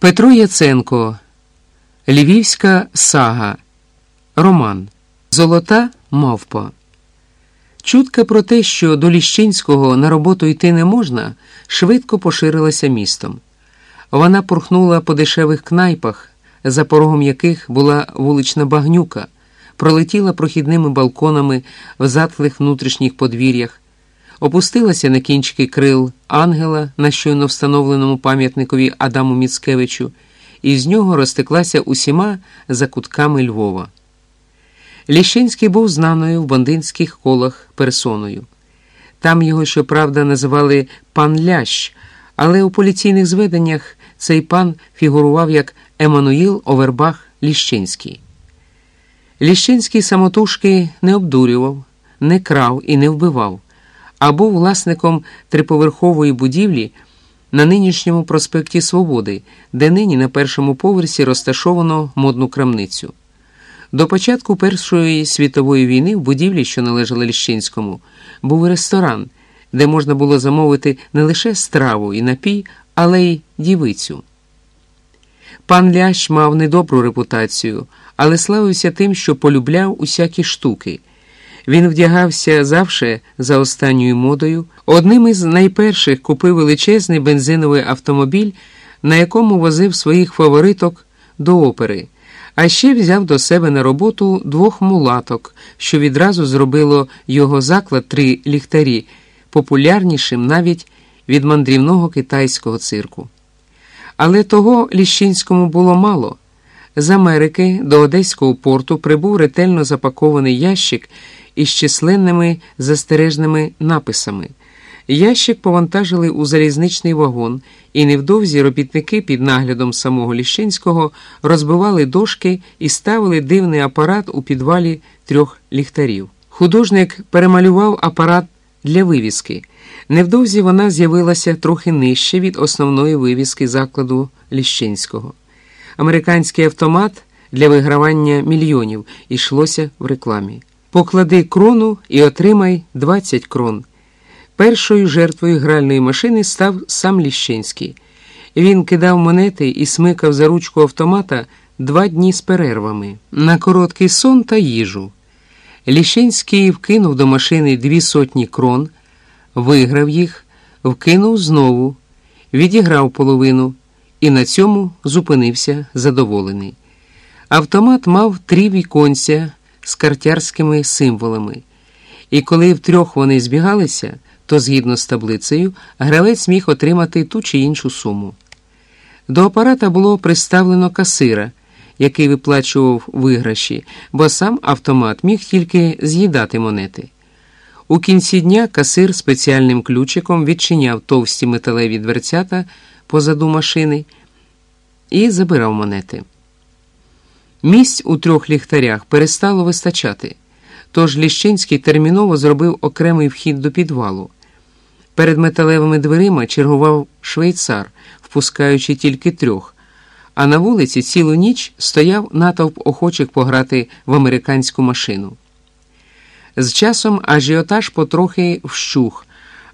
Петро Яценко, Львівська сага, Роман, Золота мавпа. Чутка про те, що до Ліщинського на роботу йти не можна, швидко поширилася містом. Вона порхнула по дешевих кнайпах, за порогом яких була вулична багнюка, пролетіла прохідними балконами в затхлих внутрішніх подвір'ях опустилася на кінчики крил ангела на щойно встановленому пам'ятникові Адаму Міцкевичу, і з нього розтеклася усіма закутками Львова. Ліщинський був знаною в бандинських колах персоною. Там його, щоправда, називали пан Лящ, але у поліційних зведеннях цей пан фігурував як Еммануїл Овербах Ліщинський. Ліщинський самотужки не обдурював, не крав і не вбивав а власником триповерхової будівлі на нинішньому проспекті Свободи, де нині на першому поверсі розташовано модну крамницю. До початку Першої світової війни в будівлі, що належала Ліщинському, був ресторан, де можна було замовити не лише страву і напій, але й дівицю. Пан Лящ мав недобру репутацію, але славився тим, що полюбляв усякі штуки. Він вдягався завше за останньою модою. Одним із найперших купив величезний бензиновий автомобіль, на якому возив своїх фавориток до опери, а ще взяв до себе на роботу двох мулаток, що відразу зробило його заклад три ліхтарі, популярнішим навіть від мандрівного китайського цирку. Але того Ліщинському було мало. З Америки до Одеського порту прибув ретельно запакований ящик із численними застережними написами. Ящик повантажили у залізничний вагон, і невдовзі робітники під наглядом самого Ліщинського розбивали дошки і ставили дивний апарат у підвалі трьох ліхтарів. Художник перемалював апарат для вивіски. Невдовзі вона з'явилася трохи нижче від основної вивіски закладу Ліщинського. Американський автомат для вигравання мільйонів йшлося в рекламі. Поклади крону і отримай 20 крон. Першою жертвою гральної машини став сам Ліщинський. Він кидав монети і смикав за ручку автомата два дні з перервами на короткий сон та їжу. Ліщинський вкинув до машини дві сотні крон, виграв їх, вкинув знову, відіграв половину і на цьому зупинився задоволений. Автомат мав три віконця з картярськими символами, і коли втрьох вони збігалися, то згідно з таблицею, гравець міг отримати ту чи іншу суму. До апарата було приставлено касира, який виплачував виграші, бо сам автомат міг тільки з'їдати монети. У кінці дня касир спеціальним ключиком відчиняв товсті металеві дверцята позаду машини і забирав монети. Місць у трьох ліхтарях перестало вистачати, тож Ліщинський терміново зробив окремий вхід до підвалу. Перед металевими дверима чергував швейцар, впускаючи тільки трьох, а на вулиці цілу ніч стояв натовп охочих пограти в американську машину. З часом ажіотаж потрохи вщух,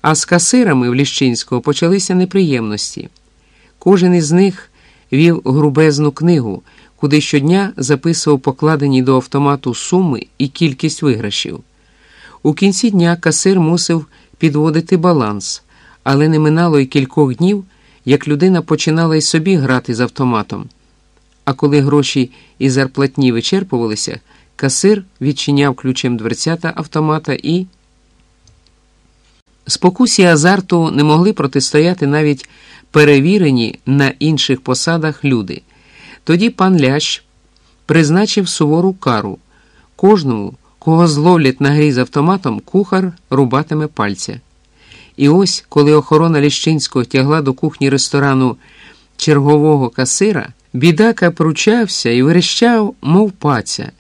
а з касирами в Ліщинського почалися неприємності. Кожен із них вів грубезну книгу куди щодня записував покладені до автомату суми і кількість виграшів. У кінці дня касир мусив підводити баланс, але не минало й кількох днів, як людина починала й собі грати з автоматом. А коли гроші і зарплатні вичерпувалися, касир відчиняв ключем дверцята автомата і. Спокусі азарту не могли протистояти навіть перевірені на інших посадах люди. Тоді пан Лящ призначив сувору кару. Кожному, кого зловлять на грі з автоматом, кухар рубатиме пальця. І ось, коли охорона Ліщинського тягла до кухні ресторану чергового касира, бідака пручався і верещав, мов паця.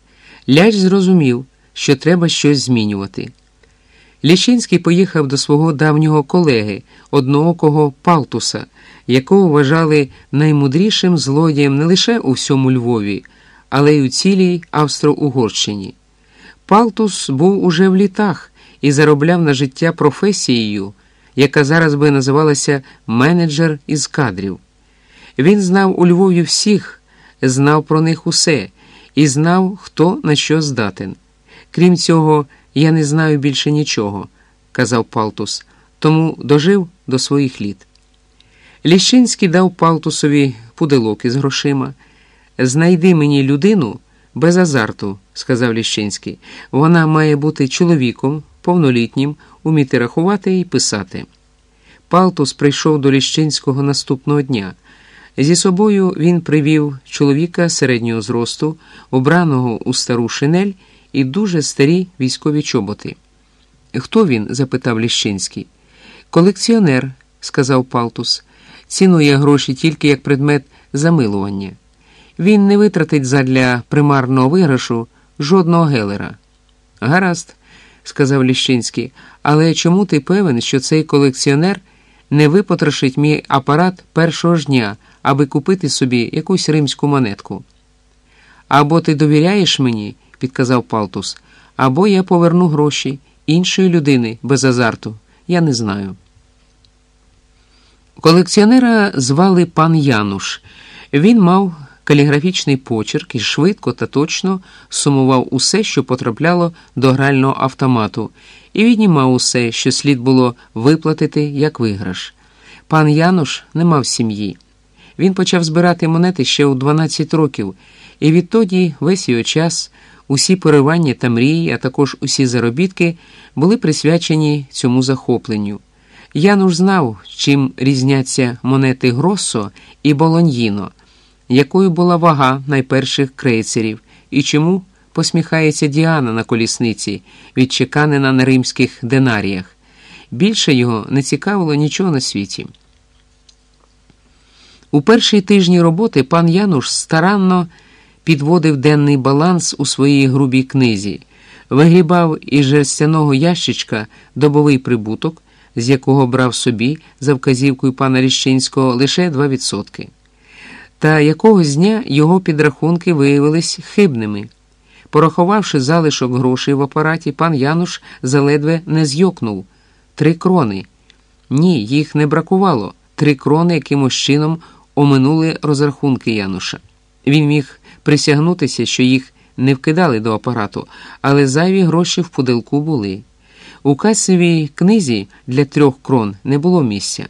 Ляч зрозумів, що треба щось змінювати. Ліщинський поїхав до свого давнього колеги, одноокого Палтуса якого вважали наймудрішим злодієм не лише у всьому Львові, але й у цілій Австро-Угорщині. Палтус був уже в літах і заробляв на життя професією, яка зараз би називалася менеджер із кадрів. Він знав у Львові всіх, знав про них усе і знав, хто на що здатен. Крім цього, я не знаю більше нічого, казав Палтус, тому дожив до своїх літ. Ліщинський дав Палтусові пуделок із грошима. Знайди мені людину без азарту, сказав Ліщинський. Вона має бути чоловіком, повнолітнім, уміти рахувати і писати. Палтус прийшов до Ліщинського наступного дня. Зі собою він привів чоловіка середнього зросту, обраного у стару шинель і дуже старі військові чоботи. Хто він? запитав Ліщинський. Колекціонер, сказав Палтус, цінує гроші тільки як предмет замилування. Він не витратить задля примарного виграшу жодного гелера. Гаразд, сказав Ліщинський, але чому ти певен, що цей колекціонер не випотрошить мій апарат першого ж дня, аби купити собі якусь римську монетку? Або ти довіряєш мені, підказав Палтус, або я поверну гроші іншої людини без азарту. Я не знаю. Колекціонера звали пан Януш. Він мав каліграфічний почерк і швидко та точно сумував усе, що потрапляло до грального автомату, і віднімав усе, що слід було виплатити як виграш. Пан Януш не мав сім'ї. Він почав збирати монети ще у 12 років, і відтоді весь його час, усі поривання та мрії, а також усі заробітки були присвячені цьому захопленню. Януш знав, чим різняться монети Гроссо і Болоньїно, якою була вага найперших крейцерів, і чому посміхається Діана на колісниці, відчеканена на римських динаріях. Більше його не цікавило нічого на світі. У перші тижні роботи пан Януш старанно підводив денний баланс у своїй грубій книзі, вигрібав із жерстяного ящичка добовий прибуток, з якого брав собі за вказівкою пана Ріщинського лише 2%. Та якогось дня його підрахунки виявились хибними. Порахувавши залишок грошей в апараті, пан Януш заледве не зйокнув три крони. Ні, їх не бракувало. Три крони якимось чином оминули розрахунки Януша. Він міг присягнутися, що їх не вкидали до апарату, але зайві гроші в пуделку були. У касовій книзі для трьох крон не було місця.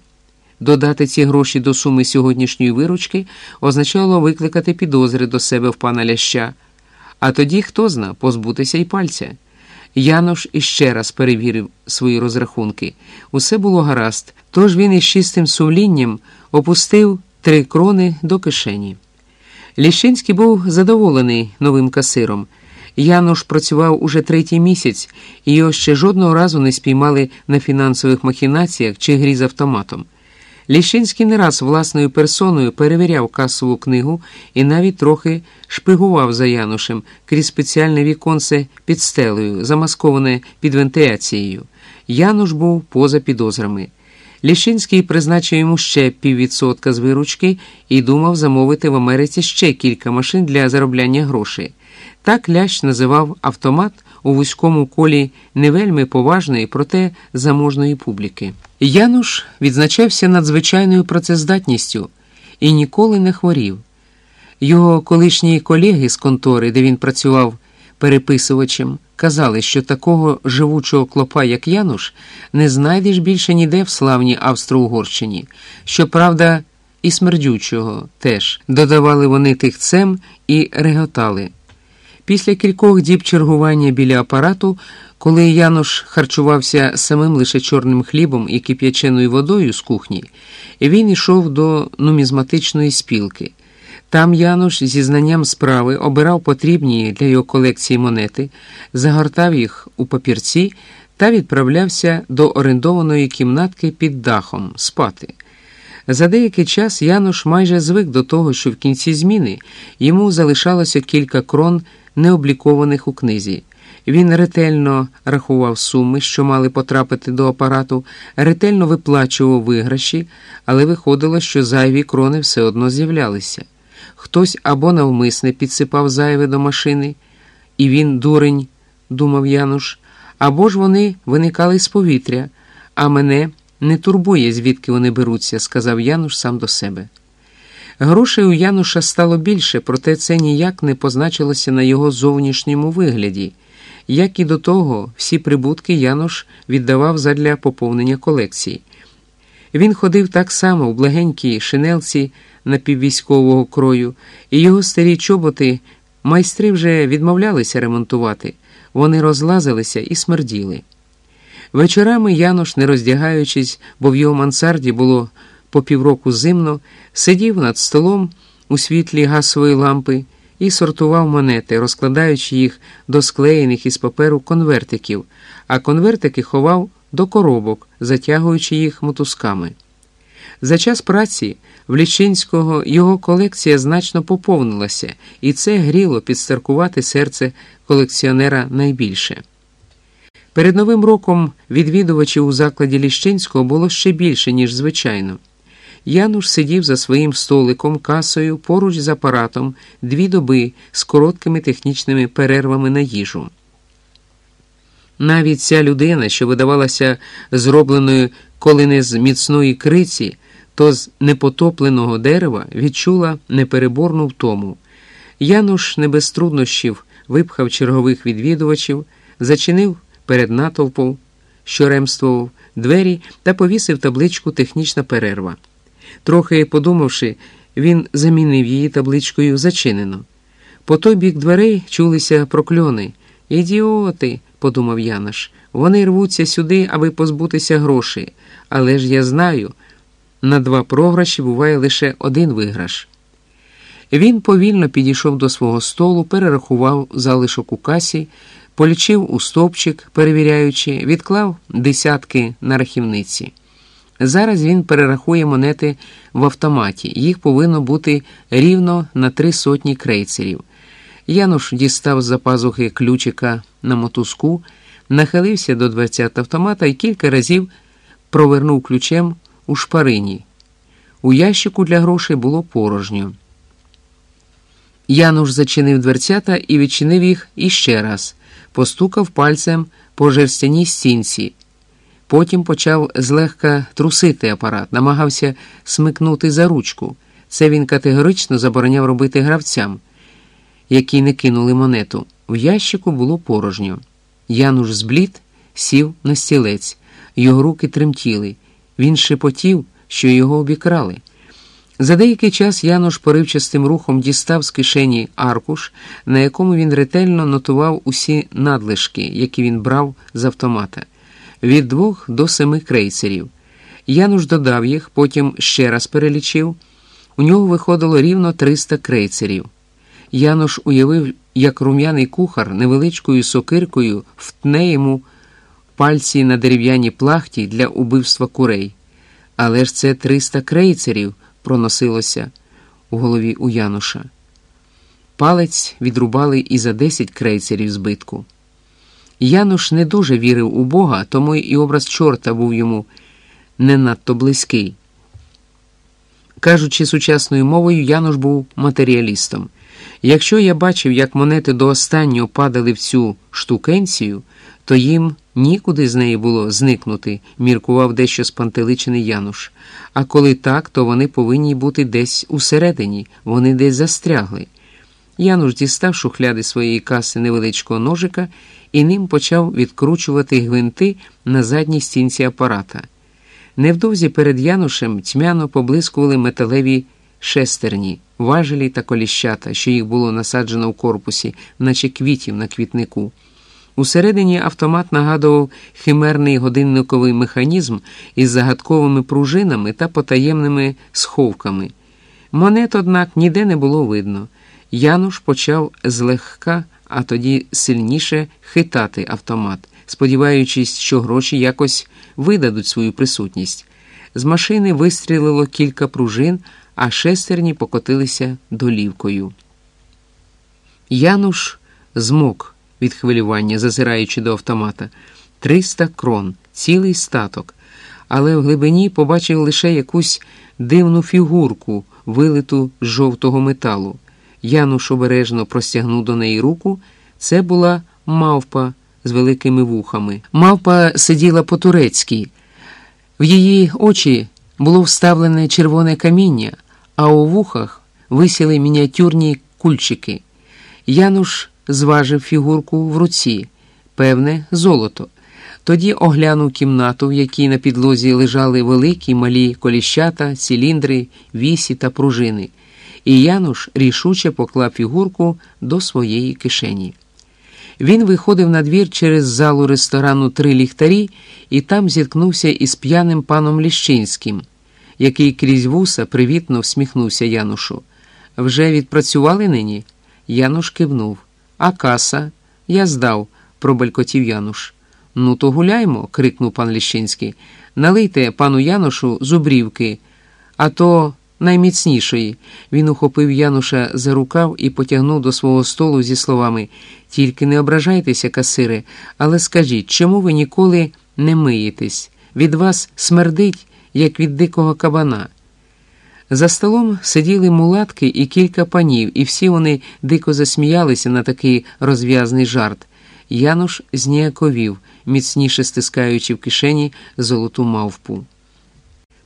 Додати ці гроші до суми сьогоднішньої виручки означало викликати підозри до себе в пана ляща, а тоді, хто зна, позбутися й пальця. Янош іще раз перевірив свої розрахунки. Усе було гаразд, тож він із чистим сумлінням опустив три крони до кишені. Ліщинський був задоволений новим касиром. Януш працював уже третій місяць, і його ще жодного разу не спіймали на фінансових махінаціях чи грі з автоматом. Ліщинський не раз власною персоною перевіряв касову книгу і навіть трохи шпигував за Янушем крізь спеціальне віконце під стелею, замасковане під вентиляцією. Януш був поза підозрами. Ліщинський призначив йому ще піввідсотка з виручки і думав замовити в Америці ще кілька машин для заробляння грошей. Так лящ називав автомат у вузькому колі не вельми поважної, проте заможної публіки. Януш відзначався надзвичайною працездатністю і ніколи не хворів. Його колишні колеги з контори, де він працював переписувачем, казали, що такого живучого клопа, як Януш, не знайдеш більше ніде в славній Австро-Угорщині. Щоправда, і смердючого теж додавали вони тихцем і реготали. Після кількох діб чергування біля апарату, коли Януш харчувався самим лише чорним хлібом і кип'яченою водою з кухні, він йшов до нумізматичної спілки. Там Януш зі знанням справи обирав потрібні для його колекції монети, загортав їх у папірці та відправлявся до орендованої кімнатки під дахом спати. За деякий час Януш майже звик до того, що в кінці зміни йому залишалося кілька крон необлікованих у книзі. Він ретельно рахував суми, що мали потрапити до апарату, ретельно виплачував виграші, але виходило, що зайві крони все одно з'являлися. Хтось або навмисне підсипав зайве до машини, і він, дурень, думав Януш, або ж вони виникали з повітря, а мене не турбує, звідки вони беруться, сказав Януш сам до себе. Грошей у Януша стало більше, проте це ніяк не позначилося на його зовнішньому вигляді. Як і до того, всі прибутки Януш віддавав задля поповнення колекції. Він ходив так само в благенькій шинелці напіввійськового крою, і його старі чоботи майстри вже відмовлялися ремонтувати, вони розлазилися і смерділи. Вечорами Януш, не роздягаючись, бо в його мансарді було по півроку зимно, сидів над столом у світлі гасової лампи і сортував монети, розкладаючи їх до склеєних із паперу конвертиків, а конвертики ховав до коробок, затягуючи їх мотузками. За час праці в Лічинського його колекція значно поповнилася, і це гріло підстаркувати серце колекціонера найбільше. Перед новим роком відвідувачів у закладі Ліщинського було ще більше, ніж звичайно. Януш сидів за своїм столиком, касою поруч з апаратом дві доби з короткими технічними перервами на їжу. Навіть ця людина, що видавалася зробленою коли не з міцної криці, то з непотопленого дерева відчула непереборну втому. Януш не без труднощів випхав чергових відвідувачів, зачинив перед натовпом, що ремствував двері та повісив табличку Технічна перерва. Трохи подумавши, він замінив її табличкою зачинено. По той бік дверей чулися прокльони. Ідіоти, подумав Янаш, вони рвуться сюди, аби позбутися грошей. Але ж я знаю, на два програші буває лише один виграш. Він повільно підійшов до свого столу, перерахував залишок у касі, полічив у стовпчик, перевіряючи, відклав десятки на рахівниці. Зараз він перерахує монети в автоматі. Їх повинно бути рівно на три сотні крейцерів. Януш дістав з за пазухи ключика на мотузку, нахилився до дверцят автомата і кілька разів провернув ключем у шпарині. У ящику для грошей було порожньо. Януш зачинив дверцята і відчинив їх іще раз, постукав пальцем по жерстяній стінці. Потім почав злегка трусити апарат, намагався смикнути за ручку. Це він категорично забороняв робити гравцям, які не кинули монету. В ящику було порожньо. Януш зблід сів на стілець, його руки тремтіли. Він шепотів, що його обікрали. За деякий час Януш поривчастим рухом дістав з кишені аркуш, на якому він ретельно нотував усі надлишки, які він брав з автомата від двох до семи крейцерів. Януш додав їх, потім ще раз перелічив. У нього виходило рівно 300 крейцерів. Януш уявив, як рум'яний кухар невеличкою сокиркою втне йому пальці на дерев'яній плахті для убивства курей. Але ж це 300 крейцерів проносилося у голові у Януша. Палець відрубали і за 10 крейцерів збитку. Януш не дуже вірив у Бога, тому і образ чорта був йому не надто близький. Кажучи сучасною мовою, Януш був матеріалістом. Якщо я бачив, як монети до останнього падали в цю штукенцію, то їм нікуди з неї було зникнути, міркував дещо спантеличений Януш. А коли так, то вони повинні бути десь усередині, вони десь застрягли. Януш дістав шухляди своєї каси невеличкого ножика і ним почав відкручувати гвинти на задній стінці апарата. Невдовзі перед Янушем тьмяно поблискували металеві шестерні, важелі та коліщата, що їх було насаджено в корпусі, наче квітів на квітнику. Усередині автомат нагадував химерний годинниковий механізм із загадковими пружинами та потаємними сховками. Монет, однак, ніде не було видно. Януш почав злегка, а тоді сильніше хитати автомат, сподіваючись, що гроші якось видадуть свою присутність. З машини вистрілило кілька пружин, а шестерні покотилися долівкою. Януш змок від хвилювання, зазираючи до автомата. Триста крон, цілий статок, але в глибині побачив лише якусь дивну фігурку, вилиту з жовтого металу. Януш обережно простягнув до неї руку. Це була мавпа з великими вухами. Мавпа сиділа по турецькій. В її очі було вставлене червоне каміння, а у вухах висіли мініатюрні кульчики. Януш зважив фігурку в руці, певне, золото. Тоді оглянув кімнату, в якій на підлозі лежали великі малі коліщата, циліндри, вісі та пружини, і Януш рішуче поклав фігурку до своєї кишені. Він виходив на двір через залу ресторану Три ліхтарі і там зіткнувся із п'яним паном Ліщинським, який крізь вуса привітно всміхнувся Янушу. Вже відпрацювали нині? Януш кивнув. А каса? Я здав, пробелькотів Януш. Ну, то гуляймо, крикнув пан Ліщинський. Налийте пану Янушу зубрівки, а то найміцнішої. Він ухопив Януша за рукав і потягнув до свого столу зі словами Тільки не ображайтеся, касире, але скажіть, чому ви ніколи не миєтесь? Від вас смердить, як від дикого кабана. За столом сиділи мулатки і кілька панів, і всі вони дико засміялися на такий розв'язний жарт. Януш зніяковів, міцніше стискаючи в кишені золоту мавпу.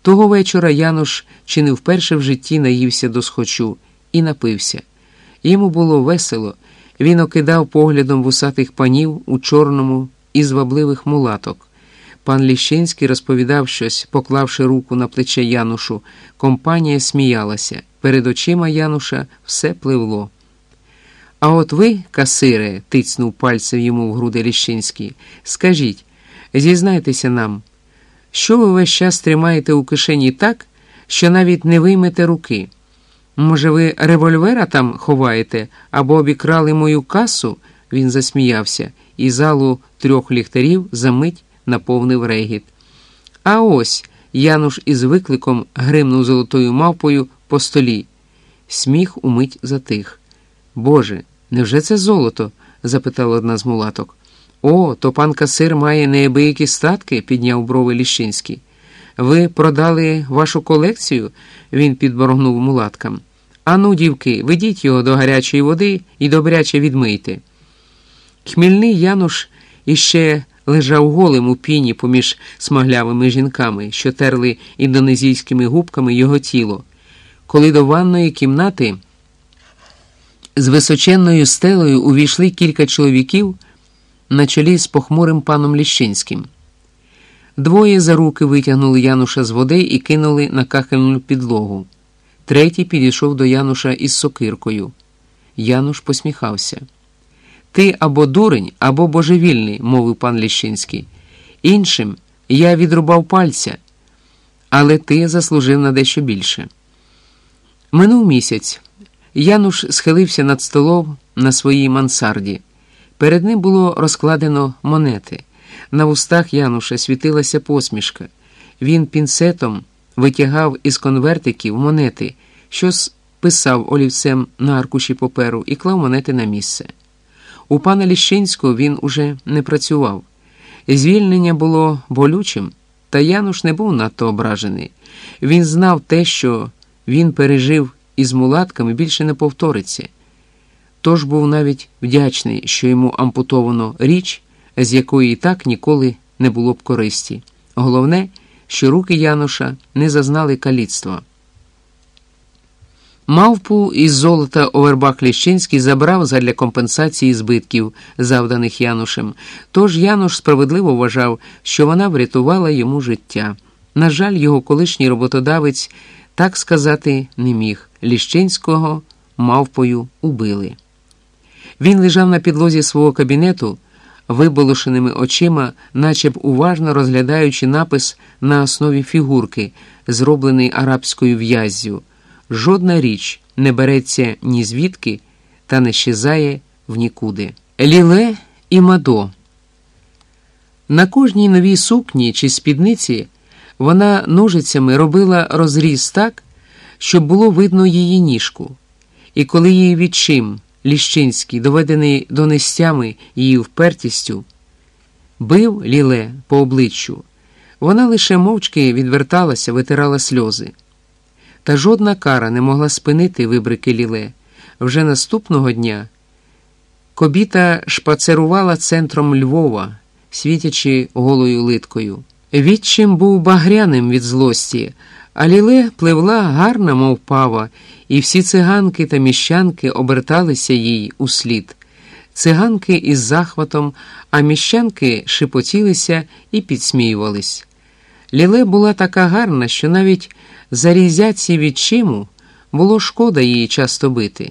Того вечора Януш чи не вперше в житті наївся до схочу і напився. Йому було весело, він окидав поглядом вусатих панів у чорному і звабливих мулаток. Пан Ліщинський розповідав щось, поклавши руку на плече Янушу. Компанія сміялася. Перед очима Януша все пливло. А от ви, касире, тицнув пальцем йому в груди Ліщинський, скажіть, зізнайтеся нам, що ви весь час тримаєте у кишені так, що навіть не виймете руки? Може, ви револьвера там ховаєте або обікрали мою касу? Він засміявся, і залу трьох ліхтарів за мить наповнив регіт. А ось Януш із викликом гримнув золотою мавпою по столі. Сміх умить затих. Боже, невже це золото? запитала одна з мулаток. О, то пан касир має неабиякі статки, підняв брови Ліщинський. Ви продали вашу колекцію? він підборгнув мулаткам. Ану, дівки, ведіть його до гарячої води і добряче відмийте. Хмільний Януш іще лежав голим у піні поміж смаглявими жінками, що терли індонезійськими губками його тіло. Коли до ванної кімнати з височенною стелею увійшли кілька чоловіків на чолі з похмурим паном Ліщинським. Двоє за руки витягнули Януша з води і кинули на кахельну підлогу. Третій підійшов до Януша із сокиркою. Януш посміхався. Ти або дурень, або божевільний, мовив пан Ліщинський. Іншим я відрубав пальця, але ти заслужив на дещо більше. Минув місяць. Януш схилився над столом на своїй мансарді. Перед ним було розкладено монети. На вустах Януша світилася посмішка. Він пінцетом витягав із конвертиків монети, що списав олівцем на аркуші паперу і клав монети на місце. У пана Ліщинського він уже не працював. Звільнення було болючим, та Януш не був надто ображений. Він знав те, що він пережив із мулатками, більше не повториться. Тож був навіть вдячний, що йому ампутовано річ, з якої і так ніколи не було б користі. Головне, що руки Януша не зазнали каліцтва. Мавпу із золота Овербак Ліщинський забрав задля компенсації збитків, завданих Янушем. Тож Януш справедливо вважав, що вона врятувала йому життя. На жаль, його колишній роботодавець так сказати не міг. Ліщинського мавпою убили. Він лежав на підлозі свого кабінету, виболошеними очима, наче б уважно розглядаючи напис на основі фігурки, зроблений арабською в'яззю. Жодна річ не береться ні звідки та не щезає в нікуди. Ліле і Мадо. На кожній новій сукні чи спідниці вона ножицями робила розріз так, щоб було видно її ніжку. І коли її відчим Ліщинський, доведений до нестями її впертістю, бив ліле по обличчю, вона лише мовчки відверталася, витирала сльози. Та жодна кара не могла спинити вибрики ліле. Вже наступного дня кобіта шпацерувала центром Львова, світячи голою литкою. Відчим був багряним від злості, А Ліле пливла гарна, мов пава, і всі циганки та міщанки оберталися їй услід. Циганки із захватом, а міщанки шепотілися і підсміювались. Ліле була така гарна, що навіть за різяці відчиму було шкода її часто бити.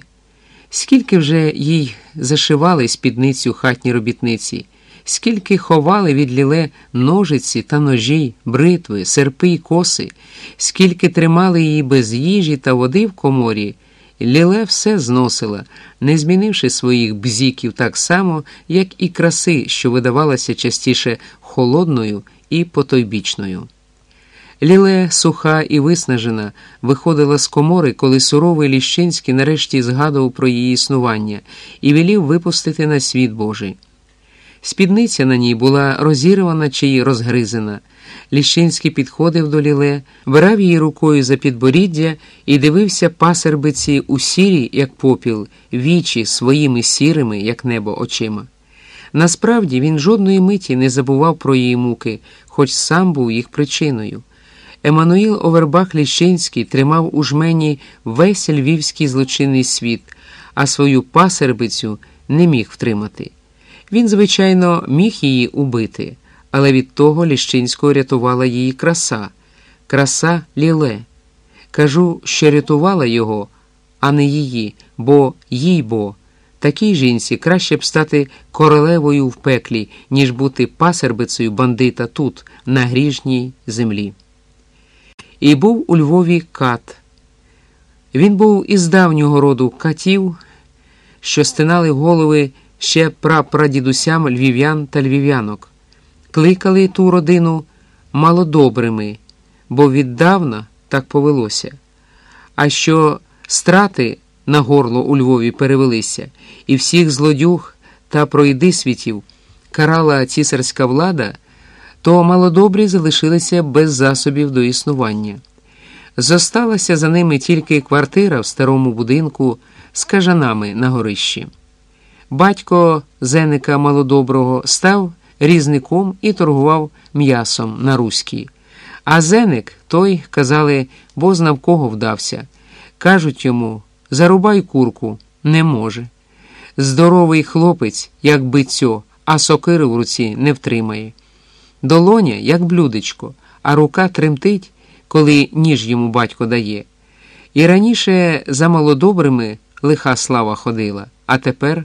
Скільки вже їй зашивали спідницю хатні робітниці, скільки ховали від ліле ножиці та ножі, бритви, серпи й коси, скільки тримали її без їжі та води в коморі, ліле все зносила, не змінивши своїх бзіків так само, як і краси, що видавалася частіше холодною і потойбічною. Ліле, суха і виснажена, виходила з комори, коли суровий Ліщинський нарешті згадував про її існування і велів випустити на світ Божий. Спідниця на ній була розірвана чи розгризена. Ліщинський підходив до Ліле, брав її рукою за підборіддя і дивився пасербиці у сірі, як попіл, вічі своїми сірими, як небо, очима. Насправді він жодної миті не забував про її муки, хоч сам був їх причиною. Еммануїл Овербах Ліщинський тримав у жмені весь львівський злочинний світ, а свою пасербицю не міг втримати. Він, звичайно, міг її убити, але від того Ліщинського рятувала її краса, краса Ліле. Кажу, що рятувала його, а не її, бо їй бо. Такій жінці краще б стати королевою в пеклі, ніж бути пасербицею бандита тут, на гріжній землі. І був у Львові кат. Він був із давнього роду катів, що стинали голови ще прапрадідусям львів'ян та львів'янок. Кликали ту родину малодобрими, бо віддавна так повелося. А що страти на горло у Львові перевелися, і всіх злодюг та пройдисвітів карала цісарська влада то малодобрі залишилися без засобів до існування. Зосталася за ними тільки квартира в старому будинку з кажанами на горищі. Батько Зеника Малодоброго став різником і торгував м'ясом на руській. А Зеник той, казали, бо знав кого вдався. Кажуть йому зарубай курку, не може. Здоровий хлопець, як бицьо, а сокири в руці не втримає. Долоня, як блюдечко, а рука тремтить, коли ніж йому батько дає. І раніше за малодобрими лиха слава ходила, а тепер,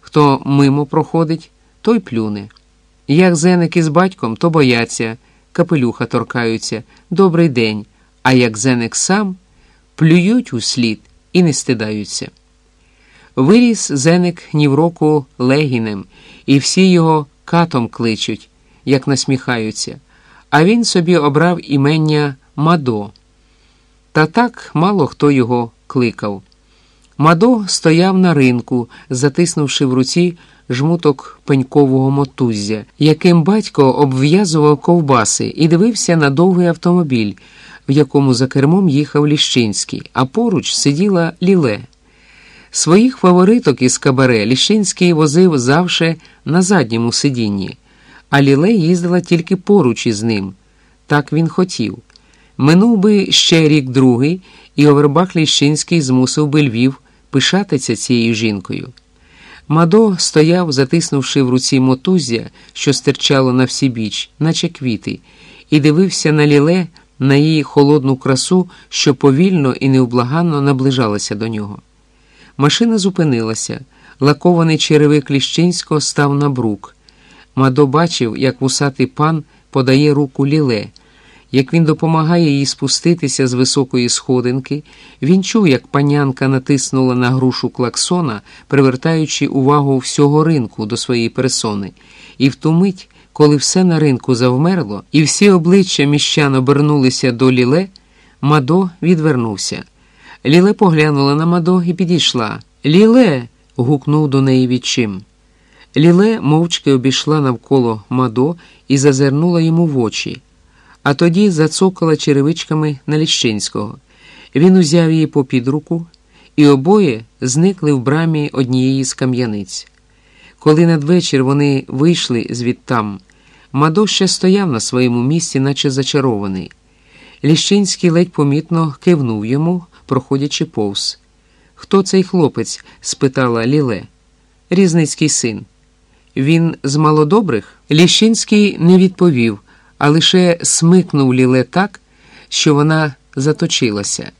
хто мимо проходить, той плюне. Як зеники з батьком, то бояться, капелюха торкаються, добрий день, а як зеник сам плюють у слід і не стидаються. Виріс зеник ні в року легінем, і всі його катом кличуть як насміхаються, а він собі обрав імення Мадо. Та так мало хто його кликав. Мадо стояв на ринку, затиснувши в руці жмуток пенькового мотуззя, яким батько обв'язував ковбаси і дивився на довгий автомобіль, в якому за кермом їхав Ліщинський, а поруч сиділа Ліле. Своїх фавориток із кабаре Ліщинський возив завше на задньому сидінні а Ліле їздила тільки поруч із ним. Так він хотів. Минув би ще рік другий, і Овербах Ліщинський змусив би Львів пишатися цією жінкою. Мадо стояв, затиснувши в руці мотузя, що стирчало на всі біч, наче квіти, і дивився на ліле, на її холодну красу, що повільно і невблаганно наближалася до нього. Машина зупинилася, лакований черевик Ліщинського став на брук. Мадо бачив, як вусатий пан подає руку ліле. Як він допомагає їй спуститися з високої сходинки, він чув, як панянка натиснула на грушу клаксона, привертаючи увагу всього ринку до своєї персони, і в ту мить, коли все на ринку завмерло, і всі обличчя міщан обернулися до ліле, Мадо відвернувся. Ліле поглянула на Мадо і підійшла. Ліле. гукнув до неї відчим. Ліле мовчки обійшла навколо Мадо і зазирнула йому в очі, а тоді зацокала черевичками на Ліщинського. Він узяв її попід руку, і обоє зникли в брамі однієї з кам'яниць. Коли надвечір вони вийшли звідтам, Мадо ще стояв на своєму місці, наче зачарований. Ліщинський ледь помітно кивнув йому, проходячи повз. Хто цей хлопець? спитала Ліле. Різницький син. Він з малодобрих? Ліщинський не відповів, а лише смикнув Ліле так, що вона заточилася.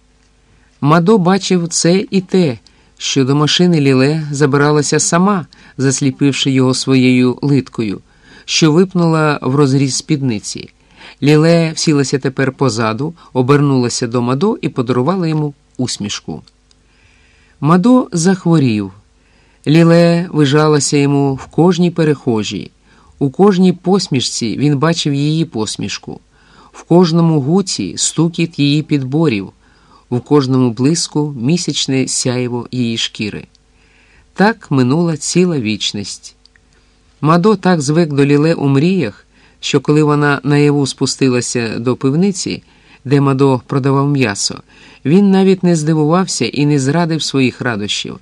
Мадо бачив це і те, що до машини Ліле забиралася сама, засліпивши його своєю литкою, що випнула в розріз спідниці. Ліле всілася тепер позаду, обернулася до Мадо і подарувала йому усмішку. Мадо захворів. Ліле вижалася йому в кожній перехожій. У кожній посмішці він бачив її посмішку, в кожному гуці стукіт її підборів, в кожному блиску місячне сяєво її шкіри. Так минула ціла вічність. Мадо так звик до ліле у мріях, що коли вона наяву спустилася до пивниці, де Мадо продавав м'ясо, він навіть не здивувався і не зрадив своїх радощів.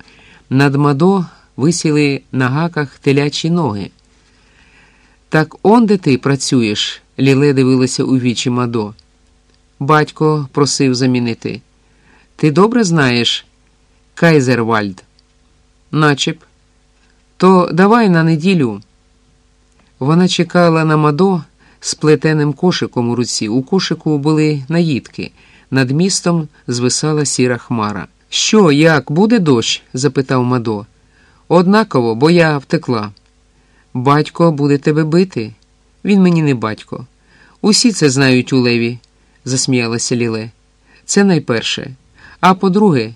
Над Мадо висіли на гаках телячі ноги. Так он де ти працюєш? Ліле дивилася у вічі Мадо. Батько просив замінити. Ти добре знаєш Кайзервальд? Начеб. То давай на неділю. Вона чекала на Мадо з плетеним кошиком у руці. У кошику були наїдки. Над містом звисала сіра хмара. Що, як, буде дощ? запитав Мадо. Однаково, бо я втекла. Батько буде тебе бити. Він мені не батько. Усі це знають у леві, засміялася Ліле. Це найперше. А по-друге,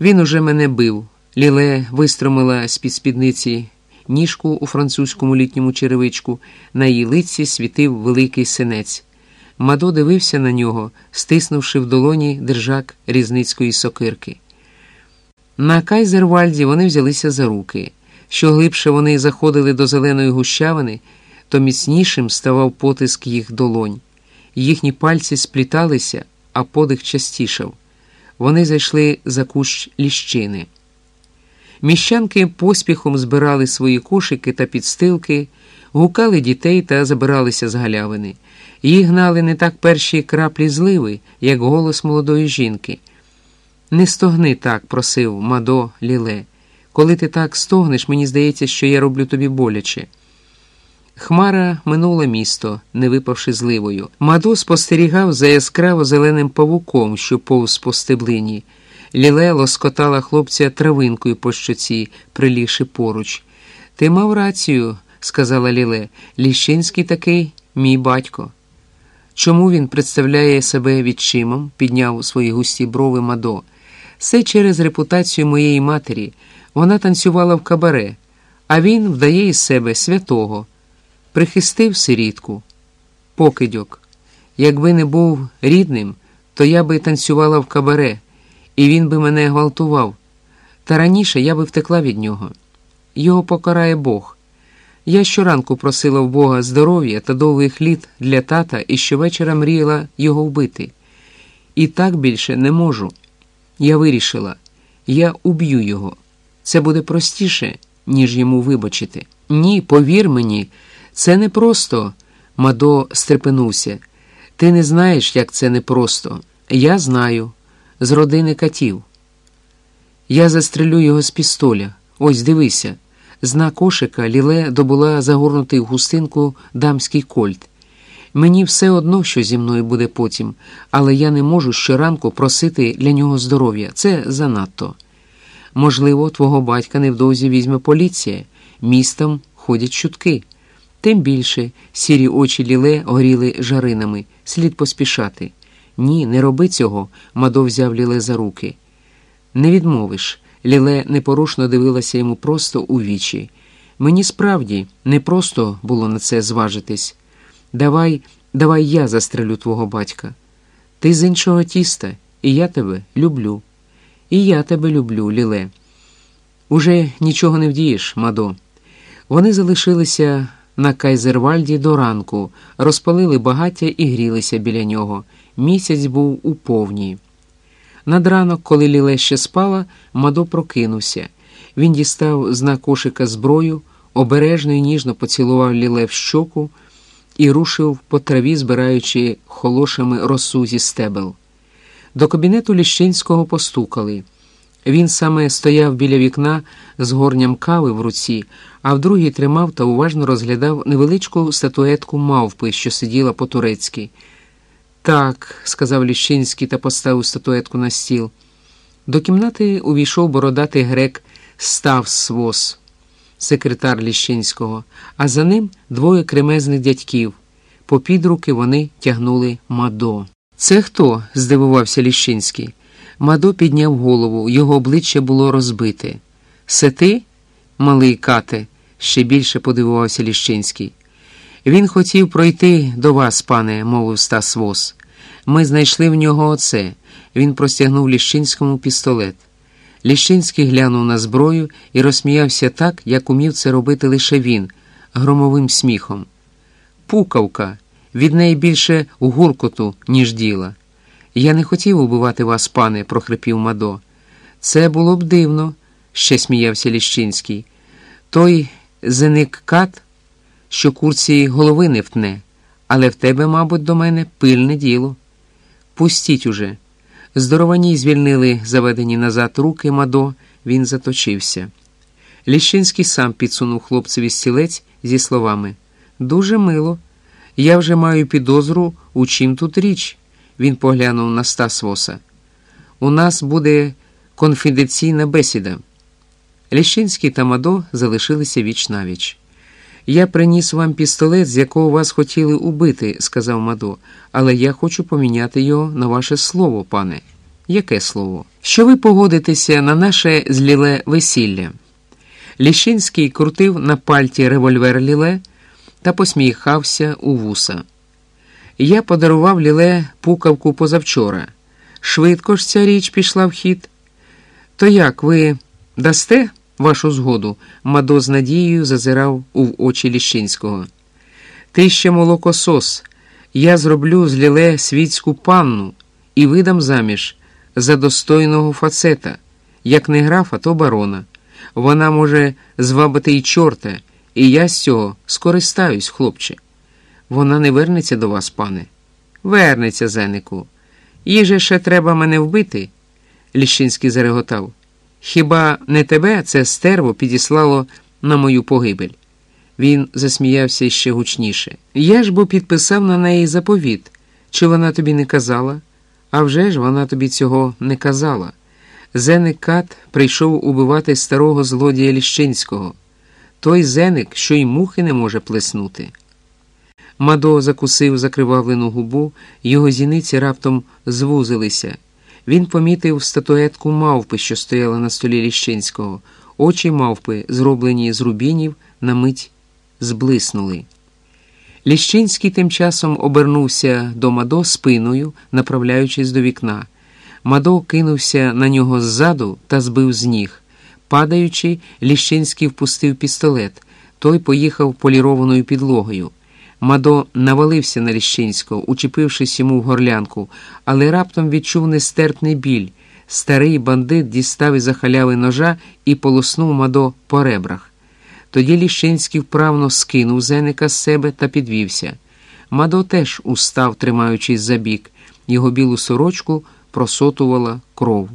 він уже мене бив. Ліле вистромила з під спідниці ніжку у французькому літньому черевичку, на її лиці світив великий синець. Мадо дивився на нього, стиснувши в долоні держак різницької сокирки. На Кайзервальді вони взялися за руки. Що глибше вони заходили до зеленої гущавини, то міцнішим ставав потиск їх долонь. Їхні пальці спліталися, а подих частішав. Вони зайшли за кущ ліщини. Міщанки поспіхом збирали свої кошики та підстилки, гукали дітей та забиралися з галявини. Їх гнали не так перші краплі зливи, як голос молодої жінки. Не стогни так, просив Мадо Ліле. Коли ти так стогнеш, мені здається, що я роблю тобі боляче. Хмара минула місто, не випавши зливою. Мадо спостерігав за яскраво зеленим павуком, що повз по стеблині. Ліле лоскотала хлопця травинкою по щоці, прилігши поруч. Ти мав рацію, сказала Ліле. Ліщинський такий мій батько. Чому він представляє себе відчимом? підняв свої густі брови Мадо. Все через репутацію моєї матері. Вона танцювала в кабаре, а він вдає із себе святого, прихистив сирітку, покидьок. Якби не був рідним, то я би танцювала в кабаре, і він би мене гвалтував. Та раніше я би втекла від нього. Його покарає Бог. Я щоранку просила в Бога здоров'я та довгих літ для тата і щовечора мріяла його вбити. І так більше не можу. Я вирішила, я уб'ю його. Це буде простіше, ніж йому вибачити. Ні, повір мені, це не просто. Мадо стрепенувся. Ти не знаєш, як це непросто. Я знаю, з родини катів. Я застрелю його з пістоля. Ось дивися. Зна кошика Ліле добула загорнутий в густинку дамський кольт. Мені все одно, що зі мною буде потім, але я не можу щоранку просити для нього здоров'я. Це занадто. Можливо, твого батька невдовзі візьме поліція, містом ходять чутки. Тим більше сірі очі ліле горіли жаринами, слід поспішати. Ні, не роби цього, Мадо взяв ліле за руки. Не відмовиш. Ліле непорушно дивилася йому просто у вічі. Мені справді не просто було на це зважитись. Давай, давай я застрелю твого батька. Ти з іншого тіста, і я тебе люблю. І я тебе люблю, Ліле. Уже нічого не вдієш, Мадо. Вони залишилися на Кайзервальді до ранку, розпалили багаття і грілися біля нього. Місяць був у повній. Над ранок, коли Ліле ще спала, Мадо прокинувся. Він дістав з кошика зброю, обережно і ніжно поцілував Ліле в щоку і рушив по траві, збираючи холошами росу зі стебел. До кабінету Ліщинського постукали. Він саме стояв біля вікна з горням кави в руці, а в другій тримав та уважно розглядав невеличку статуетку мавпи, що сиділа по турецьки. Так, сказав Ліщинський та поставив статуетку на стіл. До кімнати увійшов бородатий грек Став Свос, секретар Ліщинського, а за ним двоє кремезних дядьків. Попід руки вони тягнули Мадо. Це хто? здивувався Ліщинський. Мадо підняв голову, його обличчя було розбите. Се ти, малий кате, ще більше подивувався Ліщинський. Він хотів пройти до вас, пане, мовив Стас Вос. Ми знайшли в нього оце. Він простягнув Ліщинському пістолет. Ліщинський глянув на зброю і розсміявся так, як умів це робити лише він, громовим сміхом. Пукавка, від неї більше гуркоту, ніж діла. Я не хотів убивати вас, пане, прохрипів Мадо. Це було б дивно, ще сміявся Ліщинський. Той зеник кат, що курці голови не втне, але в тебе, мабуть, до мене пильне діло. Пустіть уже. Здоровані звільнили заведені назад руки Мадо, він заточився. Ліщинський сам підсунув хлопцеві стілець зі словами Дуже мило. Я вже маю підозру, у чим тут річ. Він поглянув на Стас Воса. У нас буде конфіденційна бесіда. Ліщинський та Мадо залишилися віч навіч. Я приніс вам пістолет, з якого вас хотіли убити, сказав Мадо, але я хочу поміняти його на ваше слово, пане. Яке слово? Що ви погодитеся на наше зліле весілля? Ліщинський крутив на пальті револьвер Ліле та посміхався у вуса. Я подарував Ліле пукавку позавчора. Швидко ж ця річ пішла в хід. То як ви дасте вашу згоду? Мадо з надією зазирав у очі Ліщинського. Ти ще молокосос. Я зроблю з Ліле світську панну і видам заміж за достойного фацета, як не графа, то барона. Вона може звабити й чорта, і я з цього скористаюсь, хлопче. Вона не вернеться до вас, пане. Вернеться, зенику. Їй же ще треба мене вбити, Ліщинський зареготав. Хіба не тебе це стерво підіслало на мою погибель? Він засміявся ще гучніше. Я ж бо підписав на неї заповіт. Чи вона тобі не казала? А вже ж вона тобі цього не казала. Зеник Кат прийшов убивати старого злодія Ліщинського. Той зеник, що й мухи не може плеснути. Мадо закусив закривавлену губу, його зіниці раптом звузилися. Він помітив статуетку мавпи, що стояла на столі Ліщинського. Очі мавпи, зроблені з рубінів, на мить зблиснули. Ліщинський тим часом обернувся до Мадо спиною, направляючись до вікна. Мадо кинувся на нього ззаду та збив з ніг. Падаючи, Ліщинський впустив пістолет. Той поїхав полірованою підлогою. Мадо навалився на Ліщинського, учепившись йому в горлянку, але раптом відчув нестерпний біль. Старий бандит дістав із за халяви ножа і полоснув Мадо по ребрах. Тоді Ліщинський вправно скинув зеника з себе та підвівся. Мадо теж устав, тримаючись за бік. Його білу сорочку просотувала кров.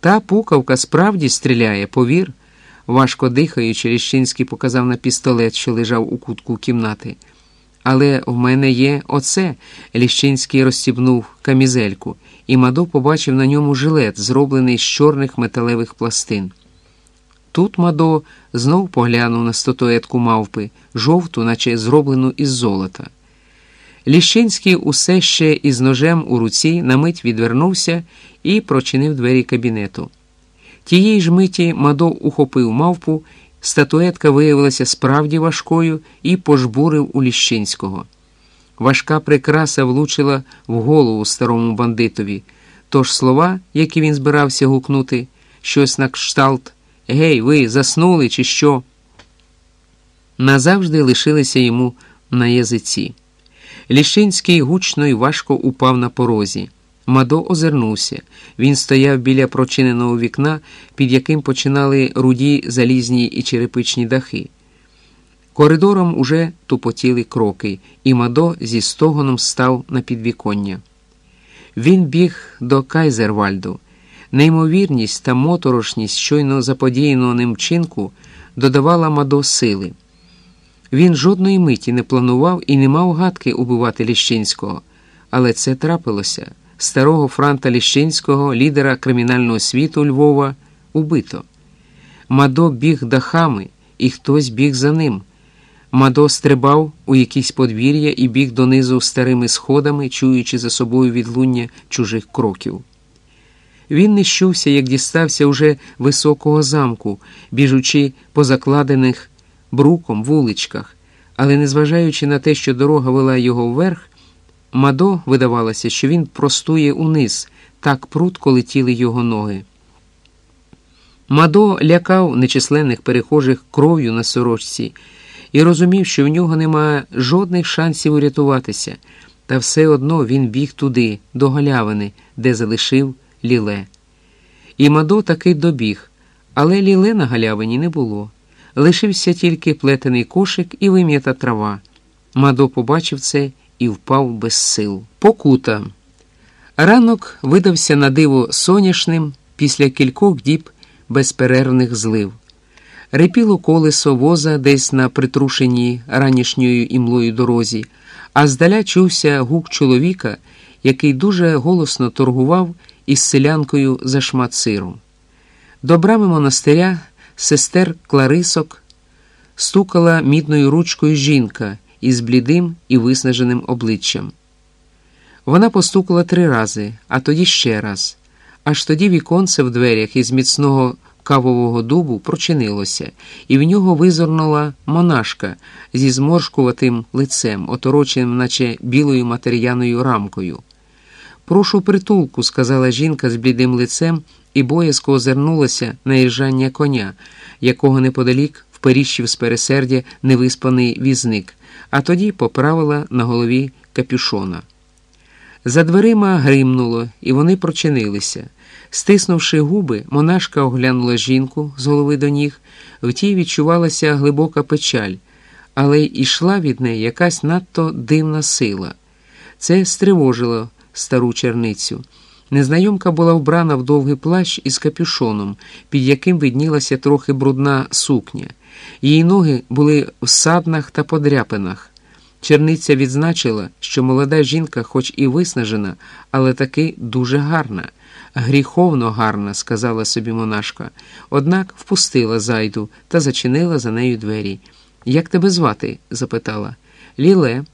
Та пукавка справді стріляє, повір. Важко дихаючи, Ліщинський показав на пістолет, що лежав у кутку кімнати. Але в мене є оце. Ліщинський розстібнув камізельку, і Мадо побачив на ньому жилет, зроблений з чорних металевих пластин. Тут Мадо знов поглянув на статуетку мавпи, жовту, наче зроблену із золота. Ліщинський усе ще із ножем у руці на мить відвернувся і прочинив двері кабінету. Тієї ж миті Мадо ухопив мавпу, статуетка виявилася справді важкою і пожбурив у Ліщинського. Важка прикраса влучила в голову старому бандитові, тож слова, які він збирався гукнути, щось на кшталт. Гей, ви заснули, чи що? Назавжди лишилися йому на язиці. Ліщинський гучно і важко упав на порозі. Мадо озирнувся. Він стояв біля прочиненого вікна, під яким починали руді залізні і черепичні дахи. Коридором уже тупотіли кроки, і Мадо зі стогоном став на підвіконня. Він біг до Кайзервальду. Неймовірність та моторошність щойно заподіяного ним вчинку додавала Мадо сили. Він жодної миті не планував і не мав гадки убивати Ліщинського, але це трапилося. Старого Франта Ліщинського, лідера кримінального світу Львова, убито. Мадо біг дахами, і хтось біг за ним. Мадо стрибав у якісь подвір'я і біг донизу старими сходами, чуючи за собою відлуння чужих кроків. Він нещувся, як дістався уже високого замку, біжучи по закладених бруком вуличках, але незважаючи на те, що дорога вела його вверх, Мадо видавалося, що він простує униз, так прутко летіли його ноги. Мадо лякав нечисленних перехожих кров'ю на сорочці і розумів, що в нього немає жодних шансів урятуватися, та все одно він біг туди, до галявини, де залишив ліле. І Мадо таки добіг, але ліле на галявині не було. Лишився тільки плетений кошик і вим'ята трава. Мадо побачив це і впав без сил. Покута. Ранок видався на диво соняшним після кількох діб безперервних злив. Репіло колесо воза десь на притрушеній ранішньою імлою дорозі, а здаля чувся гук чоловіка, який дуже голосно торгував із селянкою за шмат сиру. До брами монастиря сестер Кларисок стукала мідною ручкою жінка із блідим і виснаженим обличчям. Вона постукала три рази, а тоді ще раз. Аж тоді віконце в дверях із міцного кавового дубу прочинилося, і в нього визирнула монашка зі зморшкуватим лицем, отороченим, наче білою матер'яною рамкою. Прошу притулку, сказала жінка з блідим лицем і боязко озирнулася на їжджання коня, якого неподалік вперіщив з пересердя невиспаний візник, а тоді поправила на голові капюшона. За дверима гримнуло, і вони прочинилися. Стиснувши губи, монашка оглянула жінку з голови до ніг, в тій відчувалася глибока печаль, але й ішла від неї якась надто дивна сила. Це стривожило стару черницю. Незнайомка була вбрана в довгий плащ із капюшоном, під яким виднілася трохи брудна сукня. Її ноги були в саднах та подряпинах. Черниця відзначила, що молода жінка, хоч і виснажена, але таки дуже гарна. Гріховно гарна, сказала собі монашка, однак впустила зайду та зачинила за нею двері. Як тебе звати? запитала. Ліле.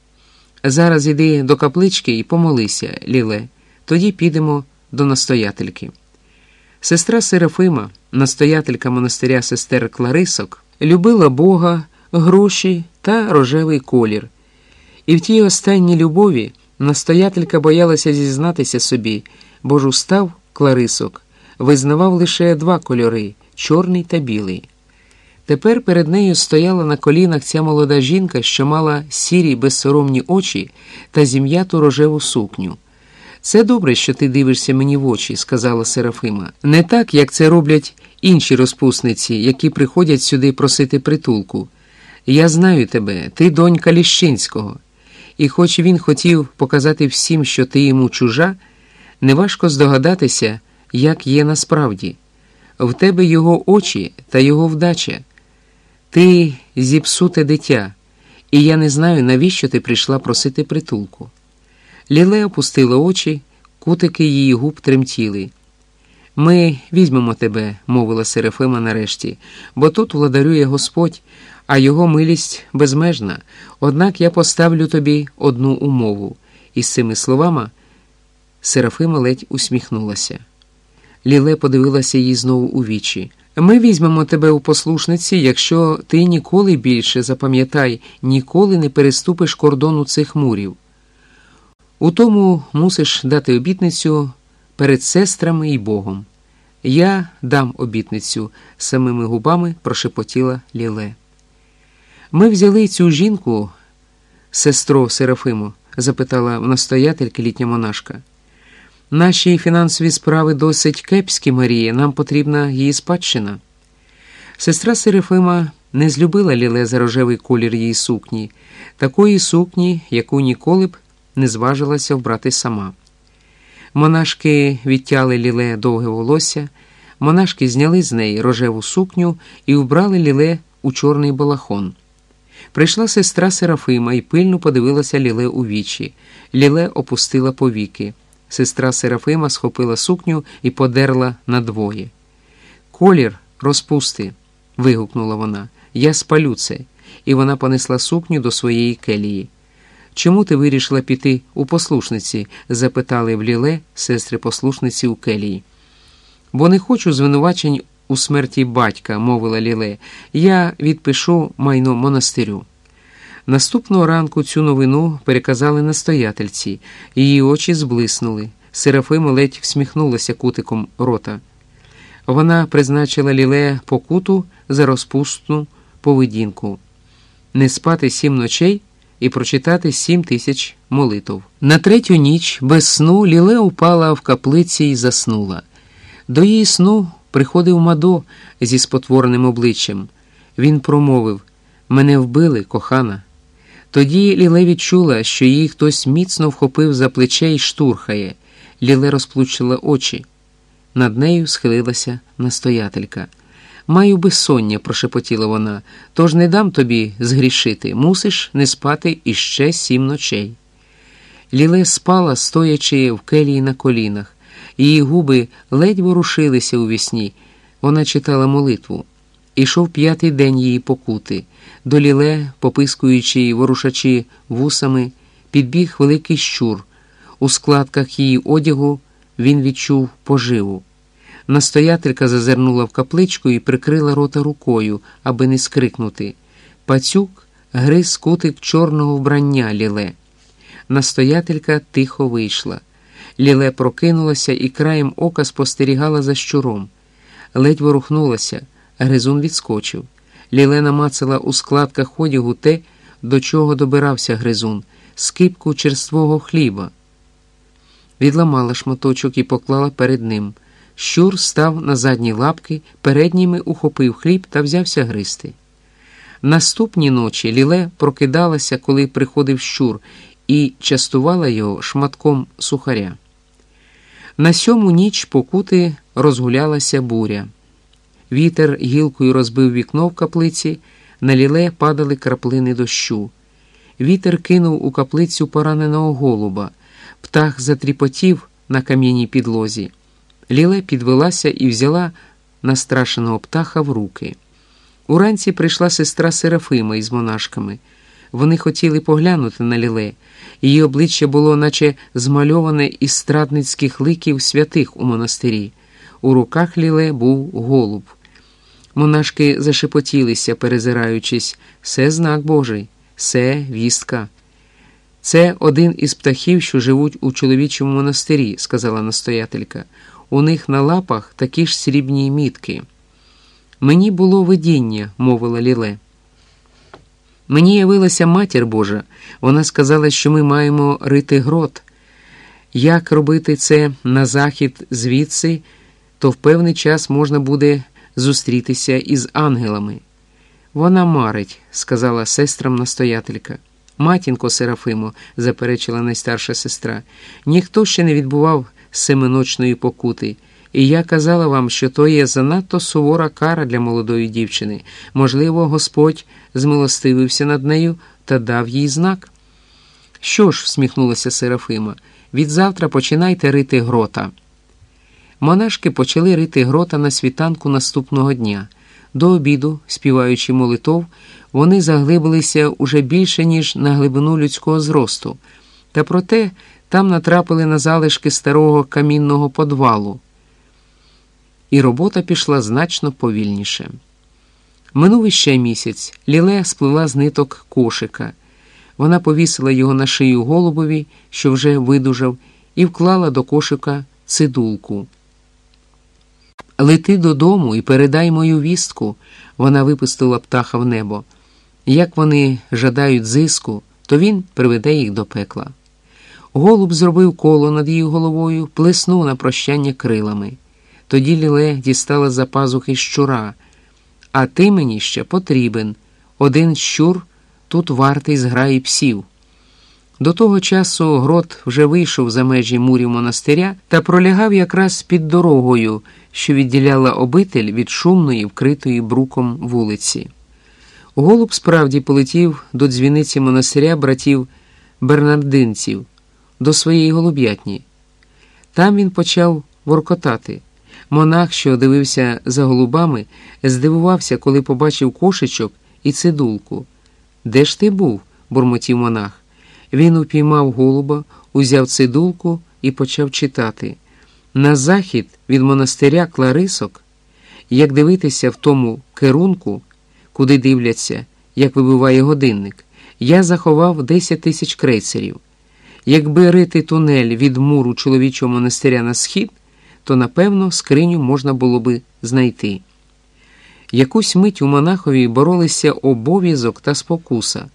Зараз іди до каплички і помолися, Ліле. Тоді підемо до настоятельки. Сестра Серафима, настоятелька монастиря сестер Кларисок, любила Бога, гроші та рожевий колір. І в тій останній любові настоятелька боялася зізнатися собі, бо ж устав Кларисок визнавав лише два кольори чорний та білий. Тепер перед нею стояла на колінах ця молода жінка, що мала сірі безсоромні очі та зім'яту рожеву сукню. Це добре, що ти дивишся мені в очі, сказала Серафима. Не так, як це роблять інші розпусниці, які приходять сюди просити притулку. Я знаю тебе, ти донька Ліщинського. І хоч він хотів показати всім, що ти йому чужа, неважко здогадатися, як є насправді. В тебе його очі та його вдача. Ти зіпсуте дитя, і я не знаю, навіщо ти прийшла просити притулку. Ліле опустила очі, кутики її губ тремтіли. Ми візьмемо тебе, мовила Серафима нарешті, бо тут владарює Господь, а його милість безмежна. Однак я поставлю тобі одну умову. І з цими словами Серафима ледь усміхнулася. Ліле подивилася їй знову у вічі. Ми візьмемо тебе у послушниці, якщо ти ніколи більше, запам'ятай, ніколи не переступиш кордону цих мурів. У тому мусиш дати обітницю перед сестрами і Богом. Я дам обітницю, самими губами прошепотіла Ліле. Ми взяли цю жінку, сестро Серафиму, запитала настоятелька літня монашка. Наші фінансові справи досить кепські, Марія, нам потрібна її спадщина. Сестра Серафима Не злюбила Ліле за рожевий колір її сукні, такої сукні, яку ніколи б не зважилася вбрати сама. Монашки відтяли ліле довге волосся, монашки зняли з неї рожеву сукню і вбрали ліле у чорний балахон. Прийшла сестра Серафима і пильно подивилася Ліле у вічі. Ліле опустила повіки. Сестра Серафима схопила сукню і подерла надвоє. Колір розпусти. вигукнула вона. Я спалю це. І вона понесла сукню до своєї келії. Чому ти вирішила піти у послушниці? запитали в Ліле сестри послушниці у келії. Бо не хочу звинувачень у смерті батька, мовила Ліле. Я відпишу майно монастирю. Наступного ранку цю новину переказали настоятельці, її очі зблиснули. Серафима ледь всміхнулася кутиком рота. Вона призначила Ліле покуту за розпустну поведінку не спати сім ночей і прочитати сім тисяч молитв. На третю ніч без сну Ліле упала в каплиці і заснула. До її сну приходив Мадо зі спотвореним обличчям. Він промовив Мене вбили, кохана. Тоді Ліле відчула, що її хтось міцно вхопив за плече і штурхає. Ліле розплющила очі. Над нею схилилася настоятелька. Маю безсоння, прошепотіла вона, тож не дам тобі згрішити, мусиш не спати іще сім ночей. Ліле спала, стоячи в келії на колінах. Її губи ледь ворушилися у вісні. Вона читала молитву. Ішов п'ятий день її покути. До ліле, попискуючи й ворушачи вусами, підбіг великий щур. У складках її одягу він відчув поживу. Настоятелька зазирнула в капличку і прикрила рота рукою, аби не скрикнути. Пацюк гриз кутик чорного вбрання ліле. Настоятелька тихо вийшла. Ліле прокинулася і краєм ока спостерігала за щуром. Ледь ворухнулася, гризун відскочив. Ліле намацала у складках одягу те, до чого добирався гризун, скипку черствого хліба. Відламала шматочок і поклала перед ним. Щур став на задні лапки, передніми ухопив хліб та взявся гристи. Наступні ночі Ліле прокидалася, коли приходив щур, і частувала його шматком сухаря. На сьому ніч покути розгулялася буря. Вітер гілкою розбив вікно в каплиці, на ліле падали краплини дощу. Вітер кинув у каплицю пораненого голуба, птах затріпотів на кам'яній підлозі. Ліле підвелася і взяла настрашеного птаха в руки. Уранці прийшла сестра Серафима із монашками. Вони хотіли поглянути на Ліле. Її обличчя було, наче змальоване із страдницьких ликів святих у монастирі. У руках Ліле був голуб. Монашки зашепотілися, перезираючись, «Се знак Божий, се вістка. Це один із птахів, що живуть у чоловічому монастирі, сказала настоятелька. У них на лапах такі ж срібні мітки. Мені було видіння, мовила Ліле. Мені явилася матір Божа. Вона сказала, що ми маємо рити грот. Як робити це на захід звідси, то в певний час можна буде зустрітися із ангелами. Вона марить, сказала сестрам настоятелька. Матінко Серафимо, заперечила найстарша сестра, ніхто ще не відбував семиночної покути. І я казала вам, що то є занадто сувора кара для молодої дівчини. Можливо, Господь змилостивився над нею та дав їй знак. Що ж, всміхнулася Серафима, відзавтра починайте рити грота. Монашки почали рити грота на світанку наступного дня. До обіду, співаючи молитов, вони заглибилися уже більше, ніж на глибину людського зросту, та проте там натрапили на залишки старого камінного подвалу. І робота пішла значно повільніше. Минув іще місяць Ліле сплила з ниток кошика. Вона повісила його на шию голубові, що вже видужав, і вклала до кошика цидулку. Лети додому і передай мою вістку, вона випустила птаха в небо. Як вони жадають зиску, то він приведе їх до пекла. Голуб зробив коло над її головою, плеснув на прощання крилами. Тоді Ліле дістала за пазухи щура, А ти мені ще потрібен. Один щур тут вартий зграї псів. До того часу грот вже вийшов за межі мурів монастиря та пролягав якраз під дорогою, що відділяла обитель від шумної, вкритої бруком вулиці. Голуб справді полетів до дзвіниці монастиря братів бернардинців, до своєї голуб'ятні. Там він почав воркотати. Монах, що дивився за голубами, здивувався, коли побачив кошечок і цидулку. Де ж ти був? бурмотів монах. Він упіймав голуба, узяв цидулку і почав читати. На захід від монастиря Кларисок, як дивитися в тому керунку, куди дивляться, як вибиває годинник, я заховав 10 тисяч крейцерів. Якби рити тунель від муру чоловічого монастиря на схід, то напевно скриню можна було би знайти. Якусь мить у монахові боролися обов'язок та спокуса,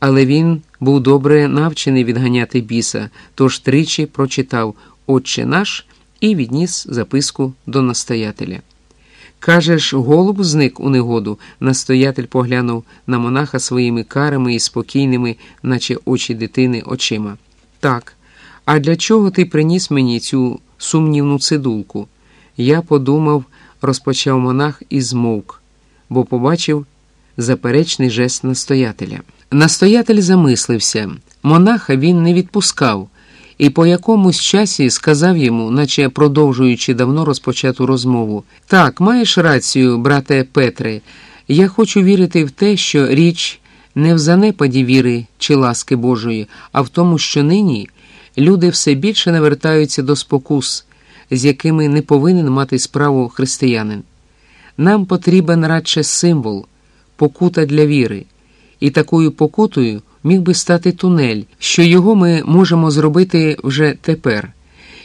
але він був добре навчений відганяти біса, тож тричі прочитав Отче наш і відніс записку до настоятеля. Кажеш, голуб зник у негоду. Настоятель поглянув на монаха своїми карими і спокійними, наче очі дитини, очима. Так, а для чого ти приніс мені цю сумнівну цидулку? Я подумав, розпочав монах і змовк, бо побачив заперечний жест настоятеля. Настоятель замислився, монаха він не відпускав, і по якомусь часі сказав йому, наче продовжуючи давно розпочату розмову: Так, маєш рацію, брате Петре, я хочу вірити в те, що річ не в занепаді віри чи ласки Божої, а в тому, що нині люди все більше навертаються до спокус, з якими не повинен мати справу християнин. Нам потрібен радше символ, покута для віри, і такою покутою міг би стати тунель, що його ми можемо зробити вже тепер.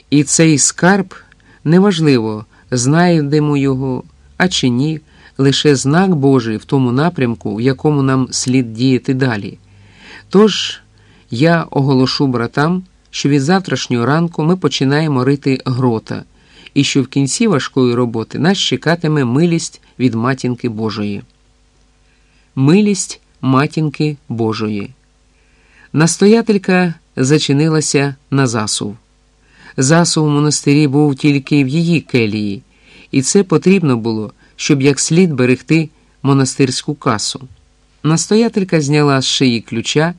І цей скарб неважливо, знайдемо його, а чи ні, лише знак Божий в тому напрямку, в якому нам слід діяти далі. Тож я оголошу братам, що від завтрашнього ранку ми починаємо рити грота, і що в кінці важкої роботи нас чекатиме милість від матінки Божої. Милість матінки Божої. Настоятелька зачинилася на засув. Засув у монастирі був тільки в її келії, і це потрібно було, щоб як слід берегти монастирську касу. Настоятелька зняла з шиї ключа,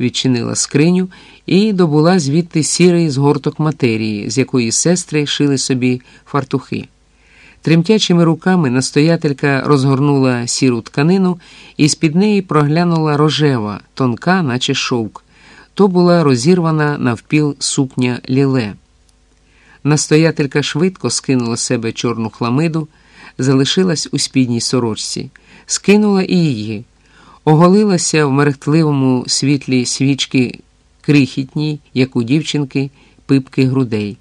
відчинила скриню і добула звідти сірий згорток матерії, з якої сестри шили собі фартухи. Тремтячими руками настоятелька розгорнула сіру тканину і з-під неї проглянула рожева, тонка, наче шовк. То була розірвана навпіл сукня ліле. Настоятелька швидко скинула з себе чорну хламиду, залишилась у спідній сорочці, скинула і її, оголилася в мерехтливому світлі свічки крихітній, як у дівчинки, пипки грудей.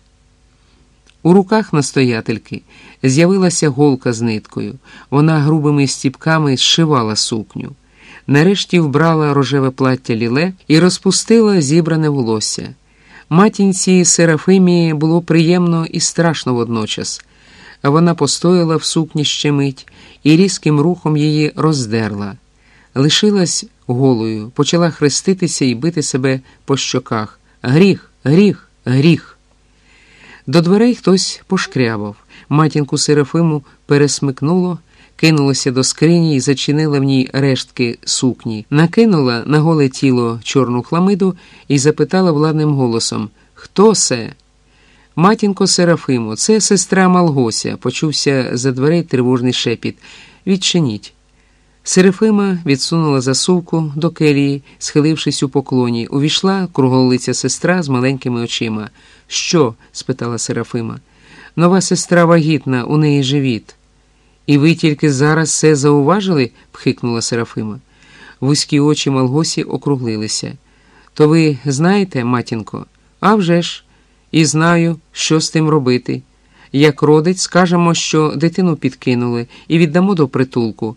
У руках настоятельки з'явилася голка з ниткою. Вона грубими стіпками зшивала сукню. Нарешті вбрала рожеве плаття ліле і розпустила зібране волосся. Матінці Серафимії було приємно і страшно водночас, вона постояла в сукні ще мить і різким рухом її роздерла. Лишилась голою, почала хреститися і бити себе по щоках. Гріх, гріх, гріх. До дверей хтось пошкрябав. Матінку Серафиму пересмикнуло, кинулося до скрині і зачинила в ній рештки сукні, накинула на голе тіло чорну хламиду і запитала владним голосом Хто це? Матінко Серафимо, це сестра Малгося, почувся за дверей тривожний шепіт. Відчиніть. Серафима відсунула засувку до келії, схилившись у поклоні. Увійшла круголиця сестра з маленькими очима. Що? спитала Серафима. Нова сестра вагітна, у неї живіт. І ви тільки зараз все зауважили? пхикнула Серафима. Вузькі очі Малгосі округлилися. То ви знаєте, матінко? «А вже ж, і знаю, що з тим робити. Як родить, скажемо, що дитину підкинули і віддамо до притулку.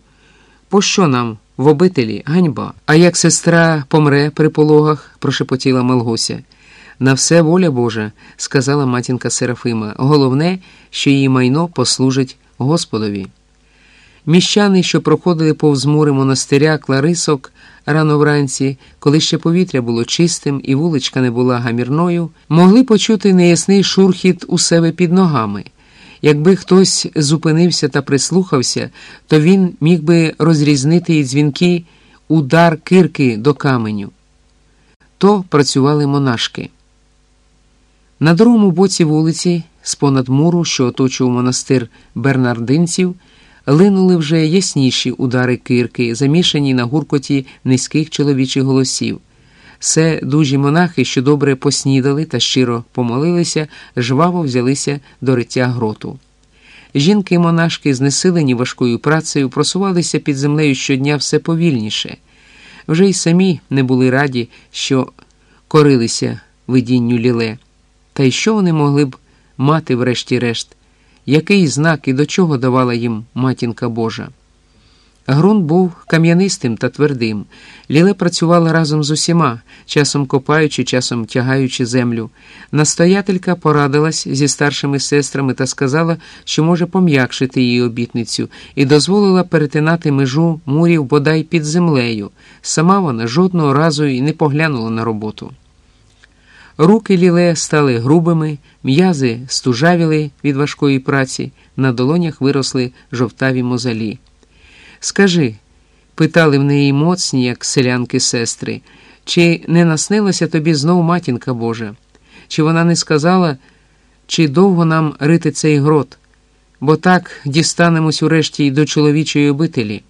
Пощо нам в обителі ганьба? А як сестра помре при пологах, прошепотіла Малгося. На все воля Божа, сказала матінка Серафима. Головне, що її майно послужить Господові. Міщани, що проходили повз мури монастиря Кларисок рано вранці, коли ще повітря було чистим і вуличка не була гамірною, могли почути неясний шурхіт у себе під ногами. Якби хтось зупинився та прислухався, то він міг би розрізнити і дзвінки удар кирки до каменю. То працювали монашки. На другому боці вулиці, з понад муру, що оточував монастир бернардинців, линули вже ясніші удари кирки, замішані на гуркоті низьких чоловічих голосів. Все дужі монахи, що добре поснідали та щиро помолилися, жваво взялися до риття гроту. Жінки-монашки, знесилені важкою працею, просувалися під землею щодня все повільніше. Вже й самі не були раді, що корилися видінню ліле. Та й що вони могли б мати, врешті-решт, який знак і до чого давала їм матінка Божа? Грунт був кам'янистим та твердим. Ліле працювала разом з усіма, часом копаючи, часом тягаючи землю. Настоятелька порадилась зі старшими сестрами та сказала, що може пом'якшити її обітницю, і дозволила перетинати межу мурів бодай під землею. Сама вона жодного разу і не поглянула на роботу. Руки ліле стали грубими, м'язи стужавіли від важкої праці, на долонях виросли жовтаві мозалі. Скажи, питали в неї моцні, як селянки сестри, чи не наснилася тобі знов матінка Божа? Чи вона не сказала, чи довго нам рити цей грот, бо так дістанемось урешті й до чоловічої обителі?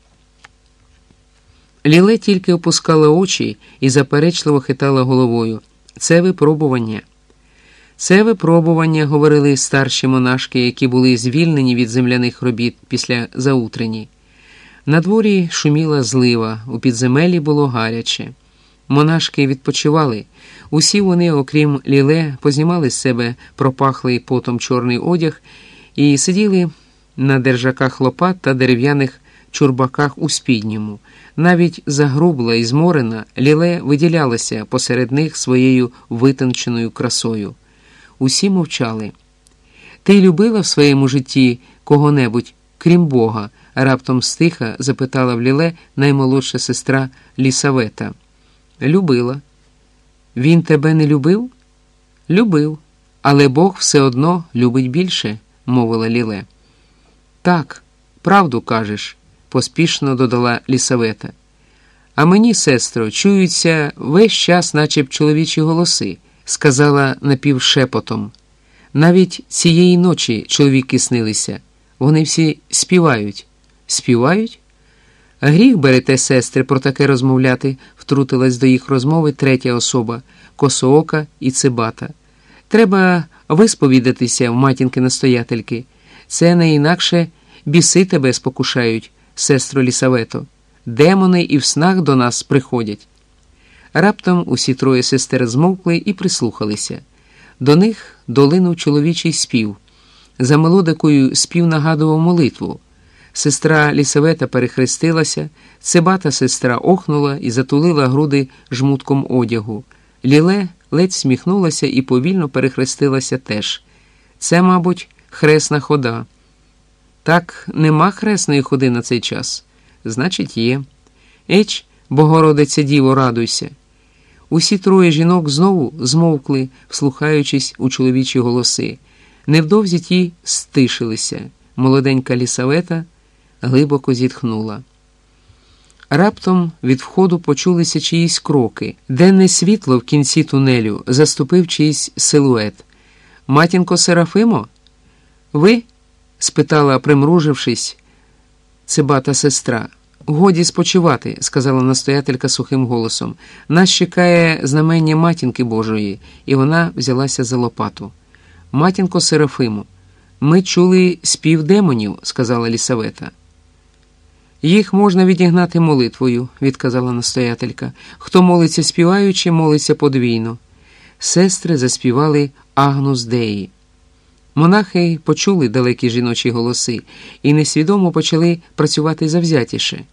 Ліле тільки опускала очі і заперечливо хитала головою. Це випробування. Це випробування, говорили старші монашки, які були звільнені від земляних робіт після заутрені. На дворі шуміла злива, у підземелі було гаряче. Монашки відпочивали. Усі вони, окрім ліле, познімали з себе пропахлий потом чорний одяг і сиділи на держаках лопат та дерев'яних чурбаках у спідньому. Навіть загрубла і зморена, ліле виділялася посеред них своєю витонченою красою. Усі мовчали. Ти любила в своєму житті кого-небудь, крім Бога? раптом стиха запитала в Ліле наймолодша сестра Лісавета. Любила. Він тебе не любив? Любив, але Бог все одно любить більше, мовила Ліле. Так, правду кажеш, поспішно додала Лісавета. А мені, сестро, чуються весь час, наче б чоловічі голоси, сказала напівшепотом. Навіть цієї ночі чоловіки снилися. Вони всі співають. Співають? Гріх берете, сестри, про таке розмовляти, втрутилась до їх розмови третя особа косоока і цибата. Треба висповідатися в матінки настоятельки. Це не інакше біси тебе спокушають, сестро лісавето. Демони і в снах до нас приходять. Раптом усі троє сестер змовкли і прислухалися. До них долинув чоловічий спів. За мелодикою спів нагадував молитву. Сестра лісавета перехрестилася, цибата сестра охнула і затулила груди жмутком одягу. Ліле ледь сміхнулася і повільно перехрестилася теж. Це, мабуть, хресна хода. Так, нема хресної ходи на цей час. Значить, є. Еч, Богородице Діво, радуйся. Усі троє жінок знову змовкли, вслухаючись у чоловічі голоси. Невдовзі ті стишилися. Молоденька лісавета глибоко зітхнула. Раптом від входу почулися чиїсь кроки. Денне світло в кінці тунелю заступив чийсь силует. Матінко Серафимо? Ви? Спитала, примружившись, цибата сестра. Годі спочивати, сказала настоятелька сухим голосом. Нас чекає знамення матінки Божої, і вона взялася за лопату. Матінко Серафиму, ми чули спів демонів, сказала лісавета. Їх можна відігнати молитвою, відказала настоятелька. Хто молиться співаючи, молиться подвійно. Сестри заспівали Агнус Деї. Монахи почули далекі жіночі голоси і несвідомо почали працювати завзятіше.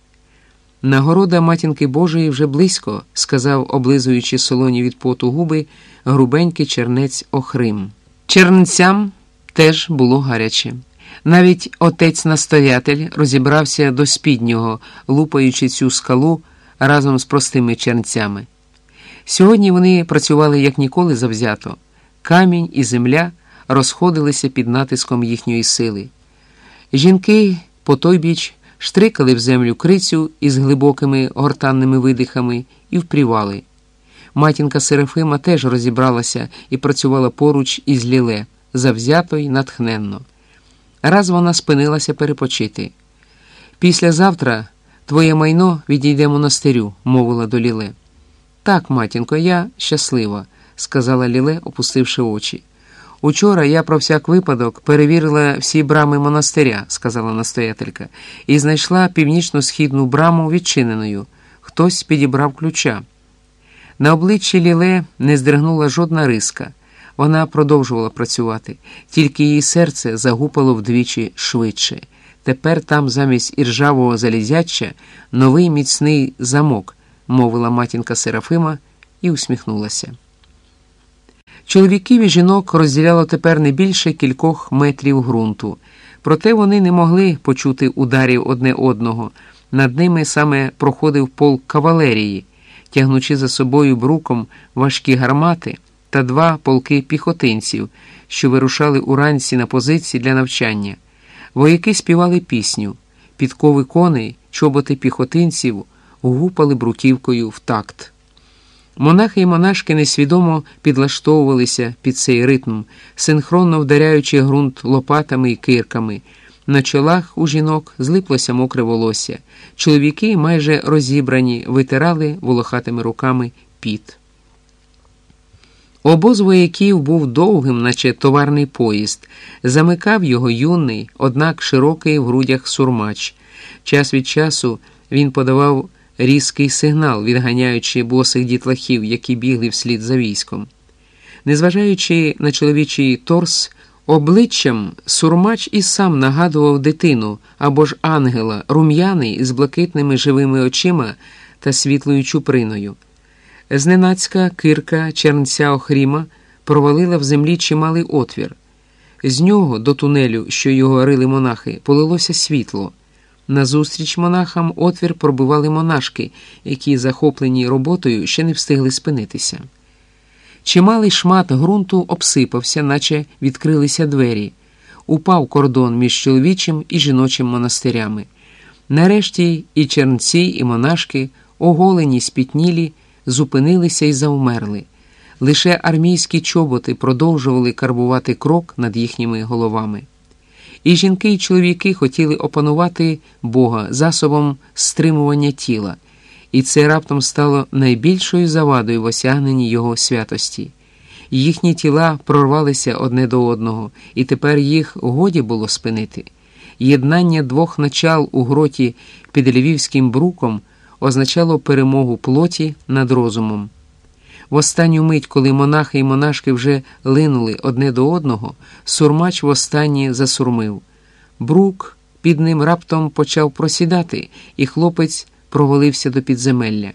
Нагорода матінки Божої вже близько, сказав, облизуючи солоні від поту губи, грубенький чернець Охрим. Чернцям теж було гаряче. Навіть отець настоятель розібрався до спіднього, лупаючи цю скалу разом з простими чернцями. Сьогодні вони працювали як ніколи завзято. Камінь і земля розходилися під натиском їхньої сили. Жінки по той біч штрикали в землю крицю із глибокими гортанними видихами і впрівали. Матінка Серафима теж розібралася і працювала поруч із ліле, завзято й натхненно. Раз вона спинилася перепочити. Післязавтра твоє майно відійде монастирю, мовила до Ліле. Так, матінко, я щаслива, сказала Ліле, опустивши очі. Учора я про всяк випадок перевірила всі брами монастиря, сказала настоятелька, і знайшла північно-східну браму відчиненою. Хтось підібрав ключа. На обличчі Ліле не здригнула жодна риска. Вона продовжувала працювати, тільки її серце загупало вдвічі швидше. Тепер там замість іржавого залізяча новий міцний замок, мовила матінка Серафима і усміхнулася. Чоловіків і жінок розділяло тепер не більше кількох метрів ґрунту, проте вони не могли почути ударів одне одного. Над ними саме проходив полк кавалерії, тягнучи за собою бруком важкі гармати та два полки піхотинців, що вирушали уранці на позиції для навчання. Вояки співали пісню, підкови коней, чоботи піхотинців гупали бруківкою в такт. Монахи і монашки несвідомо підлаштовувалися під цей ритм, синхронно вдаряючи ґрунт лопатами і кирками. На чолах у жінок злиплося мокре волосся. Чоловіки, майже розібрані, витирали волохатими руками піт. Обоз вояків був довгим, наче товарний поїзд. Замикав його юний, однак широкий в грудях сурмач. Час від часу він подавав різкий сигнал, відганяючи босих дітлахів, які бігли вслід за військом. Незважаючи на чоловічий торс, обличчям сурмач і сам нагадував дитину або ж ангела, рум'яний з блакитними живими очима та світлою чуприною. Зненацька кирка чернця Охріма провалила в землі чималий отвір. З нього до тунелю, що його рили монахи, полилося світло. Назустріч монахам отвір пробивали монашки, які, захоплені роботою, ще не встигли спинитися. Чималий шмат ґрунту обсипався, наче відкрилися двері, упав кордон між чоловічим і жіночим монастирями. Нарешті і чернці, і монашки, оголені, спітнілі, зупинилися і заумерли. Лише армійські чоботи продовжували карбувати крок над їхніми головами. І жінки і чоловіки хотіли опанувати Бога засобом стримування тіла, і це раптом стало найбільшою завадою в осягненні Його святості. Їхні тіла прорвалися одне до одного, і тепер їх годі було спинити. Єднання двох начал у гроті під Львівським бруком означало перемогу плоті над розумом. В останню мить, коли монахи і монашки вже линули одне до одного, сурмач востаннє засурмив. Брук під ним раптом почав просідати, і хлопець провалився до підземелля.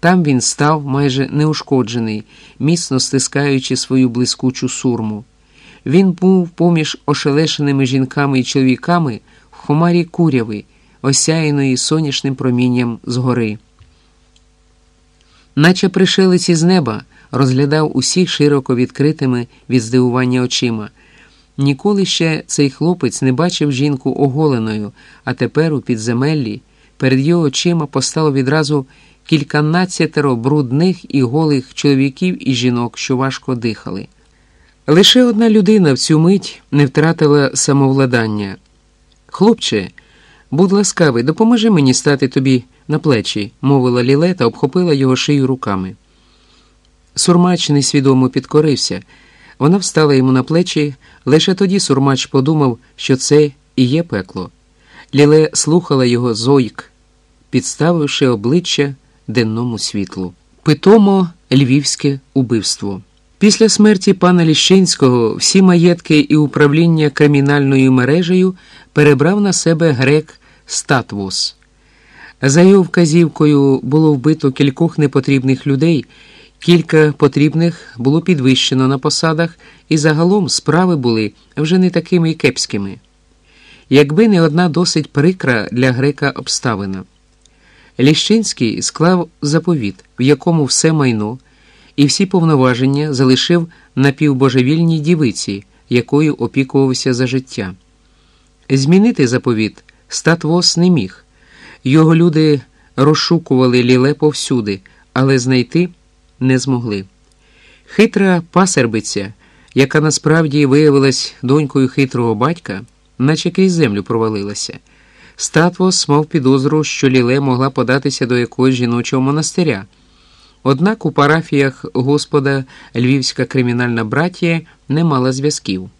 Там він став майже неушкоджений, міцно стискаючи свою блискучу сурму. Він був поміж ошелешеними жінками і чоловіками в хомарі куряви, осяяної сонячним промінням згори наче пришелець із неба, розглядав усіх широко відкритими від здивування очима. Ніколи ще цей хлопець не бачив жінку оголеною, а тепер у підземеллі перед його очима постало відразу кільканадцятеро брудних і голих чоловіків і жінок, що важко дихали. Лише одна людина в цю мить не втратила самовладання. Хлопче, будь ласкавий, допоможи мені стати тобі на плечі, мовила Лілета, обхопила його шию руками. Сурмач несвідомо підкорився. Вона встала йому на плечі, лише тоді сурмач подумав, що це і є пекло. Ліле слухала його зойк, підставивши обличчя денному світлу. Питомо львівське убивство. Після смерті пана Ліщинського всі маєтки і управління кримінальною мережею перебрав на себе грек Статвос. За його вказівкою було вбито кількох непотрібних людей, кілька потрібних було підвищено на посадах, і загалом справи були вже не такими кепськими. якби не одна досить прикра для грека обставина. Ліщинський склав заповіт, в якому все майно і всі повноваження залишив напівбожевільній дівиці, якою опікувався за життя. Змінити заповіт статвос не міг. Його люди розшукували ліле повсюди, але знайти не змогли. Хитра пасербиця, яка насправді виявилась донькою хитрого батька, наче крізь землю провалилася. Статвос мав підозру, що Ліле могла податися до якогось жіночого монастиря. Однак у парафіях Господа Львівська кримінальна братія не мала зв'язків.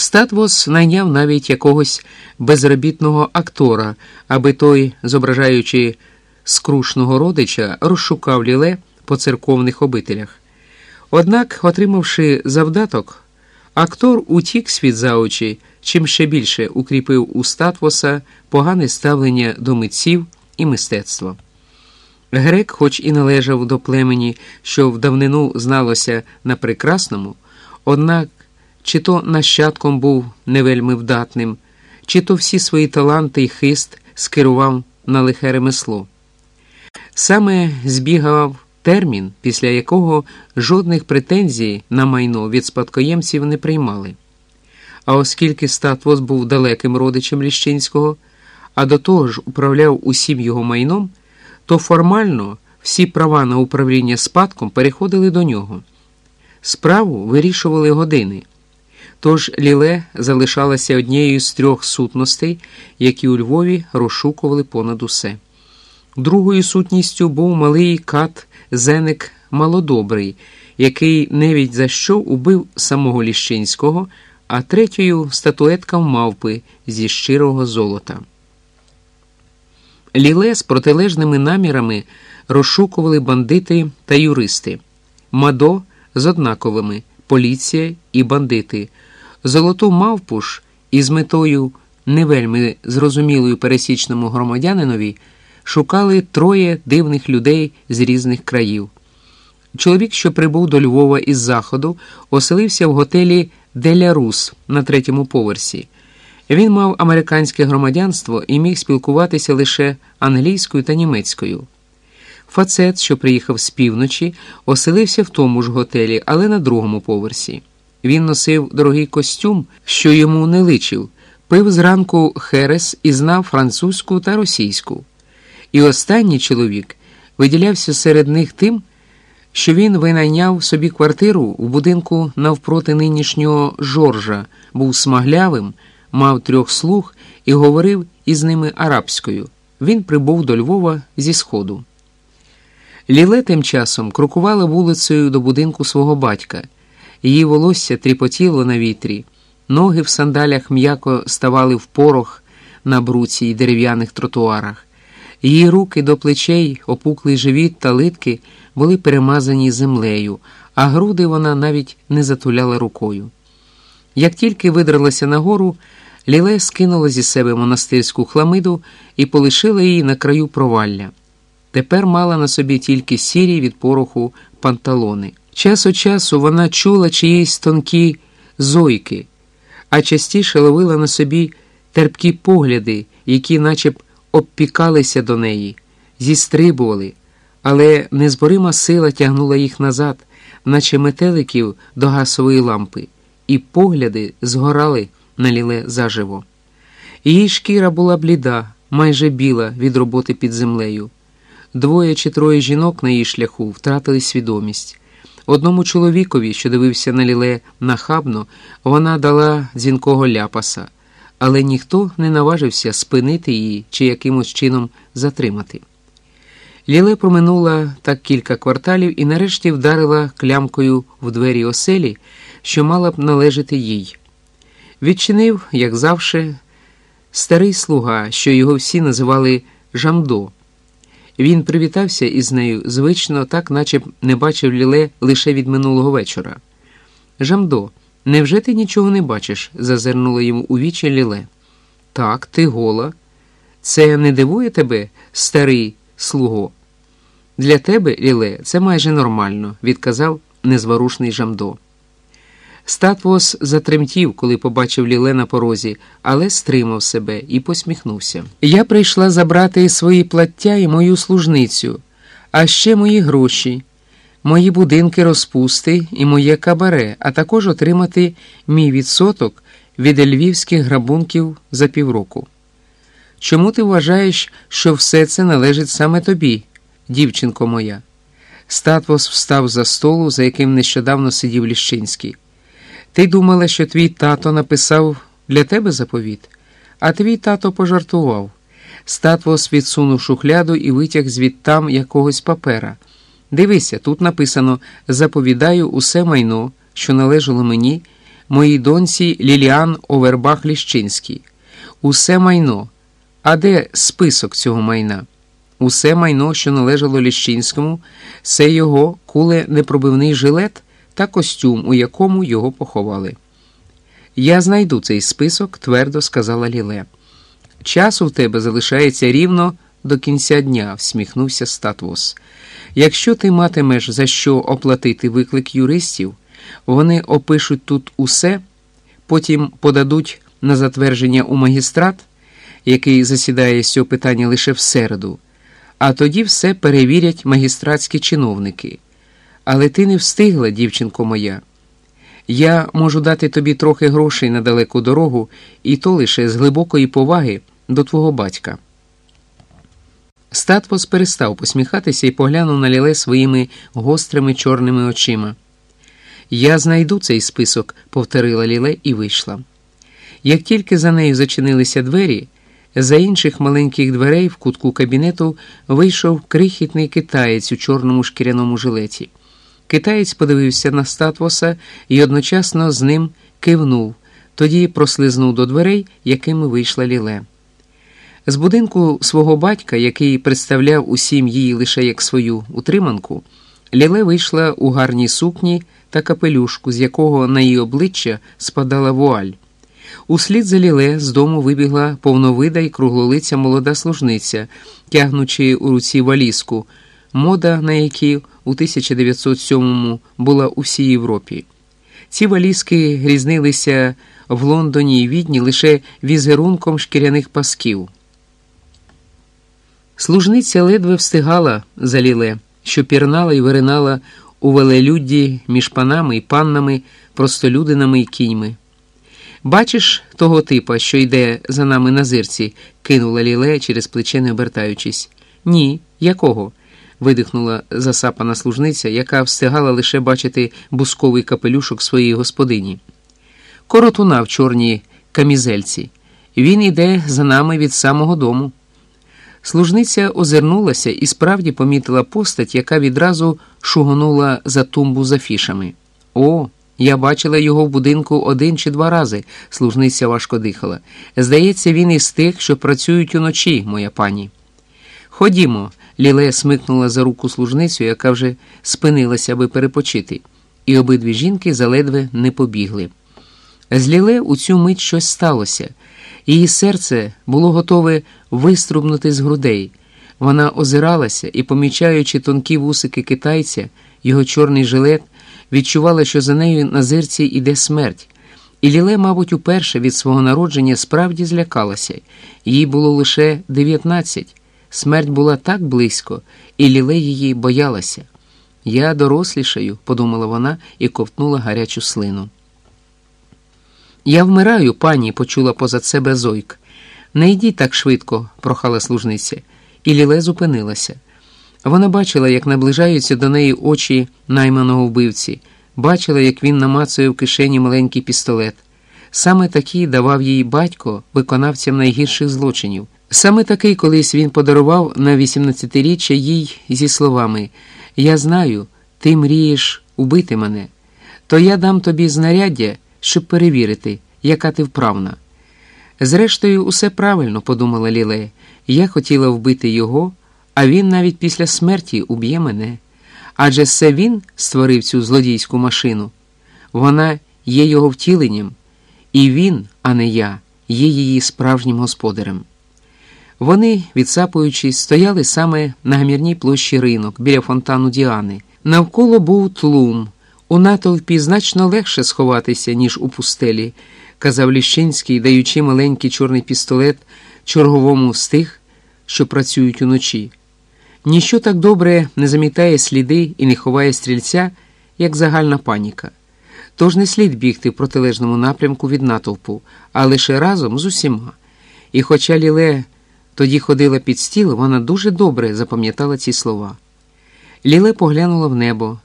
Статвос найняв навіть якогось безробітного актора, аби той, зображаючи скрушного родича, розшукав ліле по церковних обителях. Однак, отримавши завдаток, актор утік світ за очі, чим ще більше укріпив у статвоса погане ставлення до митців і мистецтва. Грек, хоч і належав до племені, що в давнину зналося на прекрасному, однак чи то нащадком був не вдатним, чи то всі свої таланти й хист скерував на лихе ремесло. Саме збігав термін, після якого жодних претензій на майно від спадкоємців не приймали. А оскільки статвос був далеким родичем Ліщинського, а до того ж управляв усім його майном, то формально всі права на управління спадком переходили до нього. Справу вирішували години. Тож Ліле залишалася однією з трьох сутностей, які у Львові розшукували понад усе. Другою сутністю був малий кат Зеник Малодобрий, який невідь за що убив самого Ліщинського, а третьою статуетка мавпи зі щирого золота. Ліле з протилежними намірами розшукували бандити та юристи, Мадо з однаковими поліція і бандити. Золоту мавпу ж із метою не вельми зрозумілою пересічному громадянинові шукали троє дивних людей з різних країв. Чоловік, що прибув до Львова із заходу, оселився в готелі Деля Рус на третьому поверсі. Він мав американське громадянство і міг спілкуватися лише англійською та німецькою. Фацет, що приїхав з півночі, оселився в тому ж готелі, але на другому поверсі. Він носив дорогий костюм, що йому не личив, пив зранку херес і знав французьку та російську. І останній чоловік виділявся серед них тим, що він винайняв собі квартиру в будинку навпроти нинішнього Жоржа, був смаглявим, мав трьох слуг і говорив із ними арабською. Він прибув до Львова зі сходу. Ліле тим часом крокувала вулицею до будинку свого батька. Її волосся тріпотіло на вітрі, ноги в сандалях м'яко ставали в порох на бруці й дерев'яних тротуарах. Її руки до плечей, опуклий живіт та литки були перемазані землею, а груди вона навіть не затуляла рукою. Як тільки видралася нагору, Ліле скинула зі себе монастирську хламиду і полишила її на краю провалля. Тепер мала на собі тільки сірі від пороху панталони. Час у часу вона чула чиїсь тонкі зойки, а частіше ловила на собі терпкі погляди, які наче б обпікалися до неї, зістрибували, але незборима сила тягнула їх назад, наче метеликів до гасової лампи, і погляди згорали на ліле заживо. Її шкіра була бліда, майже біла від роботи під землею. Двоє чи троє жінок на її шляху втратили свідомість. Одному чоловікові, що дивився на ліле нахабно, вона дала дзвінкого ляпаса, але ніхто не наважився спинити її чи якимось чином затримати. Ліле проминула так кілька кварталів і нарешті вдарила клямкою в двері оселі, що мала б належати їй. Відчинив, як завше, старий слуга, що його всі називали Жамдо. Він привітався із нею звично, так наче не бачив Ліле лише від минулого вечора. Жамдо, невже ти нічого не бачиш? зазирнула йому у вічі Ліле. Так, ти гола. Це не дивує тебе, старий слуго? Для тебе, Ліле, це майже нормально, відказав незворушний Жамдо. Статвос затремтів, коли побачив Ліле на порозі, але стримав себе і посміхнувся. Я прийшла забрати свої плаття і мою служницю, а ще мої гроші, мої будинки розпусти і моє кабаре, а також отримати мій відсоток від львівських грабунків за півроку. Чому ти вважаєш, що все це належить саме тобі, дівчинко моя? Статвос встав за столу, за яким нещодавно сидів Ліщинський. Ти думала, що твій тато написав для тебе заповіт, а твій тато пожартував. Статвос відсунув шухляду і витяг звідтам якогось папера. Дивися, тут написано Заповідаю усе майно, що належало мені, моїй доньці Ліліан Овербах Ліщинський. Усе майно. А де список цього майна? Усе майно, що належало Ліщинському, це його куле непробивний жилет та костюм, у якому його поховали. Я знайду цей список, твердо сказала Ліле. Часу в тебе залишається рівно до кінця дня, всміхнувся Статвос. Якщо ти матимеш за що оплатити виклик юристів, вони опишуть тут усе, потім подадуть на затвердження у магістрат, який засідає з цього питання лише в середу, а тоді все перевірять магістратські чиновники. Але ти не встигла, дівчинко моя. Я можу дати тобі трохи грошей на далеку дорогу, і то лише з глибокої поваги до твого батька. Статвос перестав посміхатися і поглянув на ліле своїми гострими чорними очима. Я знайду цей список, повторила Ліле і вийшла. Як тільки за нею зачинилися двері, за інших маленьких дверей в кутку кабінету вийшов крихітний китаєць у чорному шкіряному жилеті. Китаєць подивився на статвоса і одночасно з ним кивнув, тоді прослизнув до дверей, якими вийшла Ліле. З будинку свого батька, який представляв усім її лише як свою утриманку, Ліле вийшла у гарній сукні та капелюшку, з якого на її обличчя спадала вуаль. Услід за Ліле з дому вибігла повновида й круглолиця молода служниця, тягнучи у руці валізку, мода на якій у 1907-му була у всій Європі. Ці валізки різнилися в Лондоні і Відні лише візерунком шкіряних пасків. Служниця ледве встигала за ліле, що пірнала і виринала у велелюдді між панами і паннами, простолюдинами і кіньми. Бачиш того типа, що йде за нами на зирці, кинула ліле через плече, не обертаючись. Ні, якого? Видихнула засапана служниця, яка встигала лише бачити бусковий капелюшок своєї господині. Коротуна в чорній камізельці. Він іде за нами від самого дому. Служниця озирнулася і справді помітила постать, яка відразу шугонула за тумбу з афішами. О, я бачила його в будинку один чи два рази, служниця важко дихала. Здається, він із тих, що працюють уночі, моя пані. Ходімо, Лілея смикнула за руку служницю, яка вже спинилася, аби перепочити, і обидві жінки заледве не побігли. З Ліле у цю мить щось сталося. Її серце було готове виструбнути з грудей. Вона озиралася і, помічаючи тонкі вусики китайця, його чорний жилет, відчувала, що за нею на зирці йде смерть. І Ліле, мабуть, уперше від свого народження справді злякалася. Їй було лише дев'ятнадцять. Смерть була так близько, і Ліле її боялася. Я дорослішаю, подумала вона і ковтнула гарячу слину. Я вмираю, пані, почула позад себе зойк. Не йдіть так швидко, прохала служниця, і Ліле зупинилася. Вона бачила, як наближаються до неї очі найманого вбивці, бачила, як він намацує в кишені маленький пістолет. Саме такий давав їй батько виконавцям найгірших злочинів. Саме такий колись він подарував на 18-річчя їй зі словами Я знаю, ти мрієш убити мене, то я дам тобі знаряддя, щоб перевірити, яка ти вправна. Зрештою, усе правильно, подумала Лілея. Я хотіла вбити його, а він навіть після смерті уб'є мене. Адже це він створив цю злодійську машину. Вона є його втіленням, і він, а не я, є її справжнім господарем. Вони, відсапуючись, стояли саме на гамірній площі ринок біля фонтану Діани. Навколо був тлум. У натовпі значно легше сховатися, ніж у пустелі, казав Ліщинський, даючи маленький чорний пістолет черговому з тих, що працюють уночі. Ніщо так добре не замітає сліди і не ховає стрільця, як загальна паніка. Тож не слід бігти в протилежному напрямку від натовпу, а лише разом з усіма. І хоча Ліле тоді ходила під стіл, вона дуже добре запам'ятала ці слова. Ліле поглянула в небо,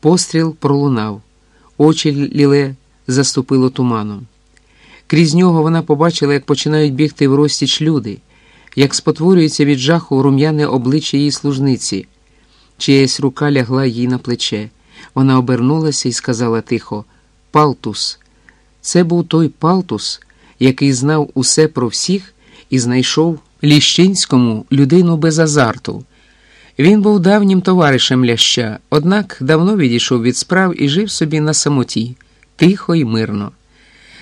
постріл пролунав, очі Ліле заступило туманом. Крізь нього вона побачила, як починають бігти в розтіч люди, як спотворюється від жаху рум'яне обличчя її служниці, чиясь рука лягла їй на плече. Вона обернулася і сказала тихо: Палтус. Це був той Палтус, який знав усе про всіх і знайшов Ліщинському людину без азарту. Він був давнім товаришем ляща, однак давно відійшов від справ і жив собі на самоті, тихо і мирно.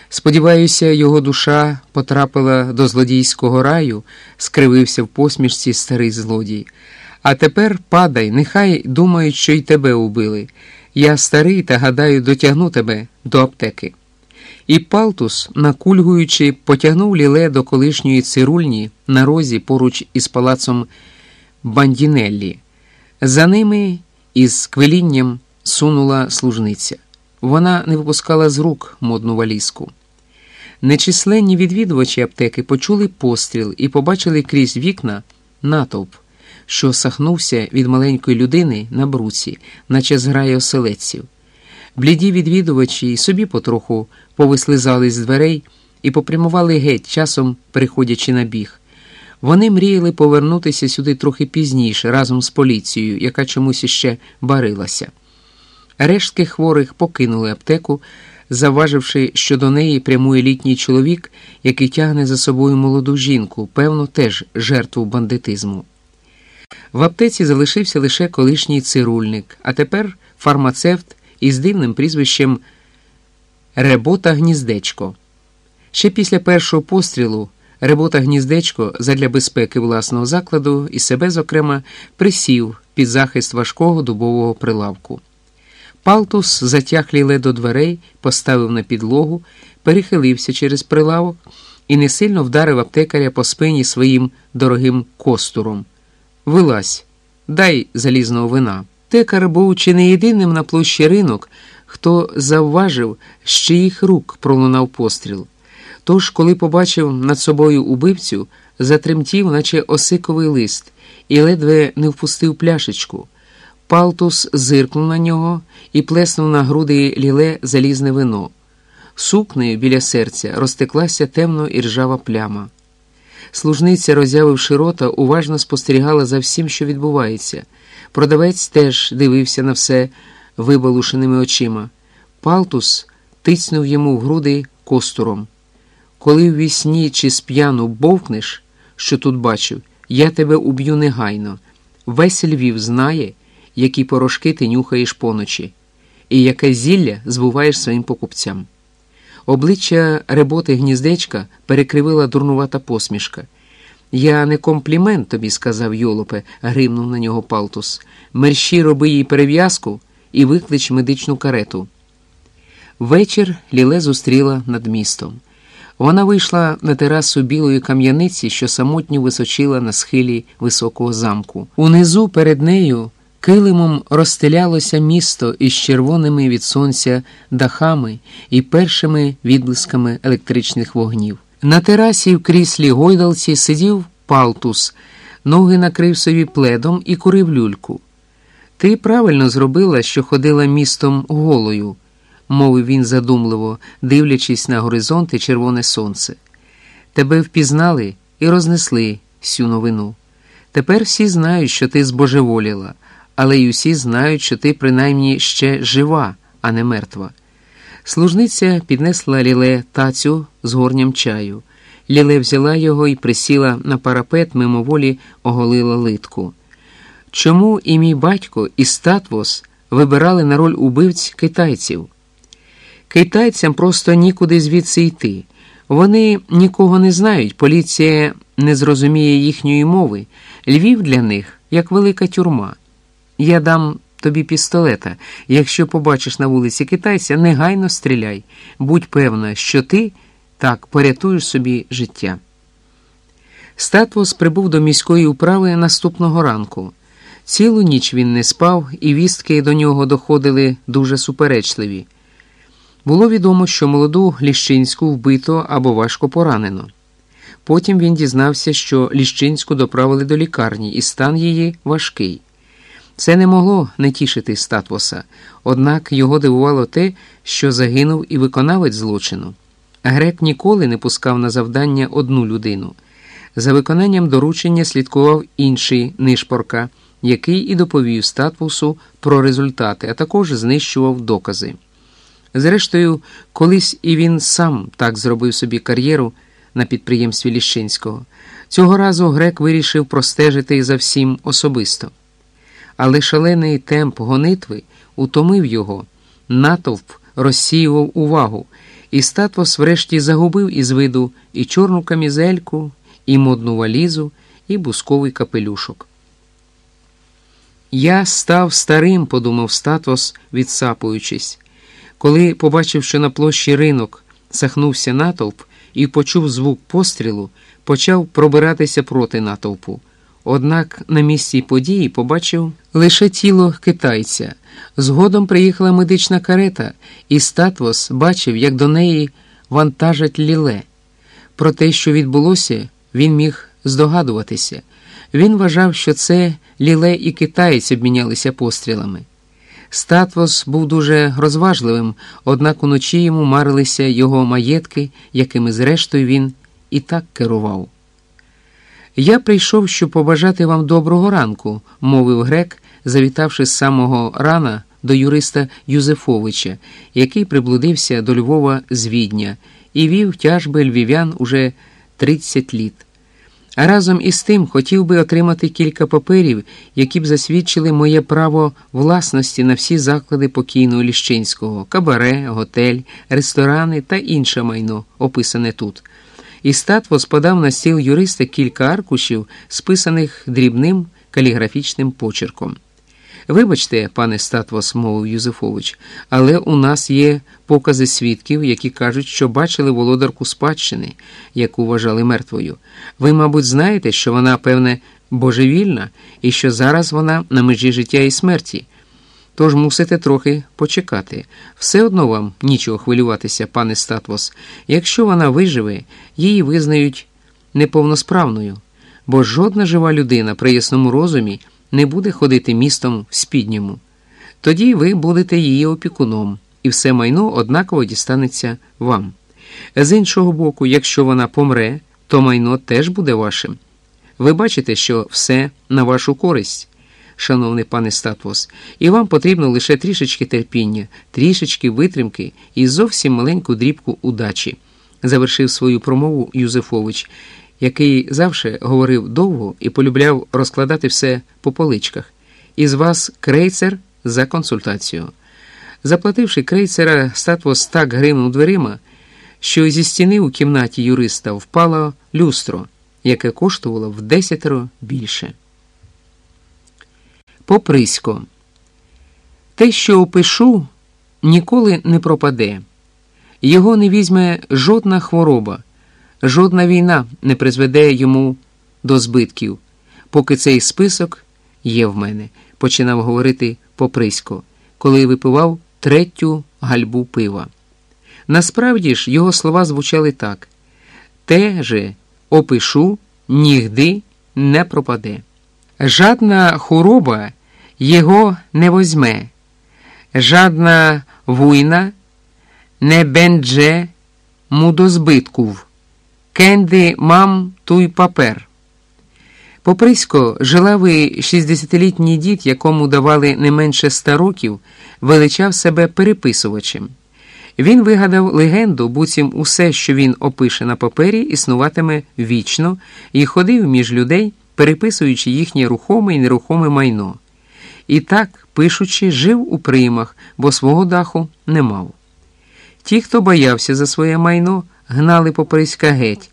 Сподіваюся, його душа потрапила до злодійського раю, скривився в посмішці старий злодій. А тепер падай, нехай думають, що й тебе убили. Я старий та гадаю, дотягну тебе до аптеки. І Палтус, накульгуючи, потягнув ліле до колишньої цирульні на розі поруч із палацом Бандінеллі. За ними із квелінням сунула служниця. Вона не випускала з рук модну валізку. Нечисленні відвідувачі аптеки почули постріл і побачили крізь вікна натовп, що сахнувся від маленької людини на бруці, наче зграє оселедців. Бліді відвідувачі собі потроху повислизали з дверей і попрямували геть, часом переходячи на біг. Вони мріяли повернутися сюди трохи пізніше разом з поліцією, яка чомусь іще барилася. Рештки хворих покинули аптеку, заваживши, що до неї прямує літній чоловік, який тягне за собою молоду жінку, певно, теж жертву бандитизму. В аптеці залишився лише колишній цирульник, а тепер фармацевт із дивним прізвищем Ребота Гніздечко. Ще після першого пострілу Ребота Гніздечко задля безпеки власного закладу і себе, зокрема, присів під захист важкого дубового прилавку. Палтус затяг ліле до дверей, поставив на підлогу, перехилився через прилавок і не сильно вдарив аптекаря по спині своїм дорогим костуром. Вилазь, дай залізного вина. Текар був чи не єдиним на площі ринок, хто завважив, з чиїх рук пролунав постріл. Тож, коли побачив над собою убивцю, затремтів, наче осиковий лист, і ледве не впустив пляшечку. Палтус зиркнув на нього і плеснув на груди ліле залізне вино. Сукнею біля серця розтеклася темно і ржава пляма. Служниця, роззявивши рота, уважно спостерігала за всім, що відбувається. Продавець теж дивився на все вибалушеними очима. Палтус тицнув йому в груди костуром. Коли в вісні чи сп'яну бовкнеш, що тут бачив, я тебе уб'ю негайно. Весь Львів знає, які порошки ти нюхаєш поночі, і яке зілля збуваєш своїм покупцям. Обличчя реботи гніздечка перекривила дурнувата посмішка. Я не комплімент тобі, сказав Йолопе, гримнув на нього Палтус. Мерщі роби їй перев'язку і виклич медичну карету. Вечір Ліле зустріла над містом. Вона вийшла на терасу білої кам'яниці, що самотньо височила на схилі високого замку. Унизу перед нею килимом розстелялося місто із червоними від сонця дахами і першими відблисками електричних вогнів. На терасі в кріслі гойдалці сидів палтус, ноги накрив собі пледом і курив люльку. Ти правильно зробила, що ходила містом голою мовив він задумливо, дивлячись на горизонт червоне сонце. Тебе впізнали і рознесли сю новину. Тепер всі знають, що ти збожеволіла, але й усі знають, що ти принаймні ще жива, а не мертва. Служниця піднесла ліле тацю з горням чаю. Ліле взяла його і присіла на парапет, мимоволі оголила литку. Чому і мій батько, і статвос вибирали на роль убивць китайців? Китайцям просто нікуди звідси йти. Вони нікого не знають, поліція не зрозуміє їхньої мови. Львів для них як велика тюрма. Я дам тобі пістолета. Якщо побачиш на вулиці китайця, негайно стріляй. Будь певна, що ти так порятуєш собі життя. Статвос прибув до міської управи наступного ранку. Цілу ніч він не спав, і вістки до нього доходили дуже суперечливі. Було відомо, що молоду Ліщинську вбито або важко поранено. Потім він дізнався, що Ліщинську доправили до лікарні, і стан її важкий. Це не могло не тішити статвоса, однак його дивувало те, що загинув і виконавець злочину. Грек ніколи не пускав на завдання одну людину. За виконанням доручення слідкував інший нишпорка, який і доповів статвусу про результати, а також знищував докази. Зрештою, колись і він сам так зробив собі кар'єру на підприємстві Ліщинського. Цього разу грек вирішив простежити за всім особисто. Але шалений темп гонитви утомив його, натовп розсіював увагу, і статвос врешті загубив із виду і чорну камізельку, і модну валізу, і бусковий капелюшок. Я став старим, подумав статвос, відсапуючись. Коли побачив, що на площі ринок сахнувся натовп і почув звук пострілу, почав пробиратися проти натовпу. Однак на місці події побачив лише тіло китайця. Згодом приїхала медична карета, і статвос бачив, як до неї вантажать ліле. Про те, що відбулося, він міг здогадуватися. Він вважав, що це ліле і китаєць обмінялися пострілами. Статвос був дуже розважливим, однак уночі йому марилися його маєтки, якими, зрештою, він і так керував. Я прийшов, щоб побажати вам доброго ранку, мовив грек, завітавши з самого рана до юриста Юзефовича, який приблудився до Львова з Відня і вів тяжби львів'ян уже 30 літ. А разом із тим хотів би отримати кілька паперів, які б засвідчили моє право власності на всі заклади покійного Ліщинського, кабаре, готель, ресторани та інше майно, описане тут. І статво спадав на стіл юриста кілька аркушів, списаних дрібним каліграфічним почерком. Вибачте, пане Статвос, мовив Юзефович, але у нас є покази свідків, які кажуть, що бачили володарку спадщини, яку вважали мертвою. Ви, мабуть, знаєте, що вона, певне, божевільна і що зараз вона на межі життя і смерті. Тож мусите трохи почекати. Все одно вам нічого хвилюватися, пане Статвос. Якщо вона виживе, її визнають неповносправною, бо жодна жива людина при ясному розумі не буде ходити містом в спідньому. Тоді ви будете її опікуном, і все майно однаково дістанеться вам. З іншого боку, якщо вона помре, то майно теж буде вашим. Ви бачите, що все на вашу користь, шановний пане Статвос, і вам потрібно лише трішечки терпіння, трішечки витримки і зовсім маленьку дрібку удачі, завершив свою промову Юзефович який завжди говорив довго і полюбляв розкладати все по поличках. Із вас крейцер за консультацію. Заплативши крейцера, статвос так гримнув дверима, що зі стіни у кімнаті юриста впало люстро, яке коштувало в десятеро більше. Поприсько. Те, що опишу, ніколи не пропаде. Його не візьме жодна хвороба. Жодна війна не призведе йому до збитків, поки цей список є в мене, починав говорити Поприсько, коли випивав третю гальбу пива. Насправді ж його слова звучали так: те же опишу, нігди не пропаде. Жадна хвороба його не возьме, жадна війна не бендже му до збитків. Кенди мам туй папер. Поприсько жилавий 60-літній дід, якому давали не менше ста років, величав себе переписувачем. Він вигадав легенду, буцім усе, що він опише на папері, існуватиме вічно, і ходив між людей, переписуючи їхнє рухоме і нерухоме майно. І так, пишучи, жив у приймах, бо свого даху не мав. Ті, хто боявся за своє майно, гнали Поприська геть.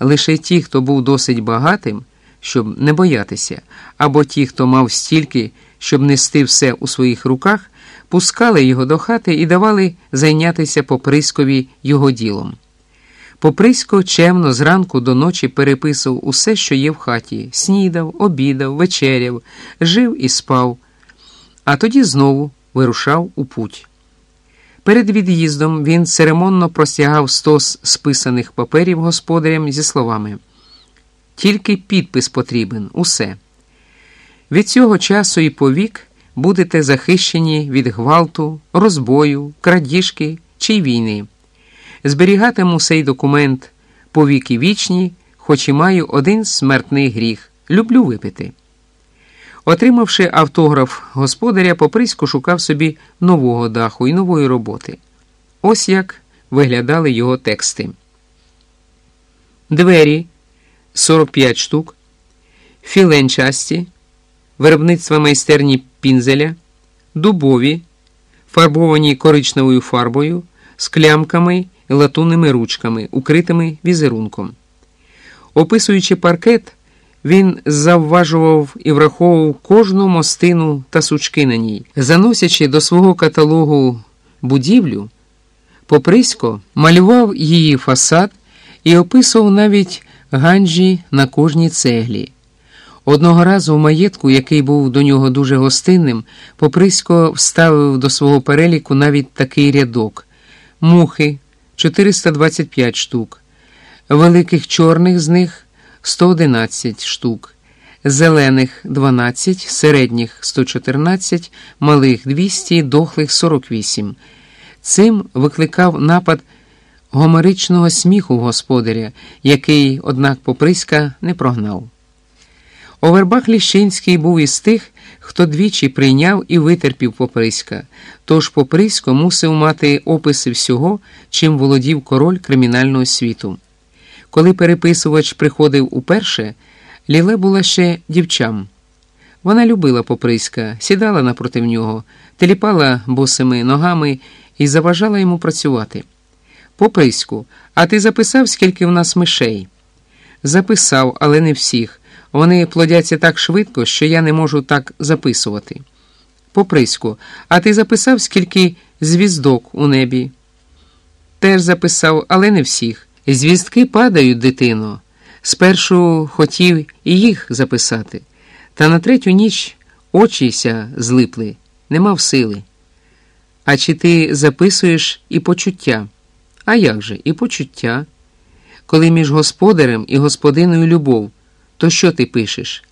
Лише ті, хто був досить багатим, щоб не боятися, або ті, хто мав стільки, щоб нести все у своїх руках, пускали його до хати і давали зайнятися Поприськові його ділом. Поприсько чемно зранку до ночі переписував усе, що є в хаті, снідав, обідав, вечеряв, жив і спав, а тоді знову вирушав у путь. Перед від'їздом він церемонно простягав стос списаних паперів господарям зі словами Тільки підпис потрібен, усе. Від цього часу і повік будете захищені від гвалту, розбою, крадіжки чи війни. Зберігатиму цей документ повіки вічні, хоч і маю один смертний гріх люблю випити. Отримавши автограф господаря, Поприсько шукав собі нового даху і нової роботи. Ось як виглядали його тексти. Двері 45 штук, філенчасті, виробництва майстерні пінзеля, дубові, фарбовані коричневою фарбою, з клямками і латунними ручками, укритими візерунком. Описуючи паркет, він завважував і враховував кожну мостину та сучки на ній. Заносячи до свого каталогу будівлю, Поприсько малював її фасад і описував навіть ганджі на кожній цеглі. Одного разу в маєтку, який був до нього дуже гостинним, Поприсько вставив до свого переліку навіть такий рядок мухи 425 штук, великих чорних з них 111 штук, зелених 12, середніх 114, малих 200, дохлих 48. Цим викликав напад гомеричного сміху господаря, який, однак, Поприська не прогнав. Овербах Ліщинський був із тих, хто двічі прийняв і витерпів Поприська, тож Поприсько мусив мати описи всього, чим володів король кримінального світу. Коли переписувач приходив уперше, Ліле була ще дівчам. Вона любила Поприська, сідала напроти нього, теліпала босими ногами і заважала йому працювати. Поприську, а ти записав, скільки в нас мишей? Записав, але не всіх. Вони плодяться так швидко, що я не можу так записувати. Поприську, а ти записав, скільки звіздок у небі? Теж записав, але не всіх. Звістки падають, дитино. Спершу хотів і їх записати, та на третю ніч очіся злипли, не мав сили. А чи ти записуєш і почуття? А як же, і почуття? Коли між господарем і господиною любов, то що ти пишеш?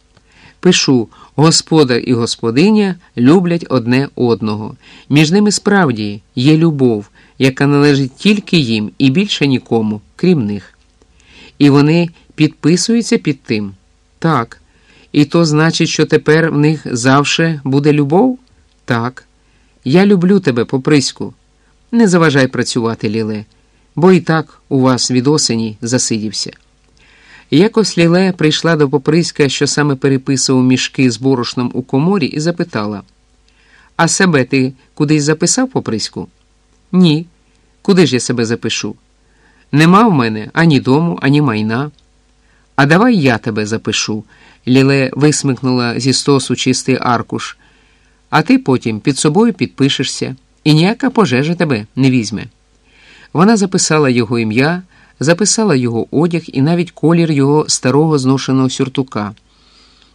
Пишу, господар і господиня люблять одне одного. Між ними справді є любов, яка належить тільки їм і більше нікому, крім них. І вони підписуються під тим? Так. І то значить, що тепер в них завше буде любов? Так. Я люблю тебе, Поприську. Не заважай працювати, Ліле, бо і так у вас від осені засидівся. Якось Ліле прийшла до Поприська, що саме переписував мішки з борошном у коморі, і запитала: А себе ти кудись записав Поприську? Ні. Куди ж я себе запишу? Нема в мене ані дому, ані майна. А давай я тебе запишу. Ліле висмикнула зі стосу чистий аркуш, а ти потім під собою підпишешся, і ніяка пожежа тебе не візьме. Вона записала його ім'я, записала його одяг і навіть колір його старого зношеного сюртука.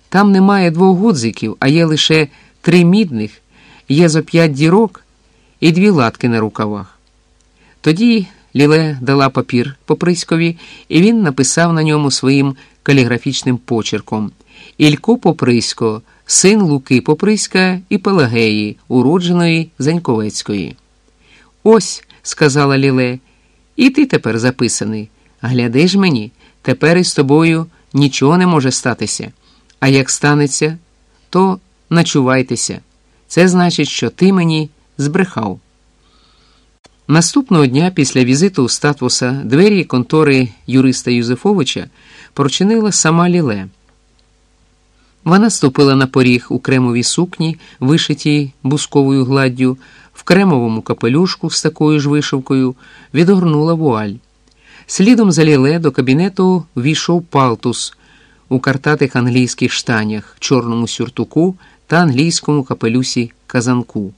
Там немає двох гудзиків, а є лише три мідних, є зо п'ять дірок і дві латки на рукавах. Тоді Ліле дала папір Поприськові, і він написав на ньому своїм каліграфічним почерком Ілько Поприсько, син Луки Поприська і Пелагеї, уродженої Заньковецької. Ось, сказала Ліле, і ти тепер записаний. Гляди ж мені, тепер із тобою нічого не може статися. А як станеться, то начувайтеся. Це значить, що ти мені збрехав. Наступного дня після візиту статуса двері контори юриста Юзефовича прочинила сама Ліле. Вона ступила на поріг у кремовій сукні, вишитій бусковою гладдю, в кремовому капелюшку з такою ж вишивкою, відгорнула вуаль. Слідом за Ліле до кабінету війшов палтус у картатих англійських штанях, чорному сюртуку та англійському капелюсі казанку.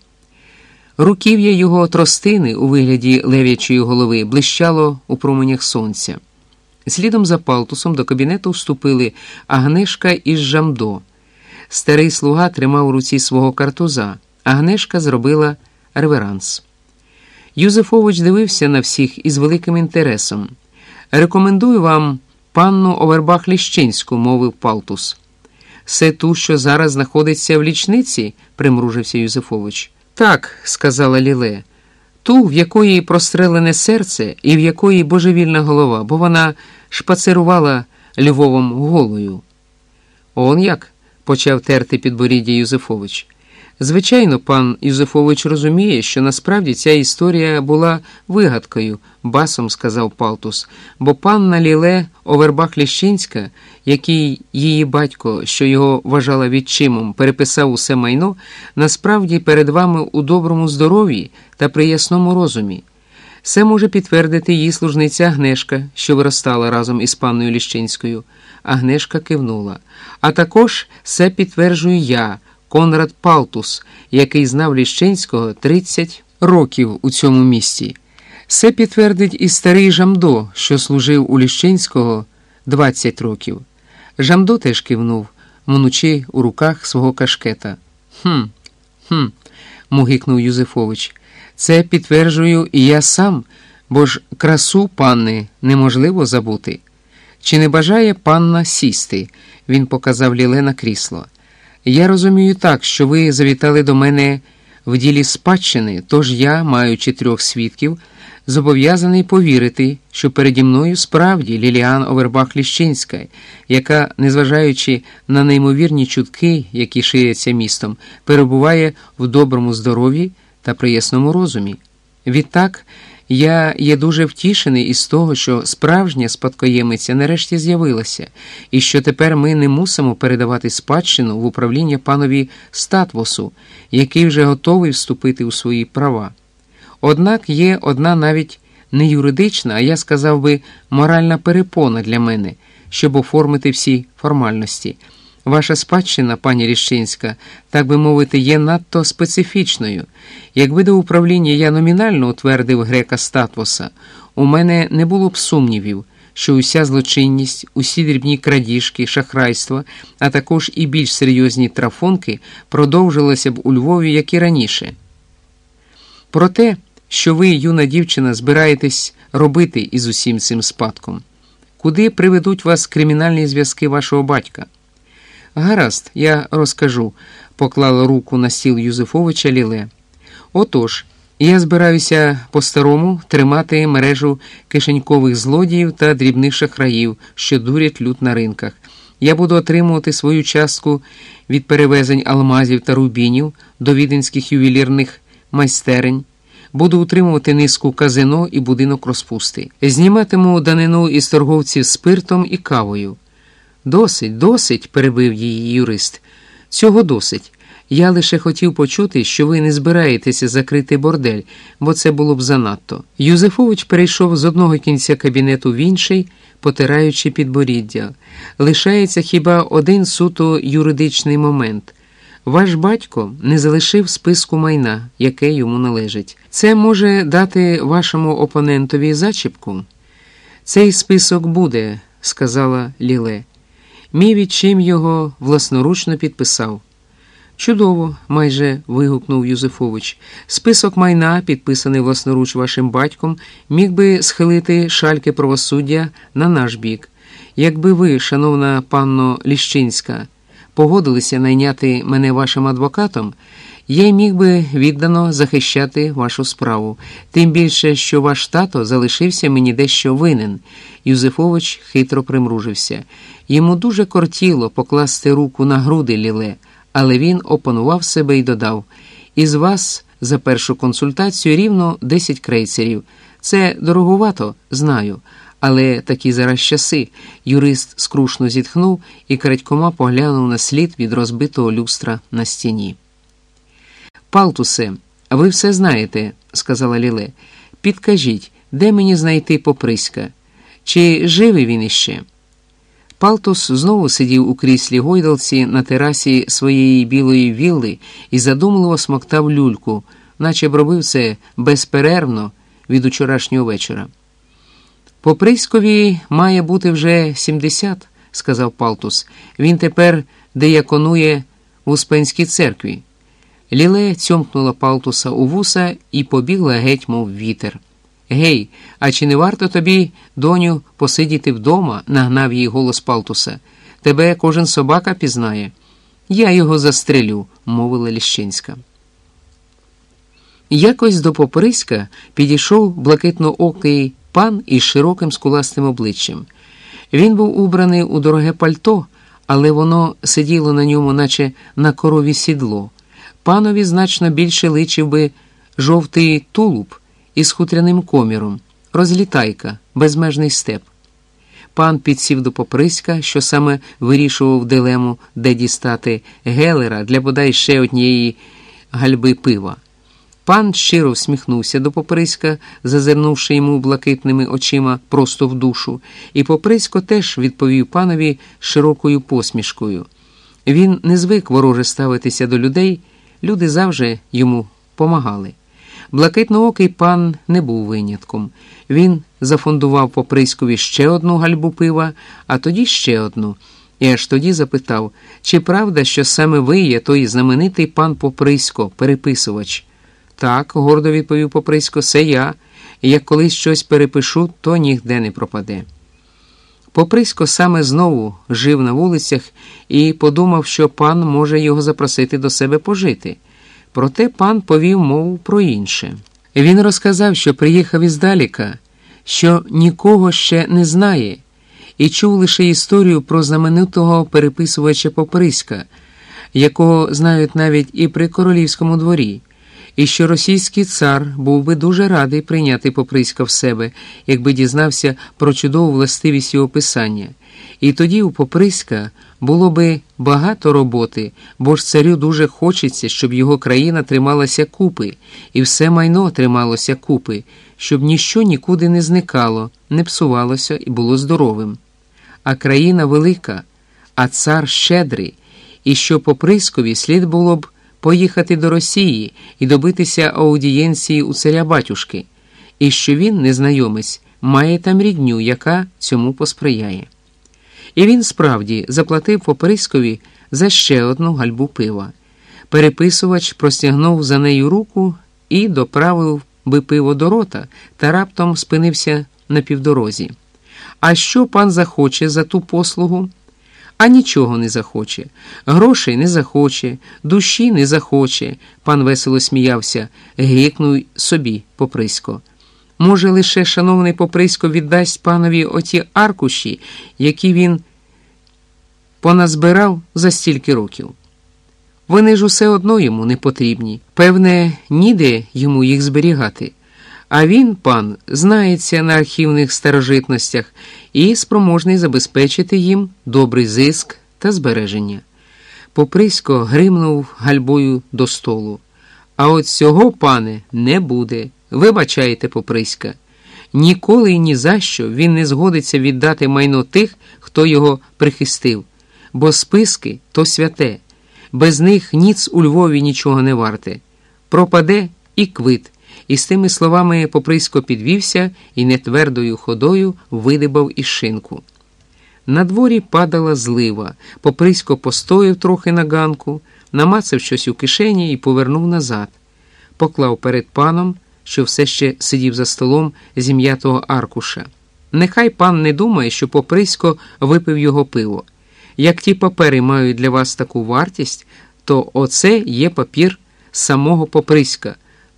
Руків'я його тростини у вигляді лев'ячої голови блищало у променях сонця. Слідом за палтусом до кабінету вступили Агнешка із Жамдо. Старий слуга тримав у руці свого картуза. Агнешка зробила реверанс. Юзефович дивився на всіх із великим інтересом. Рекомендую вам панну Овербах Ліщинську, мовив Палтус. Це ту, що зараз знаходиться в лічниці, примружився Юзефович. Так, сказала Ліле, ту, в якої прострелене серце і в якої божевільна голова, бо вона шпацирувала Львовом голою. Он як? почав терти підборіддя Юзефович. Звичайно, пан Юзефович розуміє, що насправді ця історія була вигадкою, басом сказав Палтус, бо панна Ліле Овербах Ліщинська, який її батько, що його вважала відчимом, переписав усе майно, насправді перед вами у доброму здоров'ї та при ясному розумі. Це може підтвердити її служниця Агнешка, що виростала разом із панною Ліщинською. Агнешка кивнула. А також це підтверджую я. Конрад Палтус, який знав Ліщинського 30 років у цьому місті. Це підтвердить і старий Жамдо, що служив у Ліщинського 20 років. Жамдо теж кивнув, мнучи у руках свого кашкета. Хм, хм, мугикнув Юзефович. Це підтверджую і я сам, бо ж красу панни неможливо забути. Чи не бажає панна сісти? Він показав Ліле на крісло. Я розумію так, що ви завітали до мене в ділі спадщини, тож я, маючи трьох свідків, зобов'язаний повірити, що переді мною справді Ліліан Овербах Ліщинська, яка, незважаючи на неймовірні чутки, які ширяться містом, перебуває в доброму здоров'ї та при ясному розумі. Відтак, я є дуже втішений із того, що справжня спадкоємиця нарешті з'явилася, і що тепер ми не мусимо передавати спадщину в управління панові Статвосу, який вже готовий вступити у свої права. Однак є одна навіть не юридична, а я сказав би, моральна перепона для мене, щоб оформити всі формальності. Ваша спадщина, пані Ріщинська, так би мовити, є надто специфічною. Якби до управління я номінально утвердив грека статвоса, у мене не було б сумнівів, що уся злочинність, усі дрібні крадіжки, шахрайства, а також і більш серйозні трафунки продовжилися б у Львові, як і раніше. Про те, що ви, юна дівчина, збираєтесь робити із усім цим спадком, куди приведуть вас кримінальні зв'язки вашого батька? Гаразд, я розкажу, поклала руку на стіл Юзефовича Ліле. Отож, я збираюся по-старому тримати мережу кишенькових злодіїв та дрібних шахраїв, що дурять люд на ринках. Я буду отримувати свою частку від перевезень алмазів та рубінів до віденських ювелірних майстерень. Буду утримувати низку казино і будинок розпусти. Зніматиму данину із торговців спиртом і кавою. Досить, досить, перебив її юрист. Цього досить. Я лише хотів почути, що ви не збираєтеся закрити бордель, бо це було б занадто. Юзефович перейшов з одного кінця кабінету в інший, потираючи підборіддя. Лишається хіба один суто юридичний момент. Ваш батько не залишив списку майна, яке йому належить. Це може дати вашому опонентові зачіпку? Цей список буде, сказала Ліле. Мій відчим його власноручно підписав. Чудово, майже вигукнув Юзефович. Список майна, підписаний власноруч вашим батьком, міг би схилити шальки правосуддя на наш бік. Якби ви, шановна панно Ліщинська, погодилися найняти мене вашим адвокатом, я й міг би віддано захищати вашу справу, тим більше, що ваш тато залишився мені дещо винен. Юзефович хитро примружився. Йому дуже кортіло покласти руку на груди ліле, але він опанував себе і додав: Із вас за першу консультацію рівно 10 крейцерів. Це дороговато, знаю. Але такі зараз часи. Юрист скрушно зітхнув і крадькома поглянув на слід від розбитого люстра на стіні. Палтусе, ви все знаєте, сказала Ліле. Підкажіть, де мені знайти поприська? Чи живий він іще? Палтус знову сидів у кріслі гойдалці на терасі своєї білої вілли і задумливо смоктав люльку, наче б робив це безперервно від учорашнього вечора. Поприськові має бути вже 70, сказав Палтус. Він тепер деяконує в Успенській церкві. Ліле цьомкнула Палтуса у вуса і побігла геть, мов вітер. Гей, а чи не варто тобі, доню, посидіти вдома? нагнав їй голос Палтуса. Тебе кожен собака пізнає. Я його застрелю, мовила Ліщинська. Якось до Поприська підійшов блакитноокий пан із широким скуластим обличчям. Він був убраний у дороге пальто, але воно сиділо на ньому, наче на корові сідло. Панові значно більше личив би жовтий тулуб із хутряним коміром, розлітайка, безмежний степ. Пан підсів до Поприська, що саме вирішував дилему, де дістати гелера для бодай ще однієї гальби пива. Пан щиро всміхнувся до Поприська, зазирнувши йому блакитними очима просто в душу, і Поприсько теж відповів панові широкою посмішкою. Він не звик вороже ставитися до людей, люди завжди йому помагали. Блакитноокий пан не був винятком. Він зафондував Поприськові ще одну гальбу пива, а тоді ще одну. І аж тоді запитав, чи правда, що саме ви є той знаменитий пан Поприсько, переписувач? Так, гордо відповів Поприсько, це я. Як колись щось перепишу, то нігде не пропаде. Поприсько саме знову жив на вулицях і подумав, що пан може його запросити до себе пожити. Проте пан повів мову про інше. Він розказав, що приїхав іздаліка, що нікого ще не знає, і чув лише історію про знаменитого переписувача Поприська, якого знають навіть і при королівському дворі і що російський цар був би дуже радий прийняти Поприська в себе, якби дізнався про чудову властивість його писання. І тоді у Поприська було би багато роботи, бо ж царю дуже хочеться, щоб його країна трималася купи, і все майно трималося купи, щоб ніщо нікуди не зникало, не псувалося і було здоровим. А країна велика, а цар щедрий, і що Поприскові слід було б поїхати до Росії і добитися аудієнції у царя батюшки, і що він, незнайомець, має там рідню, яка цьому посприяє. І він справді заплатив Поприскові за ще одну гальбу пива. Переписувач простягнув за нею руку і доправив би пиво до рота та раптом спинився на півдорозі. А що пан захоче за ту послугу? А нічого не захоче, грошей не захоче, душі не захоче, пан весело сміявся, гикнув собі Поприсько. Може, лише шановний Поприсько віддасть панові оті аркуші, які він поназбирав за стільки років. Вони ж усе одно йому не потрібні. Певне, ніде йому їх зберігати. А він, пан, знається на архівних старожитностях і спроможний забезпечити їм добрий зиск та збереження. Поприсько гримнув гальбою до столу. А от цього, пане, не буде. Вибачайте, Поприська. Ніколи і ні за що він не згодиться віддати майно тих, хто його прихистив, бо списки то святе, без них ніц у Львові нічого не варте. Пропаде і квит. І з тими словами Поприсько підвівся і нетвердою ходою видибав із шинку. На дворі падала злива. Поприсько постояв трохи на ганку, намацав щось у кишені і повернув назад. Поклав перед паном, що все ще сидів за столом зім'ятого аркуша. Нехай пан не думає, що Поприсько випив його пиво. Як ті папери мають для вас таку вартість, то оце є папір самого Поприська.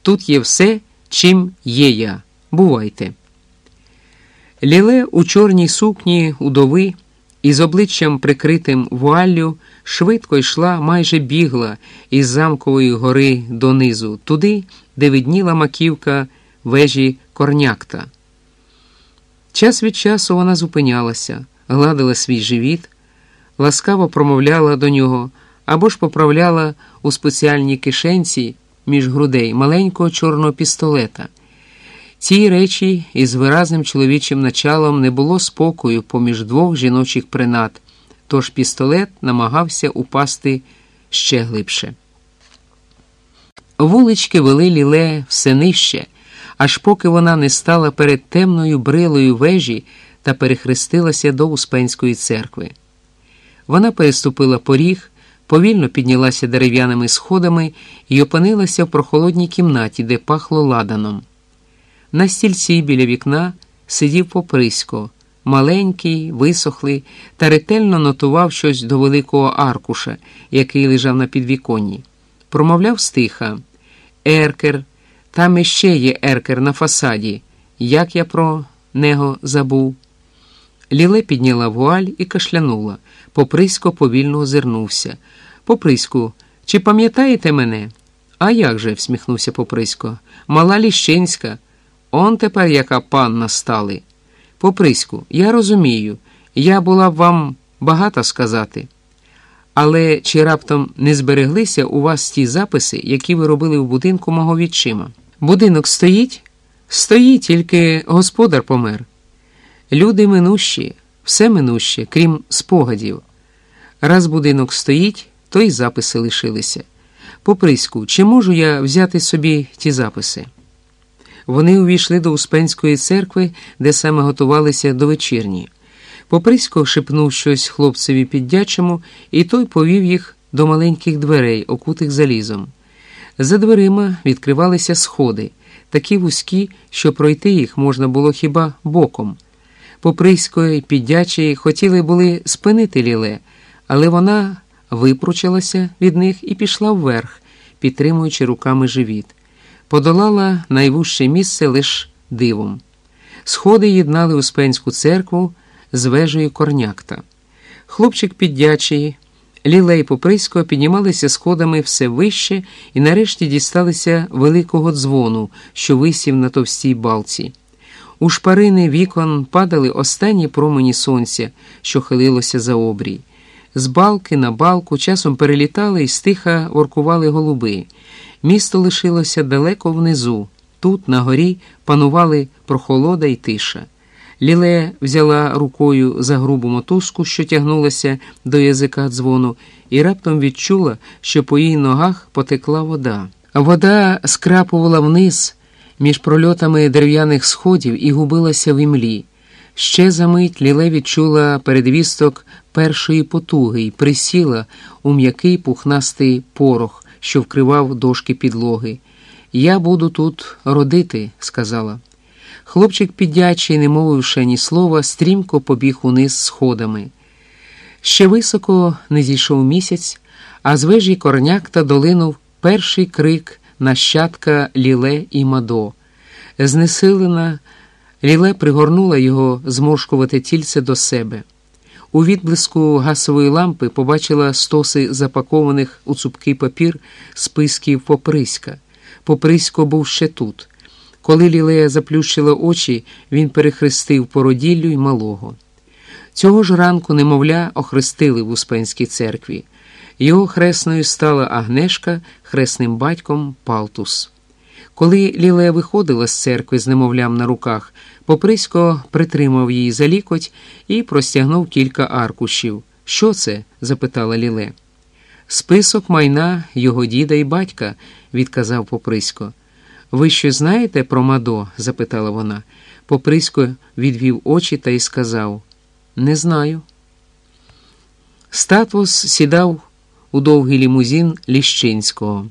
Тут є все, чим є я. Бувайте. Ліле у чорній сукні удови із обличчям прикритим вуаллю швидко йшла, майже бігла із замкової гори донизу, туди, де видніла маківка вежі корнякта. Час від часу вона зупинялася, гладила свій живіт, ласкаво промовляла до нього або ж поправляла у спеціальній кишенці між грудей маленького чорного пістолета, Цій речі із виразним чоловічим началом не було спокою поміж двох жіночих принад, тож пістолет намагався упасти ще глибше. Вулички вели ліле все нижче, аж поки вона не стала перед темною брилою вежі та перехрестилася до Успенської церкви. Вона переступила поріг, повільно піднялася дерев'яними сходами і опинилася в прохолодній кімнаті, де пахло ладаном. На стільці біля вікна сидів поприсько, маленький, висохлий, та ретельно нотував щось до великого аркуша, який лежав на підвіконні. Промовляв стиха Еркер, там іще є еркер на фасаді. Як я про него забув. Ліле підняла вуаль і кашлянула. Поприсько повільно озирнувся. Поприську, чи пам'ятаєте мене? А як же? всміхнувся Поприсько. Мала Ліщинська. Он тепер яка панна стали. Поприську, я розумію, я була б вам багато сказати. Але чи раптом не збереглися у вас ті записи, які ви робили в будинку мого відчима? Будинок стоїть? Стоїть, тільки господар помер. Люди минущі, все минуще, крім спогадів. Раз будинок стоїть, то й записи лишилися. Поприську, чи можу я взяти собі ті записи? Вони увійшли до Успенської церкви, де саме готувалися до вечірні. Поприсько шепнув щось хлопцеві піддячому, і той повів їх до маленьких дверей, окутих залізом. За дверима відкривалися сходи, такі вузькі, що пройти їх можна було хіба боком. Поприсько і піддячі хотіли були спинити ліле, але вона випручилася від них і пішла вверх, підтримуючи руками живіт. Подолала найвужче місце лише дивом. Сходи єднали Успенську церкву з вежею корнякта. Хлопчик піддячий, Лілей Поприського піднімалися сходами все вище і нарешті дісталися великого дзвону, що висів на товстій балці. У шпарини вікон падали останні промені сонця, що хилилося за обрій. З балки на балку часом перелітали і стиха воркували голуби. Місто лишилося далеко внизу. Тут, на горі, панували прохолода й тиша. Ліле взяла рукою за грубу мотузку, що тягнулася до язика дзвону, і раптом відчула, що по її ногах потекла вода. Вода скрапувала вниз між прольотами дерев'яних сходів і губилася в імлі. Ще за мить Ліле відчула передвісток першої потуги і присіла у м'який пухнастий порох, що вкривав дошки підлоги. Я буду тут родити, сказала. Хлопчик піддячий, не мовивши ні слова, стрімко побіг униз сходами. Ще високо не зійшов місяць, а з вежі корняк та долинув перший крик нащадка Ліле і Мадо. Знесилена, Ліле пригорнула його зморшкувати тільце до себе. У відблиску гасової лампи побачила стоси запакованих у цупкий папір списків Поприська. Поприсько був ще тут. Коли Лілея заплющила очі, він перехрестив породіллю й малого. Цього ж ранку немовля охрестили в Успенській церкві. Його хресною стала Агнешка, хресним батьком Палтус. Коли Лілея виходила з церкви з немовлям на руках, Поприсько притримав її за лікоть і простягнув кілька аркушів. Що це? запитала Ліле. Список майна його діда і батька, відказав Поприсько. Ви що знаєте про Мадо? запитала вона. Поприсько відвів очі та й сказав Не знаю. Статвос сідав у довгий лімузін Ліщинського.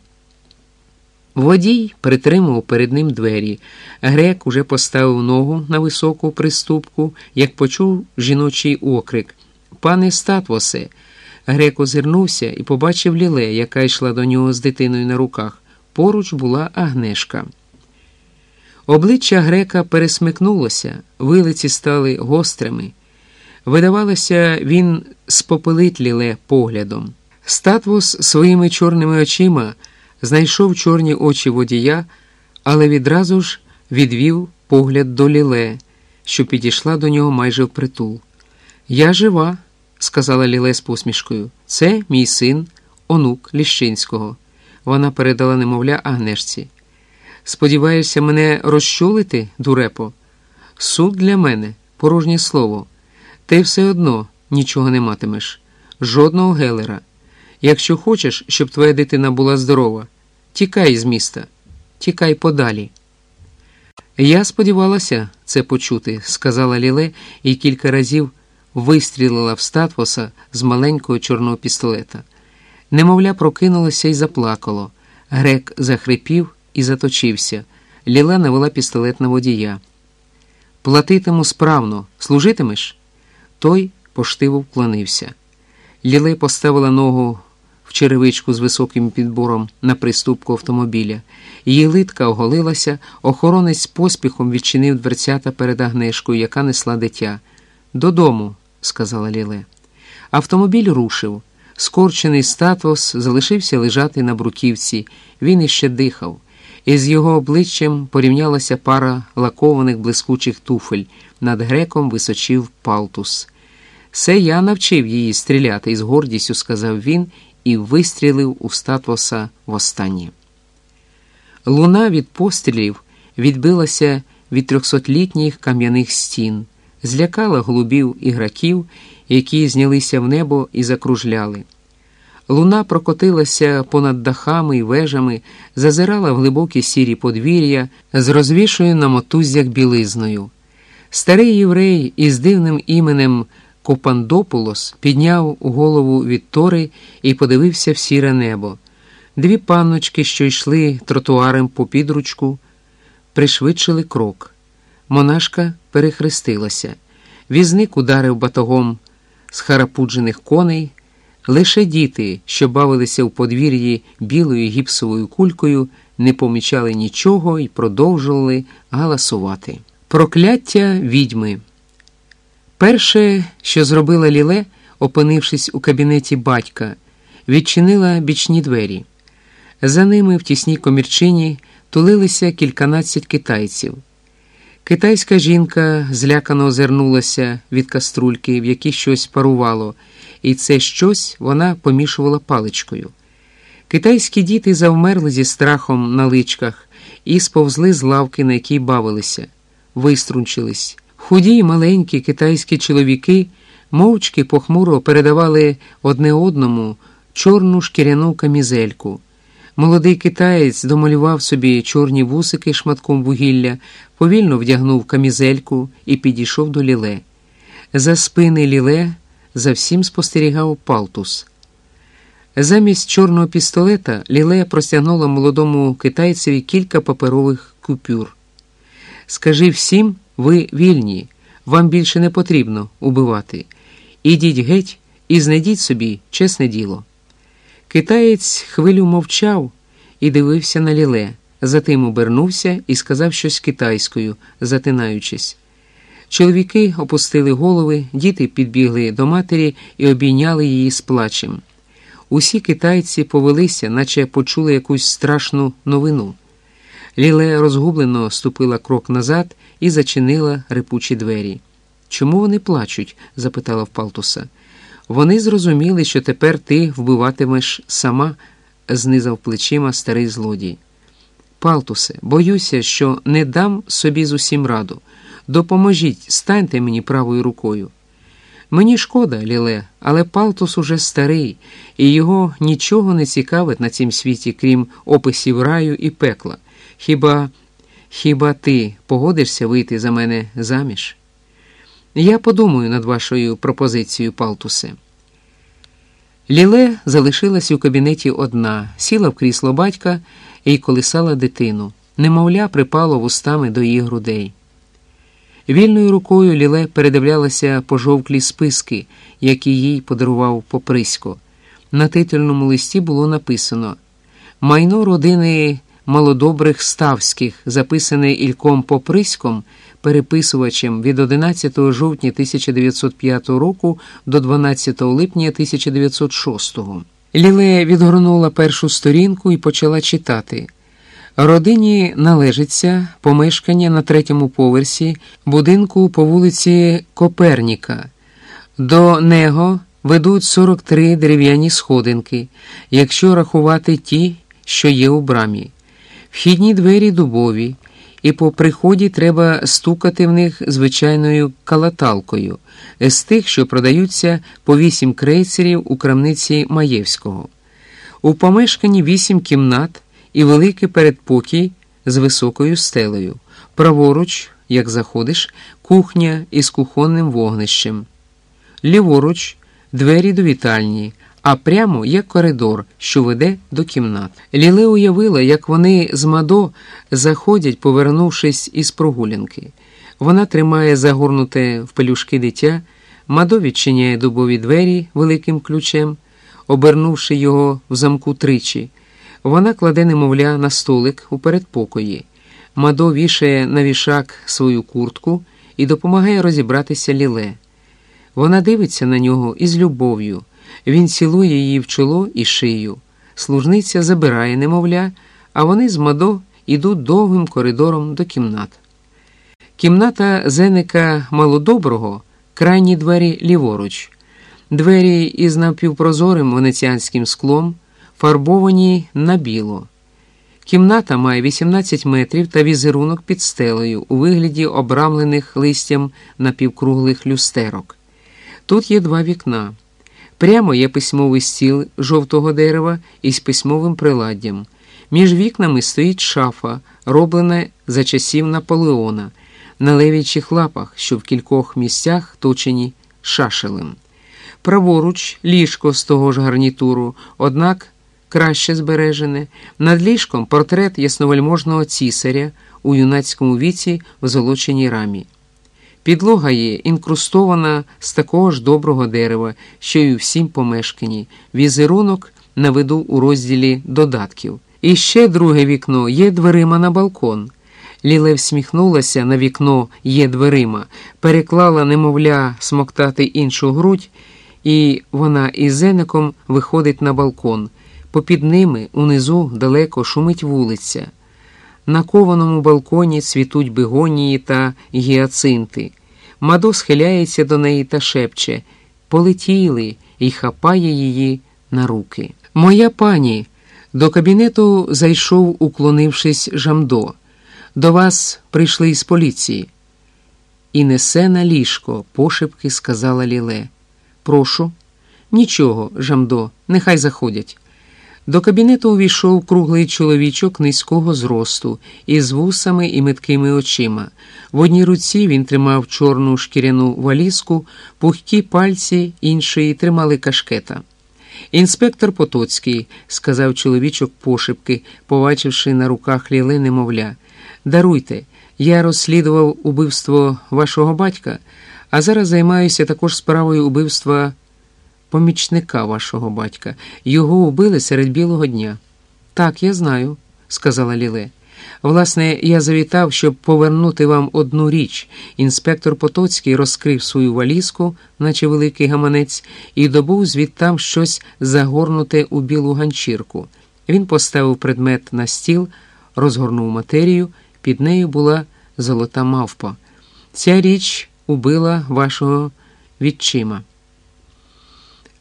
Водій притримував перед ним двері. Грек уже поставив ногу на високу приступку, як почув жіночий окрик Пане Статвосе. Грек озирнувся і побачив ліле, яка йшла до нього з дитиною на руках. Поруч була Агнешка. Обличчя грека пересмикнулося, вилиці стали гострими. Видавалося, він спопелить ліле поглядом. Статвос своїми чорними очима знайшов чорні очі водія, але відразу ж відвів погляд до Ліле, що підійшла до нього майже впритул. Я жива, сказала Ліле з посмішкою. Це мій син, онук Ліщинського. Вона передала немовля Агнешці. Сподіваєшся мене розчулити, дурепо? Суд для мене, порожнє слово. Ти все одно нічого не матимеш, жодного гелера. Якщо хочеш, щоб твоя дитина була здорова, тікай з міста, тікай подалі. Я сподівалася це почути, сказала Ліле і кілька разів вистрілила в статвоса з маленького чорного пістолета. Немовля прокинулося і заплакало. Грек захрипів і заточився. Ліле навела пістолет на водія. Платитиму справно, служитимеш? Той поштиво вклонився. Ліле поставила ногу черевичку з високим підбором на приступку автомобіля. Її литка оголилася, охоронець поспіхом відчинив дверцята перед Агнешкою, яка несла дитя. Додому, сказала Ліле. Автомобіль рушив. Скорчений статус залишився лежати на бруківці. Він іще дихав. Із його обличчям порівнялася пара лакованих блискучих туфель. Над греком височив палтус. Це я навчив її стріляти, із гордістю сказав він і вистрілив у статуса востаннє. Луна від пострілів відбилася від трьохсотлітніх кам'яних стін, злякала голубів іграків, які знялися в небо і закружляли. Луна прокотилася понад дахами і вежами, зазирала в глибокі сірі подвір'я з розвішою на мотузях білизною. Старий єврей із дивним іменем Копандопулос підняв голову від тори і подивився в сіре небо. Дві панночки, що йшли тротуарем по підручку, пришвидшили крок. Монашка перехрестилася. Візник ударив батогом з харапуджених коней. Лише діти, що бавилися в подвір'ї білою гіпсовою кулькою, не помічали нічого і продовжували галасувати. Прокляття відьми. Перше, що зробила Ліле, опинившись у кабінеті батька, відчинила бічні двері. За ними в тісній комірчині тулилися кільканадцять китайців. Китайська жінка злякано озирнулася від каструльки, в якій щось парувало, і це щось вона помішувала паличкою. Китайські діти завмерли зі страхом на личках і сповзли з лавки, на якій бавилися, виструнчились. Худі й маленькі китайські чоловіки мовчки похмуро передавали одне одному чорну шкіряну камізельку. Молодий китаєць домалював собі чорні вусики шматком вугілля, повільно вдягнув камізельку і підійшов до ліле. За спини ліле за всім спостерігав палтус. Замість чорного пістолета Ліле простягнула молодому китайцеві кілька паперових купюр. Скажи всім, ви вільні, вам більше не потрібно убивати. Ідіть геть і знайдіть собі чесне діло. Китаєць хвилю мовчав і дивився на ліле, затим обернувся і сказав щось китайською, затинаючись. Чоловіки опустили голови, діти підбігли до матері і обійняли її з плачем. Усі китайці повелися, наче почули якусь страшну новину. Ліле розгублено ступила крок назад і зачинила рипучі двері. Чому вони плачуть? запитала в Палтуса. Вони зрозуміли, що тепер ти вбиватимеш сама, знизав плечима старий злодій. Палтусе, боюся, що не дам собі з усім раду. Допоможіть, станьте мені правою рукою. Мені шкода, Ліле, але Палтус уже старий, і його нічого не цікавить на цім світі, крім описів раю і пекла. Хіба хіба ти погодишся вийти за мене заміж? Я подумаю над вашою пропозицією, Палтусе. Ліле залишилась у кабінеті одна, сіла в крісло батька і колисала дитину. Немовля припало вустами до її грудей. Вільною рукою Ліле передивлялася пожовклі списки, які їй подарував Поприсько. На титульному листі було написано Майно родини малодобрих ставських, записане Ільком Поприськом, переписувачем від 11 жовтня 1905 року до 12 липня 1906. Ліле відгорнула першу сторінку і почала читати. Родині належиться помешкання на третьому поверсі будинку по вулиці Коперніка. До него ведуть 43 дерев'яні сходинки, якщо рахувати ті, що є у брамі. Вхідні двері дубові, і по приході треба стукати в них звичайною калаталкою, з тих, що продаються по вісім крейцерів у крамниці Маєвського. У помешканні вісім кімнат і великий передпокій з високою стелею. Праворуч, як заходиш, кухня із кухонним вогнищем. Ліворуч двері до вітальні, а прямо є коридор, що веде до кімнат. Ліле уявила, як вони з Мадо заходять, повернувшись із прогулянки. Вона тримає загорнуте в пелюшки дитя, Мадо відчиняє дубові двері великим ключем, обернувши його в замку тричі. Вона кладе немовля на столик у передпокої. Мадо вішає на вішак свою куртку і допомагає розібратися ліле. Вона дивиться на нього із любов'ю. Він цілує її в чоло і шию. Служниця забирає немовля, а вони з Мадо йдуть довгим коридором до кімнат. Кімната зеника малодоброго, крайні двері ліворуч, двері із напівпрозорим венеціанським склом, фарбовані на біло. Кімната має 18 метрів та візерунок під стелею у вигляді обрамлених листям напівкруглих люстерок. Тут є два вікна. Прямо є письмовий стіл жовтого дерева із письмовим приладдям. Між вікнами стоїть шафа, роблена за часів Наполеона, на левічих лапах, що в кількох місцях точені шашелем. Праворуч ліжко з того ж гарнітуру, однак краще збережене, над ліжком портрет ясновельможного цісаря у юнацькому віці в золоченій рамі. Підлога є інкрустована з такого ж доброго дерева, що й у всім помешканні, візерунок наведу у розділі додатків. І ще друге вікно є дверима на балкон. Ліле всміхнулася на вікно є дверима, переклала, немовля, смоктати іншу грудь, і вона із зеником виходить на балкон. Попід ними унизу далеко шумить вулиця. На кованому балконі цвітуть бегонії та гіацинти. Мадо схиляється до неї та шепче полетіли і хапає її на руки. Моя пані, до кабінету зайшов, уклонившись, Жамдо. До вас прийшли із поліції. І несе на ліжко, пошепки сказала Ліле. Прошу. Нічого, Жамдо, нехай заходять. До кабінету увійшов круглий чоловічок низького зросту, із вусами і меткими очима. В одній руці він тримав чорну шкіряну валізку, пухкі пальці іншої тримали кашкета. Інспектор Потоцький, сказав чоловічок пошепки, побачивши на руках ліле немовля. Даруйте, я розслідував убивство вашого батька, а зараз займаюся також справою убивства помічника вашого батька. Його убили серед білого дня. Так, я знаю, сказала Ліле. Власне, я завітав, щоб повернути вам одну річ. Інспектор Потоцький розкрив свою валізку, наче великий гаманець, і добув звідтам щось загорнуте у білу ганчірку. Він поставив предмет на стіл, розгорнув матерію, під нею була золота мавпа. Ця річ убила вашого відчима.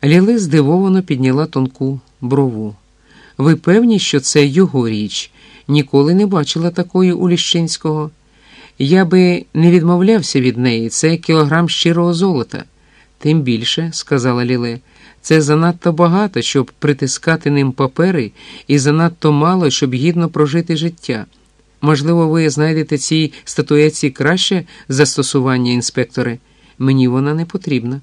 Ліле здивовано підняла тонку брову. Ви певні, що це його річ? Ніколи не бачила такої у Ліщинського. Я би не відмовлявся від неї, це кілограм щирого золота. Тим більше, сказала Ліле, це занадто багато, щоб притискати ним папери, і занадто мало, щоб гідно прожити життя. Можливо, ви знайдете цій статуетці краще застосування, інспектори. Мені вона не потрібна.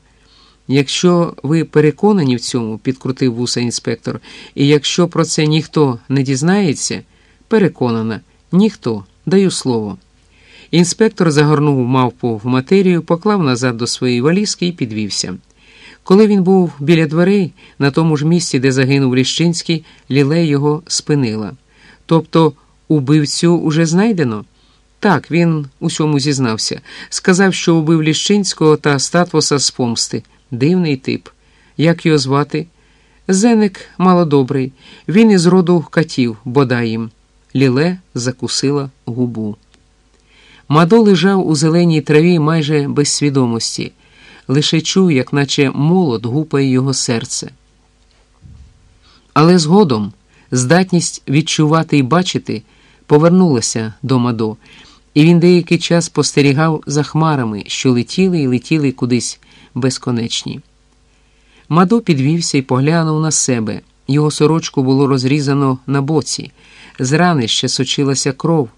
Якщо ви переконані в цьому, підкрутив вуса інспектор, і якщо про це ніхто не дізнається, переконана, ніхто, даю слово. Інспектор загорнув мавпу в матерію, поклав назад до своєї валізки і підвівся. Коли він був біля дверей, на тому ж місці, де загинув Ліщинський, ліле його спинила. Тобто, убивцю уже знайдено? Так, він усьому зізнався. Сказав, що убив Ліщинського та статвоса з помсти. Дивний тип. Як його звати? Зеник малодобрий. Він із роду катів, бодай їм. Ліле закусила губу. Мадо лежав у зеленій траві майже без свідомості, лише чув, як наче молот гупає його серце. Але згодом здатність відчувати і бачити повернулася до Мадо, і він деякий час спостерігав за хмарами, що летіли і летіли кудись безконечні. Мадо підвівся і поглянув на себе. Його сорочку було розрізано на боці, з рани ще сочилася кров,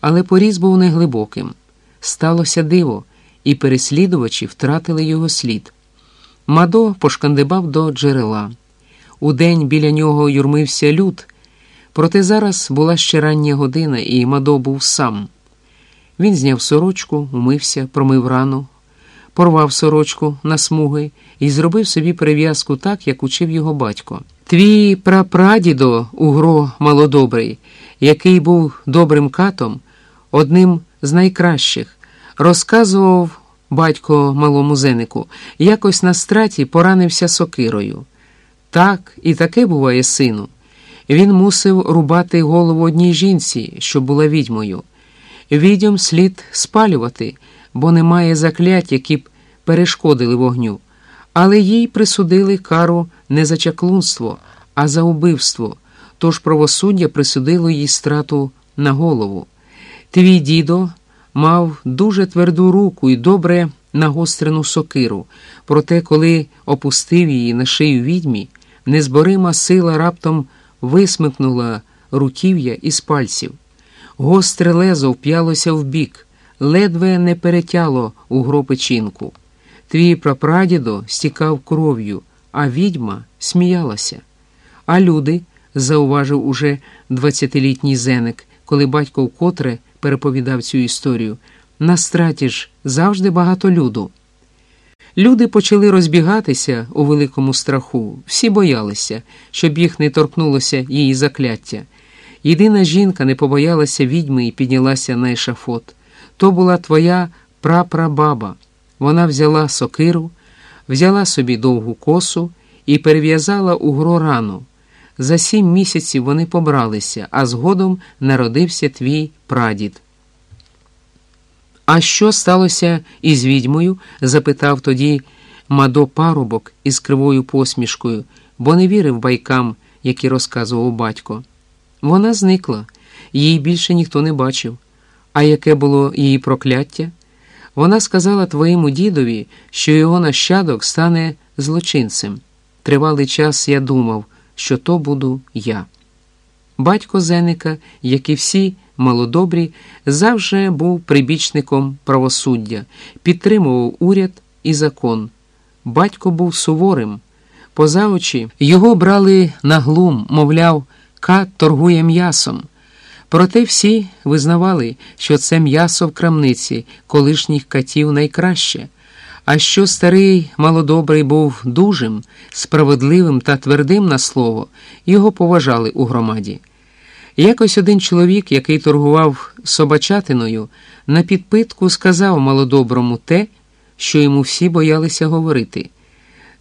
але поріз був неглибоким. Сталося диво, і переслідувачі втратили його слід. Мадо пошкандибав до джерела. Удень біля нього юрмився люд, проте зараз була ще рання година, і Мадо був сам. Він зняв сорочку, умився, промив рану, порвав сорочку на смуги і зробив собі перев'язку так, як учив його батько. Твій прапрадідо, угро малодобрий, який був добрим катом, одним з найкращих, розказував батько малому зенику, якось на страті поранився сокирою. Так, і таке буває, сину. Він мусив рубати голову одній жінці, що була відьмою. Відьом слід спалювати, бо немає заклять, які б перешкодили вогню. Але їй присудили кару не за чаклунство, а за убивство, тож правосуддя присудило їй страту на голову. Твій дідо мав дуже тверду руку і добре нагострену сокиру, проте, коли опустив її на шию відьмі, незборима сила раптом висмикнула руків'я із пальців. Гостре лезо вп'ялося в бік, ледве не перетяло у гро печінку. Твій прапрадідо стікав кров'ю, а відьма сміялася. А люди, зауважив уже двадцятилітній зеник, коли батько вкотре переповідав цю історію, на страті ж завжди багато люду. Люди почали розбігатися у великому страху, всі боялися, щоб їх не торкнулося її закляття. Єдина жінка не побоялася відьми і піднялася на ешафот. То була твоя прапрабаба. Вона взяла сокиру, взяла собі довгу косу і перев'язала у гро рану. За сім місяців вони побралися, а згодом народився твій прадід. А що сталося із відьмою? запитав тоді Мадо парубок із кривою посмішкою, бо не вірив байкам, які розказував батько. Вона зникла, її більше ніхто не бачив. А яке було її прокляття? Вона сказала твоєму дідові, що його нащадок стане злочинцем. Тривалий час я думав, що то буду я. Батько Зеника, як і всі малодобрі, завжди був прибічником правосуддя, підтримував уряд і закон. Батько був суворим. Поза очі його брали на глум, мовляв, кат торгує м'ясом. Проте всі визнавали, що це м'ясо в крамниці колишніх катів найкраще. А що старий малодобрий був дужим, справедливим та твердим на слово, його поважали у громаді. Якось один чоловік, який торгував собачатиною, на підпитку сказав малодоброму те, що йому всі боялися говорити.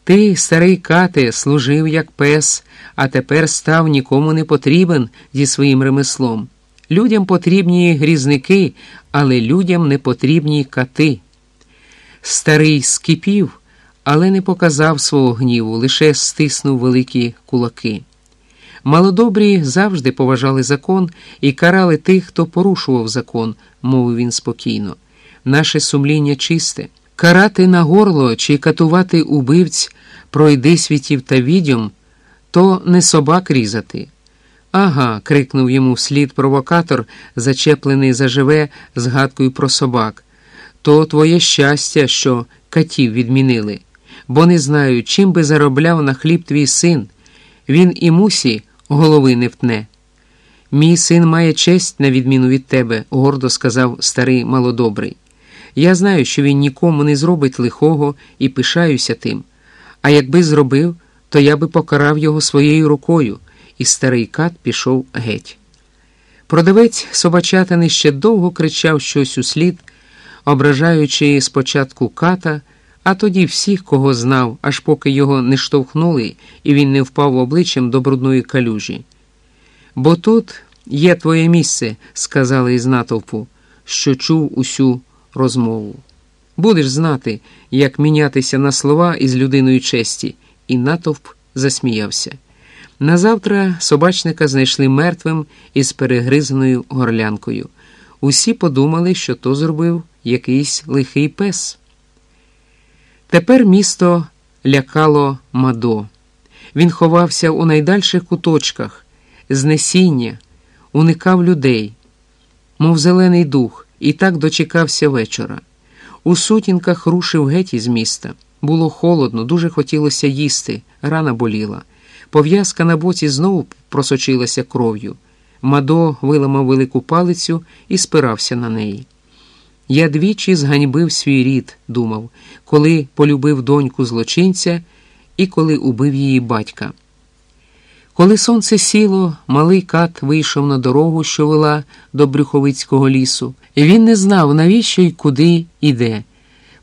Ти, старий кате, служив як пес, а тепер став нікому не потрібен зі своїм ремеслом. Людям потрібні грізники, але людям не потрібні кати. Старий скипів, але не показав свого гніву, лише стиснув великі кулаки. Малодобрі завжди поважали закон і карали тих, хто порушував закон, мовив він спокійно. Наше сумління чисте. Карати на горло чи катувати убивць, пройди світів та відьом, то не собак різати. Ага, крикнув йому вслід провокатор, зачеплений заживе згадкою про собак. То твоє щастя, що катів відмінили, бо не знаю, чим би заробляв на хліб твій син. Він і мусі голови не втне. Мій син має честь, на відміну від тебе, гордо сказав старий малодобрий. Я знаю, що він нікому не зробить лихого і пишаюся тим. А якби зробив, то я би покарав його своєю рукою, і старий кат пішов геть. Продавець собачатини ще довго кричав щось у слід, ображаючи спочатку ката, а тоді всіх, кого знав, аж поки його не штовхнули і він не впав обличчям до брудної калюжі. Бо тут є твоє місце, сказали із натовпу, що чув усю розмову. Будеш знати, як мінятися на слова із людиною честі, і натовп засміявся. Назавтра собачника знайшли мертвим із перегризаною горлянкою. Усі подумали, що то зробив якийсь лихий пес. Тепер місто лякало Мадо. Він ховався у найдальших куточках, знесіння, уникав людей, мов зелений дух, і так дочекався вечора. У сутінках рушив геть із міста. Було холодно, дуже хотілося їсти, рана боліла. Пов'язка на боці знову просочилася кров'ю. Мадо виламав велику палицю і спирався на неї. Я двічі зганьбив свій рід, думав, коли полюбив доньку злочинця і коли убив її батька. Коли сонце сіло, малий кат вийшов на дорогу, що вела до Брюховицького лісу, і він не знав, навіщо й куди іде.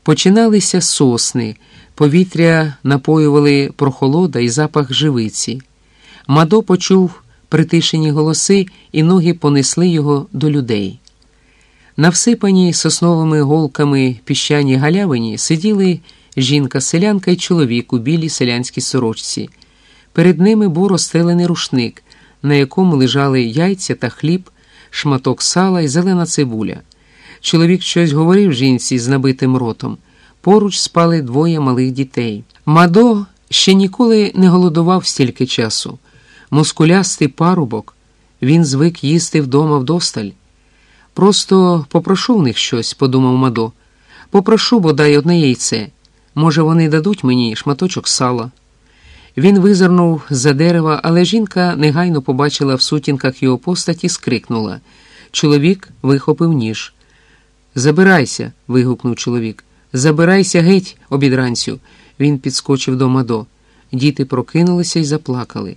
Починалися сосни, повітря напоювали прохолода і запах живиці. Мадо почув притишені голоси, і ноги понесли його до людей. На всипаній сосновими голками піщані галявині сиділи жінка-селянка і чоловік у білій селянській сорочці. Перед ними був розстелений рушник, на якому лежали яйця та хліб, шматок сала і зелена цибуля. Чоловік щось говорив жінці з набитим ротом. Поруч спали двоє малих дітей. Мадо ще ніколи не голодував стільки часу. Мускулястий парубок, він звик їсти вдома вдосталь. Просто попрошу в них щось, подумав Мадо. Попрошу бодай одне яйце. Може, вони дадуть мені шматочок сала. Він визирнув за дерева, але жінка негайно побачила в сутінках його постаті, скрикнула. Чоловік вихопив ніж. Забирайся. вигукнув чоловік. Забирайся геть, обідранцю. Він підскочив до Мадо. Діти прокинулися і заплакали.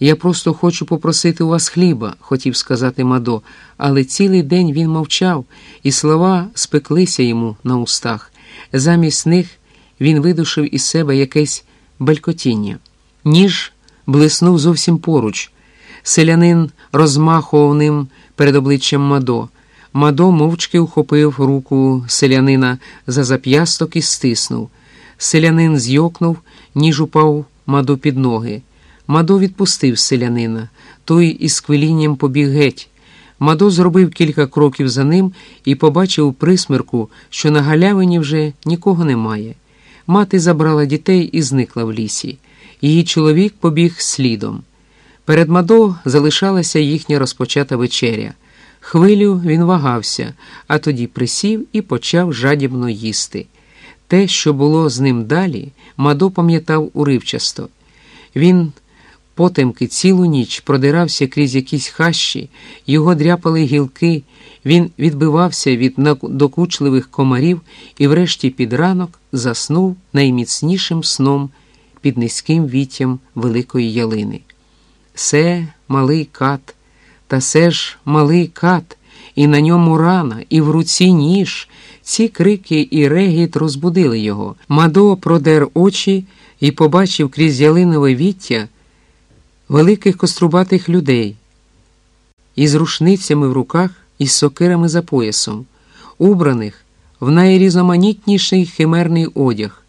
Я просто хочу попросити у вас хліба, хотів сказати Мадо, але цілий день він мовчав, і слова спеклися йому на устах. Замість них він видушив із себе якесь белькотіння. Ніж блиснув зовсім поруч. Селянин розмахував ним перед обличчям Мадо. Мадо мовчки ухопив руку селянина за зап'ясток і стиснув. Селянин зйокнув, ніж упав Мадо під ноги. Мадо відпустив селянина, той із квилінням побіг геть. Мадо зробив кілька кроків за ним і побачив у присмерку, що на галявині вже нікого немає. Мати забрала дітей і зникла в лісі. Її чоловік побіг слідом. Перед Мадо залишалася їхня розпочата вечеря. Хвилю він вагався, а тоді присів і почав жадібно їсти. Те, що було з ним далі, Мадо пам'ятав уривчасто. Він потемки цілу ніч продирався крізь якісь хащі, його дряпали гілки, він відбивався від докучливих комарів і, врешті, під ранок заснув найміцнішим сном під низьким віттям великої ялини. Се малий кат, та се ж малий кат, і на ньому рана, і в руці ніж. Ці крики і регіт розбудили його. Мадо продер очі і побачив крізь ялинове віття великих кострубатих людей із рушницями в руках і сокирами за поясом, убраних в найрізноманітніший химерний одяг,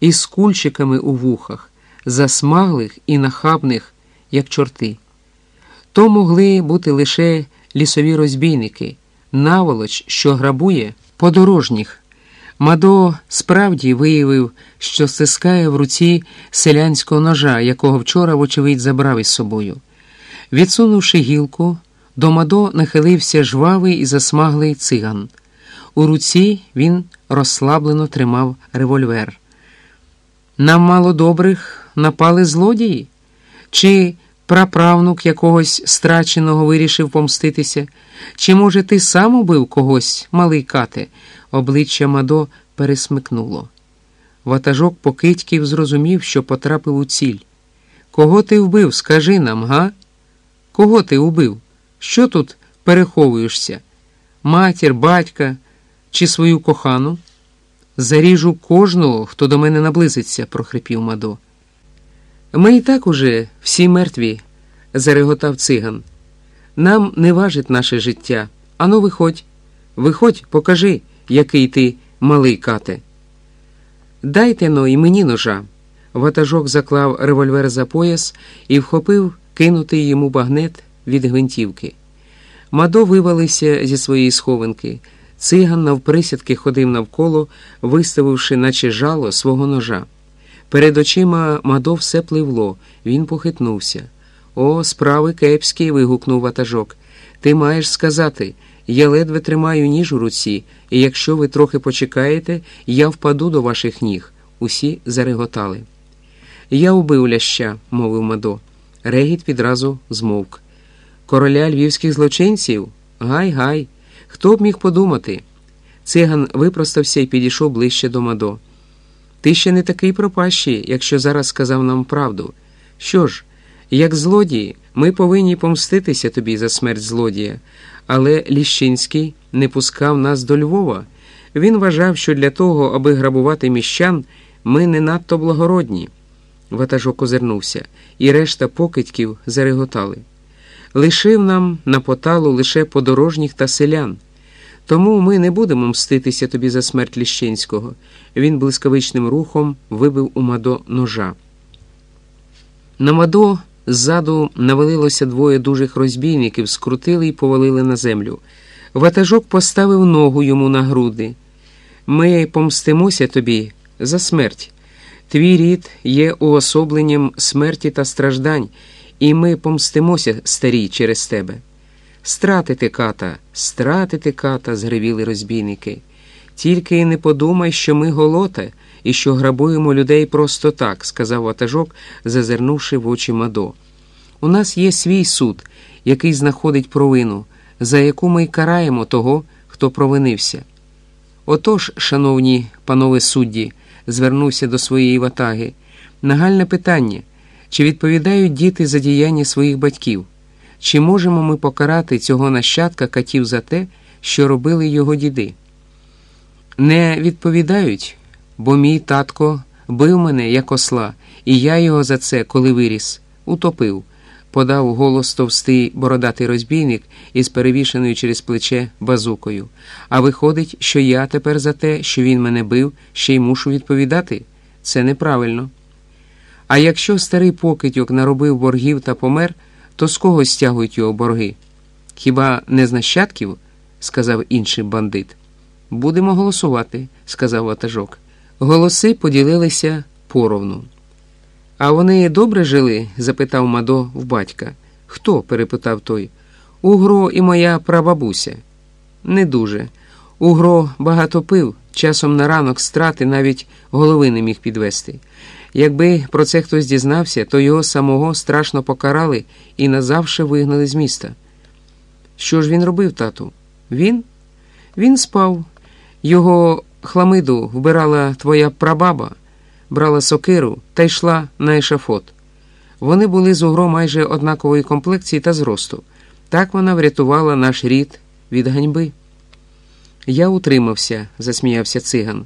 із кульчиками у вухах, засмаглих і нахабних, як чорти. То могли бути лише лісові розбійники, наволоч, що грабує подорожніх. Мадо справді виявив, що стискає в руці селянського ножа, якого вчора, вочевидь, забрав із собою. Відсунувши гілку, до Мадо нахилився жвавий і засмаглий циган. У руці він розслаблено тримав револьвер. Нам мало добрих напали злодії? Чи праправнук якогось страченого вирішив помститися? Чи, може, ти сам убив когось, малий кате? Обличчя Мадо пересмикнуло. Ватажок Покидьків зрозумів, що потрапив у ціль. Кого ти вбив? Скажи нам, га? Кого ти убив? Що тут переховуєшся? Матір, батька чи свою кохану? Заріжу кожного, хто до мене наблизиться, прохрипів Мадо. Ми і так уже всі мертві, зареготав циган. Нам не важить наше життя. Ану, виходь, виходь, покажи, який ти малий кате. Дайте но і мені ножа. Ватажок заклав револьвер за пояс і вхопив кинутий йому багнет від гвинтівки. Мадо вивалився зі своєї схованки. Циган навприсядки ходив навколо, виставивши, наче жало, свого ножа. Перед очима Мадо все пливло, він похитнувся. О, справи кепські. вигукнув ватажок. Ти маєш сказати. Я ледве тримаю ніж у руці, і якщо ви трохи почекаєте, я впаду до ваших ніг. Усі зареготали. Я убив ляща, мовив Мадо. Регіт відразу змовк. Короля львівських злочинців? Гай, гай. Хто б міг подумати? Циган випростався і підійшов ближче до Мадо. Ти ще не такий пропащий, якщо зараз сказав нам правду. Що ж, як злодії, ми повинні помститися тобі за смерть злодія, але Ліщинський не пускав нас до Львова. Він вважав, що для того, аби грабувати міщан, ми не надто благородні. Ватажок озирнувся, і решта покидьків зареготали. Лишив нам на поталу лише подорожніх та селян. Тому ми не будемо мститися тобі за смерть Ліщинського. Він блискавичним рухом вибив у Мадо ножа. На Мадо ззаду навалилося двоє дужих розбійників, скрутили і повалили на землю. Ватажок поставив ногу йому на груди. Ми помстимося тобі за смерть. Твій рід є уособленням смерті та страждань, і ми помстимося старій через тебе. Стратити ката, стратити ката, згривіли розбійники. Тільки й не подумай, що ми голота і що грабуємо людей просто так, сказав ватажок, зазирнувши в очі Мадо. У нас є свій суд, який знаходить провину, за яку ми й караємо того, хто провинився. Отож, шановні панове судді, звернувся до своєї ватаги, нагальне питання чи відповідають діти за діяння своїх батьків? Чи можемо ми покарати цього нащадка катів за те, що робили його діди? Не відповідають, бо мій татко бив мене як осла, і я його за це, коли виріс, утопив, подав голос товстий бородатий розбійник із перевішеною через плече базукою. А виходить, що я тепер за те, що він мене бив, ще й мушу відповідати? Це неправильно. А якщо старий покидьок наробив боргів та помер, то з кого стягують його борги? Хіба не з нащадків? сказав інший бандит. Будемо голосувати, сказав ватажок. Голоси поділилися поровну. А вони добре жили? запитав Мадо в батька. Хто? перепитав той. Угро і моя прабабуся. Не дуже. Угро багато пив, часом на ранок страти навіть голови не міг підвести. Якби про це хтось дізнався, то його самого страшно покарали і назавше вигнали з міста. Що ж він робив, тату? Він? Він спав. Його хламиду вбирала твоя прабаба, брала сокиру та йшла на ешафот. Вони були з угро майже однакової комплекції та зросту. Так вона врятувала наш рід від ганьби. Я утримався, засміявся циган.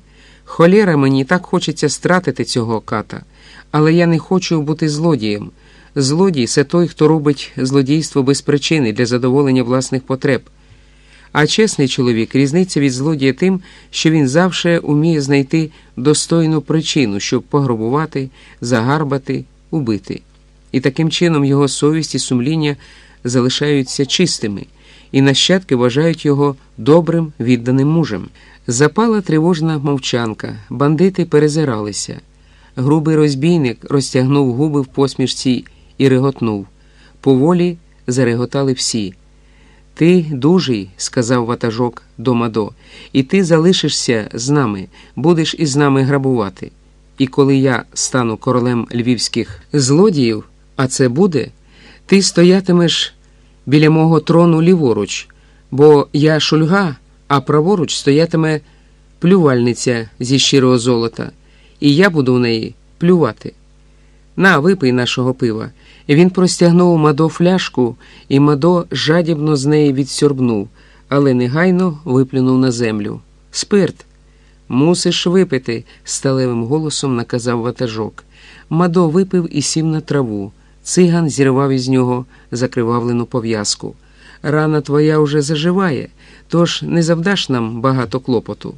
Холєра, мені так хочеться стратити цього ката, але я не хочу бути злодієм. Злодій це той, хто робить злодійство без причини для задоволення власних потреб. А чесний чоловік різниця від злодія тим, що він завжди уміє знайти достойну причину, щоб пограбувати, загарбати, убити. І таким чином його совість і сумління залишаються чистими, і нащадки вважають його добрим, відданим мужем. Запала тривожна мовчанка, бандити перезиралися. Грубий розбійник розтягнув губи в посмішці і реготнув. Поволі зареготали всі. Ти дужий, сказав ватажок до Мадо, і ти залишишся з нами, будеш із нами грабувати. І коли я стану королем львівських злодіїв, а це буде, ти стоятимеш біля мого трону ліворуч, бо я шульга, а праворуч стоятиме плювальниця зі щирого золота, і я буду в неї плювати. На, випий нашого пива. Він простягнув Мадо фляжку, і Мадо жадібно з неї відсьорбнув, але негайно виплюнув на землю. Спирт. Мусиш випити, сталевим голосом наказав ватажок. Мадо випив і сів на траву. Циган зірвав із нього закривавлену пов'язку. Рана твоя уже заживає, тож не завдаш нам багато клопоту.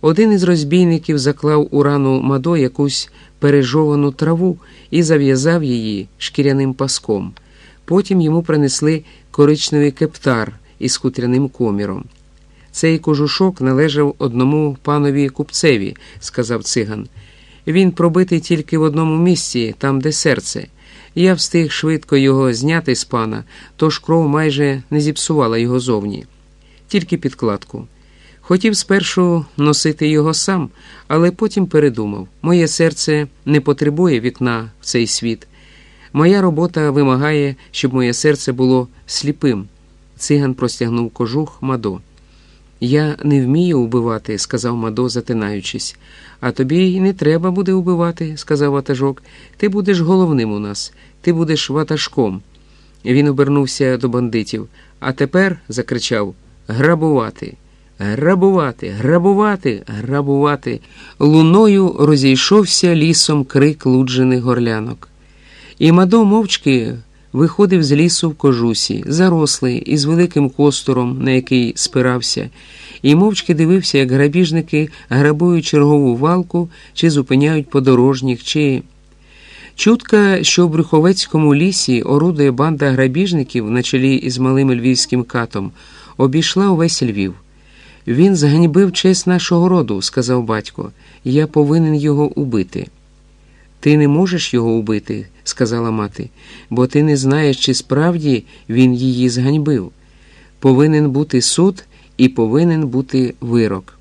Один із розбійників заклав у рану Мадо якусь пережовану траву і зав'язав її шкіряним паском. Потім йому принесли коричневий кептар із хутряним коміром. Цей кожушок належав одному панові купцеві, сказав циган. Він пробитий тільки в одному місці, там, де серце. Я встиг швидко його зняти з пана, тож кров майже не зіпсувала його зовні, тільки підкладку. Хотів спершу носити його сам, але потім передумав моє серце не потребує вікна в цей світ. Моя робота вимагає, щоб моє серце було сліпим. Циган простягнув кожух Мадо. Я не вмію убивати, сказав Мадо, затинаючись. А тобі й не треба буде убивати, сказав ватажок. Ти будеш головним у нас, ти будеш ватажком. Він обернувся до бандитів. А тепер закричав Грабувати. Грабувати, грабувати, грабувати. Луною розійшовся лісом крик луджених горлянок. І Мадо мовчки виходив з лісу в кожусі, зарослий, із великим костором, на який спирався, і мовчки дивився, як грабіжники грабують чергову валку, чи зупиняють подорожніх, чи. Чутка, що в Брюховецькому лісі орудує банда грабіжників на чолі із малим львівським катом, обійшла увесь Львів. Він зганьбив честь нашого роду, сказав батько. Я повинен його убити. Ти не можеш його убити, сказала мати, бо ти не знаєш, чи справді він її зганьбив. Повинен бути суд і повинен бути вирок.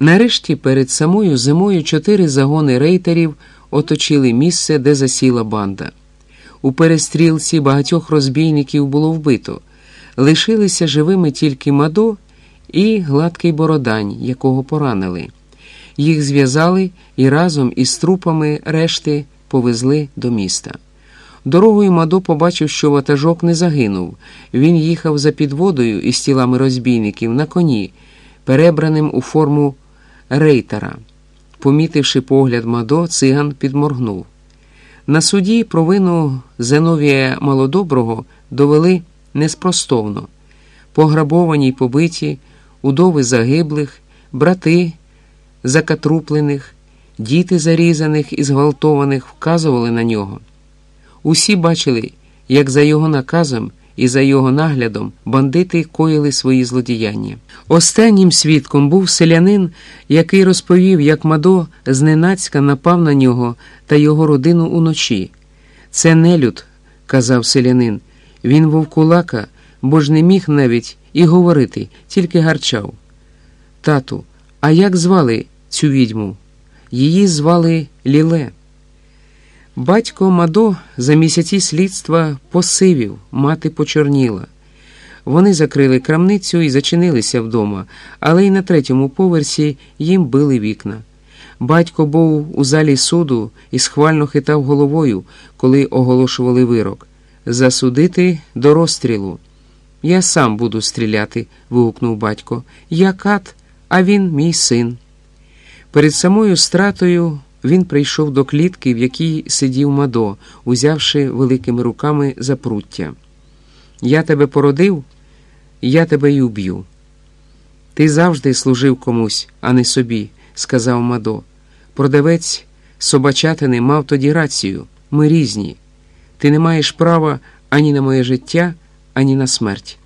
Нарешті перед самою зимою чотири загони рейтерів оточили місце, де засіла банда. У перестрілці багатьох розбійників було вбито. Лишилися живими тільки Мадо і гладкий бородань, якого поранили. Їх зв'язали і разом із трупами решти повезли до міста. Дорогою Мадо побачив, що ватажок не загинув. Він їхав за підводою із тілами розбійників на коні, перебраним у форму рейтера. Помітивши погляд Мадо, циган підморгнув. На суді провину Зеновія Малодоброго довели неспростовно. Пограбовані й побиті, удови загиблих, брати закатруплених, діти зарізаних і зґвалтованих вказували на нього. Усі бачили, як за його наказом і за його наглядом бандити коїли свої злодіяння. Останнім свідком був селянин, який розповів, як Мадо зненацька напав на нього та його родину уночі. Це нелюд, казав селянин. Він вовкулака, бо ж не міг навіть і говорити, тільки гарчав. Тату, а як звали цю відьму? Її звали Ліле. Батько Мадо за місяці слідства посивів, мати почорніла. Вони закрили крамницю і зачинилися вдома, але й на третьому поверсі їм били вікна. Батько був у залі суду і схвально хитав головою, коли оголошували вирок засудити до розстрілу. Я сам буду стріляти. вигукнув батько. Я кат, а він мій син. Перед самою стратою він прийшов до клітки, в якій сидів Мадо, узявши великими руками запруття. Я тебе породив, я тебе й уб'ю. Ти завжди служив комусь, а не собі, сказав Мадо. Продавець собачатини мав тоді рацію. Ми різні. Ти не маєш права ані на моє життя, ані на смерть.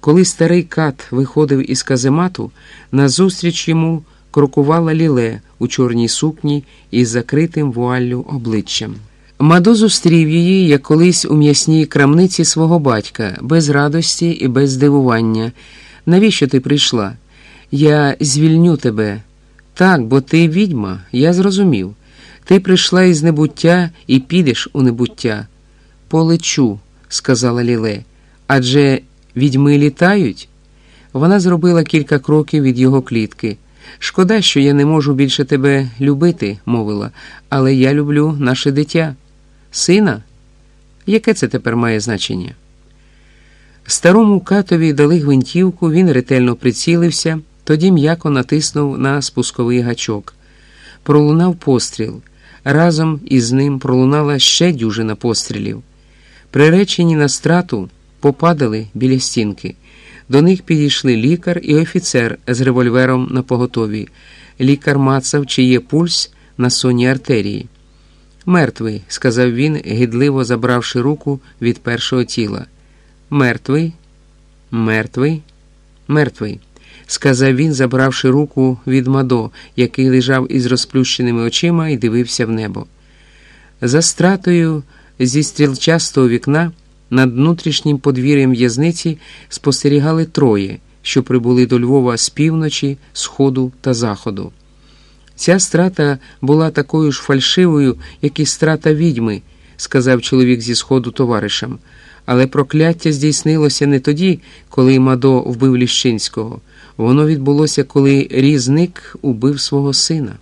Коли старий кат виходив із каземату, назустріч йому крокувала ліле у чорній сукні із закритим вуаллю обличчям. Мадо зустрів її, як колись у м'ясній крамниці свого батька, без радості і без здивування. Навіщо ти прийшла? Я звільню тебе. Так, бо ти відьма, я зрозумів. Ти прийшла із небуття і підеш у небуття. Полечу, сказала Ліле. Адже відьми літають. Вона зробила кілька кроків від його клітки. Шкода, що я не можу більше тебе любити, мовила, але я люблю наше дитя. Сина? Яке це тепер має значення? Старому катові дали гвинтівку, він ретельно прицілився, тоді м'яко натиснув на спусковий гачок. Пролунав постріл. Разом із ним пролунала ще дюжина пострілів. Приречені на страту попадали біля стінки. До них підійшли лікар і офіцер з револьвером на поготові. Лікар мацав, чи є пульс на сонній артерії. Мертвий, сказав він, гідливо забравши руку від першого тіла. Мертвий, мертвий, мертвий, сказав він, забравши руку від Мадо, який лежав із розплющеними очима і дивився в небо. За стратою зі стрілчастого вікна над внутрішнім подвір'ям в'язниці спостерігали троє, що прибули до Львова з півночі, сходу та заходу. Ця страта була такою ж фальшивою, як і страта відьми, сказав чоловік зі сходу товаришам. Але прокляття здійснилося не тоді, коли Мадо вбив Ліщинського. Воно відбулося, коли різник убив свого сина.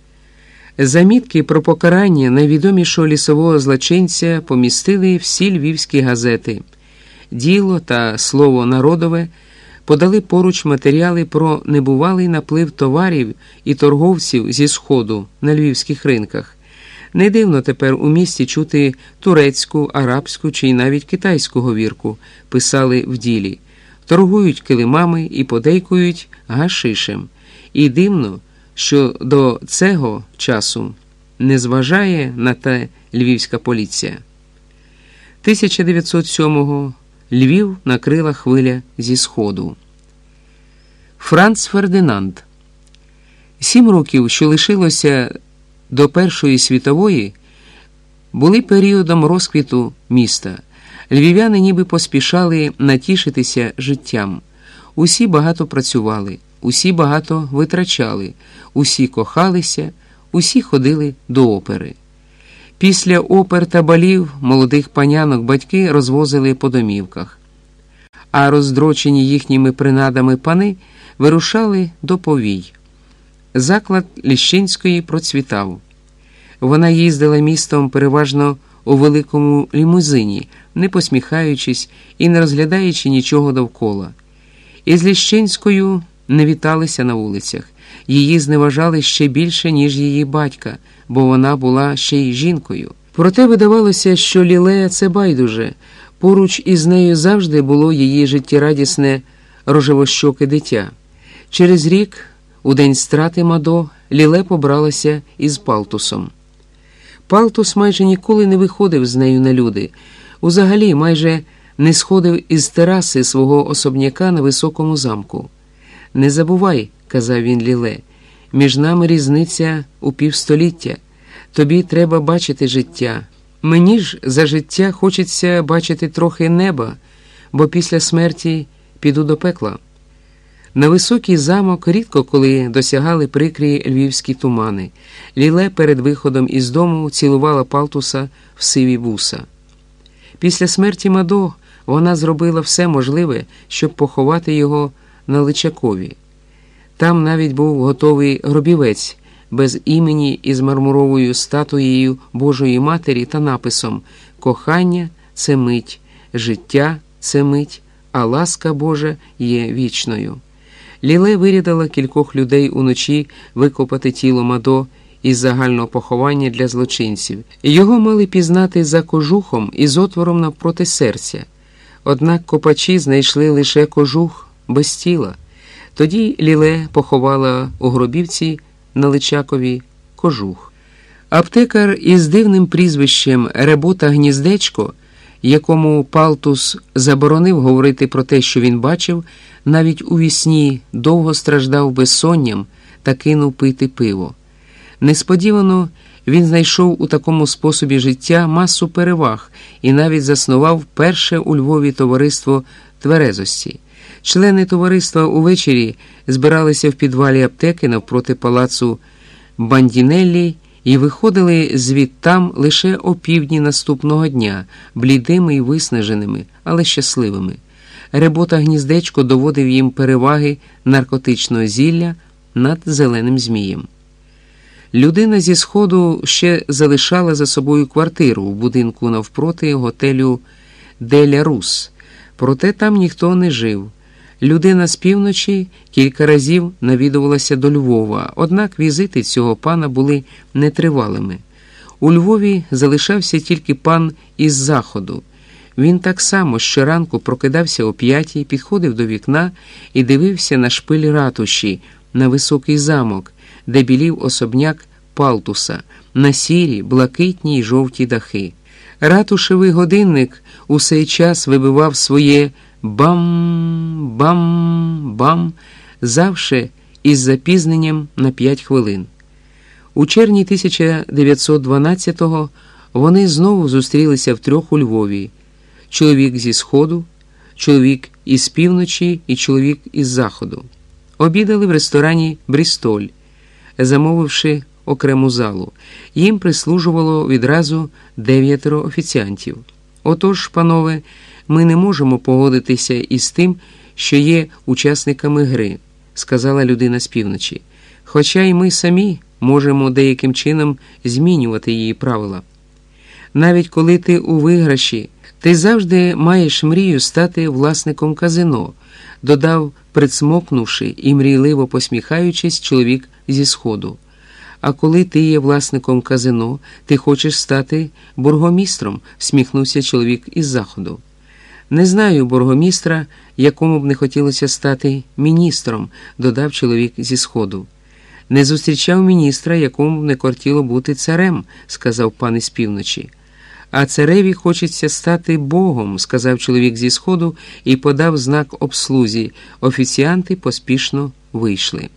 Замітки про покарання найвідомішого лісового злочинця помістили всі львівські газети. Діло та слово народове подали поруч матеріали про небувалий наплив товарів і торговців зі Сходу на львівських ринках. Не дивно тепер у місті чути турецьку, арабську чи навіть китайську говірку, писали в ділі, торгують килимами і подейкують гашишем. І дивно, що до цього часу не зважає на те львівська поліція. 1907-го Львів накрила хвиля зі Сходу. Франц Фердинанд. Сім років, що лишилося до Першої світової, були періодом розквіту міста. Львів'яни ніби поспішали натішитися життям. Усі багато працювали, усі багато витрачали, усі кохалися, усі ходили до опери. Після опер та балів молодих панянок батьки розвозили по домівках, а роздрочені їхніми принадами пани вирушали до повій. Заклад Ліщинської процвітав. Вона їздила містом переважно у великому лімузині, не посміхаючись і не розглядаючи нічого довкола. Із Ліщинською не віталися на вулицях, її зневажали ще більше, ніж її батька, бо вона була ще й жінкою. Проте видавалося, що Лілея це байдуже. Поруч із нею завжди було її життєрадісне рожевощоке дитя. Через рік, у день страти Мадо, Ліле побралася із Палтусом. Палтус майже ніколи не виходив з нею на люди, узагалі майже не сходив із тераси свого особняка на високому замку. Не забувай, казав він Ліле, між нами різниця у півстоліття. Тобі треба бачити життя. Мені ж за життя хочеться бачити трохи неба, бо після смерті піду до пекла. На високий замок рідко коли досягали прикрі львівські тумани. Ліле перед виходом із дому цілувала палтуса в сиві вуса. Після смерті Мадо вона зробила все можливе, щоб поховати його на Личакові. Там навіть був готовий гробівець без імені із мармуровою статуєю Божої Матері та написом Кохання це мить, життя це мить, а ласка Божа є вічною. Ліле вирядила кількох людей уночі викопати тіло Мадо із загального поховання для злочинців. Його мали пізнати за кожухом із отвором навпроти серця. Однак копачі знайшли лише кожух без тіла. Тоді Ліле поховала у гробівці на Личакові кожух. Аптекар із дивним прізвищем Ребота Гніздечко, якому Палтус заборонив говорити про те, що він бачив, навіть у вісні довго страждав безсонням та кинув пити пиво. Несподівано він знайшов у такому способі життя масу переваг і навіть заснував перше у Львові товариство тверезості. Члени товариства увечері збиралися в підвалі аптеки навпроти палацу Бандінеллі і виходили звідтам лише о півдні наступного дня, блідими і виснаженими, але щасливими. Ребота гніздечко доводив їм переваги наркотичного зілля над зеленим змієм. Людина зі сходу ще залишала за собою квартиру в будинку навпроти готелю Деля Рус, проте там ніхто не жив. Людина з півночі кілька разів навідувалася до Львова, однак візити цього пана були нетривалими. У Львові залишався тільки пан із заходу. Він так само щоранку прокидався о п'ятій, підходив до вікна і дивився на шпиль ратуші, на високий замок, де білів особняк Палтуса, на сірі, блакитні й жовті дахи. Ратушевий годинник у цей час вибивав своє бам-бам-бам завше із запізненням на п'ять хвилин. У червні 1912-го вони знову зустрілися втрьох у Львові: чоловік зі сходу, чоловік із півночі і чоловік із заходу. Обідали в ресторані Брістоль, замовивши окрему залу. Їм прислужувало відразу дев'ятеро офіціантів. Отож, панове, ми не можемо погодитися із тим, що є учасниками гри, сказала людина з півночі. Хоча й ми самі можемо деяким чином змінювати її правила. Навіть коли ти у виграші, ти завжди маєш мрію стати власником казино, додав, присмокнувши і мрійливо посміхаючись, чоловік зі сходу. А коли ти є власником казино, ти хочеш стати бургомістром, всміхнувся чоловік із заходу. Не знаю бургомістра, якому б не хотілося стати міністром, додав чоловік зі сходу. Не зустрічав міністра, якому б не кортіло бути царем, сказав пан із півночі. А цареві хочеться стати Богом, сказав чоловік зі сходу і подав знак обслузі. Офіціанти поспішно вийшли.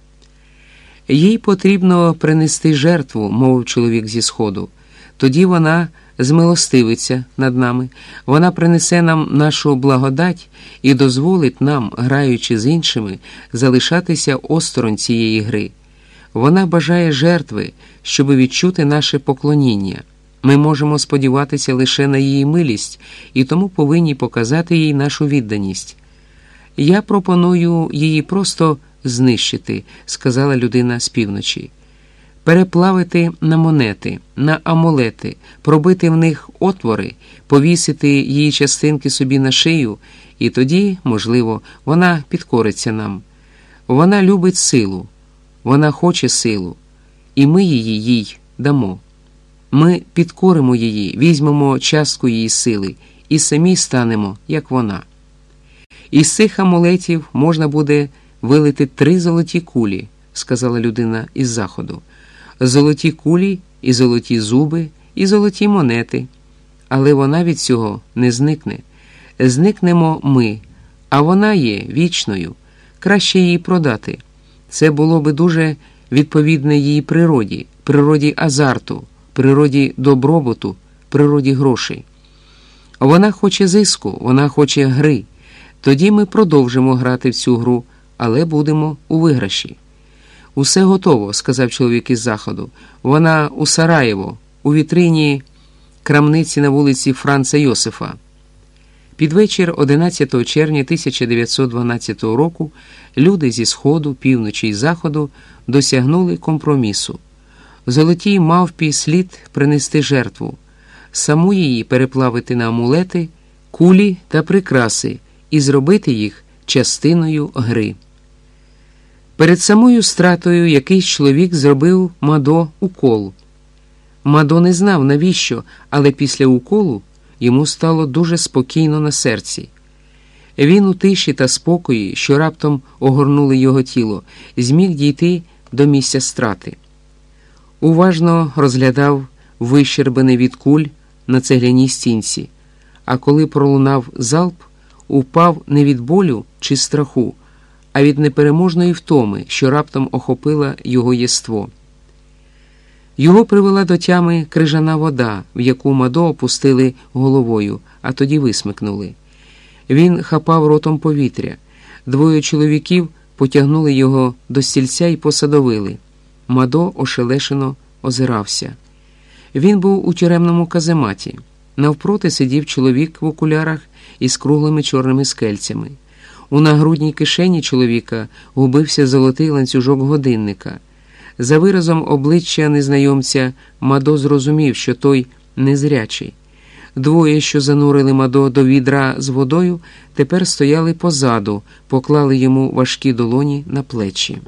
Їй потрібно принести жертву, мовив чоловік зі сходу. Тоді вона змилостивиться над нами, вона принесе нам нашу благодать і дозволить нам, граючи з іншими, залишатися осторонь цієї гри. Вона бажає жертви, щоб відчути наше поклоніння. Ми можемо сподіватися лише на її милість і тому повинні показати їй нашу відданість. Я пропоную її просто знищити, сказала людина з півночі, переплавити на монети, на амулети, пробити в них отвори, повісити її частинки собі на шию, і тоді, можливо, вона підкориться нам. Вона любить силу, вона хоче силу, і ми її їй дамо. Ми підкоримо її, візьмемо частку її сили і самі станемо, як вона. Із цих амулетів можна буде вилити три золоті кулі, сказала людина із заходу. Золоті кулі, і золоті зуби, і золоті монети. Але вона від цього не зникне. Зникнемо ми, а вона є вічною. Краще її продати. Це було би дуже відповідне її природі, природі азарту, природі добробуту, природі грошей. Вона хоче зиску, вона хоче гри. Тоді ми продовжимо грати в цю гру, але будемо у виграші. Усе готово, сказав чоловік із заходу. Вона у Сараєво, у вітрині крамниці на вулиці Франца Йосифа. Під вечір 11 червня 1912 року люди зі сходу, півночі і заходу досягнули компромісу. Золотій мавпі слід принести жертву, саму її переплавити на амулети, кулі та прикраси і зробити їх частиною гри. Перед самою стратою якийсь чоловік зробив Мадо укол. Мадо не знав, навіщо, але після уколу йому стало дуже спокійно на серці. Він у тиші та спокої, що раптом огорнули його тіло, зміг дійти до місця страти. Уважно розглядав вищербаний від куль на цегляній стінці, а коли пролунав залп, упав не від болю чи страху, а від непереможної втоми, що раптом охопила його єство. Його привела до тями крижана вода, в яку Мадо опустили головою, а тоді висмикнули. Він хапав ротом повітря. Двоє чоловіків потягнули його до стільця і посадовили. Мадо ошелешено озирався. Він був у тюремному казематі. Навпроти сидів чоловік в окулярах із круглими чорними скельцями. У нагрудній кишені чоловіка губився золотий ланцюжок годинника. За виразом обличчя незнайомця Мадо зрозумів, що той незрячий. Двоє, що занурили Мадо до відра з водою, тепер стояли позаду, поклали йому важкі долоні на плечі.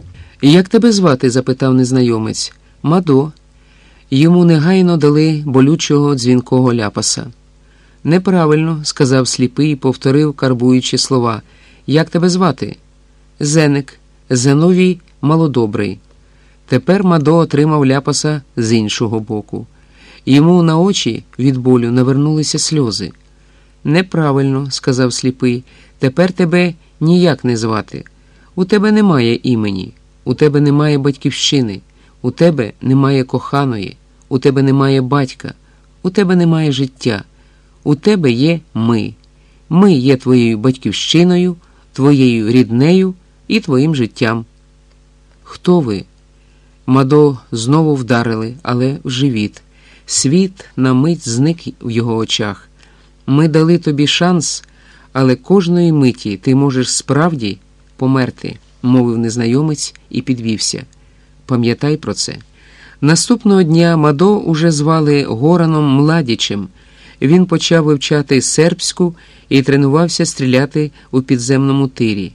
Як тебе звати? запитав незнайомець. Мадо. Йому негайно дали болючого дзвінкого ляпаса. Неправильно, сказав сліпий і повторив, карбуючи слова. Як тебе звати? Зеник, Зеновій малодобрий. Тепер Мадо отримав ляпаса з іншого боку. Йому на очі від болю навернулися сльози. Неправильно, сказав сліпий, тепер тебе ніяк не звати. У тебе немає імені, у тебе немає батьківщини, у тебе немає коханої, у тебе немає батька, у тебе немає життя, у тебе є ми. Ми є твоєю батьківщиною, твоєю ріднею і твоїм життям. Хто ви? Мадо знову вдарили, але в живіт. Світ на мить зник в його очах. Ми дали тобі шанс, але кожної миті ти можеш справді померти, мовив незнайомець і підвівся. Пам'ятай про це. Наступного дня Мадо уже звали Гораном Младічем. Він почав вивчати сербську і тренувався стріляти у підземному тирі.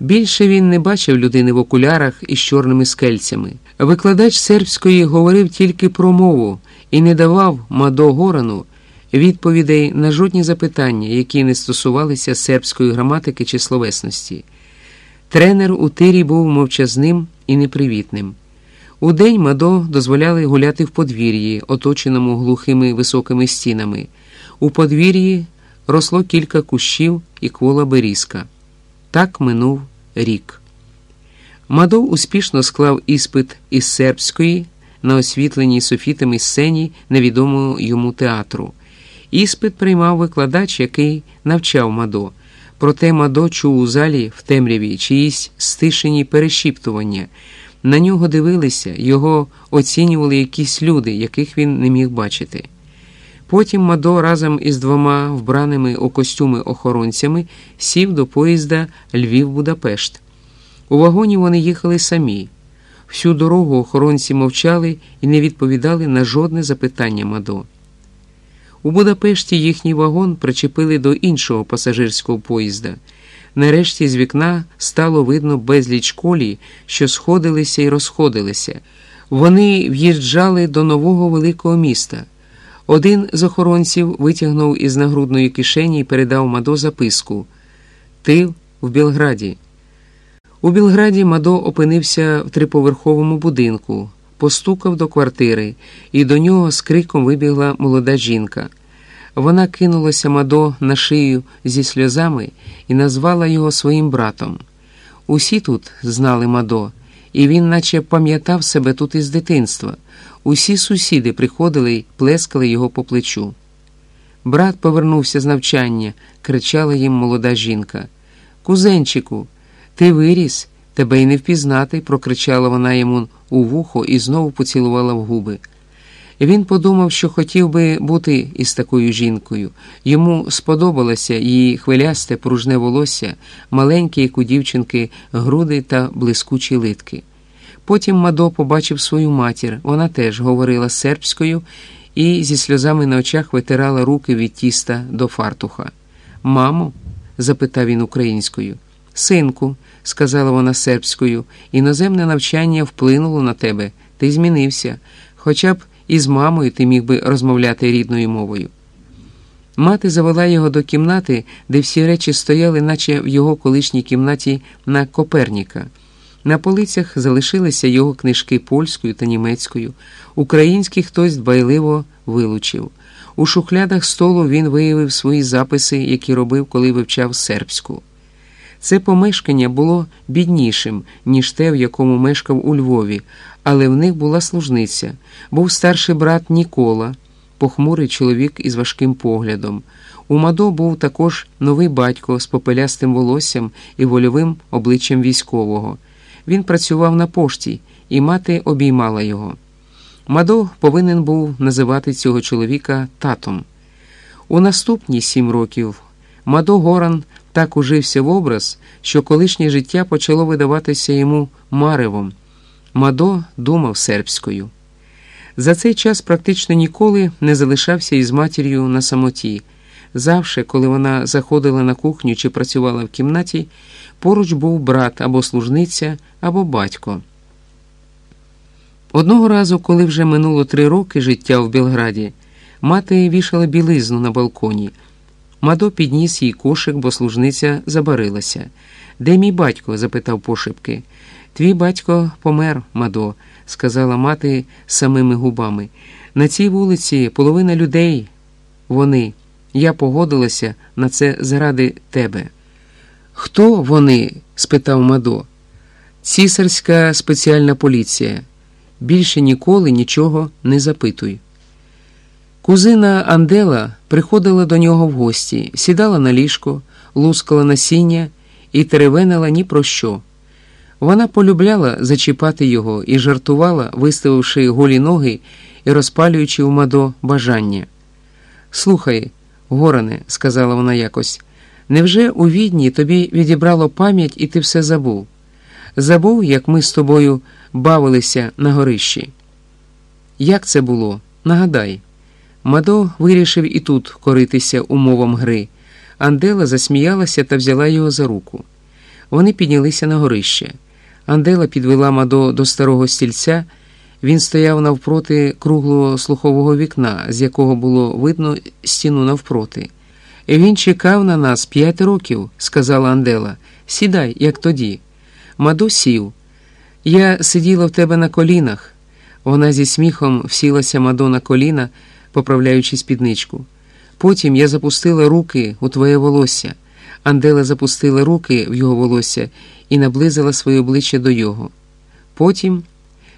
Більше він не бачив людини в окулярах із чорними скельцями. Викладач сербської говорив тільки про мову і не давав Мадо Горану відповідей на жодні запитання, які не стосувалися сербської граматики чи словесності. Тренер у тирі був мовчазним і непривітним. Удень Мадо дозволяли гуляти в подвір'ї, оточеному глухими високими стінами. У подвір'ї росло кілька кущів і квола берізка. Так минув рік. Мадо успішно склав іспит із сербської на освітленій софітами сцені невідомого йому театру. Іспит приймав викладач, який навчав Мадо. Проте Мадо чув у залі в темряві чиїсь стишені перешіптування. На нього дивилися, його оцінювали якісь люди, яких він не міг бачити. Потім Мадо разом із двома вбраними у костюми охоронцями сів до поїзда Львів-Будапешт. У вагоні вони їхали самі. Всю дорогу охоронці мовчали і не відповідали на жодне запитання Мадо. У Будапешті їхній вагон причепили до іншого пасажирського поїзда. Нарешті з вікна стало видно безліч колій, що сходилися і розходилися. Вони в'їжджали до нового великого міста. Один з охоронців витягнув із нагрудної кишені і передав Мадо записку Ти в Білграді. У Білграді Мадо опинився в триповерховому будинку, постукав до квартири, і до нього з криком вибігла молода жінка. Вона кинулася Мадо на шию зі сльозами і назвала його своїм братом. Усі тут знали Мадо, і він наче пам'ятав себе тут із дитинства. Усі сусіди приходили й плескали його по плечу. Брат повернувся з навчання, кричала їм молода жінка. Кузенчику, ти виріс, тебе й не впізнати, прокричала вона йому у вухо і знову поцілувала в губи. Він подумав, що хотів би бути із такою жінкою. Йому сподобалося її хвилясте пружне волосся, маленькі, як у дівчинки, груди та блискучі литки. Потім Мадо побачив свою матір. Вона теж говорила сербською і зі сльозами на очах витирала руки від тіста до фартуха. Мамо? запитав він українською. Синку, сказала вона сербською, іноземне навчання вплинуло на тебе. Ти змінився. Хоча б із мамою ти міг би розмовляти рідною мовою. Мати завела його до кімнати, де всі речі стояли, наче в його колишній кімнаті на Коперніка. На полицях залишилися його книжки польською та німецькою. Українські хтось дбайливо вилучив. У шухлядах столу він виявив свої записи, які робив, коли вивчав сербську. Це помешкання було біднішим, ніж те, в якому мешкав у Львові, але в них була служниця. Був старший брат Нікола, похмурий чоловік із важким поглядом. У Мадо був також новий батько з попелястим волоссям і вольовим обличчям військового. Він працював на пошті, і мати обіймала його. Мадо повинен був називати цього чоловіка татом. У наступні сім років Мадо Горан так ужився в образ, що колишнє життя почало видаватися йому маревом. Мадо думав сербською. За цей час практично ніколи не залишався із матір'ю на самоті. Завше, коли вона заходила на кухню чи працювала в кімнаті, поруч був брат або служниця, або батько. Одного разу, коли вже минуло три роки життя в Білграді, Мати вішала білизну на балконі. Мадо підніс їй кошик, бо служниця забарилася. Де мій батько? запитав пошепки. Твій батько помер, Мадо, сказала мати самими губами. На цій вулиці половина людей, вони. Я погодилася на це заради тебе. Хто вони? спитав Мадо. Цісарська спеціальна поліція. Більше ніколи нічого не запитуй. Кузина Андела приходила до нього в гості, сідала на ліжко, лускала насіння і теревенила ні про що. Вона полюбляла зачіпати його і жартувала, виставивши голі ноги і розпалюючи у Мадо бажання. Слухай, Горане, сказала вона якось, невже у відні тобі відібрало пам'ять і ти все забув? Забув, як ми з тобою бавилися на горищі. Як це було? Нагадай. Мадо вирішив і тут коритися умовам гри. Андела засміялася та взяла його за руку. Вони піднялися на горище. Андела підвела Мадо до старого стільця. Він стояв навпроти круглого слухового вікна, з якого було видно стіну навпроти. Він чекав на нас п'ять років, сказала Андела. Сідай, як тоді. Мадо сів. Я сиділа в тебе на колінах. Вона зі сміхом всілася Мадо на коліна, поправляючи спідничку. Потім я запустила руки у твоє волосся. Андела запустила руки в його волосся і наблизила своє обличчя до його. Потім.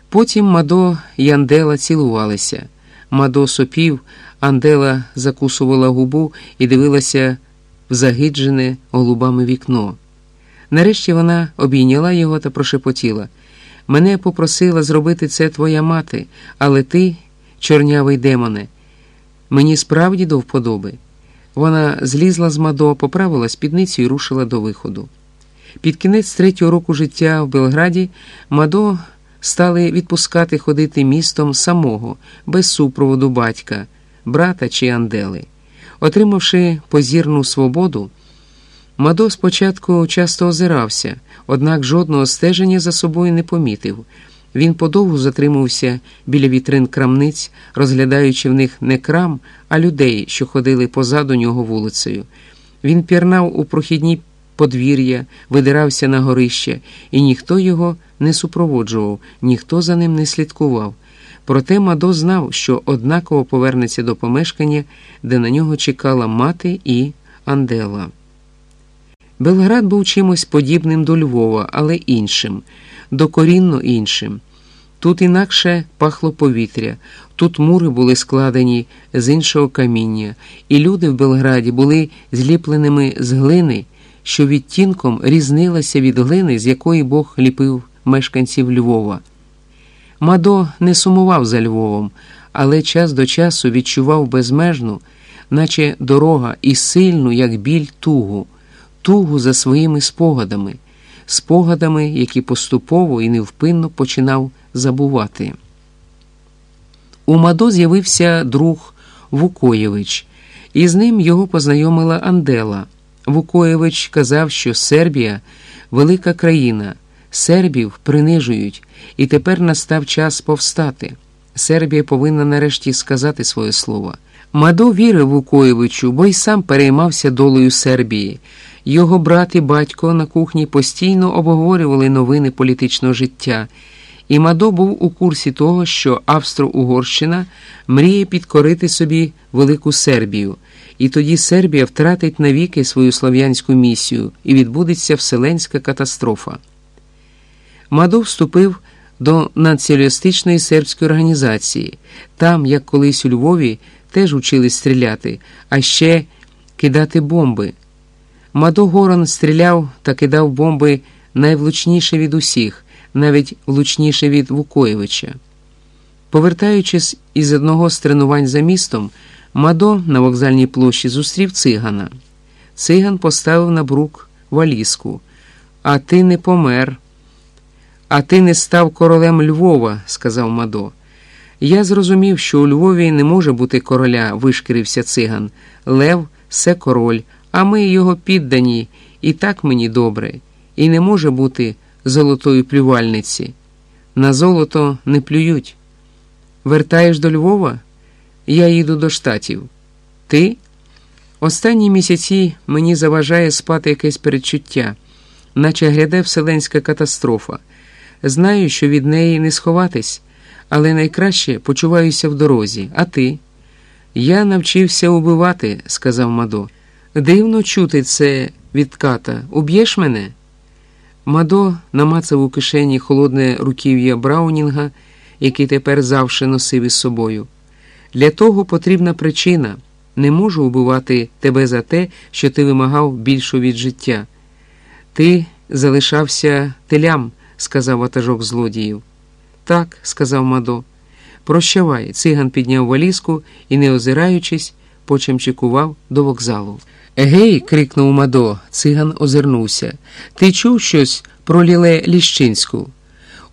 Потім Мадо і Андела цілувалися. Мадо сопів, Андела закусувала губу і дивилася в загиджене голубами вікно. Нарешті вона обійняла його та прошепотіла. Мене попросила зробити це твоя мати, але ти, чорнявий демоне, мені справді до вподоби. Вона злізла з Мадо, поправила спідницю і рушила до виходу. Під кінець третього року життя в Белграді Мадо стали відпускати ходити містом самого, без супроводу батька, брата чи Андели. Отримавши позірну свободу, Мадо спочатку часто озирався, однак жодного стеження за собою не помітив. Він подовго затримався біля вітрин крамниць, розглядаючи в них не крам, а людей, що ходили позаду нього вулицею. Він пірнав у прохідні подвір'я, видирався на горище, і ніхто його не супроводжував, ніхто за ним не слідкував. Проте Мадо знав, що однаково повернеться до помешкання, де на нього чекала мати і Андела. Белград був чимось подібним до Львова, але іншим, докорінно іншим. Тут інакше пахло повітря, тут мури були складені з іншого каміння, і люди в Белграді були зліпленими з глини, що відтінком різнилася від глини, з якої Бог ліпив мешканців Львова. Мадо не сумував за Львовом, але час до часу відчував безмежну, наче дорога, і сильну, як біль, тугу, тугу за своїми спогадами, спогадами, які поступово і невпинно починав забувати. У Мадо з'явився друг Вукоєвич, і з ним його познайомила Андела. Вукоєвич казав, що Сербія велика країна, сербів принижують, і тепер настав час повстати. Сербія повинна нарешті сказати своє слово. Мадо вірив Вукоєвичу, бо й сам переймався долею Сербії. Його брат і батько на кухні постійно обговорювали новини політичного життя, і Мадо був у курсі того, що Австро-Угорщина мріє підкорити собі велику Сербію, і тоді Сербія втратить навіки свою слов'янську місію і відбудеться вселенська катастрофа. Мадо вступив до націоналістичної сербської організації. Там, як колись у Львові, теж учили стріляти, а ще кидати бомби. Мадо стріляв та кидав бомби найвлучніше від усіх, навіть влучніше від Вукоєвича. Повертаючись із одного з тренувань за містом, Мадо на вокзальній площі зустрів цигана. Циган поставив на брук валізку. А ти не помер. А ти не став королем Львова, сказав Мадо. Я зрозумів, що у Львові не може бути короля, вишкірився циган. Лев це король, а ми його піддані, і так мені добре, і не може бути золотої плювальниці. На золото не плюють. Вертаєш до Львова? Я їду до штатів. Ти? Останні місяці мені заважає спати якесь передчуття, наче гряде вселенська катастрофа. Знаю, що від неї не сховатись, але найкраще почуваюся в дорозі. А ти? Я навчився убивати, сказав Мадо. Дивно чути це від ката. Уб'єш мене? Мадо намацав у кишені холодне руків'я Браунінга, який тепер завше носив із собою. Для того потрібна причина. Не можу убивати тебе за те, що ти вимагав більшу від життя. Ти залишався телям, сказав ватажок злодіїв. Так, сказав Мадо. Прощавай, циган підняв валізку і, не озираючись, почемчикував до вокзалу. Гей, крикнув Мадо, циган озирнувся. Ти чув щось про Ліле Ліщинську?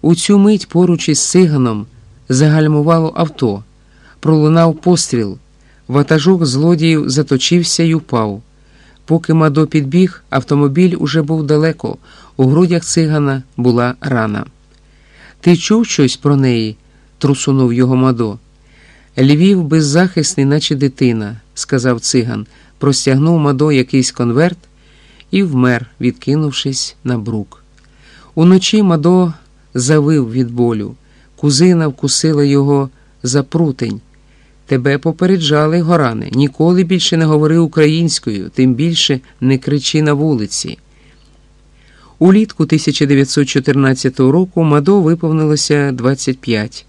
У цю мить поруч із циганом загальмувало авто. Пролунав постріл. Ватажок злодіїв заточився й упав. Поки Мадо підбіг, автомобіль уже був далеко, у грудях цигана була рана. Ти чув щось про неї? трусунув його Мадо. Львів беззахисний, наче дитина, сказав циган, простягнув Мадо якийсь конверт і вмер, відкинувшись на брук. Уночі Мадо завив від болю. Кузина вкусила його за прутень. Тебе попереджали, Горане, ніколи більше не говори українською, тим більше не кричи на вулиці. Улітку 1914 року Мадо виповнилося 25.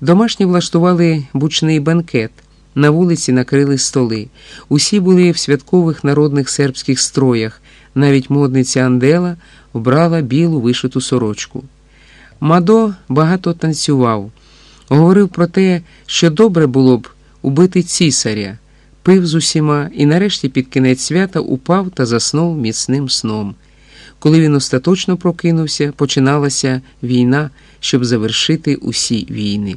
Домашні влаштували бучний банкет. На вулиці накрили столи. Усі були в святкових народних сербських строях. Навіть модниця Андела вбрала білу вишиту сорочку. Мадо багато танцював. Говорив про те, що добре було б убити цісаря, пив з усіма і нарешті під кінець свята упав та заснув міцним сном. Коли він остаточно прокинувся, починалася війна, щоб завершити усі війни.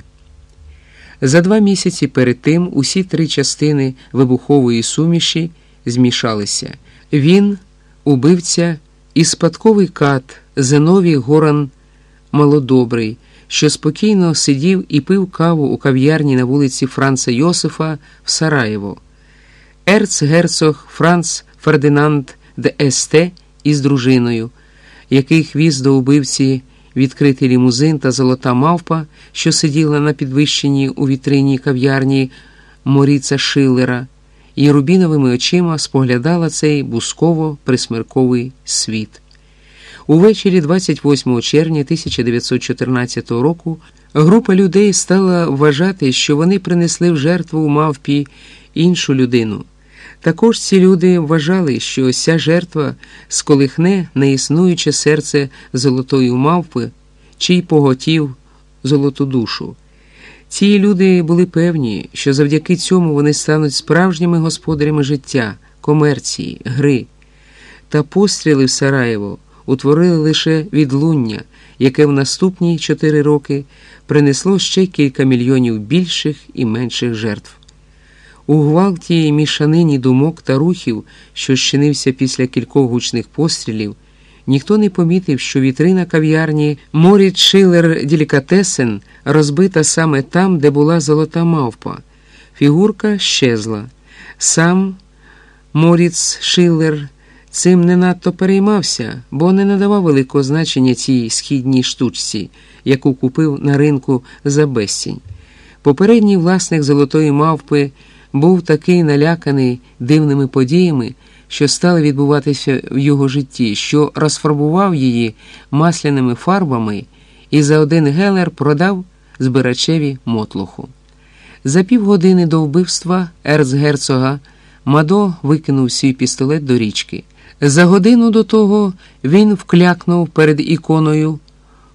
За два місяці перед тим усі три частини вибухової суміші змішалися. Він, убивця і спадковий кат Зеновій Горан Малодобрий що спокійно сидів і пив каву у кав'ярні на вулиці Франца Йосифа в Сараєво. Ерцгерцог Франц Фердинанд де Есте із дружиною, яких віз до убивці відкритий лімузин та золота мавпа, що сиділа на підвищенні у вітрині кав'ярні Моріца Шиллера, і рубіновими очима споглядала цей бусково присмерковий світ. Увечері 28 червня 1914 року група людей стала вважати, що вони принесли в жертву мавпі іншу людину. Також ці люди вважали, що ця жертва сколихне неіснуюче серце золотої мавпи, чий поготів золоту душу. Ці люди були певні, що завдяки цьому вони стануть справжніми господарями життя, комерції, гри та постріли в Сараєво утворили лише відлуння, яке в наступні чотири роки принесло ще кілька мільйонів більших і менших жертв. У гвалті і мішанині думок та рухів, що щинився після кількох гучних пострілів, ніхто не помітив, що вітрина кав'ярні Моріт Шилер Делікатесен розбита саме там, де була золота мавпа. Фігурка щезла. Сам Моріц Шиллер Цим не надто переймався, бо не надавав великого значення цій східній штучці, яку купив на ринку за безцінь. Попередній власник золотої мавпи був такий наляканий дивними подіями, що стали відбуватися в його житті, що розфарбував її масляними фарбами і за один гелер продав збирачеві мотлуху. За півгодини до вбивства ерцгерцога Мадо викинув свій пістолет до річки. За годину до того він вклякнув перед іконою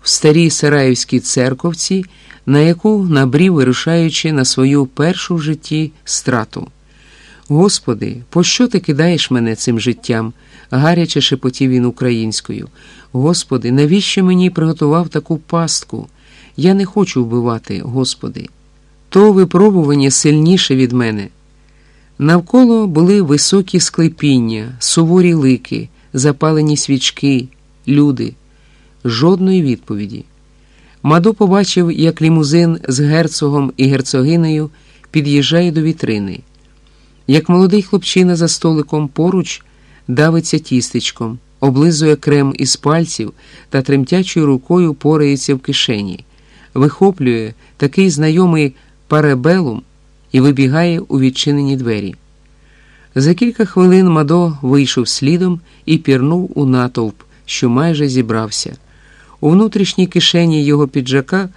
в старій Сараївській церковці, на яку набрів, вирушаючи на свою першу в житті страту. Господи, пощо ти кидаєш мене цим життям? гаряче шепотів він українською. Господи, навіщо мені приготував таку пастку? Я не хочу вбивати, Господи. То випробування сильніше від мене. Навколо були високі склепіння, суворі лики, запалені свічки, люди. Жодної відповіді. Мадо побачив, як лімузин з герцогом і герцогинею під'їжджає до вітрини. Як молодий хлопчина за столиком поруч давиться тістечком, облизує крем із пальців та тремтячою рукою порається в кишені, вихоплює такий знайомий парабелум і вибігає у відчинені двері. За кілька хвилин Мадо вийшов слідом і пірнув у натовп, що майже зібрався. У внутрішній кишені його піджака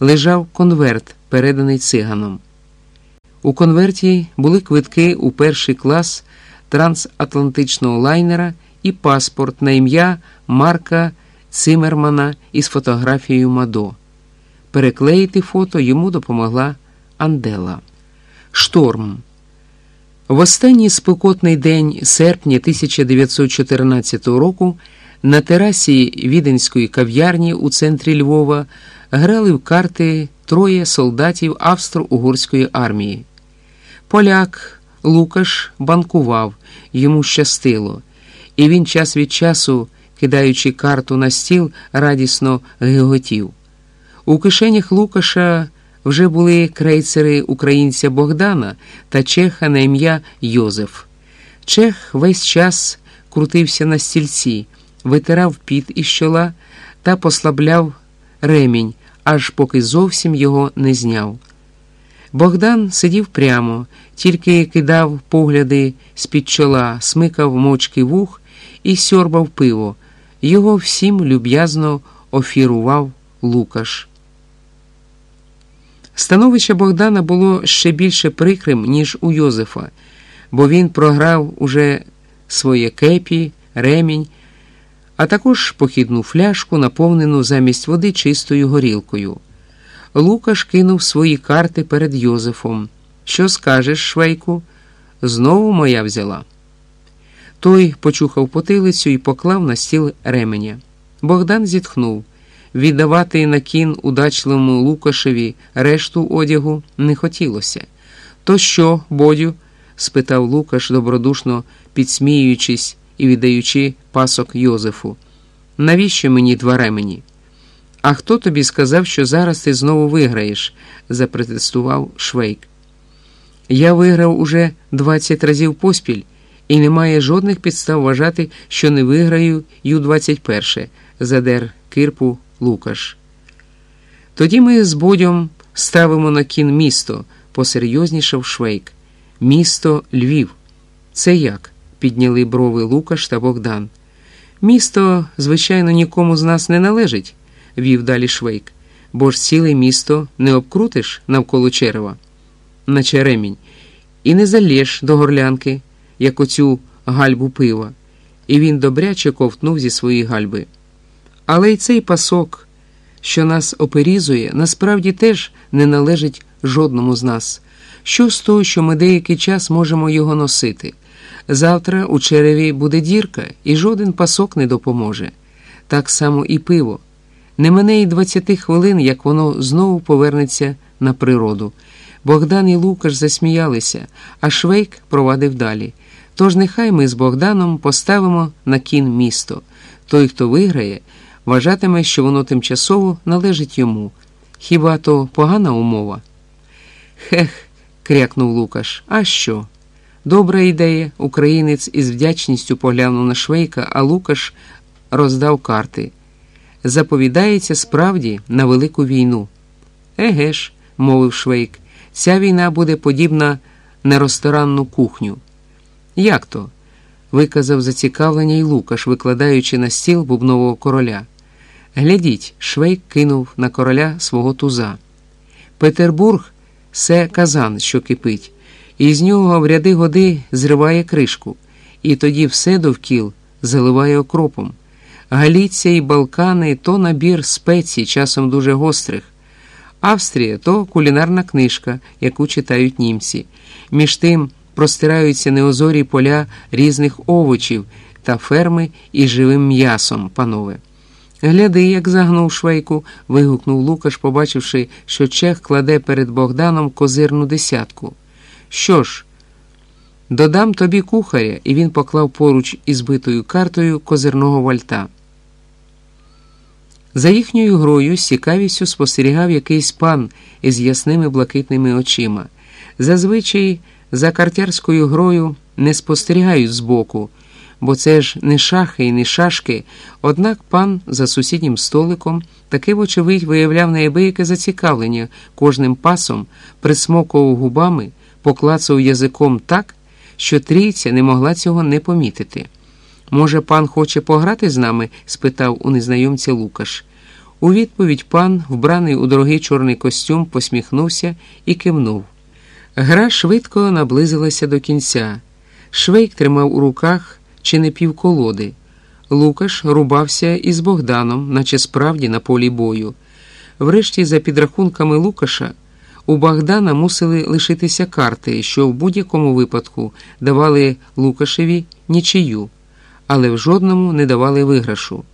лежав конверт, переданий циганом. У конверті були квитки у перший клас трансатлантичного лайнера і паспорт на ім'я Марка Цимермана із фотографією Мадо. Переклеїти фото йому допомогла Андела. Шторм. В останній спекотний день серпня 1914 року на терасі віденської кав'ярні у центрі Львова грали в карти троє солдатів Австро-Угорської армії. Поляк Лукаш банкував, йому щастило, і він час від часу, кидаючи карту на стіл, радісно гиготів. У кишенях Лукаша вже були крейцери українця Богдана та чеха на ім'я Йозеф. Чех весь час крутився на стільці, витирав піт із чола та послабляв ремінь, аж поки зовсім його не зняв. Богдан сидів прямо, тільки кидав погляди з-під чола, смикав мочки вух і сьорбав пиво. Його всім люб'язно офірував Лукаш. Становище Богдана було ще більше прикрим, ніж у Йозефа, бо він програв уже своє кепі, ремінь, а також похідну фляжку, наповнену замість води чистою горілкою. Лукаш кинув свої карти перед Йозефом. Що скажеш, швейку? Знову моя взяла. Той почухав потилицю і поклав на стіл ременя. Богдан зітхнув. Віддавати на кін удачливому Лукашеві решту одягу не хотілося. То що, Бодю? спитав Лукаш, добродушно підсміюючись і віддаючи пасок Йозефу. Навіщо мені два ремені? А хто тобі сказав, що зараз ти знову виграєш? запротестував Швейк. Я виграв уже 20 разів поспіль, і немає жодних підстав вважати, що не виграю й у 21, задер кирпу Лукаш. Тоді ми з Бодьом ставимо на кін місто, посерйознішав Швейк. Місто Львів. Це як? Підняли брови Лукаш та Богдан. Місто, звичайно, нікому з нас не належить, вів далі Швейк, бо ж ціле місто не обкрутиш навколо черева, наче ремінь, і не залєш до горлянки, як оцю гальбу пива, і він добряче ковтнув зі своєї гальби. Але й цей пасок, що нас оперізує, насправді теж не належить жодному з нас. Що з того, що ми деякий час можемо його носити? Завтра у череві буде дірка, і жоден пасок не допоможе. Так само і пиво. Не мене й двадцяти хвилин, як воно знову повернеться на природу. Богдан і Лукаш засміялися, а Швейк провадив далі. Тож нехай ми з Богданом поставимо на кін місто. Той, хто виграє, вважатиме, що воно тимчасово належить йому. Хіба то погана умова? Хех, крякнув Лукаш. А що? Добра ідея. Українець із вдячністю поглянув на Швейка, а Лукаш роздав карти. Заповідається справді на велику війну. Еге ж, мовив Швейк, ця війна буде подібна на ресторанну кухню. Як то? виказав зацікавлення й Лукаш, викладаючи на стіл бубнового короля. Глядіть, Швейк кинув на короля свого туза. Петербург це казан, що кипить, і з нього в ряди годи зриває кришку, і тоді все довкіл заливає окропом. Галіція і Балкани то набір спецій, часом дуже гострих. Австрія то кулінарна книжка, яку читають німці. Між тим простираються неозорі поля різних овочів та ферми із живим м'ясом, панове. Гляди, як загнув швейку, вигукнув Лукаш, побачивши, що чех кладе перед Богданом козирну десятку. Що ж, додам тобі кухаря, і він поклав поруч із битою картою козирного вальта. За їхньою грою з цікавістю спостерігав якийсь пан із ясними блакитними очима. Зазвичай за картярською грою не спостерігають збоку, бо це ж не шахи і не шашки. Однак пан за сусіднім столиком таки, вочевидь, виявляв неабияке зацікавлення кожним пасом, присмокував губами, поклацав язиком так, що трійця не могла цього не помітити. Може, пан хоче пограти з нами? спитав у незнайомця Лукаш. У відповідь пан, вбраний у дорогий чорний костюм, посміхнувся і кивнув. Гра швидко наблизилася до кінця. Швейк тримав у руках чи не півколоди. Лукаш рубався із Богданом, наче справді на полі бою. Врешті, за підрахунками Лукаша, у Богдана мусили лишитися карти, що в будь-якому випадку давали Лукашеві нічию, але в жодному не давали виграшу.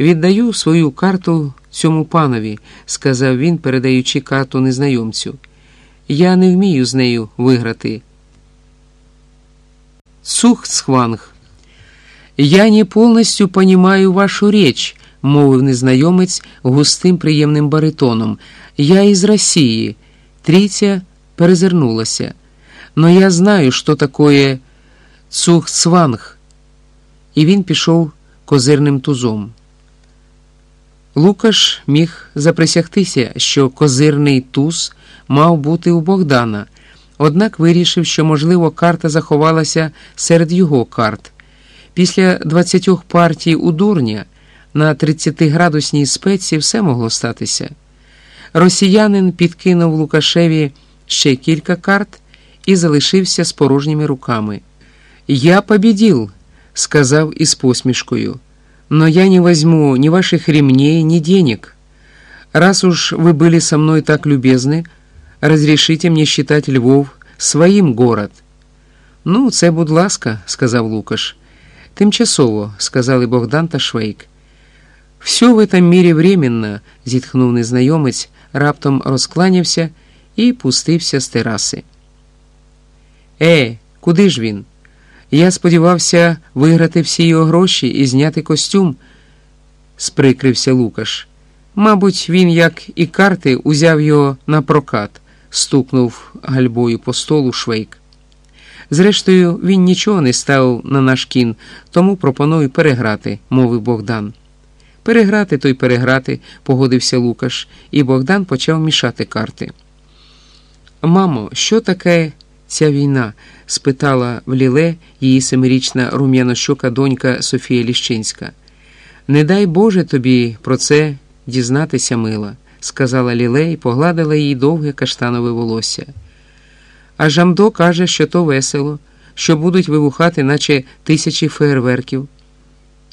Віддаю свою карту цьому панові, сказав він, передаючи карту незнайомцю. Я не вмію з нею виграти. Цухцхванг. Я не повністю понимаю вашу річ, мовив незнайомець густим приємним баритоном. Я із Росії. Трійця перезирнулася. Но я знаю, що таке цухцванг. І він пішов козирним тузом. Лукаш міг заприсягтися, що козирний туз мав бути у Богдана, однак вирішив, що, можливо, карта заховалася серед його карт. Після 20 партій у дурня на 30-градусній спеці все могло статися. Росіянин підкинув Лукашеві ще кілька карт і залишився з порожніми руками. Я побіділ, сказав із посмішкою. Но я не возьму ни ваших ремней, ни денег. Раз уж вы были со мной так любезны, разрешите мне считать Львов своїм город. Ну, це, будь ласка, сказав Лукаш. Тимчасово, сказали Богдан та Швейк. Все в этом мірі временно, зітхнув незнайомець, раптом розкланявся і пустився з тераси. Е, куди ж він? Я сподівався виграти всі його гроші і зняти костюм, сприкрився Лукаш. Мабуть, він, як і карти, узяв його на прокат, стукнув гальбою по столу швейк. Зрештою, він нічого не ставив на наш кін, тому пропоную переграти, мовив Богдан. Переграти, то й переграти, погодився Лукаш, і Богдан почав мішати карти. Мамо, що таке ця війна? спитала в Ліле її семирічна рум'янощока донька Софія Ліщинська. Не дай Боже тобі про це дізнатися, мила, сказала Ліле і погладила їй довге каштанове волосся. А Жамдо каже, що то весело, що будуть вибухати, наче тисячі феєрверків.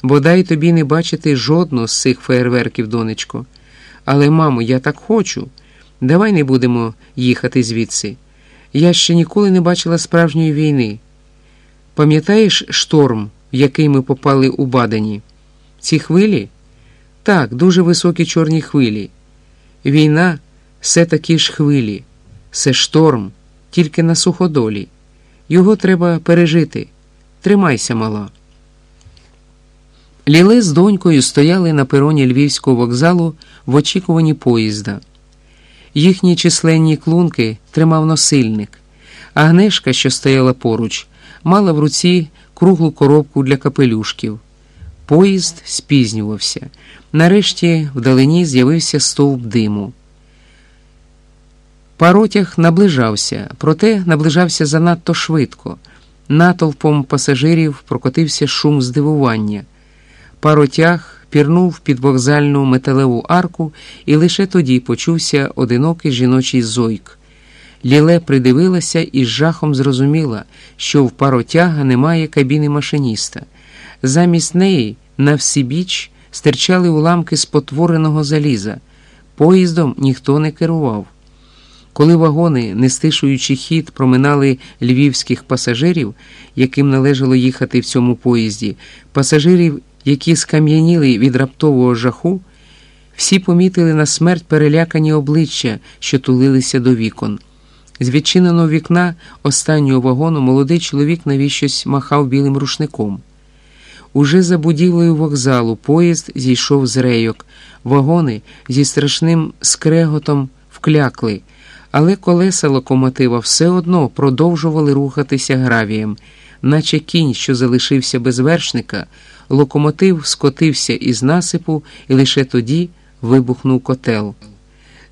Бодай тобі не бачити жодного з цих феєрверків, донечко. Але, мамо, я так хочу. Давай не будемо їхати звідси. Я ще ніколи не бачила справжньої війни. Пам'ятаєш шторм, в який ми попали у Бадені? Ці хвилі? Так, дуже високі чорні хвилі. Війна все такі ж хвилі, це шторм, тільки на суходолі. Його треба пережити. Тримайся, мала. Ліле з донькою стояли на пероні львівського вокзалу в очікуванні поїзда. Їхні численні клунки тримав носильник. Агнешка, що стояла поруч, мала в руці круглу коробку для капелюшків. Поїзд спізнювався. Нарешті вдалині з'явився стовп диму. Паротяг наближався, проте наближався занадто швидко. Натовпом пасажирів прокотився шум здивування. Паротяг пірнув під вокзальну металеву арку, і лише тоді почувся одинокий жіночий зойк. Ліле придивилася і з жахом зрозуміла, що в паротяга немає кабіни машиніста. Замість неї на всібіч стирчали уламки спотвореного заліза. Поїздом ніхто не керував. Коли вагони, не стишуючи хід, проминали львівських пасажирів, яким належало їхати в цьому поїзді, пасажирів які скам'яніли від раптового жаху, всі помітили на смерть перелякані обличчя, що тулилися до вікон. З відчиненого вікна останнього вагону молодий чоловік навіщось махав білим рушником. Уже за будівлею вокзалу поїзд зійшов з рейок, вагони зі страшним скреготом вклякли, Але колеса локомотива все одно продовжували рухатися гравієм, наче кінь, що залишився без вершника, локомотив скотився із насипу і лише тоді вибухнув котел.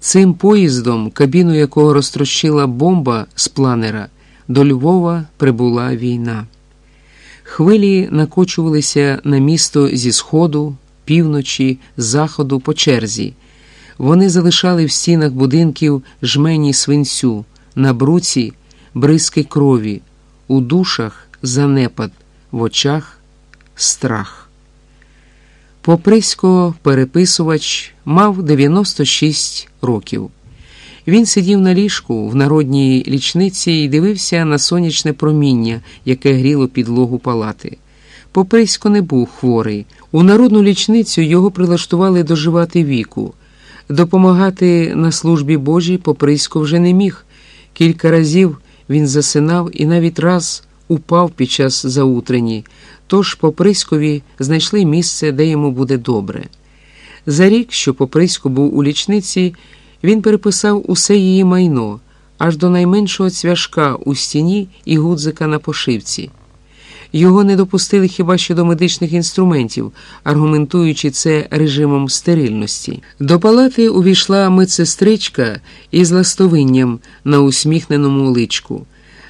Цим поїздом, кабіну якого розтрощила бомба з планера, до Львова прибула війна. Хвилі накочувалися на місто зі сходу, півночі, заходу по черзі. Вони залишали в стінах будинків жмені свинцю, на бруці бризки крові, у душах занепад, в очах страх. Поприсько переписувач мав 96 років. Він сидів на ліжку в народній лічниці і дивився на сонячне проміння, яке гріло підлогу палати. Поприсько не був хворий. У народну лічницю його прилаштували доживати віку. Допомагати на службі Божій Поприсько вже не міг. Кілька разів він засинав і навіть раз упав під час заутрені, тож Поприськові знайшли місце, де йому буде добре. За рік, що Поприсько був у лічниці, він переписав усе її майно, аж до найменшого цвяшка у стіні і гудзика на пошивці. Його не допустили хіба що до медичних інструментів, аргументуючи це режимом стерильності. До палати увійшла медсестричка із ластовинням на усміхненому личку.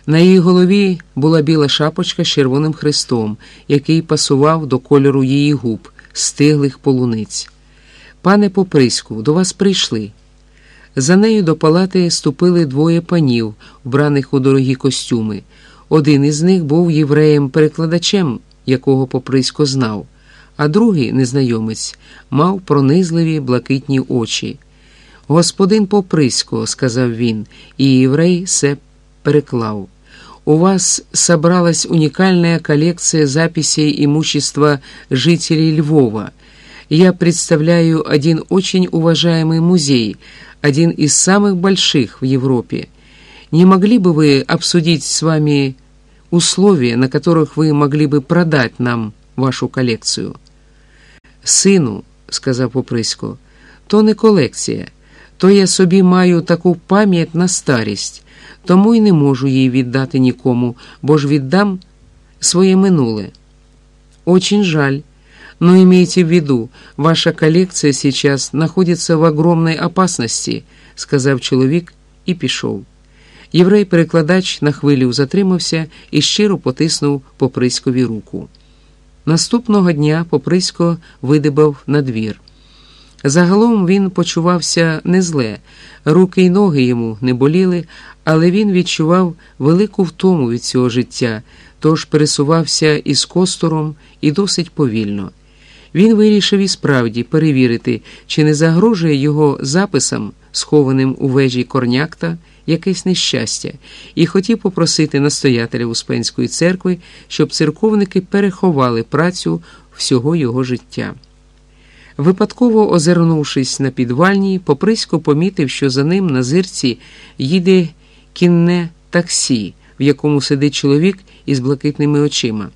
На її голові була біла шапочка з червоним хрестом, який пасував до кольору її губ, стиглих полуниць. Пане Поприську, до вас прийшли. За нею до палати ступили двоє панів, вбраних у дорогі костюми. Один із них був євреєм-перекладачем, якого Поприсько знав, а другий, незнайомець, мав пронизливі блакитні очі. Господин Поприсько, сказав він, і єврей все переклав. У вас собралась уникальная коллекция записей имущества жителей Львова. Я представляю один очень уважаемый музей, один из самых больших в Европе. Не могли бы вы обсудить с вами условия, на которых вы могли бы продать нам вашу колекцію? Сину, сказав Поприсько, то не колекція, то я собі маю таку пам'ять на старість, Тому й не можу її віддати нікому, бо ж віддам своє минуле. Очень жаль. Но имейте в виду, ваша коллекция сейчас находится в огромной опасности, сказав чоловік і пішов. Єврей-перекладач на хвилю затримався і щиро потиснув Поприськові руку. Наступного дня Поприсько видибав на двір. Загалом він почувався не зле, руки й ноги йому не боліли, але він відчував велику втому від цього життя, тож пересувався із костором і досить повільно. Він вирішив і справді перевірити, чи не загрожує його записам, схованим у вежі корнякта, якесь нещастя, і хотів попросити настоятеля Успенської церкви, щоб церковники переховали працю всього його життя. Випадково озирнувшись на підвальні, Поприсько помітив, що за ним на зирці їде кінне таксі, в якому сидить чоловік із блакитними очима.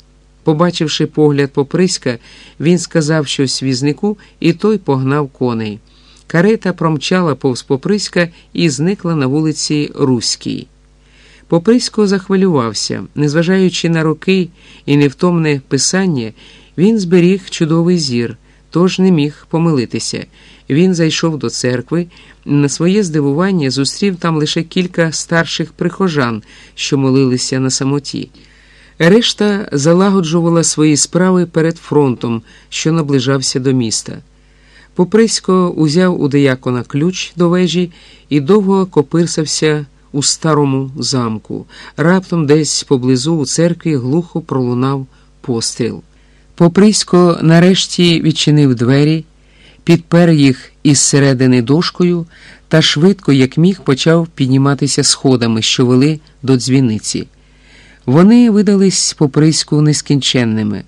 Побачивши погляд Поприська, він сказав щось візнику, і той погнав коней. Карета промчала повз Поприська і зникла на вулиці Руській. Поприсько захвилювався, незважаючи на роки і невтомне писання, він зберіг чудовий зір, тож не міг помилитися. Він зайшов до церкви, на своє здивування зустрів там лише кілька старших прихожан, що молилися на самоті. Решта залагоджувала свої справи перед фронтом, що наближався до міста. Поприсько узяв у деякона ключ до вежі і довго копирсався у старому замку. Раптом десь поблизу у церкві глухо пролунав постріл. Поприсько нарешті відчинив двері, підпер їх із середини дошкою та швидко, як міг, почав підніматися сходами, що вели до дзвіниці. Вони видались поприську нескінченними.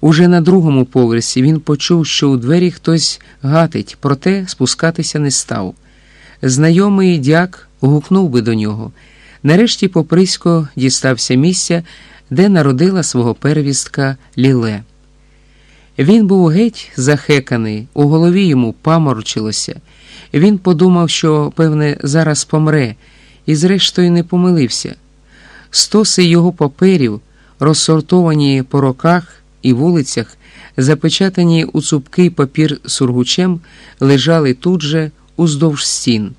Уже на другому поверсі він почув, що у двері хтось гатить, проте спускатися не став. Знайомий дяк гукнув би до нього. Нарешті Поприсько дістався місця, де народила свого первістка Ліле. Він був геть захеканий, у голові йому паморочилося. Він подумав, що, певне, зараз помре, і, зрештою, не помилився. Стоси його паперів, розсортовані по роках і вулицях, запечатані у цупкий папір сургучем, лежали тут же уздовж стін.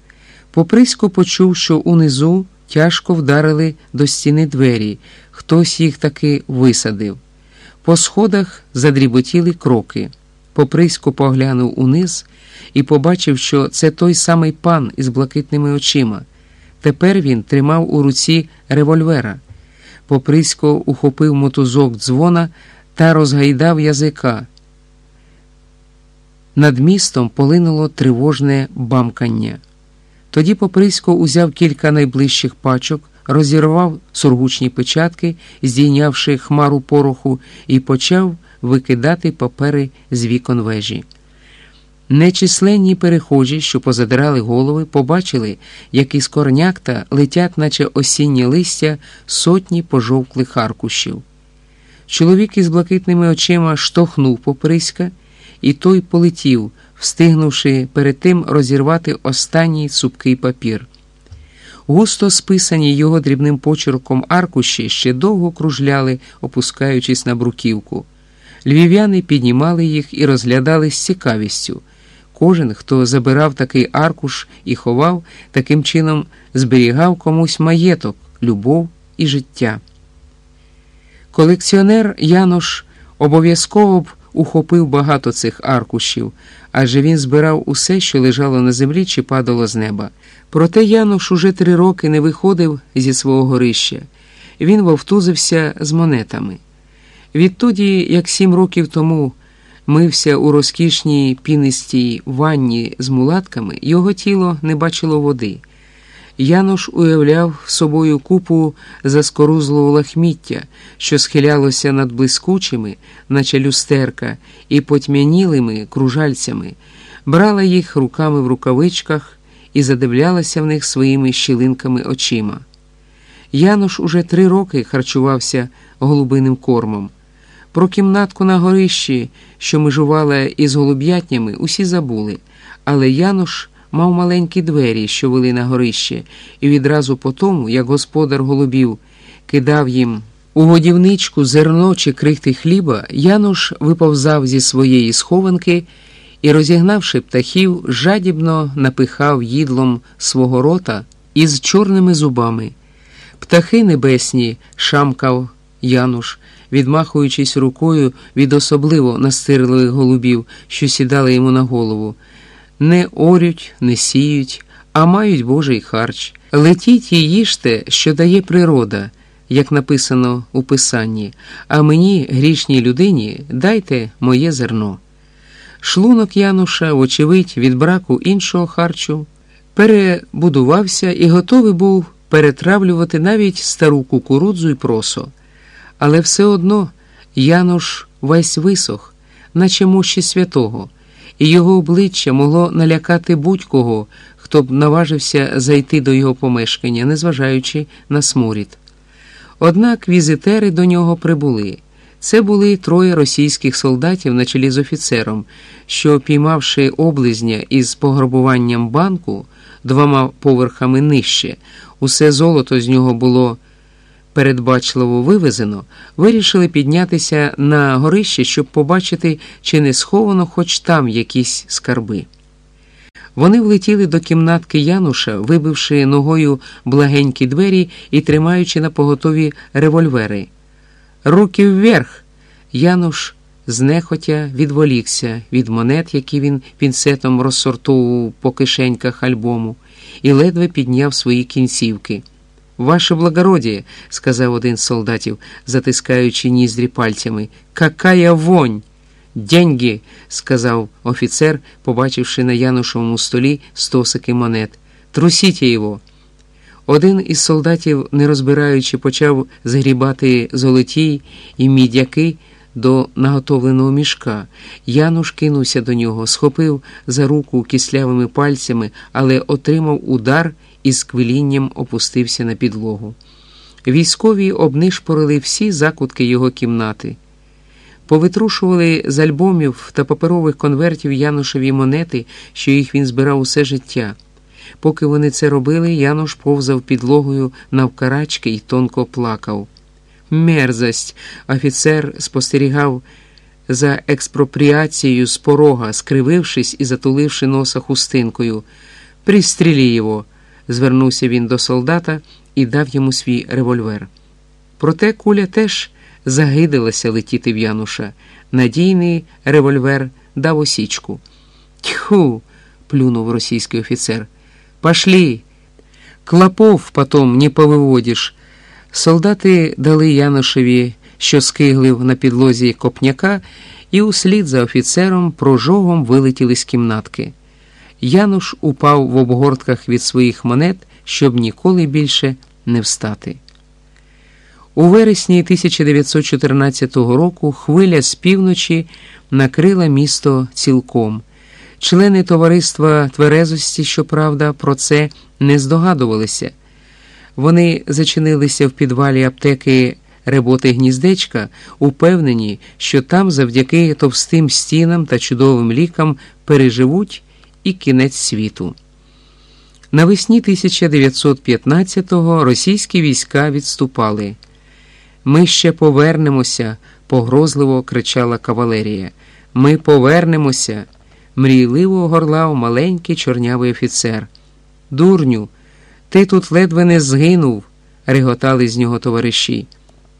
Поприсько почув, що унизу тяжко вдарили до стіни двері, хтось їх таки висадив. По сходах задріботіли кроки. Поприсько поглянув униз і побачив, що це той самий пан із блакитними очима. Тепер він тримав у руці револьвера. Поприсько ухопив мотузок дзвона та розгайдав язика. Над містом полинуло тривожне бамкання. Тоді Поприсько узяв кілька найближчих пачок, розірвав сургучні печатки, здійнявши хмару пороху, і почав викидати папери з вікон вежі. Нечисленні перехожі, що позадирали голови, побачили, як із корнякта летять, наче осіннє листя, сотні пожовклих аркушів. Чоловік із блакитними очима штовхнув Поприська, і той полетів, встигнувши перед тим розірвати останній цупкий папір. Густо списані його дрібним почерком аркуші ще довго кружляли, опускаючись на бруківку. Львів'яни піднімали їх і розглядали з цікавістю. Кожен, хто забирав такий аркуш і ховав, таким чином зберігав комусь маєток, любов і життя. Колекціонер Януш обов'язково б ухопив багато цих аркушів, адже він збирав усе, що лежало на землі чи падало з неба. Проте Януш уже три роки не виходив зі свого горища. Він вовтузився з монетами. Відтоді, як сім років тому мився у розкішній пінистій ванні з мулатками, його тіло не бачило води. Януш уявляв собою купу заскорузлого лахміття, що схилялося над блискучими, наче люстерка, і потьмянілими кружальцями, брала їх руками в рукавичках і задивлялася в них своїми щілинками очима. Януш уже три роки харчувався голубиним кормом. Про кімнатку на горищі, що межувала із голуб'ятнями, усі забули, але Януш мав маленькі двері, що вели на горище, і відразу по тому, як господар голубів кидав їм у годівничку зерно чи крихти хліба, Януш виповзав зі своєї схованки і, розігнавши птахів, жадібно напихав їдлом свого рота із чорними зубами. Птахи небесні, шамкав Януш, відмахуючись рукою від особливо настирливих голубів, що сідали йому на голову. Не орють, не сіють, а мають Божий харч. Летіть і їжте, що дає природа, як написано у Писанні, а мені, грішній людині, дайте моє зерно. Шлунок Януша, вочевидь, від браку іншого харчу, перебудувався і готовий був перетравлювати навіть стару кукурудзу і просо. Але все одно Януш весь висох, наче мощі святого, і його обличчя могло налякати будь-кого, хто б наважився зайти до його помешкання, незважаючи на сморід. Однак візитери до нього прибули. Це були троє російських солдатів на чолі з офіцером, що, піймавши облизня із пограбуванням банку двома поверхами нижче, усе золото з нього було передбачливо вивезено, вирішили піднятися на горище, щоб побачити, чи не сховано хоч там якісь скарби. Вони влетіли до кімнатки Януша, вибивши ногою благенькі двері і тримаючи на поготові револьвери. Руки вверх! Януш знехотя відволікся від монет, які він пінцетом розсортовував по кишеньках альбому, і ледве підняв свої кінцівки. Ваше благородіє, сказав один з солдатів, затискаючи ніздрі пальцями. Какая вонь! Деньги, сказав офіцер, побачивши на Янушовому столі стосики монет. Трусіть його. Один із солдатів, не розбираючи, почав згрібати золоті і мідяки до наготовленого мішка. Януш кинувся до нього, схопив за руку кислявими пальцями, але отримав удар і з квилінням опустився на підлогу. Військові обнишпорили всі закутки його кімнати. Повитрушували з альбомів та паперових конвертів Янушеві монети, що їх він збирав усе життя. Поки вони це робили, Януш повзав підлогою навкарачки і тонко плакав. Мерзость! Офіцер спостерігав за експропріацією з порога, скривившись і затуливши носа хустинкою. Пристрілі його, звернувся він до солдата і дав йому свій револьвер. Проте куля теж загидувалася летіти в Януша. Надійний револьвер дав осічку. Тьху. плюнув російський офіцер. Пошли. Клопов потом не повыводишь. Солдати дали Янушеві, що скиглив на підлозі копняка, і услід за офіцером прожогом вилетіли з кімнатки. Януш упав в обгортках від своїх монет, щоб ніколи більше не встати. У вересні 1914 року хвиля з півночі накрила місто цілком. Члени товариства Тверезості, щоправда, про це не здогадувалися. Вони зачинилися в підвалі аптеки Реботи гніздечка, упевнені, що там завдяки товстим стінам та чудовим лікам переживуть і кінець світу. Навесні 1915-го російські війська відступали. Ми ще повернемося, погрозливо кричала кавалерія. Ми повернемося. Мрійливо горлав маленький чорнявий офіцер. Дурню, ти тут ледве не згинув, реготали з нього товариші.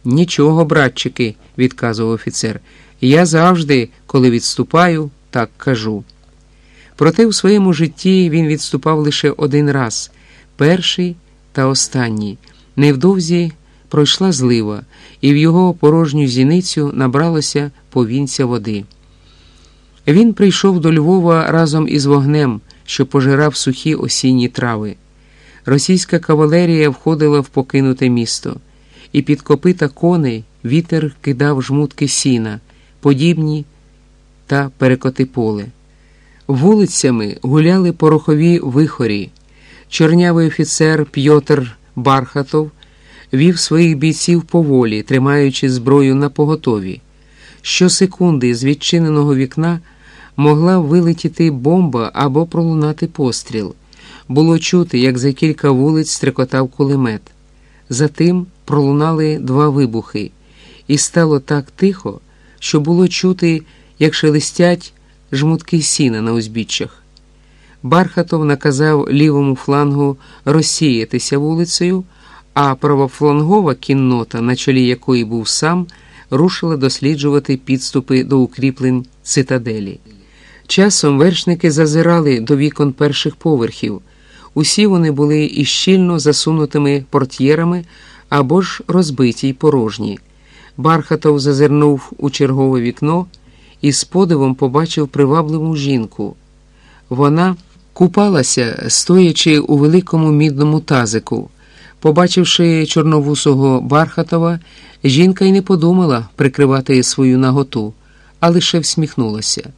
Нічого, братчики, відказував офіцер. Я завжди, коли відступаю, так кажу. Проте в своєму житті він відступав лише один раз перший та останній. Невдовзі пройшла злива, і в його порожню зіницю набралося повінця води. Він прийшов до Львова разом із вогнем, що пожирав сухі осінні трави. Російська кавалерія входила в покинуте місто, і під копита коней вітер кидав жмутки сіна, подібні та перекоти поле. Вулицями гуляли порохові вихорі. Чорнявий офіцер П'йотр Бархатов вів своїх бійців поволі, тримаючи зброю на поготові. Щосекунди з відчиненого вікна могла вилетіти бомба або пролунати постріл. Було чути, як за кілька вулиць стрекотав кулемет. Затим пролунали два вибухи, і стало так тихо, що було чути, як шелестять жмутки сіна на узбіччях. Бархатов наказав лівому флангу розсіятися вулицею, а правофлангова кіннота, на чолі якої був сам, рушила досліджувати підступи до укріплень цитаделі. Часом вершники зазирали до вікон перших поверхів. Усі вони були із щільно засунутими портьєрами або ж розбиті й порожні. Бархатов зазирнув у чергове вікно і з подивом побачив привабливу жінку. Вона купалася, стоячи у великому мідному тазику. Побачивши чорновусого Бархатова, жінка й не подумала прикривати свою наготу, а лише всміхнулася.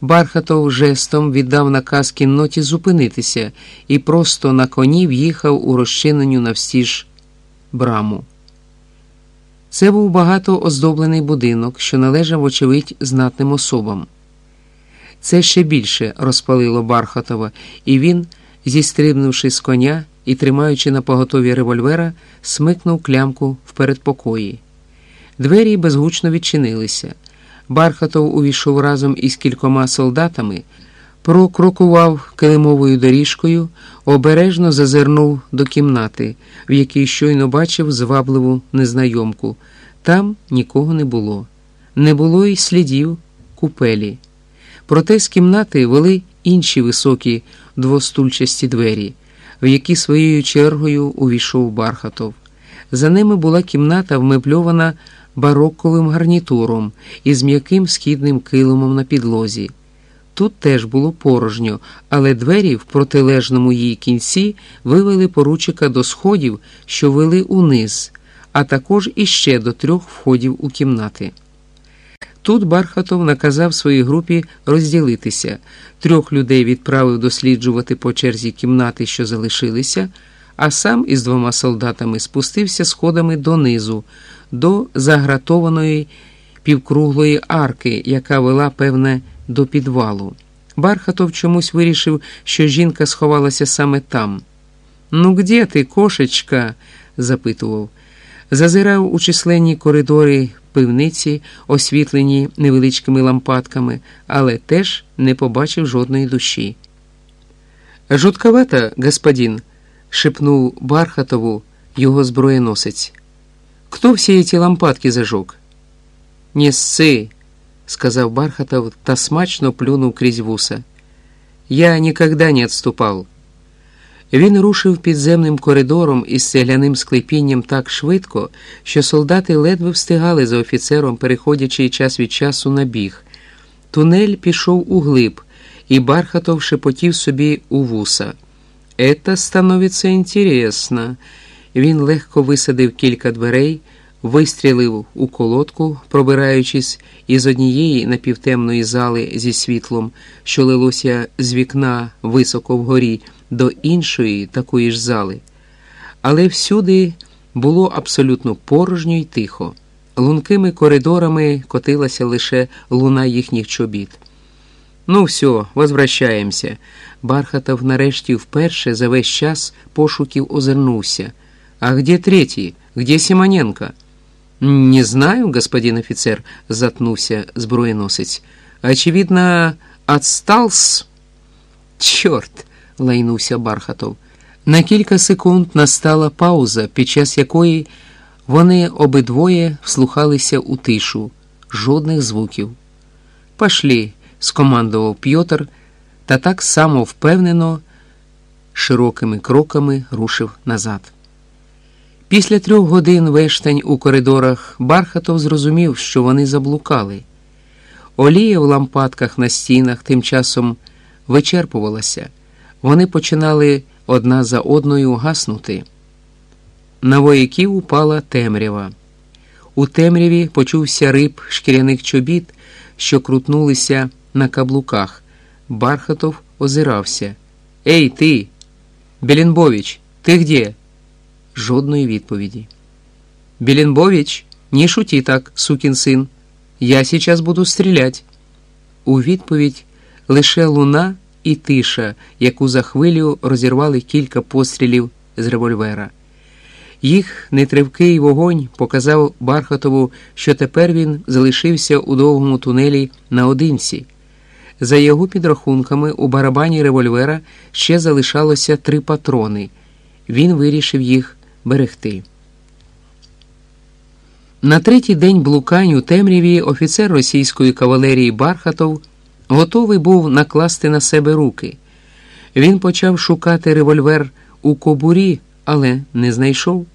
Бархатов жестом віддав наказ кінноті зупинитися і просто на коні в'їхав у розчиненню навстіж браму. Це був багато оздоблений будинок, що належав, очевидь, знатним особам. Це ще більше розпалило Бархатова, і він, зістрибнувши з коня і тримаючи на поготові револьвера, смикнув клямку в передпокої. Двері безгучно відчинилися. Бархатов увійшов разом із кількома солдатами, прокрокував килимовою доріжкою, обережно зазирнув до кімнати, в якій щойно бачив звабливу незнайомку. Там нікого не було. Не було й слідів купелі. Проте з кімнати вели інші високі двостульчасті двері, в які своєю чергою увійшов Бархатов. За ними була кімната, вмебльована бароковим гарнітуром із м'яким східним килимом на підлозі. Тут теж було порожньо, але двері в протилежному її кінці вивели поручика до сходів, що вели униз, а також іще до трьох входів у кімнати. Тут Бархатов наказав своїй групі розділитися, трьох людей відправив досліджувати по черзі кімнати, що залишилися, а сам із двома солдатами спустився сходами донизу, до загратованої півкруглої арки, яка вела, певне, до підвалу. Бархатов чомусь вирішив, що жінка сховалася саме там. Ну, где ти, кошечка? запитував. Зазирав у численні коридори пивниці, освітлені невеличкими лампадками, але теж не побачив жодної душі. Жутковато, господин, шепнув Бархатову його зброєносець. Кто все эти лампадки зажег? Не ссы, сказав Бархатов та смачно плюнув крізь вуса. Я ніколи не відступав. Він рушив підземним коридором із цегляним склепінням так швидко, що солдати ледве встигали за офіцером, переходячи час від часу на біг. Тунель пішов у глиб, і Бархатов шепотів собі у вуса. «Это становиться інтересно». він легко висадив кілька дверей, вистрілив у колодку, пробираючись із однієї напівтемної зали зі світлом, що лилося з вікна високо вгорі, до іншої такої ж зали. Але всюди було абсолютно порожньо й тихо. Лункими коридорами котилася лише луна їхніх чобіт. Ну, все, возвращаємося. Бархатов нарешті вперше за весь час пошуків озирнувся. А где третий? Где Симоненко? Не знаю, господин офицер, затнулся зброєносець. Очевидно, отстал-с. Чорт, лайнувся Бархатов. На кілька секунд настала пауза, під час якої вони обидвоє вслухалися у тишу, жодних звуків. Пошли, скомандував П'єтр, та так само впевнено, широкими кроками рушив назад. Після трьох годин вештань у коридорах Бархатов зрозумів, що вони заблукали. Олія в лампадках на стінах тим часом вичерпувалася, вони починали одна за одною гаснути. На вояків упала темрява. У темряві почувся риб шкіряних чобіт, що крутнулися на каблуках. Бархатов озирався. Ей, ти, Белінбович, ти где? Жодної відповіді. Белінбович, не шути так, сукін син. Я сейчас буду стрілять. У відповідь лише луна і тиша, яку за хвилю розірвали кілька пострілів з револьвера. Їх нетривкий вогонь показав Бархатову, що тепер він залишився у довгому тунелі наодинці. За його підрахунками, у барабані револьвера ще залишалося три патрони. Він вирішив їх берегти. На третій день блукань у темряві офіцер російської кавалерії Бархатов готовий був накласти на себе руки. Він почав шукати револьвер у кобурі, але не знайшов.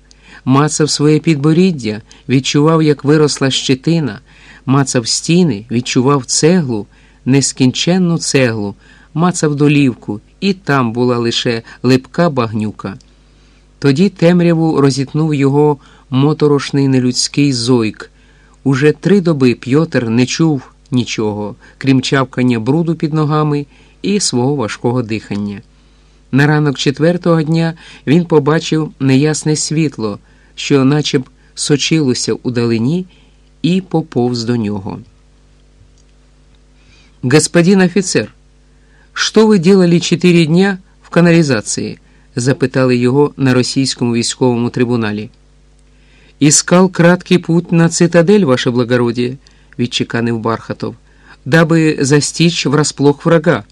Мацав своє підборіддя, відчував, як виросла щетина, мацав стіни, відчував цеглу, нескінченну цеглу, мацав долівку, і там була лише липка багнюка. Тоді темряву розітнув його моторошний нелюдський зойк. Уже три доби Пьотер не чув нічого, крім чавкання бруду під ногами і свого важкого дихання. На ранок четвертого дня він побачив неясне світло, що наче б сочилося у далині, і поповз до нього. «Господин офицер, что вы делали четыре дня в канализации?» запитали його на російському військовому трибуналі. «Искал краткий путь на цитадель, ваше благородие», — відчеканив Бархатов, «дабы застичь врасплох врага.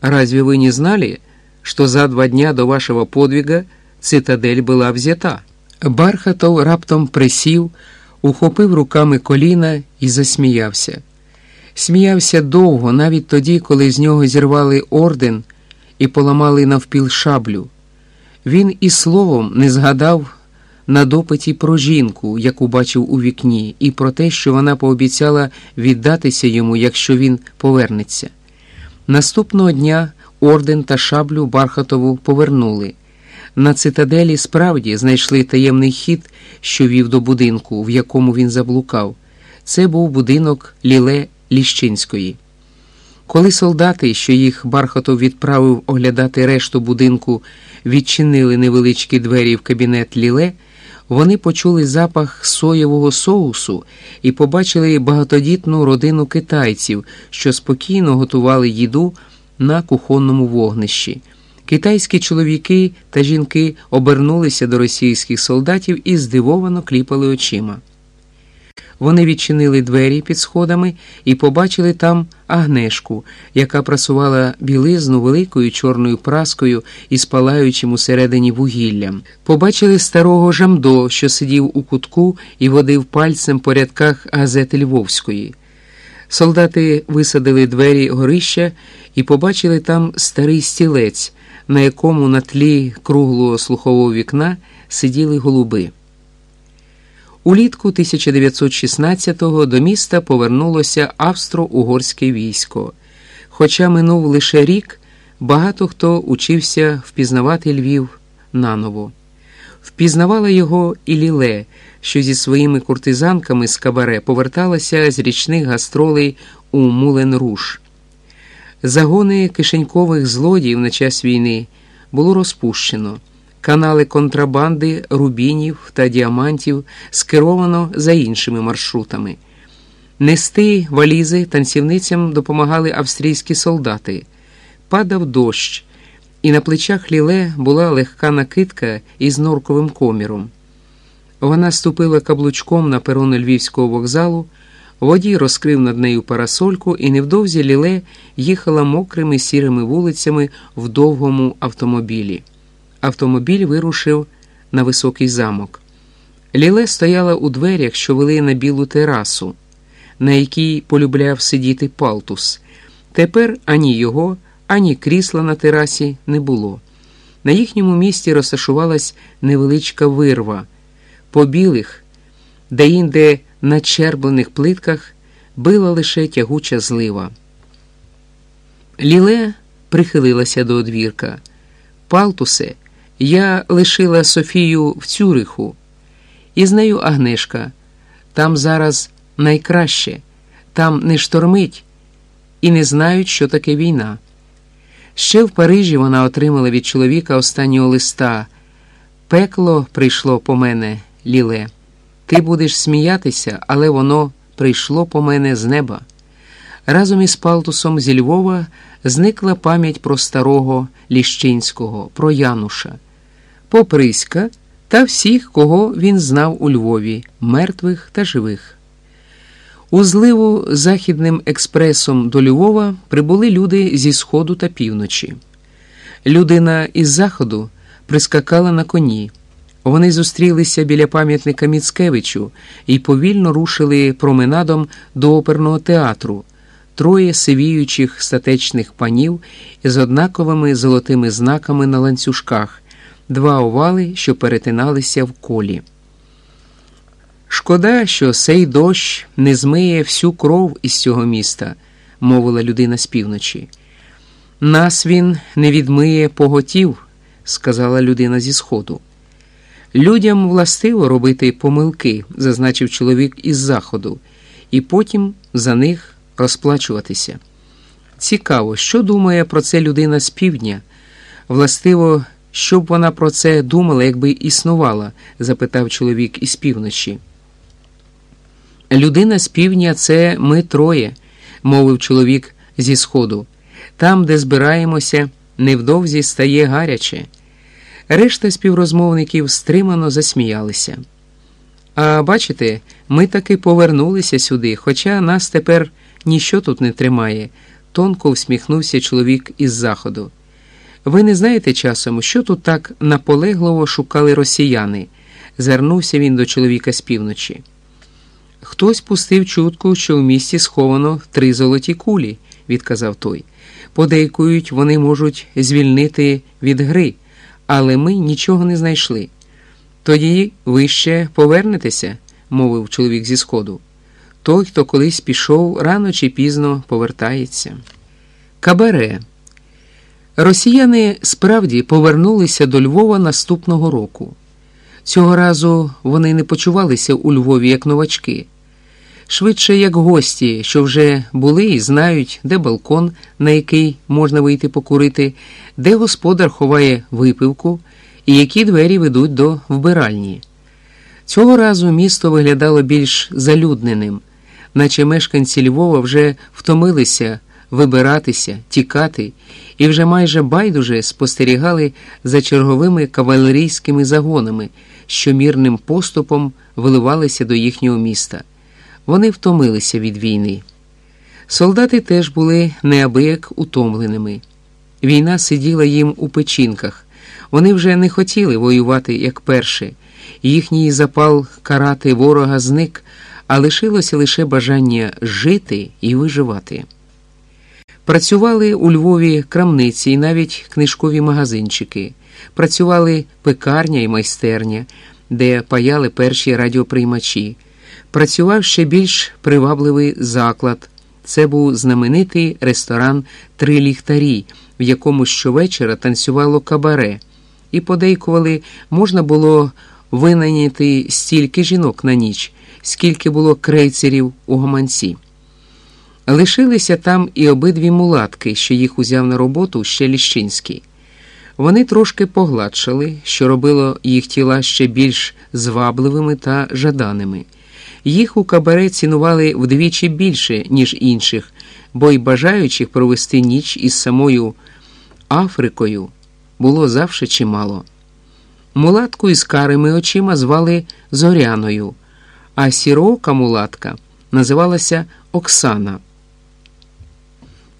Разве вы не знали, что за два дня до вашего подвига цитадель была взята?» Бархатов раптом присів, ухопив руками коліна і засміявся. Сміявся довго, навіть тоді, коли з нього зірвали орден і поламали навпіл шаблю. Він і словом не згадав на допиті про жінку, яку бачив у вікні, і про те, що вона пообіцяла віддатися йому, якщо він повернеться. Наступного дня орден та шаблю Бархатову повернули. На цитаделі справді знайшли таємний хід, що вів до будинку, в якому він заблукав. Це був будинок Ліле Ліщинської. Коли солдати, що їх Бархатов відправив оглядати решту будинку, відчинили невеличкі двері в кабінет Ліле, Вони почули запах соєвого соусу і побачили багатодітну родину китайців, що спокійно готували їду на кухонному вогнищі. Китайські чоловіки та жінки обернулися до російських солдатів і здивовано кліпали очима. Вони відчинили двері під сходами і побачили там Агнешку, яка прасувала білизну великою чорною праскою із палаючим усередині вугіллям. Побачили старого Жамдо, що сидів у кутку і водив пальцем по рядках газети Львовської. Солдати висадили двері горища і побачили там старий стілець, на якому на тлі круглого слухового вікна сиділи голуби. Улітку 1916-го до міста повернулося австро-угорське військо. Хоча минув лише рік, багато хто учився впізнавати Львів наново. Впізнавала його і Ліле, що зі своїми куртизанками з кабаре поверталася з річних гастролей у Мулен Руш. Загони кишенькових злодіїв на час війни було розпущено. Канали контрабанди рубінів та діамантів скеровано за іншими маршрутами. Нести валізи танцівницям допомагали австрійські солдати. Падав дощ, і на плечах ліле була легка накидка із норковим коміром. Вона ступила каблучком на перони львівського вокзалу, водій розкрив над нею парасольку, і невдовзі ліле їхала мокрими сірими вулицями в довгому автомобілі. Автомобіль вирушив на високий замок. Ліле стояла у дверях, що вели на білу терасу, на якій полюбляв сидіти палтус. Тепер ані його, ані крісла на терасі не було. На їхньому місці розташувалась невеличка вирва. По білих, де-інде на черблених плитках била лише тягуча злива. Ліле прихилилася до одвірка. Палтусе. Я лишила Софію в Цюриху, і з нею Агнешка. Там зараз найкраще, там не штормить і не знають, що таке війна. Ще в Парижі вона отримала від чоловіка останнього листа. Пекло прийшло по мене, Ліле. Ти будеш сміятися, але воно прийшло по мене з неба. Разом із Палтусом зі Львова зникла пам'ять про старого Ліщинського, про Януша. Поприська та всіх, кого він знав у Львові, мертвих та живих. У зливу західним експресом до Львова прибули люди зі сходу та півночі. Людина із заходу прискакала на коні. Вони зустрілися біля пам'ятника Міцкевичу і повільно рушили променадом до оперного театру, троє сивіючих статечних панів із однаковими золотими знаками на ланцюжках два овали, що перетиналися в колі. Шкода, що сей дощ не змиє всю кров із цього міста, мовила людина з півночі. Нас він не відмиє поготів, сказала людина зі сходу. Людям властиво робити помилки, зазначив чоловік із заходу, і потім за них розплачуватися. Цікаво, що думає про це людина з півдня. Властиво що б вона про це думала, якби існувала? запитав чоловік із півночі. Людина з півдня це ми троє, мовив чоловік зі сходу. Там, де збираємося, невдовзі стає гаряче. Решта співрозмовників стримано засміялися. А бачите, ми таки повернулися сюди, хоча нас тепер ніщо тут не тримає, тонко всміхнувся чоловік із заходу. Ви не знаєте часом, що тут так наполегливо шукали росіяни? звернувся він до чоловіка з півночі. Хтось пустив чутку, що в місті сховано три золоті кулі, відказав той. Подейкують, вони можуть звільнити від гри, але ми нічого не знайшли. Тоді ви ще повернетеся, мовив чоловік зі сходу. Той, хто колись пішов, рано чи пізно повертається. Кабаре. Росіяни справді повернулися до Львова наступного року. Цього разу вони не почувалися у Львові як новачки, швидше як гості, що вже були і знають, де балкон, на який можна вийти покурити, де господар ховає випивку і які двері ведуть до вбиральні. Цього разу місто виглядало більш залюдненим, наче мешканці Львова вже втомилися вибиратися, тікати і вже майже байдуже спостерігали за черговими кавалерійськими загонами, що мірним поступом виливалися до їхнього міста. Вони втомилися від війни. Солдати теж були неабияк утомленими. Війна сиділа їм у печінках. Вони вже не хотіли воювати як перші. Їхній запал карати ворога зник, а лишилося лише бажання жити і виживати. Працювали у Львові крамниці і навіть книжкові магазинчики, працювали пекарня і майстерня, де паяли перші радіоприймачі. Працював ще більш привабливий заклад. Це був знаменитий ресторан Три ліхтарі, в якому щовечора танцювало кабаре, і подейкували, можна було винайняти стільки жінок на ніч, скільки було крейцерів у гаманці. Лишилися там і обидві мулатки, що їх узяв на роботу ще Ліщинський. Вони трошки погладшали, що робило їх тіла ще більш звабливими та жаданими. Їх у кабаре цінували вдвічі більше, ніж інших, бо й бажаючих провести ніч із самою Африкою було завше чимало. Мулатку із карими очима звали Зоряною, а сірока мулатка називалася Оксана.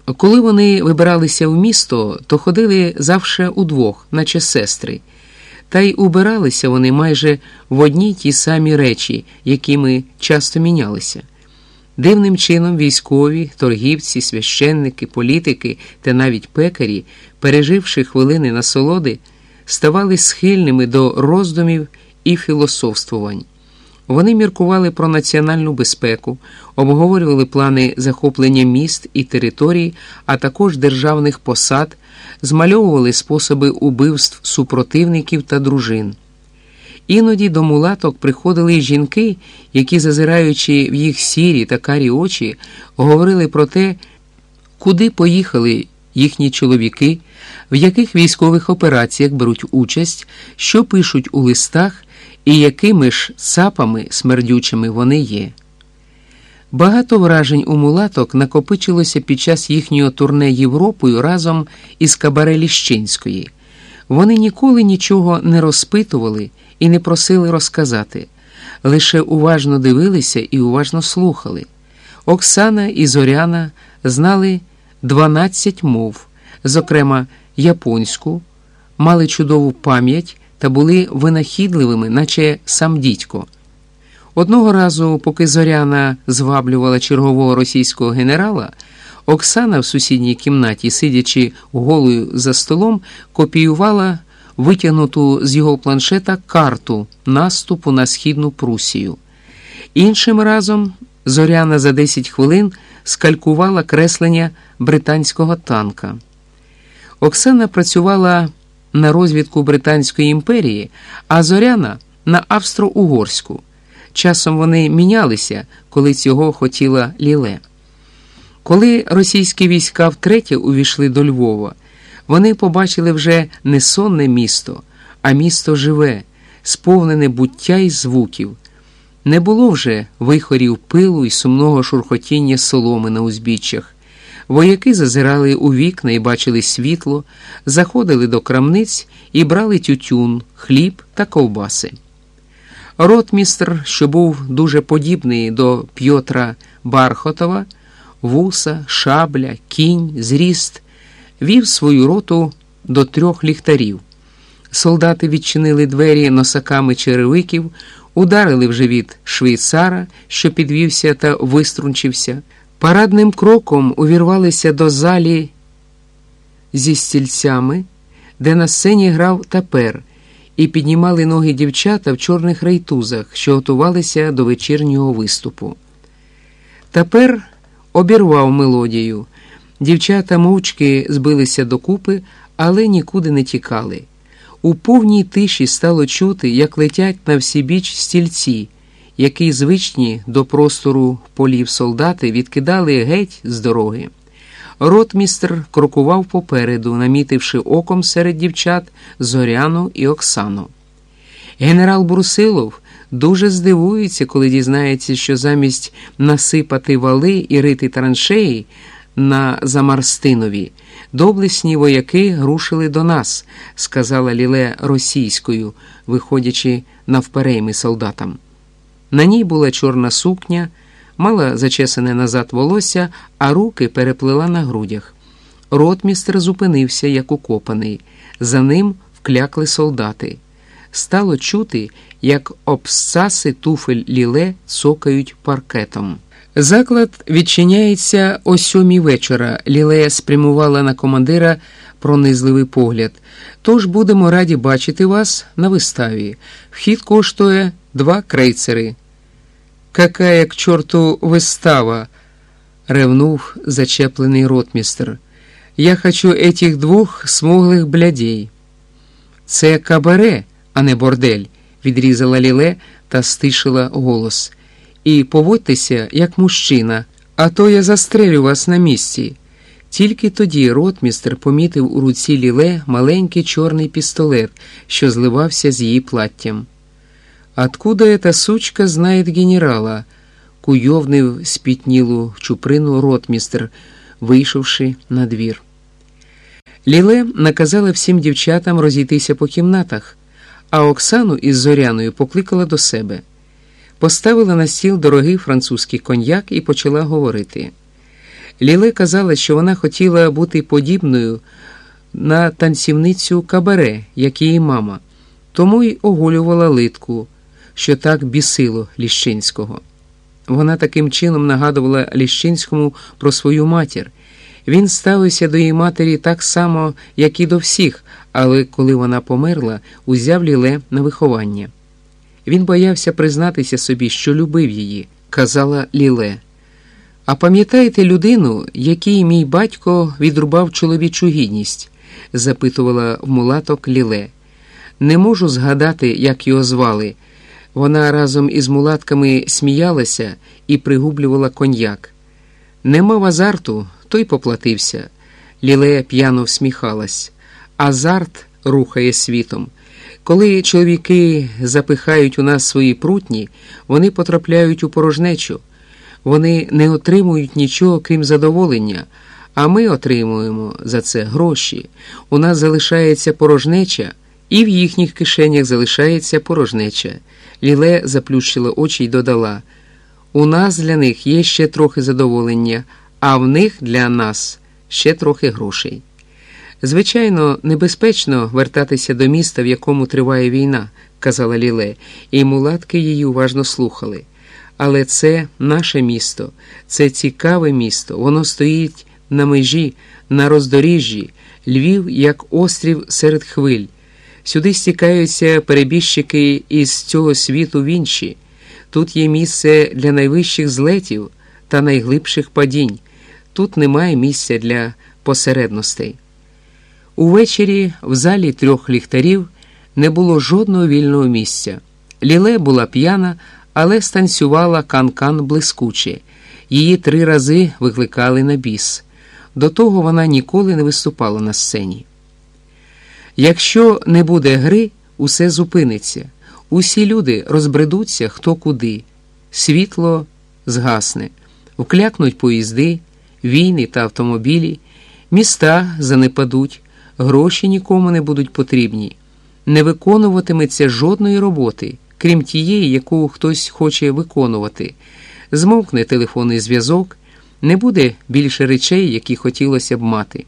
Коли вони вибиралися в місто, то ходили завше удвох, наче сестри, та й убиралися вони майже в одні ті самі речі, якими часто мінялися. Дивним чином військові, торгівці, священники, політики та навіть пекарі, переживши хвилини насолоди, ставали схильними до роздумів і філософствувань. Вони міркували про національну безпеку, обговорювали плани захоплення міст і територій, а також державних посад, змальовували способи убивств супротивників та дружин. Іноді до мулаток приходили жінки, які, зазираючи в їх сірі та карі очі, говорили про те, куди поїхали їхні чоловіки, в яких військових операціях беруть участь, що пишуть у листах і якими ж сапами смердючими вони є. Багато вражень у мулаток накопичилося під час їхнього турне Європою разом із Кабаре Ліщинської. Вони ніколи нічого не розпитували і не просили розказати, лише уважно дивилися і уважно слухали. Оксана і Зоряна знали 12 мов, зокрема японську, мали чудову пам'ять та були винахідливими, наче сам дідько. Одного разу, поки Зоряна зваблювала чергового російського генерала, Оксана в сусідній кімнаті, сидячи голою за столом, копіювала витягнуту з його планшета карту наступу на східну Прусію. Іншим разом Зоряна за 10 хвилин скалькувала креслення британського танка. Оксана працювала на розвідку Британської імперії, а Зоряна на Австро-Угорську. Часом вони мінялися, коли цього хотіла Ліле. Коли російські війська втретє увійшли до Львова, вони побачили вже не сонне місто, а місто живе, сповнене буття й звуків. Не було вже вихорів пилу і сумного шурхотіння соломи на узбіччях. Вояки зазирали у вікна і бачили світло, заходили до крамниць і брали тютюн, хліб та ковбаси. Ротмістр, що був дуже подібний до П'єтра Бархотова, вуса, шабля, кінь, зріст, вів свою роту до трьох ліхтарів. Солдати відчинили двері носаками черевиків, ударили в живіт швейцара, що підвівся та виструнчився. Парадним кроком увірвалися до залі зі стільцями, де на сцені грав тапер, і піднімали ноги дівчата в чорних рейтузах, що готувалися до вечірнього виступу. Тапер обірвав мелодію. Дівчата мовчки збилися докупи, але нікуди не тікали. У повній тиші стало чути, як летять на всі біч стільці які звичні до простору полів солдати відкидали геть з дороги. Ротмістр крокував попереду, намітивши оком серед дівчат Зоряну і Оксану. Генерал Брусилов дуже здивується, коли дізнається, що замість насипати вали і рити траншеї на Замарстинові, доблесні вояки рушили до нас, сказала Ліле російською, виходячи навперейми солдатам. На ній була чорна сукня, мала зачесане назад волосся, а руки переплила на грудях. Ротмістр зупинився, як укопаний. За ним вклякли солдати. Стало чути, як обсаси туфель ліле цокають паркетом. Заклад відчиняється о сьомій вечора. Лілея спрямувала на командира пронизливий погляд. Тож будемо раді бачити вас на виставі. Вхід коштує два крейцери. Какая к чорту вистава? ревнув зачеплений ротмістр. Я хочу этих двох смуглих блядей. Це кабаре, а не бордель, відрізала Ліле та стишила голос. І поводьтеся, як мужчина, а то я застрелю вас на місці. Тільки тоді ротмістр помітив у руці Ліле маленький чорний пістолет, що зливався з її платтям. Откуда эта сучка знает генерала? куйовнив спітнілу чуприну ротмістр, вийшовши на двір. Ліле наказала всім дівчатам розійтися по кімнатах, а Оксану із Зоряною покликала до себе. Поставила на стіл дорогий французький коньяк і почала говорити. Ліле казала, що вона хотіла бути подібною на танцівницю кабаре, як її мама, тому й оголювала литку, що так бісило Ліщинського. Вона таким чином нагадувала Ліщинському про свою матір. Він ставився до її матері так само, як і до всіх, але коли вона померла, узяв ліле на виховання. Він боявся признатися собі, що любив її, казала Ліле. А пам'ятаєте людину, якій мій батько відрубав чоловічу гідність? запитувала в мулаток Ліле. Не можу згадати, як його звали. Вона разом із мулатками сміялася і пригублювала коньяк. Не мав азарту, той поплатився. Лілея п'яно всміхалась. Азарт рухає світом. Коли чоловіки запихають у нас свої прутні, вони потрапляють у порожнечу. Вони не отримують нічого, крім задоволення, а ми отримуємо за це гроші. У нас залишається порожнеча, і в їхніх кишенях залишається порожнеча. Ліле заплющила очі й додала: У нас для них є ще трохи задоволення, а в них для нас ще трохи грошей. Звичайно, небезпечно вертатися до міста, в якому триває війна, казала Ліле, і мулатки її уважно слухали. Але це наше місто, це цікаве місто, воно стоїть на межі, на роздоріжжі, Львів, як острів серед хвиль. Сюди стікаються перебіжчики із цього світу в інші. Тут є місце для найвищих злетів та найглибших падінь. Тут немає місця для посередностей. Увечері в залі трьох ліхтарів не було жодного вільного місця. Ліле була п'яна, але станцювала канкан блискуче. Її три рази викликали на біс. До того вона ніколи не виступала на сцені. Якщо не буде гри, усе зупиниться. Усі люди розбредуться хто куди, світло згасне, вклякнуть поїзди, війни та автомобілі, міста занепадуть, гроші нікому не будуть потрібні, не виконуватиметься жодної роботи, крім тієї, яку хтось хоче виконувати. Змовкне телефонний зв'язок, не буде більше речей, які хотілося б мати.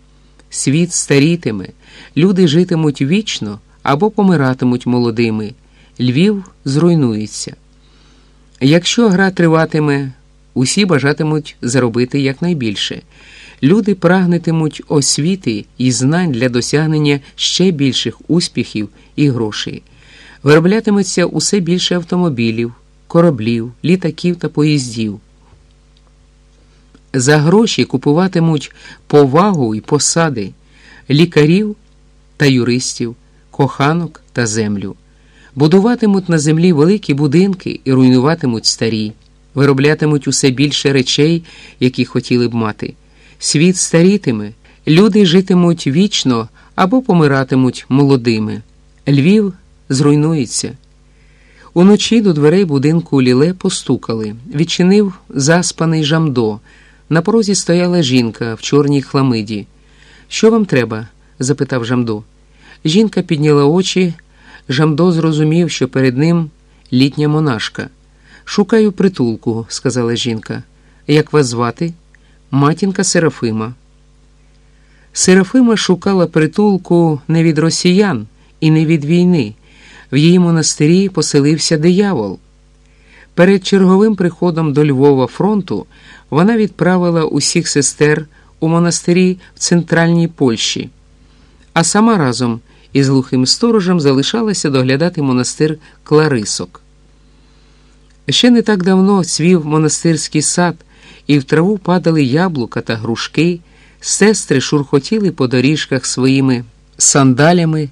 Світ старітиме, люди житимуть вічно або помиратимуть молодими. Львів зруйнується. Якщо гра триватиме, усі бажатимуть заробити якнайбільше. Люди прагнетимуть освіти і знань для досягнення ще більших успіхів і грошей. Вироблятиметься усе більше автомобілів, кораблів, літаків та поїздів. За гроші купуватимуть повагу і посади лікарів та юристів, коханок та землю. Будуватимуть на землі великі будинки і руйнуватимуть старі, вироблятимуть усе більше речей, які хотіли б мати. Світ старітиме, люди житимуть вічно або помиратимуть молодими. Львів зруйнується. Уночі до дверей будинку Ліле постукали. Відчинив заспаний Жамдо. На порозі стояла жінка в чорній хламиді. Що вам треба? запитав Жамдо. Жінка підняла очі. Жамдо зрозумів, що перед ним літня монашка. Шукаю притулку, сказала жінка. Як вас звати? Матінка Серафима. Серафима шукала притулку не від росіян і не від війни. В її монастирі поселився диявол. Перед черговим приходом до Львова фронту вона відправила усіх сестер у монастирі в центральній Польщі, а сама разом із глухим сторожем залишалася доглядати монастир Кларисок. Ще не так давно цвів монастирський сад, і в траву падали яблука та грушки, сестри шурхотіли по доріжках своїми сандалями.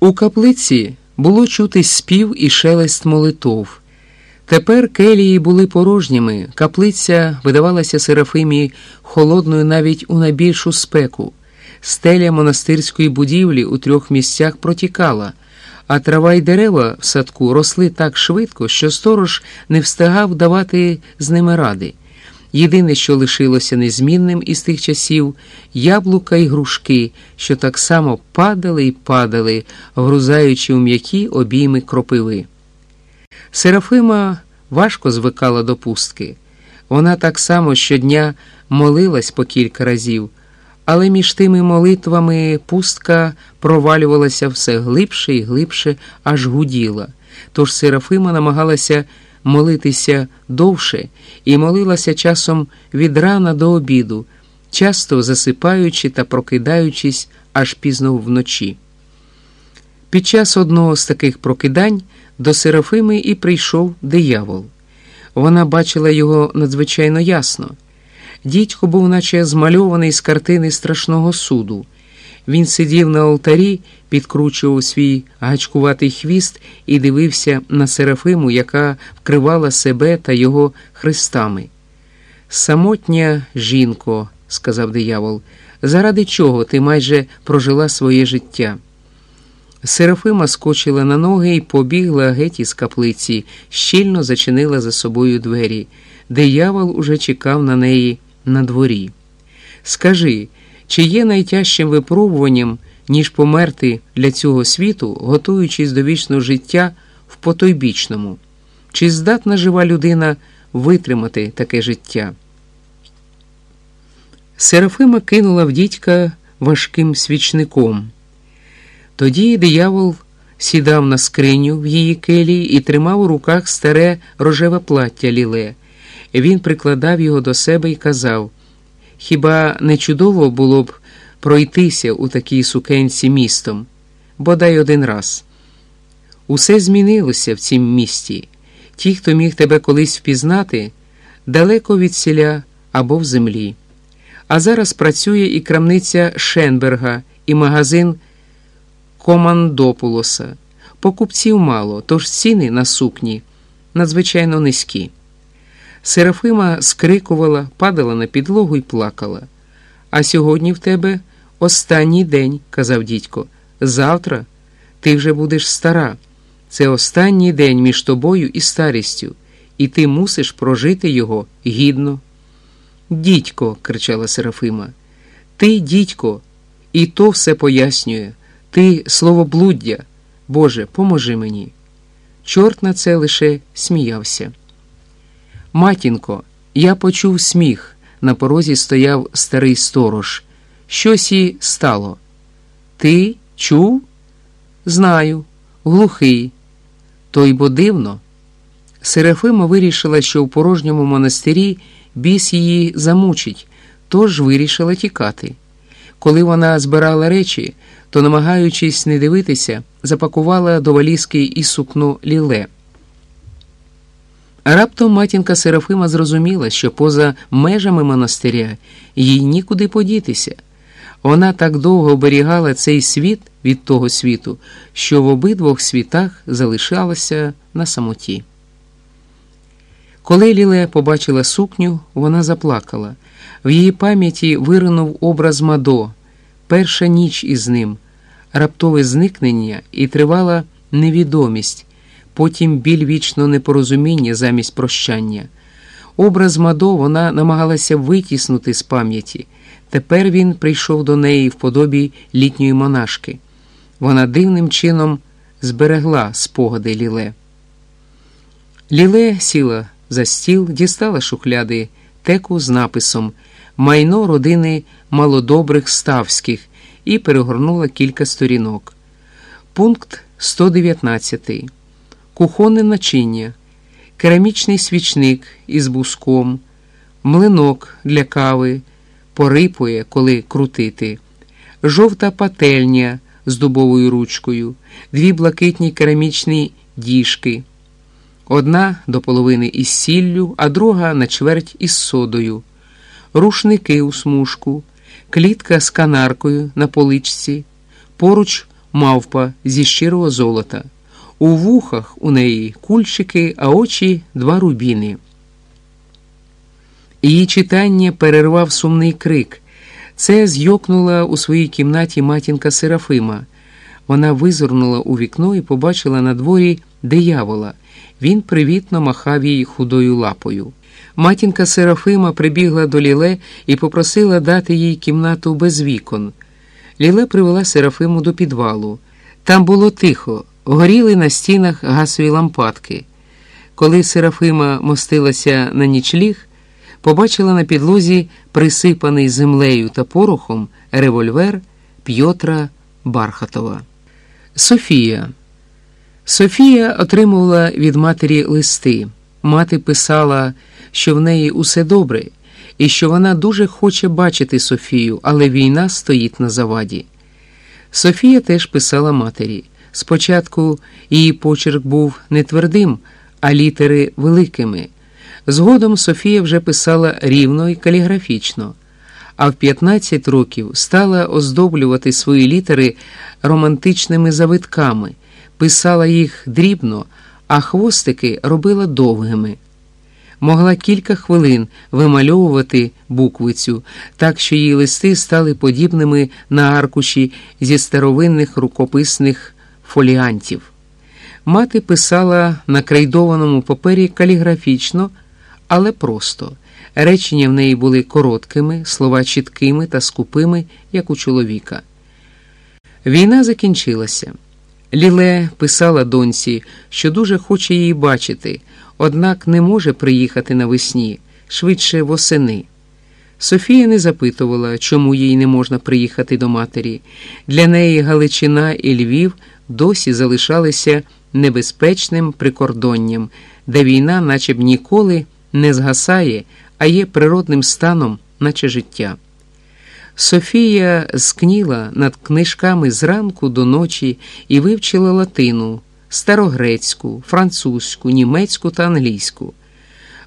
У каплиці було чути спів і шелест молитов. Тепер келії були порожніми, каплиця видавалася Серафимі холодною навіть у найбільшу спеку. Стеля монастирської будівлі у трьох місцях протікала, а трава й дерева в садку росли так швидко, що сторож не встигав давати з ними ради. Єдине, що лишилося незмінним із тих часів яблука й грушки, що так само падали й падали, грузаючи у м'які обійми кропиви. Серафима важко звикала до пустки. Вона так само щодня молилась по кілька разів, але між тими молитвами пустка провалювалася все глибше і глибше, аж гуділа. Тож Серафима намагалася молитися довше і молилася часом від рана до обіду, часто засипаючи та прокидаючись аж пізно вночі. Під час одного з таких прокидань до Серафими і прийшов диявол. Вона бачила його надзвичайно ясно. Дідько був, наче змальований з картини страшного суду. Він сидів на алтарі, підкручував свій гачкуватий хвіст і дивився на Серафиму, яка вкривала себе та його хрестами. Самотня жінко, сказав диявол, заради чого ти майже прожила своє життя? Серафима скочила на ноги і побігла геть із каплиці, щільно зачинила за собою двері. Диявол уже чекав на неї на дворі. Скажи, чи є найтяжчим випробуванням, ніж померти для цього світу, готуючись до вічного життя в потойбічному? Чи здатна жива людина витримати таке життя? Серафима кинула в дідька важким свічником. Тоді диявол сідав на скриню в її келії і тримав у руках старе рожеве плаття ліле. Він прикладав його до себе і казав: Хіба не чудово було б пройтися у такій сукенці містом? Бодай один раз. Усе змінилося в цім місті. Ті, хто міг тебе колись впізнати, далеко від селя або в землі. А зараз працює і крамниця Шенберга, і магазин Командопулоса. Покупців мало, тож ціни на сукні надзвичайно низькі. Серафима скрикувала, падала на підлогу і плакала. А сьогодні в тебе останній день, казав дідько. Завтра ти вже будеш стара. Це останній день між тобою і старістю, і ти мусиш прожити його гідно. Дідько, кричала Серафима, ти, дідько, і то все пояснює. Ти словоблуддя, Боже, поможи мені. Чорт на це лише сміявся. Матінко, я почув сміх. На порозі стояв старий сторож. Щось і стало. Ти чув? Знаю, глухий. То й бо дивно. Серафима вирішила, що в порожньому монастирі біс її замучить, тож вирішила тікати. Коли вона збирала речі, то, намагаючись не дивитися, запакувала до валізки і сукно ліле. Раптом матінка Серафима зрозуміла, що поза межами монастиря їй нікуди подітися. Вона так довго оберігала цей світ від того світу, що в обидвох світах залишалася на самоті. Коли Ліле побачила сукню, вона заплакала. В її пам'яті виринув образ Мадо, перша ніч із ним, раптове зникнення і тривала невідомість, потім біль вічного непорозуміння замість прощання. Образ Мадо вона намагалася витіснути з пам'яті. Тепер він прийшов до неї в подобі літньої монашки. Вона дивним чином зберегла спогади Ліле. Ліле сіла за стіл, дістала шухляди, теку з написом Майно родини малодобрих ставських і перегорнула кілька сторінок. Пункт 119. Кухонне начиння, керамічний свічник із буском, млинок для кави, порипує, коли крутити, жовта пательня з дубовою ручкою, дві блакитні керамічні діжки. Одна до половини із сіллю, а друга на чверть із содою, рушники у смужку, клітка з канаркою на поличці, поруч мавпа зі щирого золота. У вухах у неї кульчики, а очі два рубіни. Її читання перервав сумний крик. Це зйокнула у своїй кімнаті матінка Серафима. Вона визирнула у вікно і побачила на дворі диявола. Він привітно махав їй худою лапою. Матінка Серафима прибігла до Ліле і попросила дати їй кімнату без вікон. Ліле привела Серафиму до підвалу. Там було тихо, горіли на стінах газові лампадки. Коли Серафима мостилася на нічліг, побачила на підлозі присипаний землею та порохом револьвер П'єтра Бархатова. Софія. Софія отримувала від матері листи. Мати писала, що в неї усе добре, і що вона дуже хоче бачити Софію, але війна стоїть на заваді. Софія теж писала матері. Спочатку її почерк був не твердим, а літери великими. Згодом Софія вже писала рівно і каліграфічно, а в 15 років стала оздоблювати свої літери романтичними завитками, писала їх дрібно, а хвостики робила довгими. Могла кілька хвилин вимальовувати буквицю, так що її листи стали подібними на аркуші зі старовинних рукописних фоліантів. Мати писала на крейдованому папері каліграфічно, але просто. Речення в неї були короткими, слова чіткими та скупими, як у чоловіка. Війна закінчилася. Ліле писала доньці, що дуже хоче її бачити, однак не може приїхати навесні, швидше восени. Софія не запитувала, чому їй не можна приїхати до матері. Для неї Галичина і Львів досі залишалися небезпечним прикордонням, де війна, наче б ніколи, не згасає, а є природним станом, наче життя. Софія скніла над книжками зранку до ночі і вивчила латину, старогрецьку, французьку, німецьку та англійську.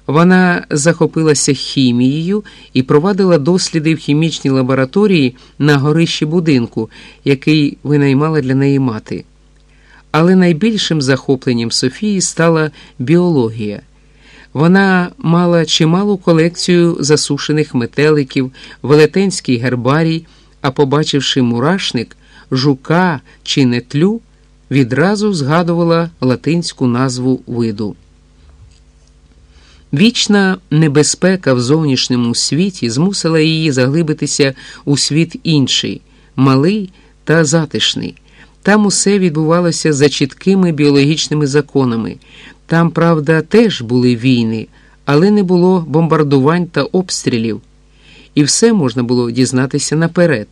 Вона захопилася хімією і провадила досліди в хімічній лабораторії на горищі будинку, який винаймала для неї мати. Але найбільшим захопленням Софії стала біологія. Вона мала чималу колекцію засушених метеликів, велетенський гербарій, а побачивши мурашник, жука чи нетлю, відразу згадувала латинську назву виду. Вічна небезпека в зовнішньому світі змусила її заглибитися у світ інший, малий та затишний. Там усе відбувалося за чіткими біологічними законами. Там, правда, теж були війни, але не було бомбардувань та обстрілів, і все можна було дізнатися наперед.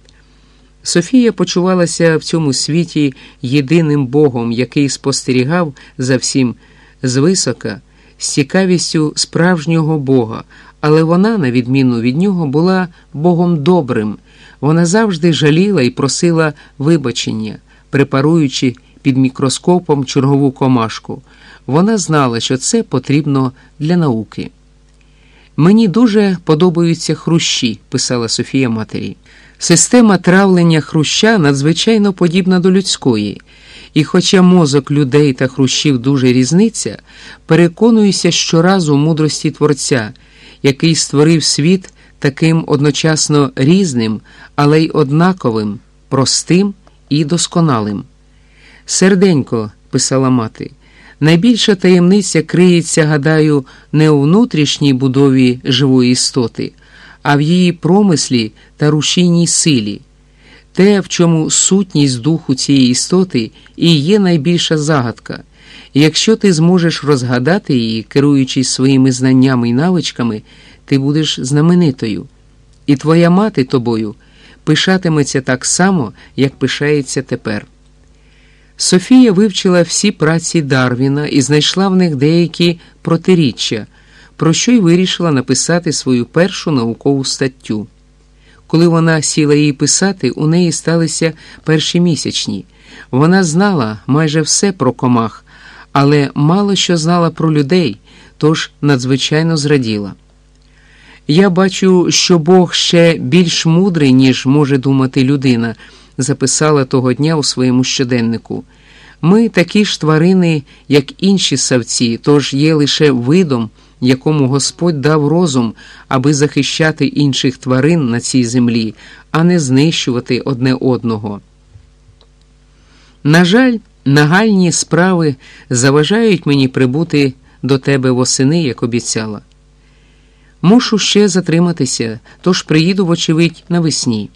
Софія почувалася в цьому світі єдиним Богом, який спостерігав за всім звисока, з цікавістю справжнього Бога, але вона, на відміну від нього, була Богом добрим. Вона завжди жаліла і просила вибачення, препаруючи під мікроскопом чергову комашку. Вона знала, що це потрібно для науки. Мені дуже подобаються хрущі, писала Софія матері. Система травлення хруща надзвичайно подібна до людської, і, хоча мозок людей та хрущів дуже різниця, переконуюся щоразу мудрості Творця, який створив світ таким одночасно різним, але й однаковим, простим і досконалим. Серденько, писала мати, Найбільша таємниця криється, гадаю, не у внутрішній будові живої істоти, а в її промислі та рушійній силі. Те, в чому сутність духу цієї істоти, і є найбільша загадка. Якщо ти зможеш розгадати її, керуючись своїми знаннями і навичками, ти будеш знаменитою. І твоя мати тобою пишатиметься так само, як пишається тепер. Софія вивчила всі праці Дарвіна і знайшла в них деякі протиріччя, про що й вирішила написати свою першу наукову статтю. Коли вона сіла її писати, у неї сталися перші місячні. Вона знала майже все про комах, але мало що знала про людей, тож надзвичайно зраділа. Я бачу, що Бог ще більш мудрий, ніж може думати людина, записала того дня у своєму щоденнику. Ми такі ж тварини, як інші савці, тож є лише видом, якому Господь дав розум, аби захищати інших тварин на цій землі, а не знищувати одне одного. На жаль, нагальні справи заважають мені прибути до тебе восени, як обіцяла. Мушу ще затриматися, тож приїду, вочевидь, навесні.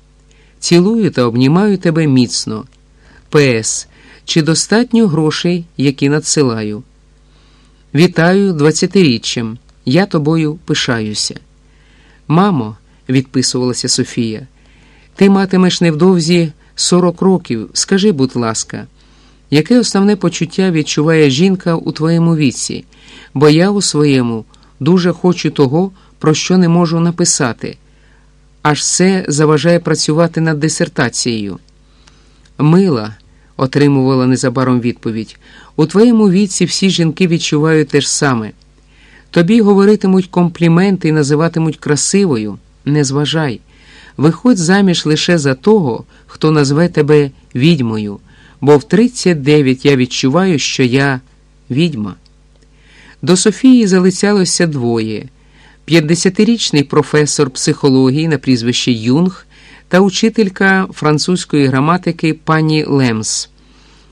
Цілую та обнімаю тебе міцно. П.С. Чи достатньо грошей, які надсилаю? Вітаю двадцятиріччям. Я тобою пишаюся. Мамо, відписувалася Софія, ти матимеш невдовзі сорок років. Скажи, будь ласка, яке основне почуття відчуває жінка у твоєму віці? Бо я у своєму дуже хочу того, про що не можу написати, аж це заважає працювати над дисертацією. Мила, отримувала незабаром відповідь, у твоєму віці всі жінки відчувають те ж саме. Тобі говоритимуть компліменти і називатимуть красивою. Не зважай. Виходь заміж лише за того, хто назве тебе відьмою, бо в 39 я відчуваю, що я відьма. До Софії залицялося двоє: 50-річний професор психології на прізвище Юнг та учителька французької граматики пані Лемс.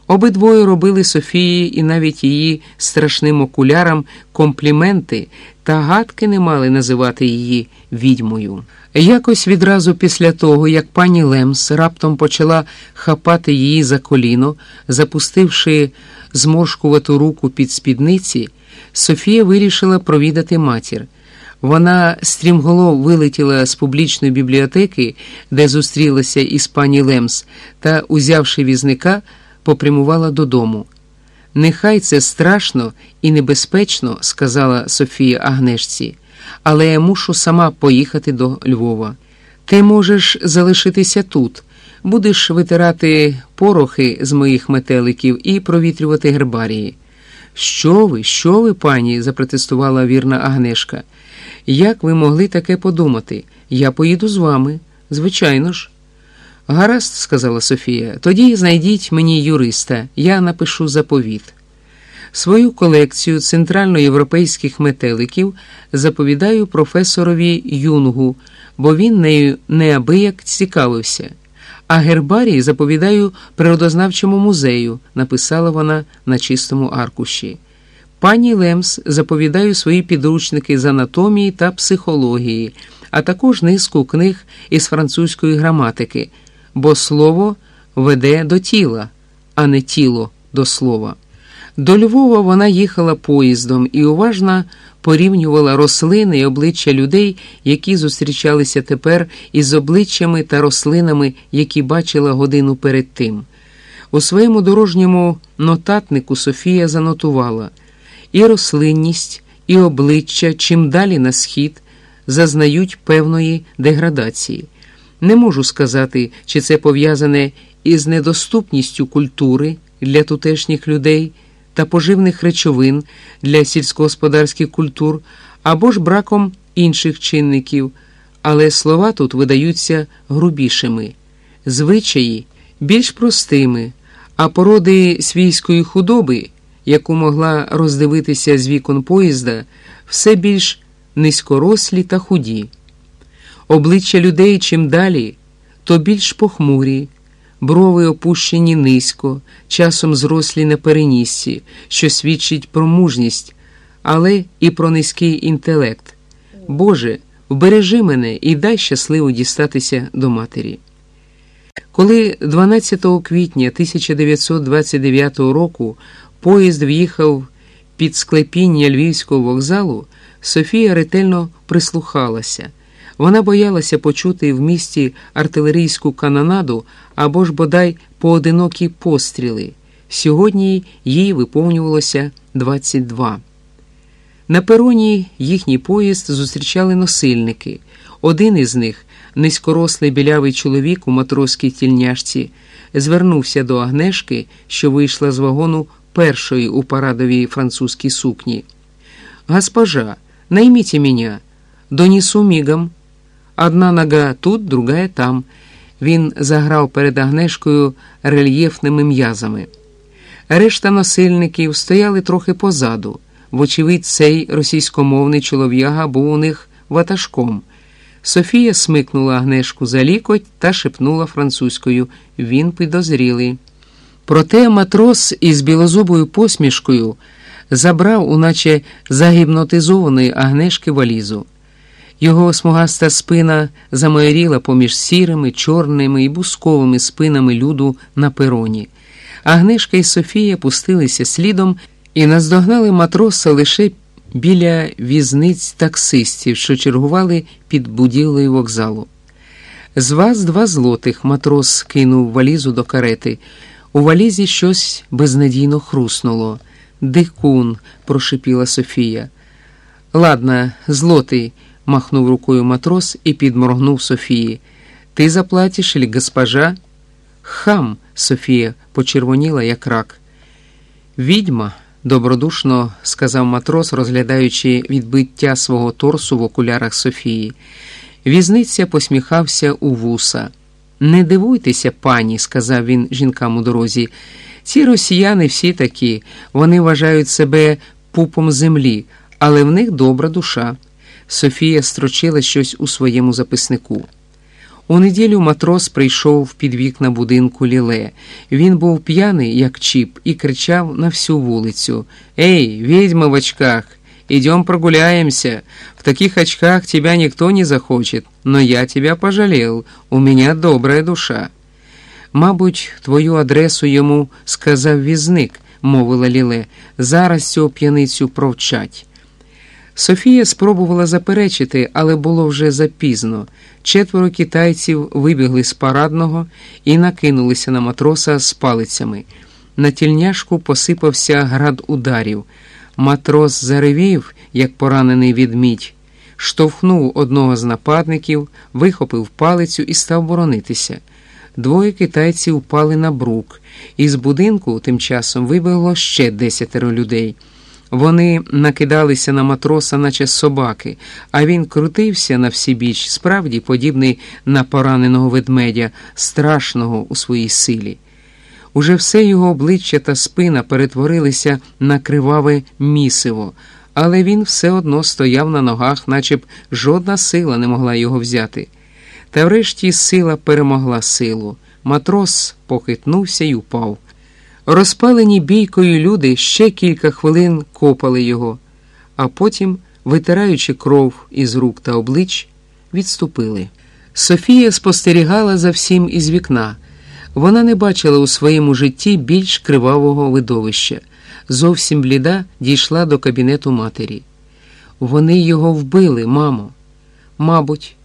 Обидвоє робили Софії і навіть її страшним окулярам компліменти та гадки не мали називати її відьмою. Якось відразу після того, як пані Лемс раптом почала хапати її за коліно, запустивши зморшкувату руку під спідниці, Софія вирішила провідати матір. Вона стрімголов вилетіла з публічної бібліотеки, де зустрілася із пані Лемс, та, узявши візника, попрямувала додому. Нехай це страшно і небезпечно, сказала Софія Агнешці, але я мушу сама поїхати до Львова. Ти можеш залишитися тут, будеш витирати порохи з моїх метеликів і провітрювати гербарії. Що ви, що ви, пані? запротестувала вірна Агнешка. Як ви могли таке подумати? Я поїду з вами, звичайно ж. Гаразд, сказала Софія, тоді знайдіть мені юриста, я напишу заповіт. Свою колекцію центральноєвропейських метеликів заповідаю професорові Юнгу, бо він нею неабияк цікавився. А гербарій заповідаю природознавчому музею, написала вона на чистому аркуші. Пані Лемс заповідаю свої підручники з анатомії та психології, а також низку книг із французької граматики, бо слово веде до тіла, а не тіло до слова. До Львова вона їхала поїздом і уважно порівнювала рослини і обличчя людей, які зустрічалися тепер із обличчями та рослинами, які бачила годину перед тим. У своєму дорожньому нотатнику Софія занотувала і рослинність, і обличчя чим далі на схід зазнають певної деградації. Не можу сказати, чи це пов'язане із недоступністю культури для тутешніх людей та поживних речовин для сільськогосподарських культур або ж браком інших чинників, але слова тут видаються грубішими, звичаї більш простими, а породи свійської худоби, яку могла роздивитися з вікон поїзда, все більш низькорослі та худі. Обличчя людей чим далі, то більш похмурі, брови опущені низько, часом зрослі на перенісці, що свідчить про мужність, але і про низький інтелект. Боже, вбережи мене і дай щасливо дістатися до матері. Коли 12 квітня 1929 року поїзд в'їхав під склепіння Львівського вокзалу, Софія ретельно прислухалася. Вона боялася почути в місті артилерійську канонаду або ж бодай поодинокі постріли. Сьогодні їй виповнювалося 22. На пероні їхній поїзд зустрічали носильники. Один із них, низькорослий білявий чоловік у матроській тільняшці, звернувся до Агнешки, що вийшла з вагону першої у парадовій французькій сукні. «Госпожа, наймите меня, донесу мигом. Одна нога тут, другая там». Він заграв перед Агнешкою рельєфними м'язами. Решта насильників стояли трохи позаду. Вочевидь, цей російськомовний чолов'яга був у них ватажком. Софія смикнула Агнешку за лікоть та шепнула французькою він підозрілий. Проте матрос із білозубою посмішкою забрав, уначе загіпнотизованої Агнешки валізу. Його смугаста спина замайоріла поміж сірими, чорними і бусковими спинами люду на пероні. Агнешка і Софія пустилися слідом і наздогнали матроса лише біля візниць таксистів, що чергували під будівлею вокзалу. З вас два злотих матрос кинув валізу до карети. У валізі щось безнадійно хруснуло. Дикун, прошипіла Софія. Ладно, злотий, махнув рукою матрос і підморгнув Софії. Ти заплатиш, или госпожа? Хам, Софія почервоніла, як рак. Відьма, добродушно сказав матрос, розглядаючи відбиття свого торсу в окулярах Софії. Візниця посміхався у вуса. Не дивуйтеся, пані, сказав він жінкам у дорозі. Ці росіяни всі такі, вони вважають себе пупом землі, але в них добра душа. Софія строчила щось у своєму записнику. У неділю матрос прийшов під вікна будинку Ліле. Він був п'яний, як чіп, і кричав на всю вулицю Ей, ведьма в очках! Идем прогуляемся. В таких очках тебя никто не захочет, но я тебя пожалел. У меня добрая душа. Мабуть, твою адресу йому сказав візник, мовила Ліле. Зараз цю п'яницю провчать. Софія спробувала заперечити, але було вже запізно. Четверо китайців вибігли з парадного і накинулися на матроса з палицями. На тільняшку посипався град ударів. Матрос заревів, як поранений відмідь, штовхнув одного з нападників, вихопив палицю і став боронитися. Двоє китайців впали на брук, і з будинку тим часом вибігло ще десятеро людей. Вони накидалися на матроса, наче собаки, а він крутився на всі біч, справді подібний на пораненого ведмедя, страшного у своїй силі. Уже все його обличчя та спина перетворилися на криваве місиво, але він все одно стояв на ногах, наче б жодна сила не могла його взяти. Та врешті сила перемогла силу. Матрос похитнувся й упав. Розпалені бійкою люди ще кілька хвилин копали його, а потім, витираючи кров із рук та облич, відступили. Софія спостерігала за всім із вікна. Вона не бачила у своєму житті більш кривавого видовища. Зовсім бліда дійшла до кабінету матері. Вони його вбили, мамо. Мабуть,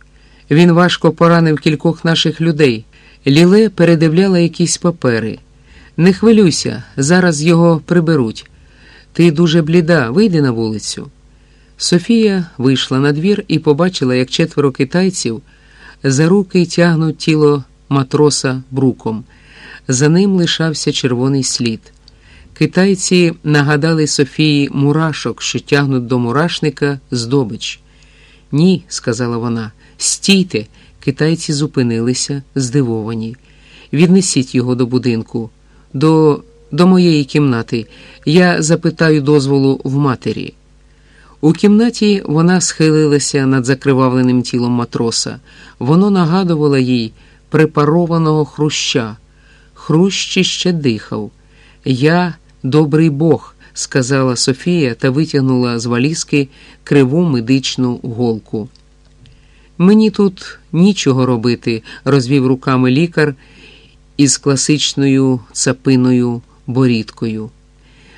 він важко поранив кількох наших людей. Ліле передивляла якісь папери. Не хвилюйся, зараз його приберуть. Ти дуже бліда, вийди на вулицю. Софія вийшла на двір і побачила, як четверо китайців за руки тягнуть тіло матроса бруком. За ним лишався червоний слід. Китайці нагадали Софії мурашок, що тягнуть до мурашника здобич. Ні, сказала вона, стійте. Китайці зупинилися, здивовані. Віднесіть його до будинку, до, до моєї кімнати. Я запитаю дозволу в матері. У кімнаті вона схилилася над закривавленим тілом матроса. Воно нагадувало їй препарованого хруща. Хрущі ще дихав. Я добрий Бог, сказала Софія та витягнула з валізки криву медичну голку. Мені тут нічого робити, розвів руками лікар із класичною цапиною борідкою.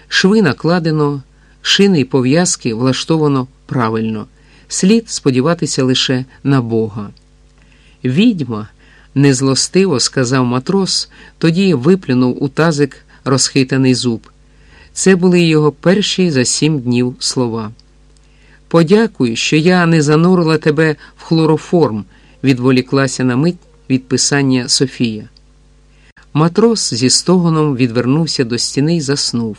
Шви накладено, шини й пов'язки влаштовано правильно. Слід сподіватися лише на Бога. Відьма, незлостиво сказав матрос, тоді виплюнув у тазик розхитаний зуб. Це були його перші за сім днів слова. Подякуй, що я не занурила тебе в хлороформ, відволіклася на мить від писання Софія. Матрос зі стогоном відвернувся до стіни й заснув.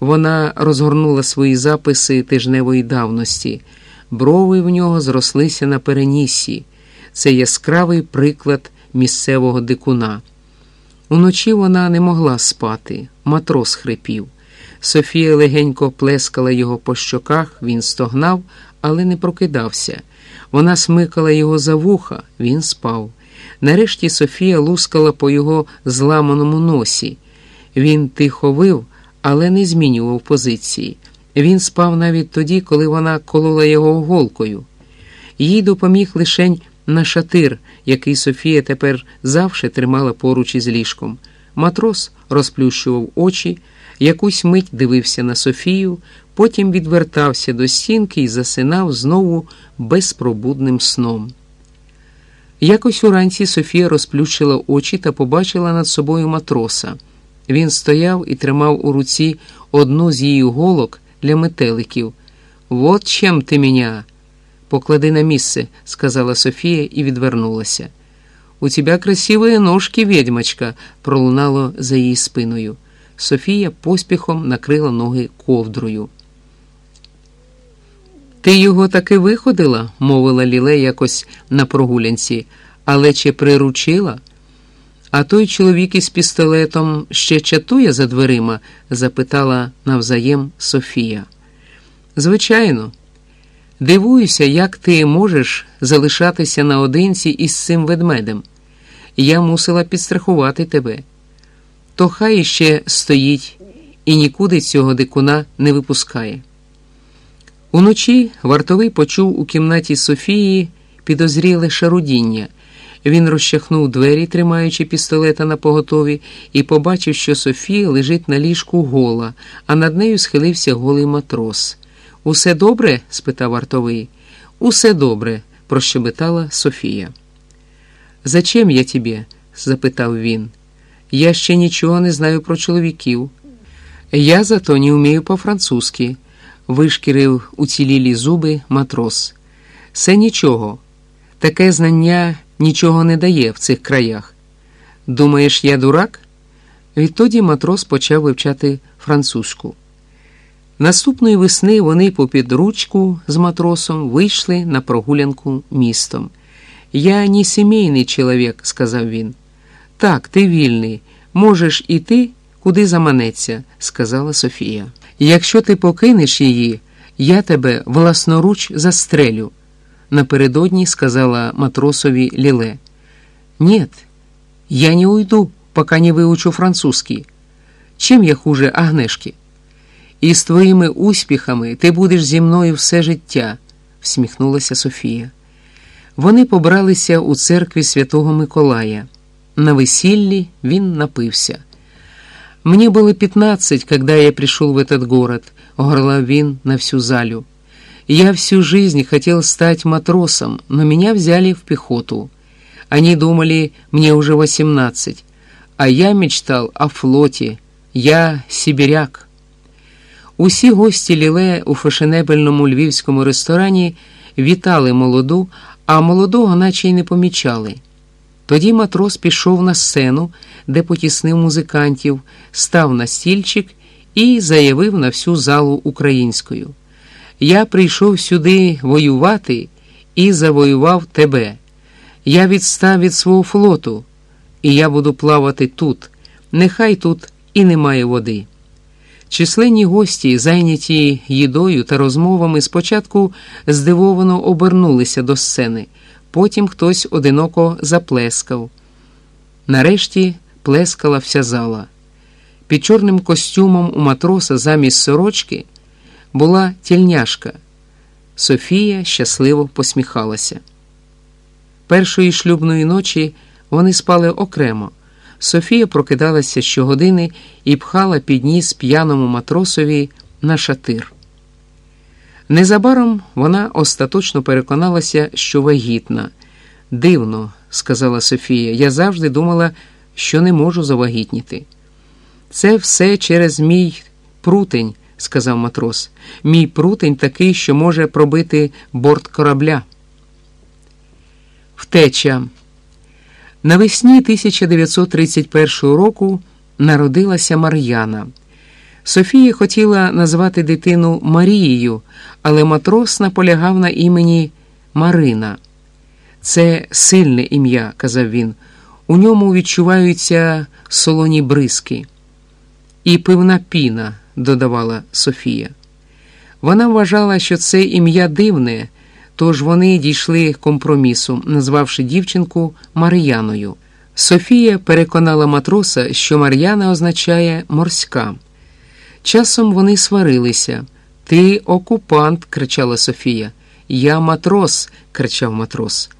Вона розгорнула свої записи тижневої давності, брови в нього зрослися на переніссі. Це яскравий приклад місцевого дикуна. Уночі вона не могла спати, матрос хрипів. Софія легенько плескала його по щоках, він стогнав, але не прокидався. Вона смикала його за вуха, він спав. Нарешті Софія лускала по його зламаному носі. Він тихо вив, але не змінював позиції. Він спав навіть тоді, коли вона колола його голкою. Їй допоміг лишень нашатир, який Софія тепер завше тримала поруч із ліжком. Матрос розплющував очі, якусь мить дивився на Софію, потім відвертався до стінки і засинав знову безпробудним сном. Якось уранці Софія розплющила очі та побачила над собою матроса. Він стояв і тримав у руці одну з її голок для метеликів. «Вот чем ти меня!» Поклади на місце, сказала Софія і відвернулася. У тебе красиві ножки, відьмачка, пролунало за її спиною. Софія поспіхом накрила ноги ковдрою. Ти його таки виходила, мовила Ліле якось на прогулянці, але чи приручила? А той чоловік із пістолетом ще чатує за дверима? запитала навзаєм Софія. Звичайно, дивуюся, як ти можеш залишатися наодинці із цим ведмедем. Я мусила підстрахувати тебе. То хай іще стоїть і нікуди цього дикуна не випускає. Уночі вартовий почув у кімнаті Софії підозріле шарудіння. Він розчахнув двері, тримаючи пістолета на поготові, і побачив, що Софія лежить на ліжку гола, а над нею схилився голий матрос. Усе добре? спитав вартовий. Усе добре, прощебетала Софія. Зачем я тебе? запитав він. Я ще нічого не знаю про чоловіків. Я зато не вмію по-французьки, вишкірив уцілілі зуби матрос. Це нічого. Таке знання нічого не дає в цих краях. Думаєш, я дурак? Відтоді матрос почав вивчати французьку. Наступної весни вони попід ручку з матросом вийшли на прогулянку містом. Я не сімейний чоловік, сказав він. Так, ти вільний, можеш іти, куди заманеться, сказала Софія. Якщо ти покинеш її, я тебе власноруч застрелю, напередодні сказала матросові Ліле. Нет, я не уйду, пока не выучу французский. Чим я хуже Агнешки? І з твоїми успіхами ти будеш зі мною все життя, всміхнулася Софія. Вони побралися у церкві святого Миколая. На весіллі він напився. Мне было пятнадцать, когда я пришел в этот город, горлал він на всю залю. Я всю жизнь хотел стать матросом, но меня взяли в пехоту. Они думали, мне уже восемнадцать, а я мечтал о флоте. Я сибиряк. Усі гості Ліле у фешенебельному львівському ресторані вітали молоду, а молодого наче й не помічали. Тоді матрос пішов на сцену, де потіснив музикантів, став на стільчик і заявив на всю залу українською: Я прийшов сюди воювати і завоював тебе. Я відстав від свого флоту, і я буду плавати тут. Нехай тут і немає води. Численні гості, зайняті їдою та розмовами, спочатку здивовано обернулися до сцени, потім хтось одиноко заплескав. Нарешті плескала вся зала. Під чорним костюмом у матроса замість сорочки була тільняшка. Софія щасливо посміхалася. Першої шлюбної ночі вони спали окремо. Софія прокидалася щогодини і пхала під ніс п'яному матросові на шатир. Незабаром вона остаточно переконалася, що вагітна. Дивно, сказала Софія, я завжди думала, що не можу завагітніти. Це все через мій прутень, сказав матрос. Мій прутень такий, що може пробити борт корабля. Втеча. Навесні 1931 року народилася Мар'яна. Софія хотіла назвати дитину Марією, але матрос наполягав на імені Марина. Це сильне ім'я, казав він. У ньому відчуваються солоні бризки. І пивна піна, додавала Софія. Вона вважала, що це ім'я дивне, тож вони дійшли компромісу, назвавши дівчинку Мар'яною. Софія переконала матроса, що Мар'яна означає морська. Часом вони сварилися. Ти окупант, кричала Софія. Я матрос, кричав матрос.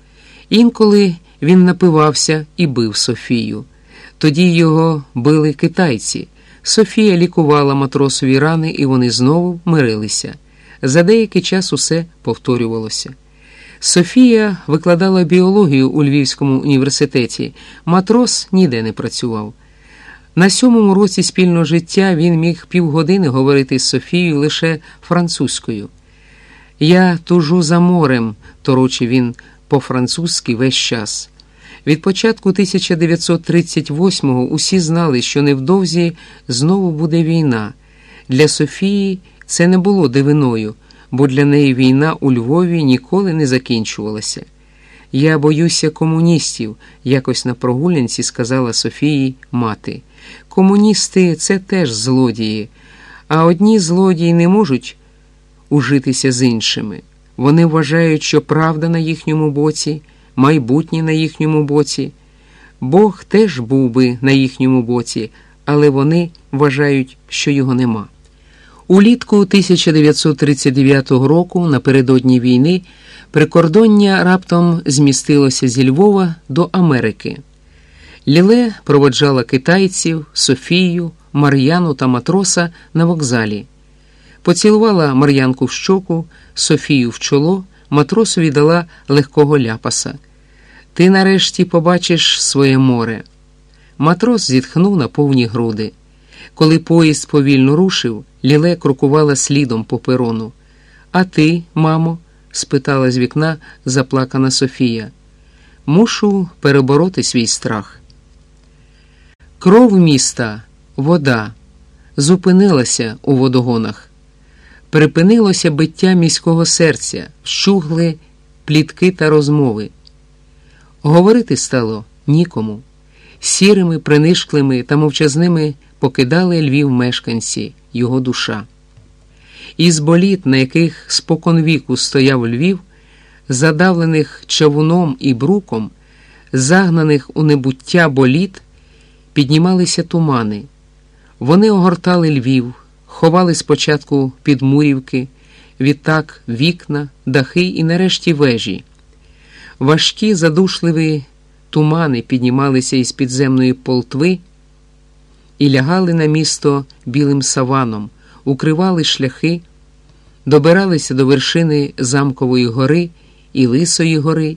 Інколи він напивався і бив Софію. Тоді його били китайці. Софія лікувала матросові рани, і вони знову мирилися. За деякий час усе повторювалося. Софія викладала біологію у Львівському університеті. Матрос ніде не працював. На сьомому році спільного життя він міг півгодини говорити з Софією лише французькою. Я тужу за морем, торочив він по-французьки весь час. Від початку 1938-го усі знали, що невдовзі знову буде війна. Для Софії це не було дивиною, бо для неї війна у Львові ніколи не закінчувалася. Я боюся комуністів, якось на прогулянці сказала Софії мати. Комуністи це теж злодії, а одні злодії не можуть ужитися з іншими. Вони вважають, що правда на їхньому боці, майбутнє на їхньому боці. Бог теж був би на їхньому боці, але вони вважають, що його нема. Улітку 1939 року, напередодні війни, прикордоння раптом змістилося зі Львова до Америки. Ліле проводжала китайців, Софію, Мар'яну та матроса на вокзалі. Поцілувала Мар'янку в щоку, Софію в чоло, матросові дала легкого ляпаса. Ти нарешті побачиш своє море. Матрос зітхнув на повні груди. Коли поїзд повільно рушив, Ліле крокувала слідом по перону. А ти, мамо? спитала з вікна заплакана Софія. Мушу перебороти свій страх. Кров міста, вода, зупинилася у водогонах. Припинилося биття міського серця, вщугли плітки та розмови. Говорити стало нікому. Сірими, принишклими та мовчазними покидали Львів мешканці, його душа. Із боліт, на яких споконвіку стояв Львів, задавлених чавуном і бруком, загнаних у небуття боліт, піднімалися тумани. Вони огортали Львів, ховали спочатку підмурівки, відтак вікна, дахи і нарешті вежі. Важкі задушливі тумани піднімалися із підземної полтви і лягали на місто білим саваном, укривали шляхи, добиралися до вершини Замкової гори і Лисої гори,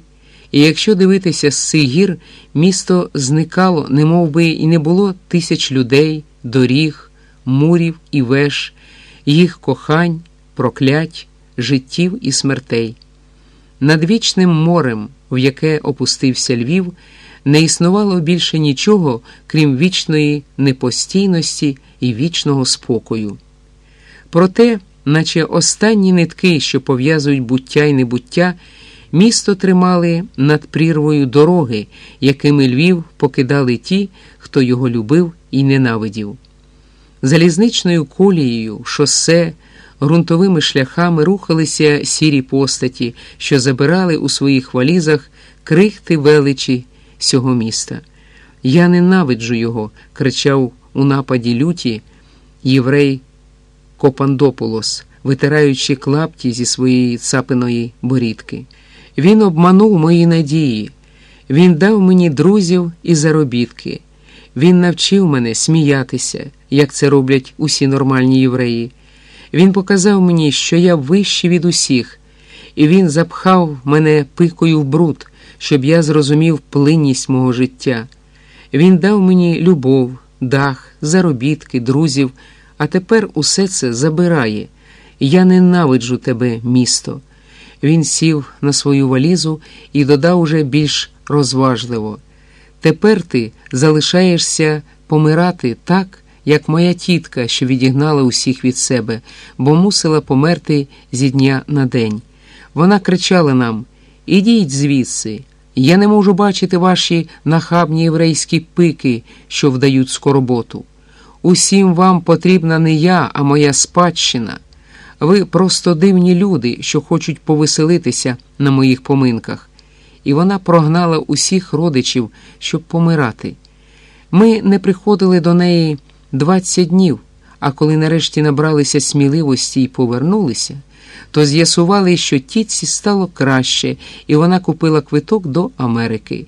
і якщо дивитися з цих гір, місто зникало, немов би і не було тисяч людей, доріг, мурів і веж, їх кохань, проклять, життів і смертей. Над вічним морем, в яке опустився Львів, не існувало більше нічого, крім вічної непостійності і вічного спокою. Проте, наче останні нитки, що пов'язують буття й небуття, місто тримали над прірвою дороги, якими Львів покидали ті, хто його любив і ненавидів. Залізничною колією, шосе, ґрунтовими шляхами рухалися сірі постаті, що забирали у своїх валізах крихти величі сього міста. Я ненавиджу його, кричав у нападі люті єврей Копандополос, витираючи клапті зі своєї цапиної борідки. Він обманув мої надії, він дав мені друзів і заробітки. Він навчив мене сміятися, як це роблять усі нормальні євреї. Він показав мені, що я вищий від усіх, і він запхав мене пикою в бруд, щоб я зрозумів плинність мого життя. Він дав мені любов, дах, заробітки, друзів, а тепер усе це забирає. Я ненавиджу тебе, місто. Він сів на свою валізу і додав уже більш розважливо. Тепер ти залишаєшся помирати так, як моя тітка, що відігнала усіх від себе, бо мусила померти зі дня на день. Вона кричала нам: Ідіть звідси. Я не можу бачити ваші нахабні єврейські пики, що вдають скорботу. Усім вам потрібна не я, а моя спадщина. Ви просто дивні люди, що хочуть повеселитися на моїх поминках. І вона прогнала усіх родичів, щоб помирати. Ми не приходили до неї 20 днів, а коли нарешті набралися сміливості і повернулися, то з'ясували, що тітці стало краще, і вона купила квиток до Америки.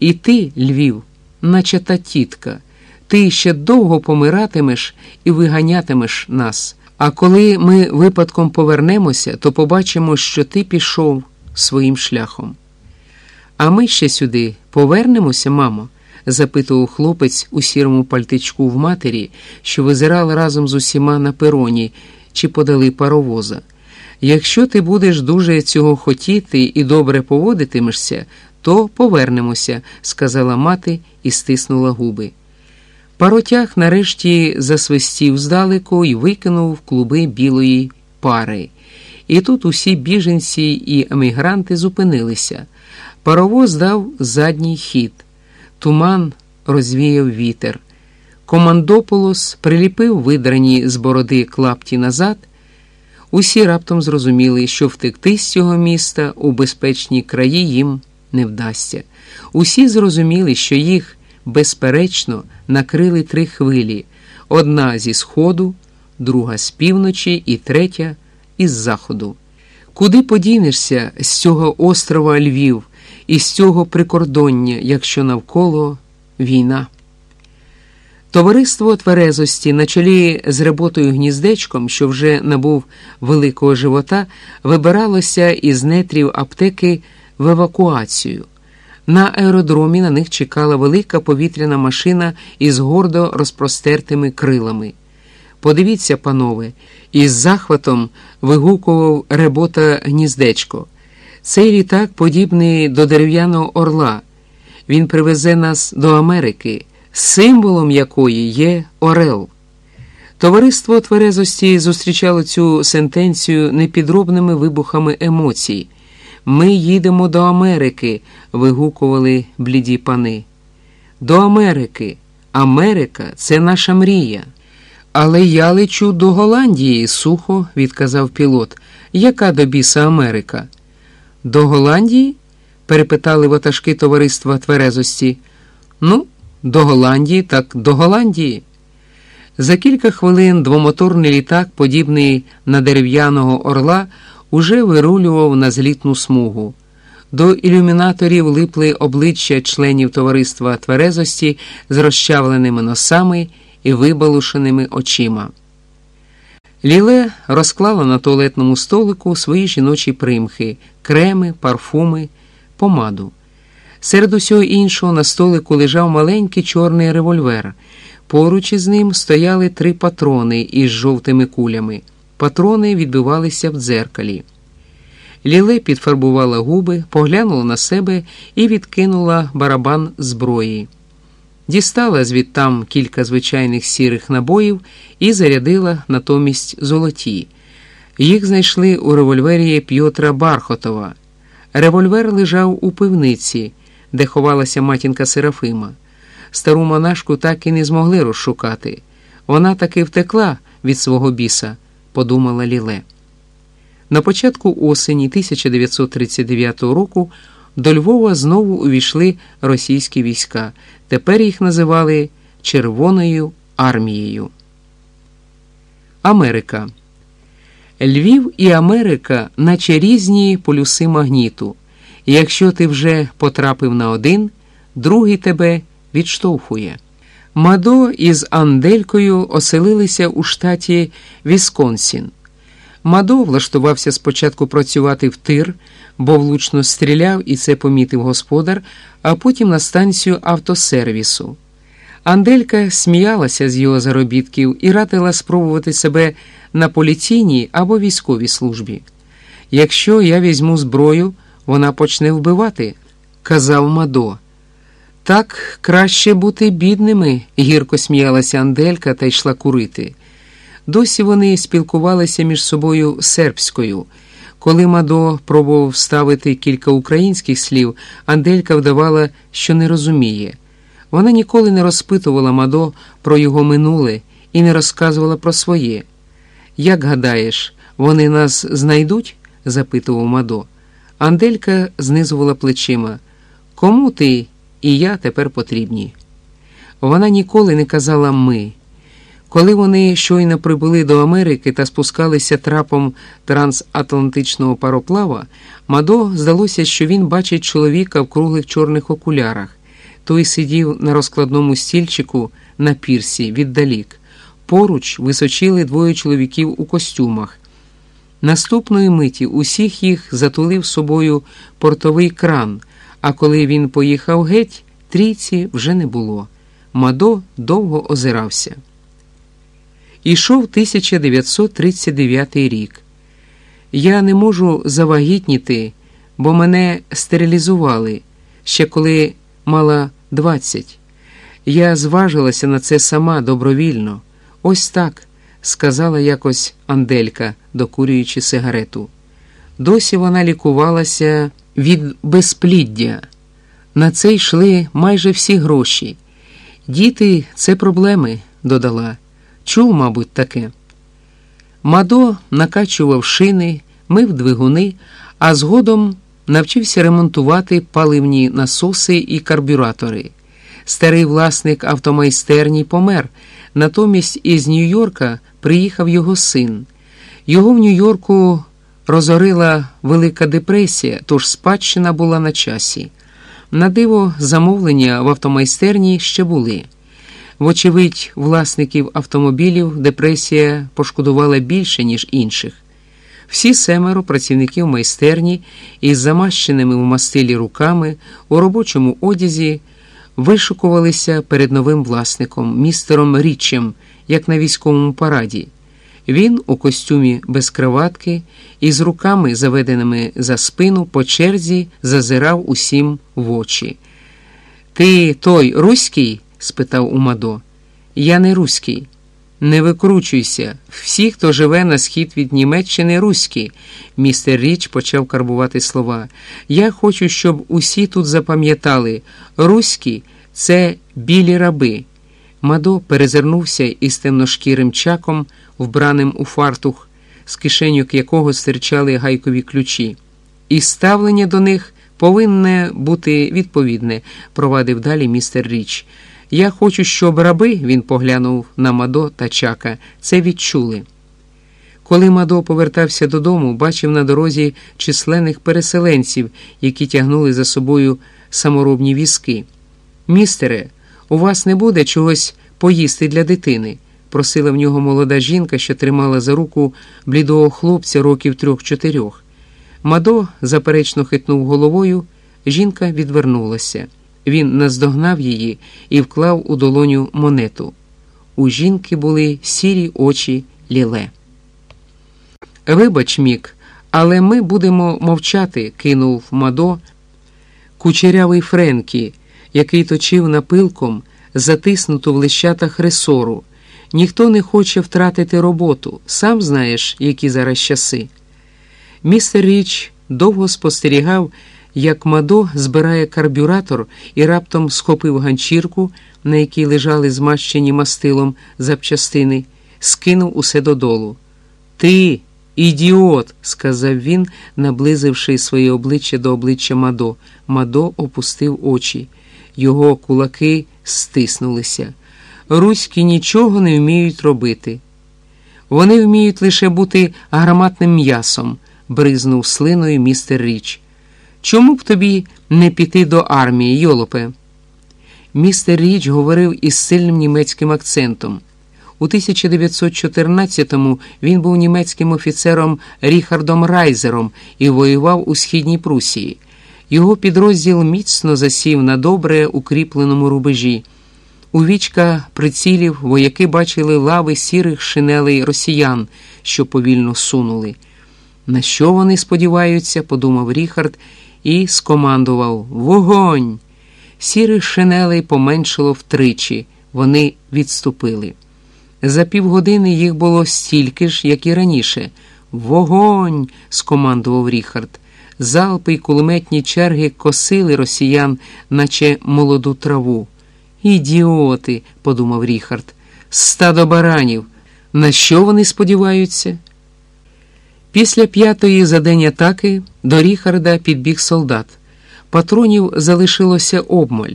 І ти, Львів, наче та тітка, ти ще довго помиратимеш і виганятимеш нас. А коли ми випадком повернемося, то побачимо, що ти пішов своїм шляхом. А ми ще сюди повернемося, мамо? запитував хлопець у сірому пальтичку в матері, що визирала разом з усіма на пероні, чи подали паровоза. Якщо ти будеш дуже цього хотіти і добре поводитимешся, то повернемося, сказала мати і стиснула губи. Паротяг нарешті засвистів здалеку і викинув клуби білої пари. І тут усі біженці і емігранти зупинилися. Паровоз дав задній хід. Туман розвіяв вітер. Командополос приліпив видрані з бороди клапті назад. Усі раптом зрозуміли, що втекти з цього міста у безпечні краї їм не вдасться. Усі зрозуміли, що їх, безперечно, накрили три хвилі: одна зі сходу, друга з півночі і третя із заходу. Куди подінешся з цього острова Львів і з цього прикордоння, якщо навколо війна? Товариство тверезості на чолі з реботою гніздечком, що вже набув великого живота, вибиралося із нетрів аптеки в евакуацію. На аеродромі на них чекала велика повітряна машина із гордо розпростертими крилами. Подивіться, панове, із захватом вигукував ребота гніздечко. Цей літак подібний до дерев'яного орла. Він привезе нас до Америки символом якої є Орел. Товариство тверезості зустрічало цю сентенцію непідробними вибухами емоцій. Ми їдемо до Америки, вигукували бліді пани. До Америки. Америка це наша мрія. Але я лечу до Голландії, сухо відказав пілот. Яка до біса Америка? До Голландії? перепитали ватажки товариства тверезості. Ну, до Голландії, так до Голландії. За кілька хвилин двомоторний літак, подібний на дерев'яного орла, уже вирулював на злітну смугу. До ілюмінаторів липли обличчя членів товариства тверезості з розчавленими носами і вибалушеними очима. Ліле розклала на туалетному столику свої жіночі примхи, креми, парфуми, помаду. Серед усього іншого на столику лежав маленький чорний револьвер. Поруч із ним стояли три патрони із жовтими кулями. Патрони відбивалися в дзеркалі. Ліле підфарбувала губи, поглянула на себе і відкинула барабан зброї. Дістала звідтам кілька звичайних сірих набоїв і зарядила натомість золоті. Їх знайшли у револьвері П'єтра Бархотова. Револьвер лежав у пивниці де ховалася матінка Серафима. Стару монашку так і не змогли розшукати. Вона таки втекла від свого біса, подумала Ліле. На початку осені 1939 року до Львова знову увійшли російські війська. Тепер їх називали Червоною армією. Америка. Львів і Америка, наче різні полюси магніту. Якщо ти вже потрапив на один, другий тебе відштовхує. Мадо із Анделькою оселилися у штаті Вісконсін. Мадо влаштувався спочатку працювати в тир, бо влучно стріляв і це помітив господар, а потім на станцію автосервісу. Анделька сміялася з його заробітків і радила спробувати себе на поліційній або військовій службі. Якщо я візьму зброю, вона почне вбивати, казав Мадо. Так краще бути бідними, гірко сміялася Анделька та йшла курити. Досі вони спілкувалися між собою сербською. Коли Мадо пробував вставити кілька українських слів, Анделька вдавала, що не розуміє. Вона ніколи не розпитувала Мадо про його минуле і не розказувала про своє. Як гадаєш, вони нас знайдуть? запитував Мадо. Анделька знизувала плечима. Кому ти і я тепер потрібні? Вона ніколи не казала ми. Коли вони щойно прибули до Америки та спускалися трапом трансатлантичного пароплава, Мадо здалося, що він бачить чоловіка в круглих чорних окулярах. Той сидів на розкладному стільчику на пірсі віддалік. Поруч височили двоє чоловіків у костюмах. Наступної миті усіх їх затулив собою портовий кран, а коли він поїхав геть, трійці вже не було. Мадо довго озирався. Ішов 1939 рік. Я не можу завагітніти, бо мене стерилізували ще коли мала 20. Я зважилася на це сама добровільно. Ось так, сказала якось Анделька, докурюючи сигарету. Досі вона лікувалася від безпліддя. На це йшли майже всі гроші. Діти це проблеми, додала. Чув, мабуть, таке. Мадо накачував шини, мив двигуни, а згодом навчився ремонтувати паливні насоси і карбюратори. Старий власник автомайстерні помер. Натомість із Нью-Йорка приїхав його син. Його в Нью-Йорку розорила Велика депресія, тож спадщина була на часі. На диво, замовлення в автомайстерні ще були. Вочевидь, власників автомобілів депресія пошкодувала більше, ніж інших. Всі семеро працівників майстерні із замащеними в мастилі руками у робочому одязі вишукувалися перед новим власником, містером Річем, як на військовому параді. Він у костюмі без криватки і з руками, заведеними за спину, по черзі зазирав усім в очі. Ти той руський? спитав у Мадо. Я не руський. Не викручуйся. Всі, хто живе на схід від Німеччини, руські. Містер Річ почав карбувати слова. Я хочу, щоб усі тут запам'ятали руські це білі раби. Мадо перезирнувся із темношкірим чаком, вбраним у фартух, з кишеньок якого стирчали гайкові ключі. І ставлення до них повинне бути відповідне, провадив далі містер Річ. Я хочу, щоб раби, він поглянув на Мадо та чака, це відчули. Коли Мадо повертався додому, бачив на дорозі численних переселенців, які тягнули за собою саморобні візки. Містере, у вас не буде чогось поїсти для дитини, просила в нього молода жінка, що тримала за руку блідого хлопця років трьох-чотирьох. Мадо заперечно хитнув головою, жінка відвернулася. Він наздогнав її і вклав у долоню монету. У жінки були сірі очі ліле. Вибач, Мік, але ми будемо мовчати, кинув Мадо, кучерявий Френкі, який точив напилком, затиснуту в лищатах ресору. Ніхто не хоче втратити роботу, сам знаєш, які зараз часи. Містер Річ довго спостерігав як Мадо збирає карбюратор і раптом схопив ганчірку, на якій лежали змащені мастилом запчастини, скинув усе додолу. Ти, Ідіот, сказав він, наблизивши своє обличчя до обличчя Мадо. Мадо опустив очі. Його кулаки стиснулися. Руські нічого не вміють робити. Вони вміють лише бути громадним м'ясом, бризнув слиною містер Річ. Чому б тобі не піти до армії, Йолопе? Містер Річ говорив із сильним німецьким акцентом. У 1914-му він був німецьким офіцером Ріхардом Райзером і воював у східній Прусії. Його підрозділ міцно засів на добре укріпленому рубежі. У вічка прицілів вояки бачили лави сірих шинелей росіян, що повільно сунули. На що вони сподіваються, подумав Ріхард і скомандував Вогонь! Сірих шинелей поменшило втричі, вони відступили. За півгодини їх було стільки ж, як і раніше. Вогонь! скомандував Ріхард. Залпи й кулеметні черги косили росіян, наче молоду траву. Ідіоти, подумав Ріхард, стадо баранів. На що вони сподіваються? Після п'ятої за день атаки до Ріхарда підбіг солдат. Патронів залишилося обмаль.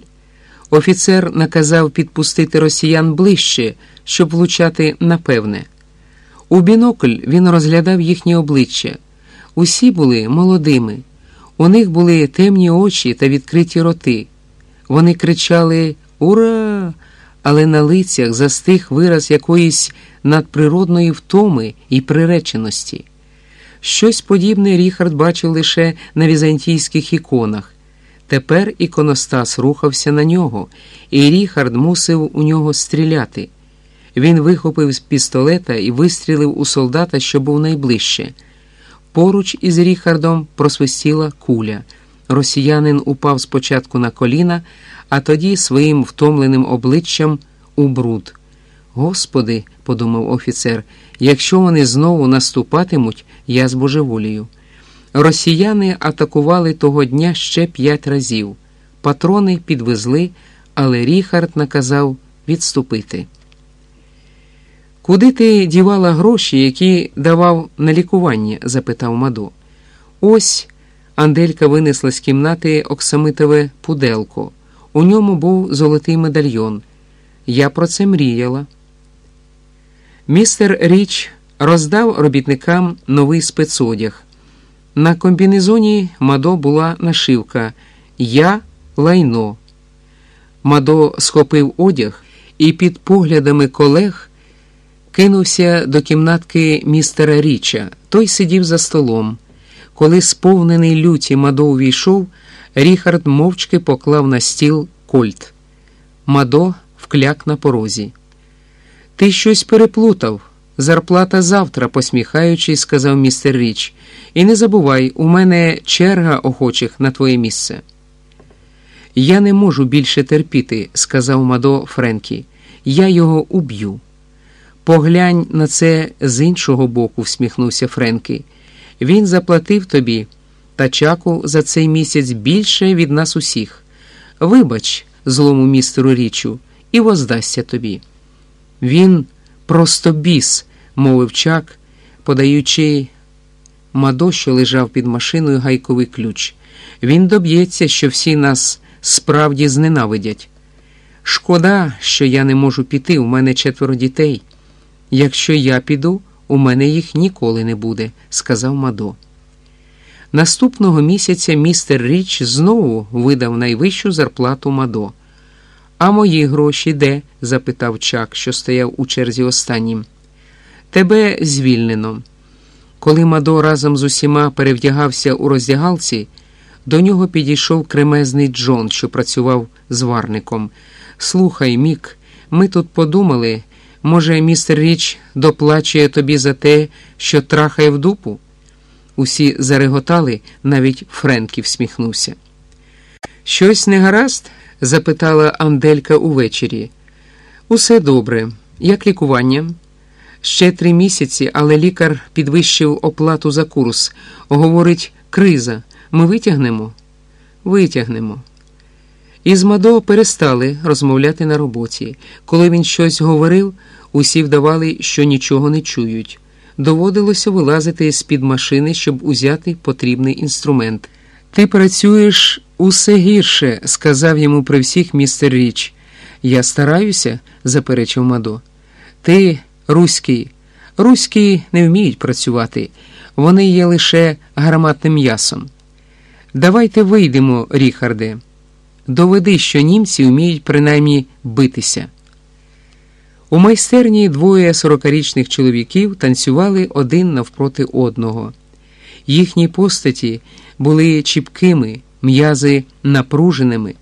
Офіцер наказав підпустити росіян ближче, щоб влучати напевне. У бінокль він розглядав їхні обличчя. Усі були молодими. У них були темні очі та відкриті роти. Вони кричали Ура! Але на лицях застиг вираз якоїсь надприродної втоми і приреченості. Щось подібне Ріхард бачив лише на візантійських іконах. Тепер іконостас рухався на нього, і Ріхард мусив у нього стріляти. Він вихопив пістолета і вистрілив у солдата, що був найближче. Поруч із Ріхардом просвистіла куля. Росіянин упав спочатку на коліна, а тоді своїм втомленим обличчям у бруд. Господи, подумав офіцер, якщо вони знову наступатимуть, я збожеволію. Росіяни атакували того дня ще п'ять разів. Патрони підвезли, але Ріхард наказав відступити. Куди ти дівала гроші, які давав на лікування? запитав Мадо. Ось Анделька винесла з кімнати оксамитове пуделко. У ньому був золотий медальйон. Я про це мріяла. Містер Річ роздав робітникам новий спецодяг. На комбінезоні Мадо була нашивка Я лайно. Мадо схопив одяг і під поглядами колег кинувся до кімнатки містера Річа. Той сидів за столом. Коли сповнений люті Мадо увійшов, Ріхард мовчки поклав на стіл кольт. Мадо вкляк на порозі. Ти щось переплутав. Зарплата завтра, посміхаючись, сказав містер Річ. І не забувай, у мене черга охочих на твоє місце. Я не можу більше терпіти, сказав Мадо Френкі. Я його уб'ю. Поглянь на це з іншого боку, всміхнувся Френкі. Він заплатив тобі та чаку за цей місяць більше від нас усіх. Вибач, злому містеру річу, і воздасться тобі. Він просто біс, мовив чак, подаючи Мадо, що лежав під машиною гайковий ключ. Він доб'ється, що всі нас справді зненавидять. Шкода, що я не можу піти, у мене четверо дітей. Якщо я піду, у мене їх ніколи не буде, сказав Мадо. Наступного місяця містер Річ знову видав найвищу зарплату Мадо. А мої гроші де? запитав Чак, що стояв у черзі останнім. Тебе звільнено. Коли Мадо разом з усіма перевдягався у роздягалці, до нього підійшов кремезний Джон, що працював зварником. Слухай, Мік, ми тут подумали, може, містер Річ доплачує тобі за те, що трахає в дупу? Усі зареготали, навіть Френкі всміхнувся. Щось не гаразд? запитала Анделька увечері. Усе добре, як лікування? Ще три місяці, але лікар підвищив оплату за курс. Говорить, криза. Ми витягнемо? Витягнемо. Із Мадо перестали розмовляти на роботі. Коли він щось говорив, усі вдавали, що нічого не чують. доводилося вилазити з-під машини, щоб узяти потрібний інструмент. Ти працюєш усе гірше, сказав йому при всіх містер Річ. Я стараюся, заперечив Мадо. Ти руський. Руські не вміють працювати, вони є лише гарматним м'ясом. Давайте вийдемо, Ріхарде. Доведи, що німці вміють принаймні битися. У майстерні двоє сорокарічних чоловіків танцювали один навпроти одного. Їхні постаті були чіпкими, м'язи напруженими.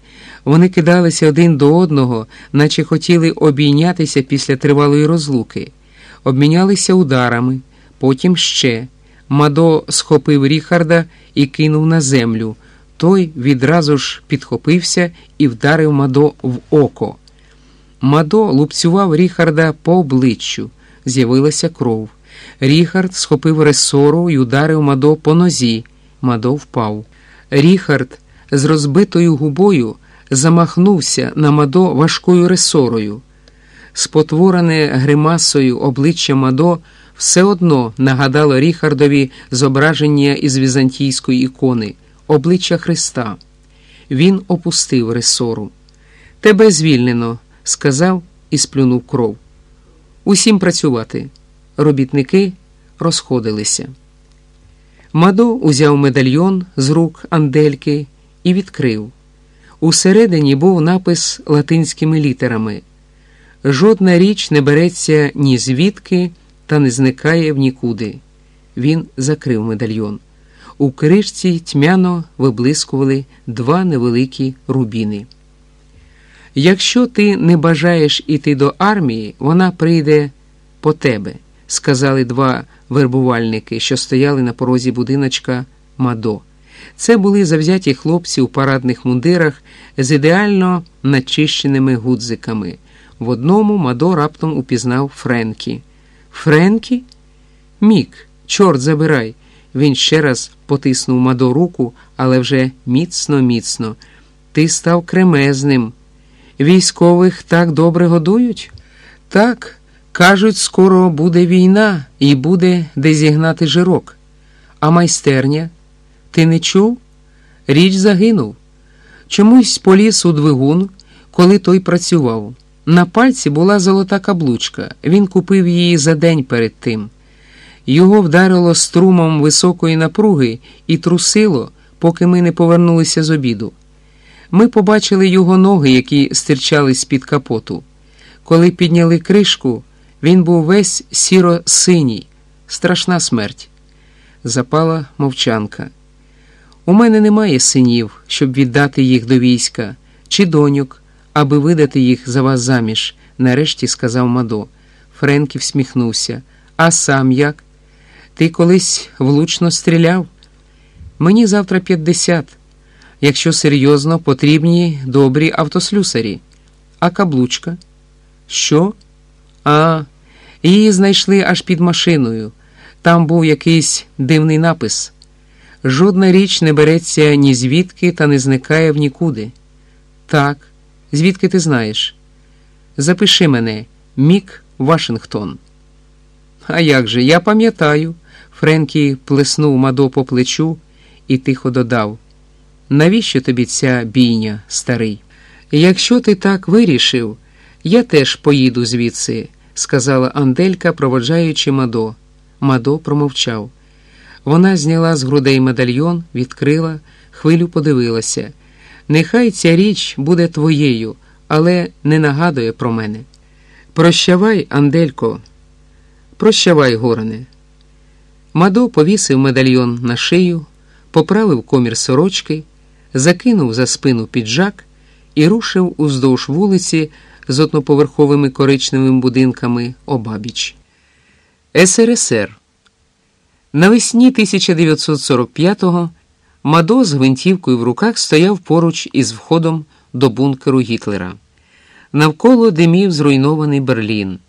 Вони кидалися один до одного, наче хотіли обійнятися після тривалої розлуки, обмінялися ударами, потім ще. Мадо схопив Ріхарда і кинув на землю. Той відразу ж підхопився і вдарив Мадо в око. Мадо лупцював Ріхарда по обличчю, з'явилася кров. Ріхард схопив ресору і ударив Мадо по нозі. Мадо впав. Ріхард з розбитою губою замахнувся на Мадо важкою ресорою. Спотворене гримасою обличчя Мадо все одно нагадало Ріхардові зображення із візантійської ікони, обличчя Христа. Він опустив ресору. Тебе звільнено, сказав і сплюнув кров. Усім працювати. Робітники розходилися. Мадо узяв медальйон з рук Андельки і відкрив. Усередині був напис латинськими літерами. Жодна річ не береться ні звідки та не зникає в нікуди. Він закрив медальйон. У кришці тьмяно виблискували два невеликі рубіни. Якщо ти не бажаєш іти до армії, вона прийде по тебе, сказали два вербувальники, що стояли на порозі будиночка Мадо. Це були завзяті хлопці у парадних мундирах з ідеально начищеними гудзиками. В одному Мадо раптом упізнав Френкі. Френкі? Мік, чорт забирай. Він ще раз потиснув Мадо руку, але вже міцно, міцно. Ти став кремезним. Військових так добре годують? Так, кажуть, скоро буде війна і буде де зігнати жирок. А майстерня? Ти не чув? Річ загинув. Чомусь поліз у двигун, коли той працював. На пальці була золота каблучка. Він купив її за день перед тим. Його вдарило струмом високої напруги і трусило, поки ми не повернулися з обіду. Ми побачили його ноги, які стирчали з-під капоту. Коли підняли кришку, він був весь сіро-синій, страшна смерть. Запала мовчанка. У мене немає синів, щоб віддати їх до війська, чи доньок, аби видати їх за вас заміж, нарешті сказав Мадо. Френкі всміхнувся. А сам як? Ти колись влучно стріляв? Мені завтра п'ятдесят. Якщо серйозно, потрібні добрі автослюсарі. А каблучка? Що? А, її знайшли аж під машиною. Там був якийсь дивний напис. Жодна річ не береться ні звідки та не зникає в нікуди. Так, звідки ти знаєш? Запиши мене, Мік Вашингтон. А як же, я пам'ятаю. Френкі плеснув Мадо по плечу і тихо додав. Навіщо тобі ця бійня, старий? Якщо ти так вирішив, я теж поїду звідси, сказала Анделька, проводжаючи Мадо. Мадо промовчав. Вона зняла з грудей медальйон, відкрила, хвилю подивилася. Нехай ця річ буде твоєю, але не нагадує про мене. Прощавай, Анделько, прощавай, Горене. Мадо повісив медальйон на шию, поправив комір сорочки, закинув за спину піджак і рушив уздовж вулиці з одноповерховими коричневими будинками обабіч. СРСР Навесні 1945-го Мадо з гвинтівкою в руках стояв поруч із входом до бункеру Гітлера. Навколо димів зруйнований Берлін.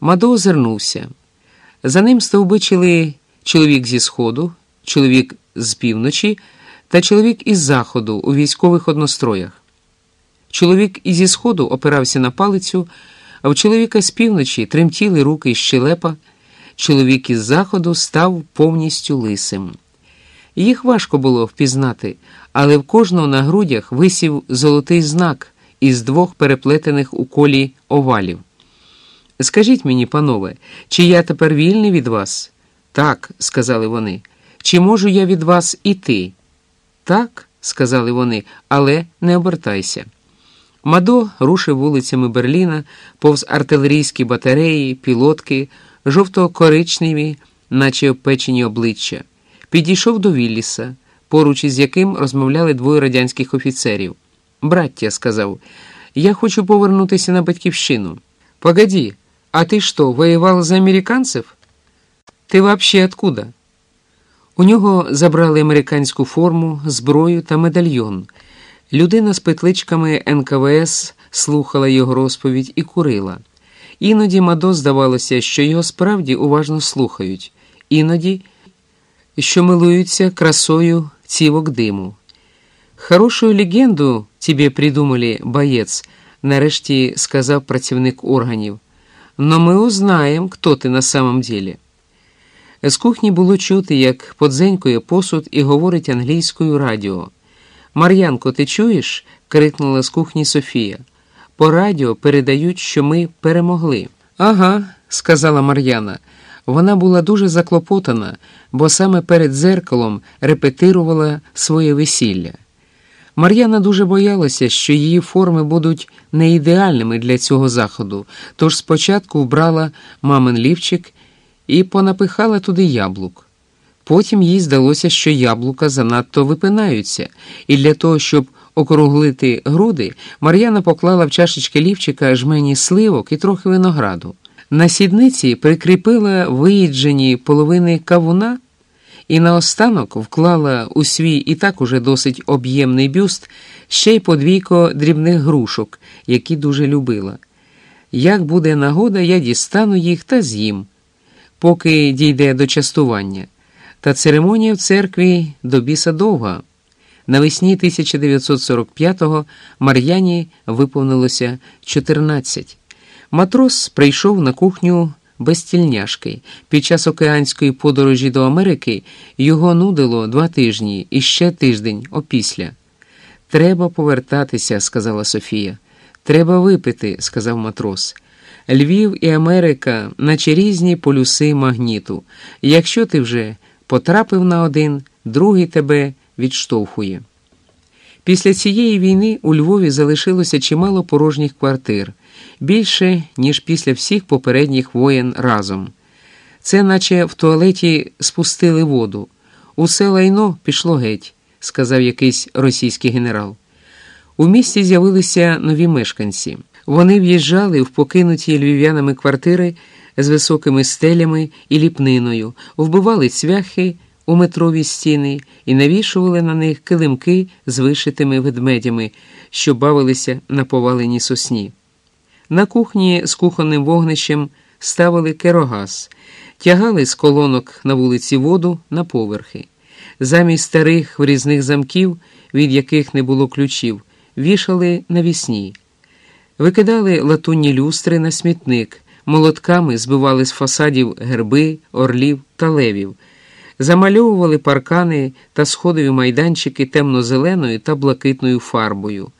Мадо озирнувся. За ним стовбичили чоловік зі сходу, чоловік з півночі та чоловік із заходу у військових одностроях. Чоловік ізі сходу опирався на палицю, а в чоловіка з півночі тремтіли руки і щелепа. чоловік із заходу став повністю лисим. Їх важко було впізнати, але в кожного на грудях висів золотий знак із двох переплетених у колі овалів. Скажіть мені, панове, чи я тепер вільний від вас? Так, сказали вони. Чи можу я від вас іти? Так, сказали вони, але не обертайся. Мадо рушив вулицями Берліна повз артилерійські батареї, пілотки, жовто-коричневі, наче обпечені обличчя. Підійшов до Вілліса, поруч із яким розмовляли двоє радянських офіцерів. Браття, сказав, я хочу повернутися на батьківщину. Погоді, а ти що, воював за американців? Ти вообще откуда? У нього забрали американську форму, зброю та медальйон. Людина з петличками НКВС слухала його розповідь і курила. Іноді Мадо здавалося, що його справді уважно слухають, іноді, що милуються красою цівок диму. Хорошу легенду тебе придумали, боєць, нарешті сказав працівник органів. Но ми узнаємо, хто ти на самом деле. З кухні було чути, як подзенькує посуд і говорить англійською радіо. Мар'янко, ти чуєш? крикнула з кухні Софія. По радіо передають, що ми перемогли. Ага, сказала Мар'яна. Вона була дуже заклопотана, бо саме перед зеркалом репетирувала своє весілля. Мар'яна дуже боялася, що її форми будуть не ідеальними для цього заходу, тож спочатку вбрала мамин лівчик і понапихала туди яблук. Потім їй здалося, що яблука занадто випинаються, і для того, щоб округлити груди, Мар'яна поклала в чашечки лівчика жмені сливок і трохи винограду. На сідниці прикріпила виїджені половини кавуна і наостанок вклала у свій і так уже досить об'ємний бюст ще й подвійко дрібних грушок, які дуже любила. Як буде нагода, я дістану їх та з'їм, поки дійде до частування. Та церемонія в церкві до біса довга. Навесні 1945-го Мар'яні виповнилося 14. Матрос прийшов на кухню без тільняшки. Під час океанської подорожі до Америки його нудило два тижні і ще тиждень опісля. Треба повертатися, сказала Софія. Треба випити, сказав матрос. Львів і Америка, наче різні полюси магніту. Якщо ти вже потрапив на один, другий тебе відштовхує. Після цієї війни у Львові залишилося чимало порожніх квартир, більше, ніж після всіх попередніх воєн разом. Це наче в туалеті спустили воду. Усе лайно пішло геть, сказав якийсь російський генерал. У місті з'явилися нові мешканці. Вони в'їжджали в покинуті львів'янами квартири з високими стелями і ліпниною, вбивали цвяхи у метрові стіни і навішували на них килимки з вишитими ведмедями, що бавилися на поваленій сосні. На кухні з кухонним вогнищем ставили керогаз, тягали з колонок на вулиці воду на поверхи. Замість старих врізних замків, від яких не було ключів, вішали навісні. Викидали латунні люстри на смітник, молотками збивали з фасадів герби, орлів та левів, замальовували паркани та сходові майданчики темно-зеленою та блакитною фарбою,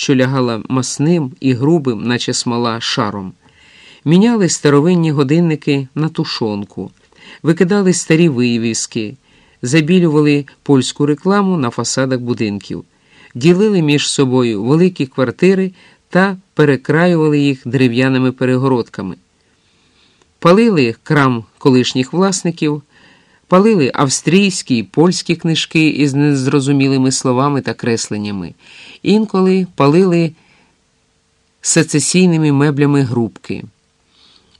що лягала масним і грубим, наче смола, шаром. Міняли старовинні годинники на тушонку, викидали старі вивіски, забілювали польську рекламу на фасадах будинків, ділили між собою великі квартири та перекраювали їх дерев'яними перегородками. Палили крам колишніх власників, палили австрійські і польські книжки із незрозумілими словами та кресленнями, інколи палили сецесійними меблями грубки,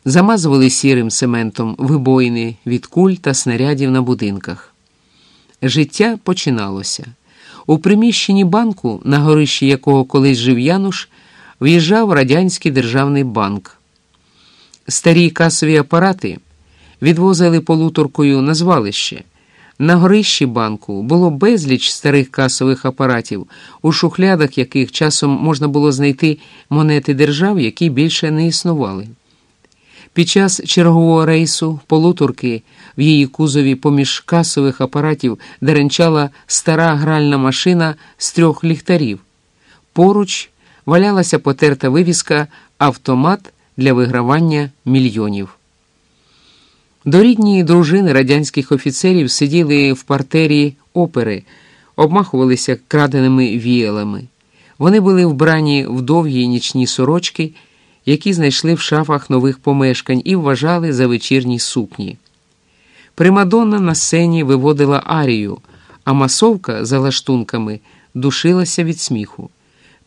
замазували сірим цементом вибоїни від куль та снарядів на будинках. Життя починалося. У приміщенні банку, на горищі якого колись жив Януш, в'їжджав радянський державний банк. Старі касові апарати відвозили полуторкою на звалище. На горищі банку було безліч старих касових апаратів, у шухлядах яких часом можна було знайти монети держав, які більше не існували. Під час чергового рейсу полуторки в її кузові поміж касових апаратів деренчала стара гральна машина з трьох ліхтарів. Поруч валялася потерта вивіска Автомат для вигравання мільйонів. Дорідні дружини радянських офіцерів сиділи в партері опери, обмахувалися краденими віялами. Вони були вбрані в довгі нічні сорочки, які знайшли в шафах нових помешкань і вважали за вечірні сукні. Примадонна на сцені виводила арію, а масовка за лаштунками душилася від сміху.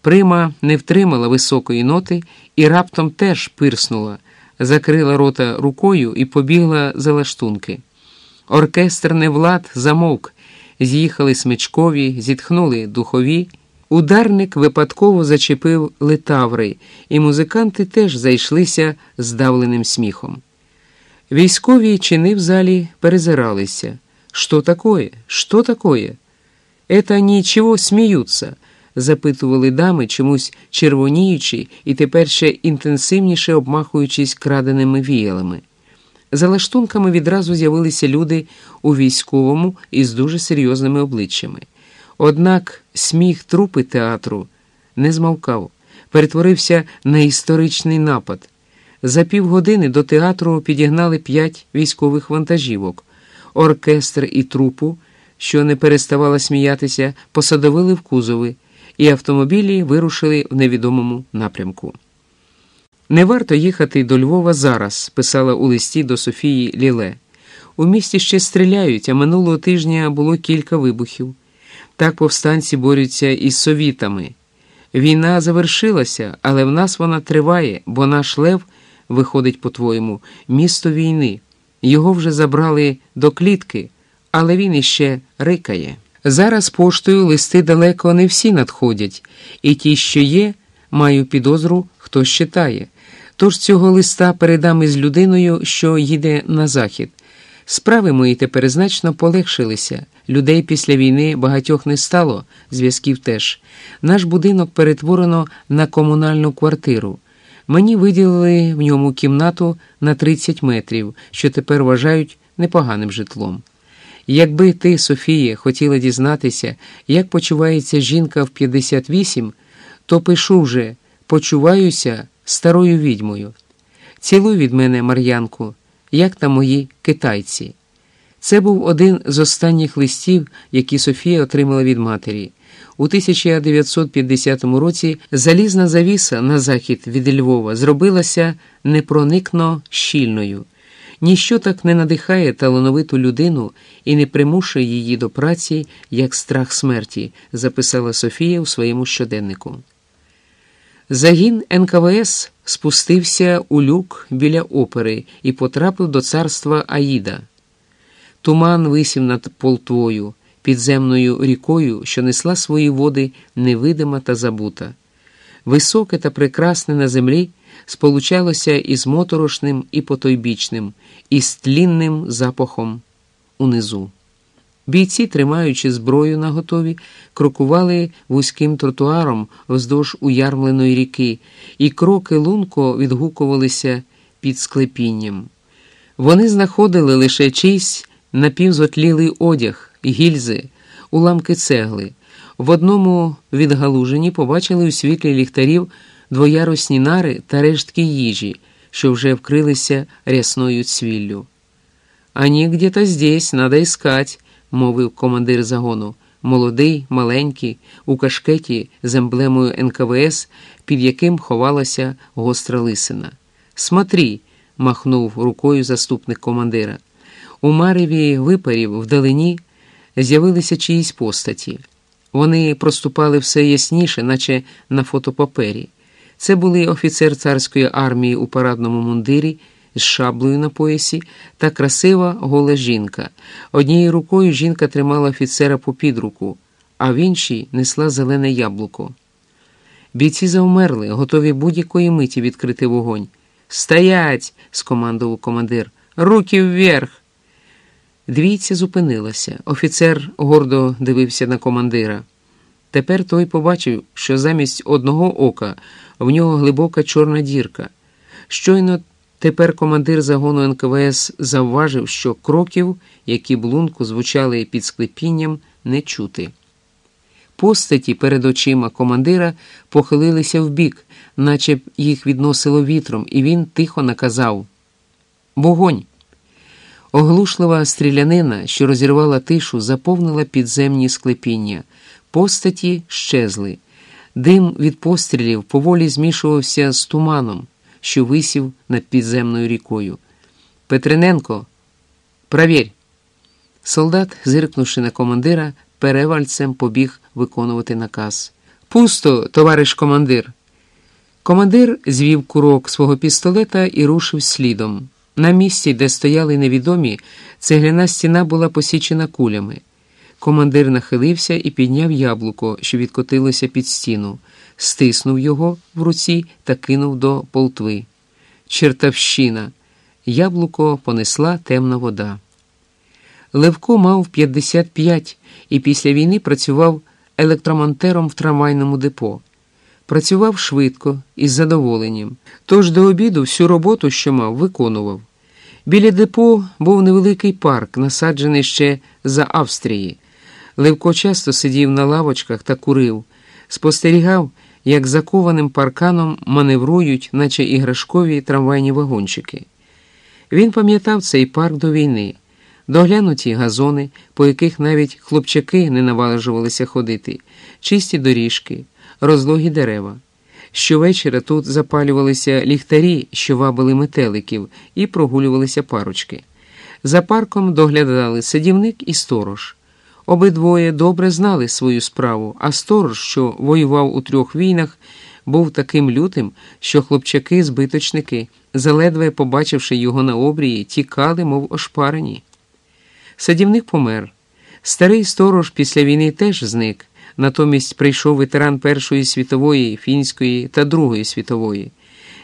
Прима не втримала високої ноти і раптом теж пирснула, закрила рота рукою і побігла за лаштунки. Оркестр невлад замовк, з'їхали смичкові, зітхнули духові. Ударник випадково зачепив литаври, і музиканти теж зайшлися здавленим сміхом. Військові чини в залі перезиралися. Що такое? Що такое? Это нічого сміються, запитували дами, чомусь червоніючи і тепер ще інтенсивніше обмахуючись краденими віялами. За лаштунками відразу з'явилися люди у військовому із дуже серйозними обличчями. Однак сміх трупи театру не змовкав, перетворився на історичний напад. За півгодини до театру підігнали п'ять військових вантажівок. Оркестр і трупу, що не переставала сміятися, посадовили в кузови, і автомобілі вирушили в невідомому напрямку. Не варто їхати до Львова зараз, писала у листі до Софії Ліле. У місті ще стріляють, а минулого тижня було кілька вибухів. Так повстанці борються із совітами. Війна завершилася, але в нас вона триває, бо наш лев, виходить, по-твоєму, місто війни. Його вже забрали до клітки, але він іще рикає. Зараз поштою листи далеко не всі надходять, і ті, що є, маю підозру, хто читає. Тож цього листа передам із людиною, що їде на захід. Справи мої тепер значно полегшилися. Людей після війни багатьох не стало, зв'язків теж. Наш будинок перетворено на комунальну квартиру. Мені виділили в ньому кімнату на 30 метрів, що тепер вважають непоганим житлом. Якби ти, Софія, хотіла дізнатися, як почувається жінка в 58, то пишу вже почуваюся старою відьмою. Цілуй від мене, Мар'янку, як там мої китайці. Це був один з останніх листів, які Софія отримала від матері. У 1950 році залізна завіса на захід від Львова зробилася непроникно щільною. Ніщо так не надихає талановиту людину і не примушує її до праці, як страх смерті, записала Софія у своєму щоденнику. Загін НКВС спустився у люк біля опери і потрапив до царства Аїда. Туман висів над полтвою, підземною рікою, що несла свої води невидима та забута. Високе та прекрасне на землі сполучалося із моторошним і потойбічним, із тлінним запахом унизу. Бійці, тримаючи зброю на готові, крокували вузьким тротуаром вздовж уярмленої ріки, і кроки лунко відгукувалися під склепінням. Вони знаходили лише чийсь напівзотлілий одяг, гільзи, уламки цегли. В одному відгалуженні побачили у світлі ліхтарів двоярусні нари та рештки їжі, що вже вкрилися рясною цвіллю. «Ані где-то здесь, надо искать», – мовив командир загону. Молодий, маленький, у кашкеті з емблемою НКВС, під яким ховалася гостра лисина. Смотрі, махнув рукою заступник командира. У мареві випарів вдалині з'явилися чиїсь постаті. Вони проступали все ясніше, наче на фотопапері. Це були офіцер царської армії у парадному мундирі з шаблею на поясі та красива гола жінка. Однією рукою жінка тримала офіцера по підруку, а в іншій несла зелене яблуко. Бійці завмерли, готові будь-якої миті відкрити вогонь. Стоять! скомандував командир. Руки вверх! Двійця зупинилася. Офіцер гордо дивився на командира. Тепер той побачив, що замість одного ока в нього глибока чорна дірка. Щойно Тепер командир загону НКВС завважив, що кроків, які блунку звучали під склепінням, не чути. Постаті перед очима командира похилилися вбік, наче б їх відносило вітром, і він тихо наказав Вогонь! Оглушлива стрілянина, що розірвала тишу, заповнила підземні склепіння. Постаті щезли. Дим від пострілів поволі змішувався з туманом, що висів над підземною рікою. Петриненко, правірь! Солдат, зиркнувши на командира, перевальцем побіг виконувати наказ. Пусто, товариш командир. Командир звів курок свого пістолета і рушив слідом. На місці, де стояли невідомі, цегляна стіна була посічена кулями. Командир нахилився і підняв яблуко, що відкотилося під стіну, стиснув його в руці та кинув до полтви. Чертавщина. Яблуко понесла темна вода. Левко мав 55 і після війни працював електромонтером в трамвайному депо. Працював швидко із задоволенням, тож до обіду всю роботу, що мав, виконував. Біля депо був невеликий парк, насаджений ще за Австрії. Левко часто сидів на лавочках та курив, спостерігав, як закованим парканом маневрують, наче іграшкові трамвайні вагончики. Він пам'ятав цей парк до війни, доглянуті газони, по яких навіть хлопчаки не наважувалися ходити, чисті доріжки, розлогі дерева. Щовечора тут запалювалися ліхтарі, що вабили метеликів, і прогулювалися парочки. За парком доглядали садівник і сторож. Обидвоє добре знали свою справу, а сторож, що воював у трьох війнах, був таким лютим, що хлопчаки-збиточники, заледве побачивши його на обрії, тікали, мов ошпарені. Садівник помер. Старий сторож після війни теж зник. Натомість прийшов ветеран Першої світової, фінської та Другої світової.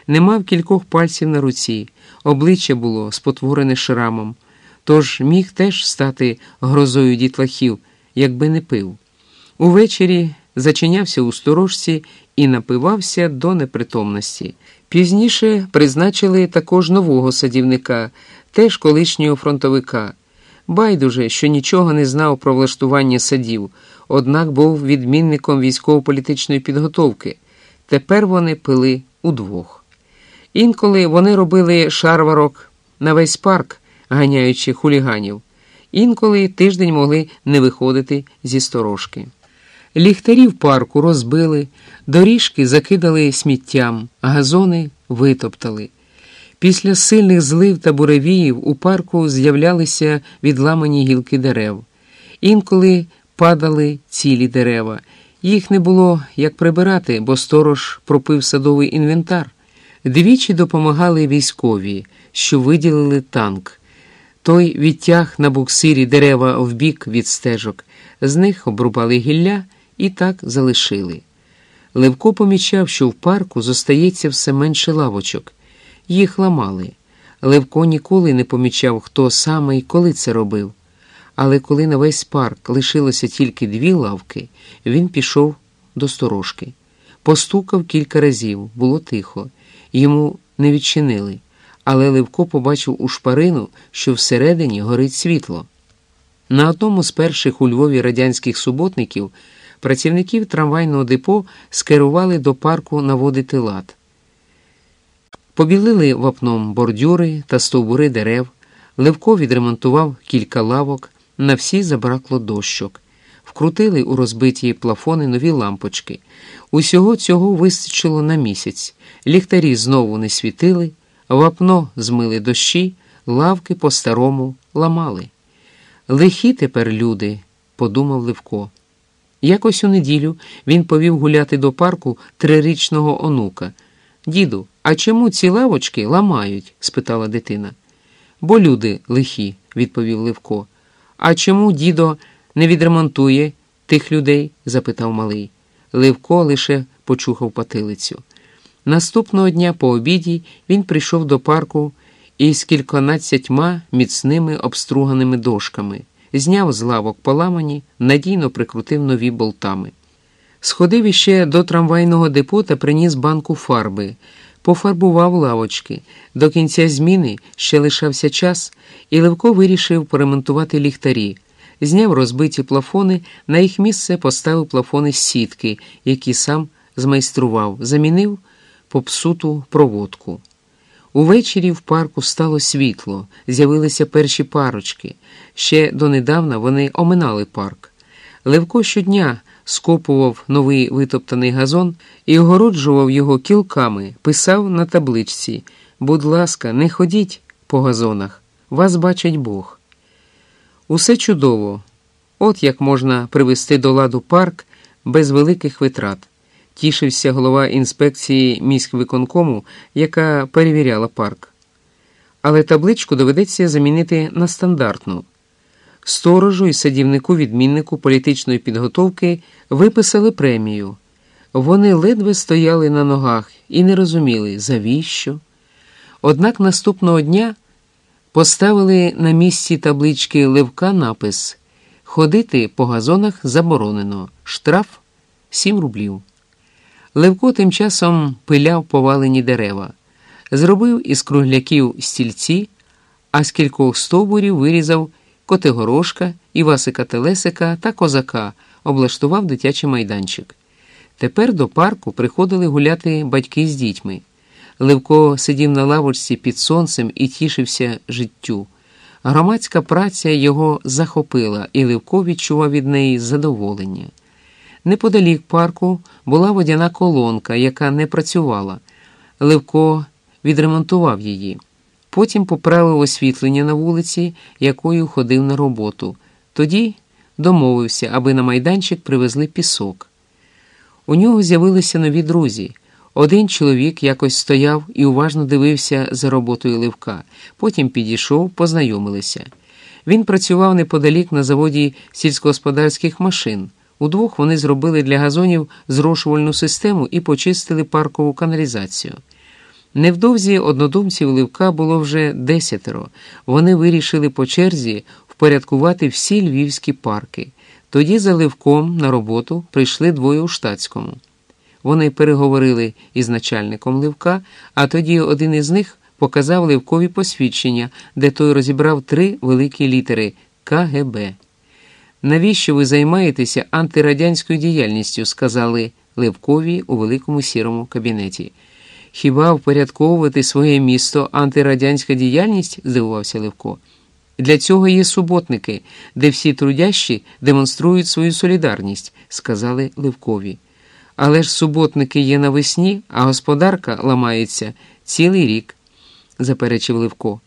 Не мав кількох пальців на руці, обличчя було спотворене шрамом, тож міг теж стати грозою дітлахів, якби не пив. Увечері зачинявся у сторожці і напивався до непритомності. Пізніше призначили також нового садівника, теж колишнього фронтовика. Байдуже, що нічого не знав про влаштування садів, однак був відмінником військово-політичної підготовки. Тепер вони пили удвох. Інколи вони робили шарварок на весь парк, ганяючи хуліганів, інколи тиждень могли не виходити зі сторожки. Ліхтарі в парку розбили, доріжки закидали сміттям, газони витоптали. Після сильних злив та буревіїв у парку з'являлися відламані гілки дерев. Інколи падали цілі дерева. Їх не було як прибирати, бо сторож пропив садовий інвентар. Двічі допомагали військові, що виділили танк. Той відтяг на буксирі дерева вбік від стежок, з них обрубали гілля і так залишили. Левко помічав, що в парку зостається все менше лавочок. Їх ламали. Левко ніколи не помічав, хто саме і коли це робив. Але коли на весь парк лишилося тільки дві лавки, він пішов до сторожки. Постукав кілька разів, було тихо, йому не відчинили, але Левко побачив у шпарину, що всередині горить світло. На одному з перших у Львові радянських суботників працівників трамвайного депо скерували до парку наводити лад. Побілили вапном бордюри та стовбури дерев, Левко відремонтував кілька лавок, на всі забракло дощок, вкрутили у розбиті плафони нові лампочки. Усього цього вистачило на місяць. Ліхтарі знову не світили, вапно змили дощі, лавки по-старому ламали. Лихі тепер люди, подумав Левко. Якось у неділю він повів гуляти до парку трирічного онука. Діду, а чому ці лавочки ламають? спитала дитина. Бо люди лихі, відповів Левко. А чому дідо не відремонтує тих людей? запитав малий. Левко лише почухав патилицю. Наступного дня по обіді він прийшов до парку із кільканадцятьма міцними обструганими дошками, зняв з лавок поламані, надійно прикрутив нові болтами. Сходив іще до трамвайного депо та приніс банку фарби, пофарбував лавочки. До кінця зміни ще лишався час, і Левко вирішив поремонтувати ліхтарі. Зняв розбиті плафони, на їх місце поставив плафони з сітки, які сам змайстрував, замінив попсуту проводку. Увечері в парку стало світло, з'явилися перші парочки. Ще донедавна вони оминали парк. Левко щодня скопував новий витоптаний газон і огороджував його кілками, писав на табличці Будь ласка, не ходіть по газонах, вас бачить Бог. Усе чудово. От як можна привести до ладу парк без великих витрат. Тішився голова інспекції міськвиконкому, яка перевіряла парк. Але табличку доведеться замінити на стандартну. Сторожу і садівнику відміннику політичної підготовки виписали премію. Вони ледве стояли на ногах і не розуміли, завіщо. Однак наступного дня поставили на місці таблички Левка напис Ходити по газонах заборонено. Штраф 7 рублів. Левко тим часом пиляв повалені дерева, зробив із кругляків стільці, а з кількох стовбурів вирізав Котигорошка, Івасика Телесика та козака, облаштував дитячий майданчик. Тепер до парку приходили гуляти батьки з дітьми. Левко сидів на лавочці під сонцем і тішився життю. Громадська праця його захопила, і Левко відчував від неї задоволення. Неподалік парку була водяна колонка, яка не працювала. Левко відремонтував її. Потім поправив освітлення на вулиці, якою ходив на роботу. Тоді домовився, аби на майданчик привезли пісок. У нього з'явилися нові друзі. Один чоловік якось стояв і уважно дивився за роботою Левка. Потім підійшов, познайомилися. Він працював неподалік на заводі сільськогосподарських машин. Удвох вони зробили для газонів зрошувальну систему і почистили паркову каналізацію. Невдовзі однодумців Левка було вже десятеро. Вони вирішили по черзі впорядкувати всі львівські парки. Тоді за Левком на роботу прийшли двоє у штатському. Вони переговорили із начальником Левка, а тоді один із них показав Левкові посвідчення, де той розібрав три великі літери КГБ. Навіщо ви займаєтеся антирадянською діяльністю? сказали Левкові у великому сірому кабінеті. Хіба впорядковувати своє місто антирадянська діяльність? здивувався Левко. Для цього є суботники, де всі трудящі демонструють свою солідарність, сказали Левкові. Але ж суботники є навесні, а господарка ламається цілий рік, заперечив Левко.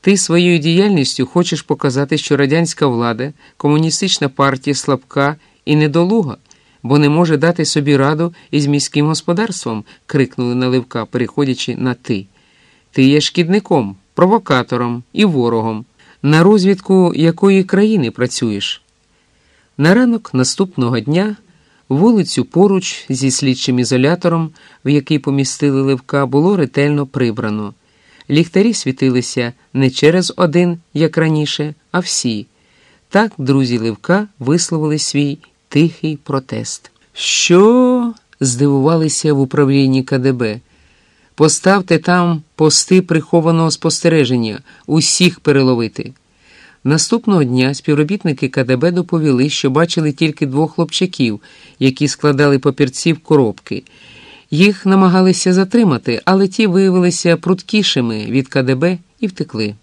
Ти своєю діяльністю хочеш показати, що радянська влада, комуністична партія слабка і недолуга, бо не може дати собі раду із міським господарством, крикнули на Левка, переходячи на ти. Ти є шкідником, провокатором і ворогом, на розвідку якої країни працюєш. На ранок наступного дня вулицю поруч зі слідчим ізолятором, в який помістили Левка, було ретельно прибрано. Ліхтарі світилися не через один, як раніше, а всі. Так друзі Левка висловили свій тихий протест. Що? здивувалися в управлінні КДБ. Поставте там пости прихованого спостереження, усіх переловити. Наступного дня співробітники КДБ доповіли, що бачили тільки двох хлопчаків, які складали папірці в коробки. Їх намагалися затримати, але ті виявилися пруткішими від КДБ і втекли.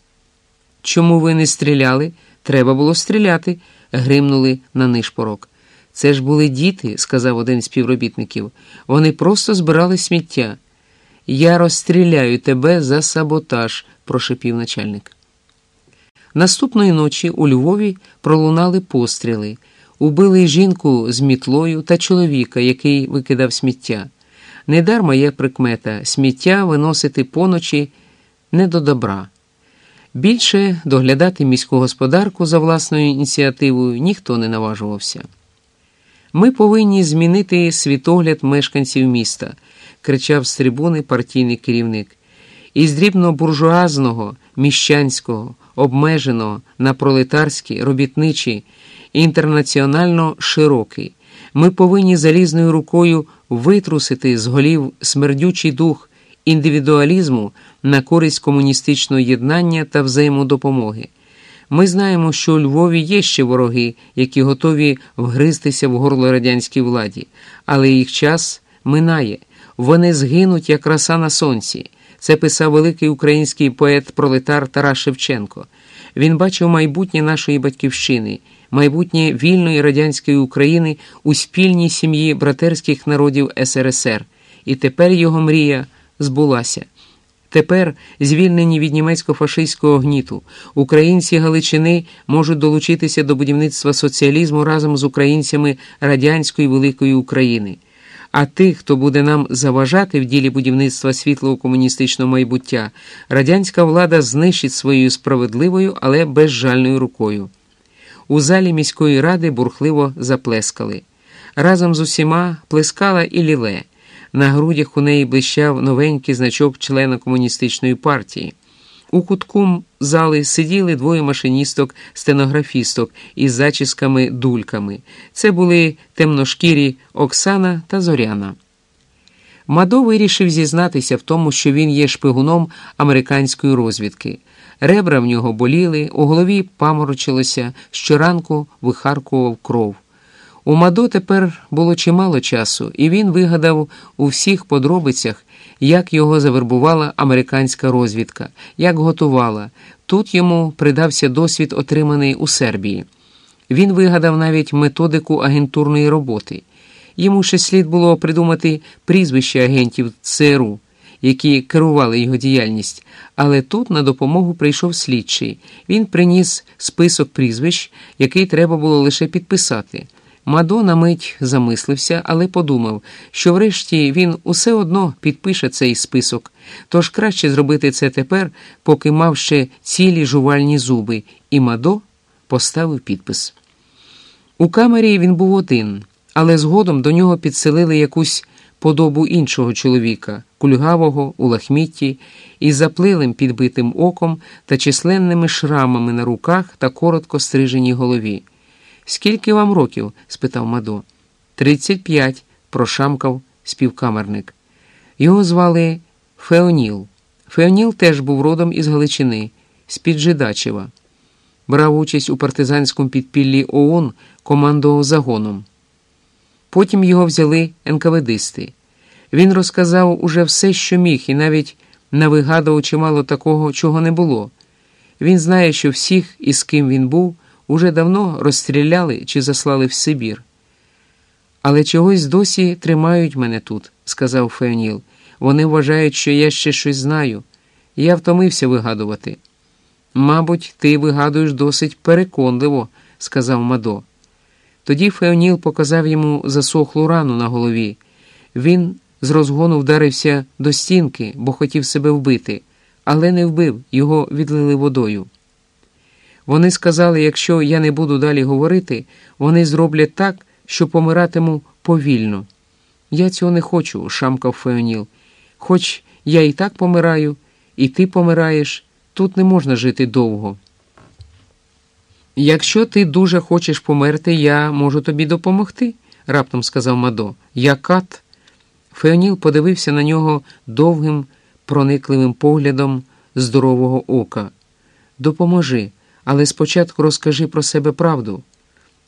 Чому ви не стріляли? Треба було стріляти, гримнули на нишпорок. Це ж були діти, сказав один з співробітників. Вони просто збирали сміття. Я розстріляю тебе за саботаж, прошепів начальник. Наступної ночі у Львові пролунали постріли, убили жінку з мітлою та чоловіка, який викидав сміття. Недарма є прикмета сміття виносити поночі не до добра. Більше доглядати міську господарку за власною ініціативою ніхто не наважувався. Ми повинні змінити світогляд мешканців міста, кричав з трибуни партійний керівник. Із дрібно буржуазного, міщанського, обмеженого на пролетарський, робітничий, інтернаціонально широкий. Ми повинні залізною рукою витрусити з голів смердючий дух індивідуалізму на користь комуністичного єднання та взаємодопомоги. Ми знаємо, що у Львові є ще вороги, які готові вгристися в горло радянській владі, але їх час минає. Вони згинуть, як роса на сонці. Це писав великий український поет-пролетар Тарас Шевченко. Він бачив майбутнє нашої батьківщини, майбутнє вільної радянської України у спільній сім'ї братерських народів СРСР. І тепер його мрія збулася. Тепер, звільнені від німецько-фашистського гніту, українці Галичини можуть долучитися до будівництва соціалізму разом з українцями радянської великої України. А тих, хто буде нам заважати в ділі будівництва світлого комуністичного майбуття, радянська влада знищить своєю справедливою, але безжальною рукою. У залі міської ради бурхливо заплескали. Разом з усіма плескала і ліле. На грудях у неї блищав новенький значок члена комуністичної партії. У кутку зали сиділи двоє машиністок, стенографісток із зачісками дульками. Це були темношкірі Оксана та Зоряна. Мадо вирішив зізнатися в тому, що він є шпигуном американської розвідки. Ребра в нього боліли, у голові паморочилося, щоранку вихаркував кров. У Мадо тепер було чимало часу, і він вигадав у всіх подробицях, як його завербувала американська розвідка, як готувала. Тут йому придався досвід, отриманий у Сербії. Він вигадав навіть методику агентурної роботи. Йому ще слід було придумати прізвища агентів ЦРУ, які керували його діяльність. Але тут на допомогу прийшов слідчий. Він приніс список прізвищ, який треба було лише підписати. Мадо на мить замислився, але подумав, що врешті він усе одно підпише цей список, тож краще зробити це тепер, поки мав ще цілі жувальні зуби, і Мадо поставив підпис. У камері він був один, але згодом до нього підселили якусь подобу іншого чоловіка, кульгавого у лахмітті, із заплилим підбитим оком та численними шрамами на руках та коротко стриженій голові. Скільки вам років? спитав Мадо. Тридцять п'ять, прошамкав співкамерник. Його звали Феоніл. Феоніл теж був родом із Галичини, з-під Жидачева. Брав участь у партизанському підпіллі ОУН, командував загоном. Потім його взяли НКВДисти. Він розказав уже все, що міг, і навіть навигадував чимало такого, чого не було. Він знає, що всіх, із ким він був, уже давно розстріляли чи заслали в Сибір. Але чогось досі тримають мене тут, сказав Феоніл. Вони вважають, що я ще щось знаю. Я втомився вигадувати. Мабуть, ти вигадуєш досить переконливо, сказав Мадо. Тоді Феоніл показав йому засохлу рану на голові. Він з розгону вдарився до стінки, бо хотів себе вбити, але не вбив, його відлили водою. Вони сказали, якщо я не буду далі говорити, вони зроблять так, що помиратиму повільно. Я цього не хочу, шамкав Феоніл. Хоч я і так помираю, і ти помираєш, тут не можна жити довго. Якщо ти дуже хочеш померти, я можу тобі допомогти, раптом сказав Мадо. Я кат. Феоніл подивився на нього довгим, проникливим поглядом здорового ока. Допоможи, але спочатку розкажи про себе правду.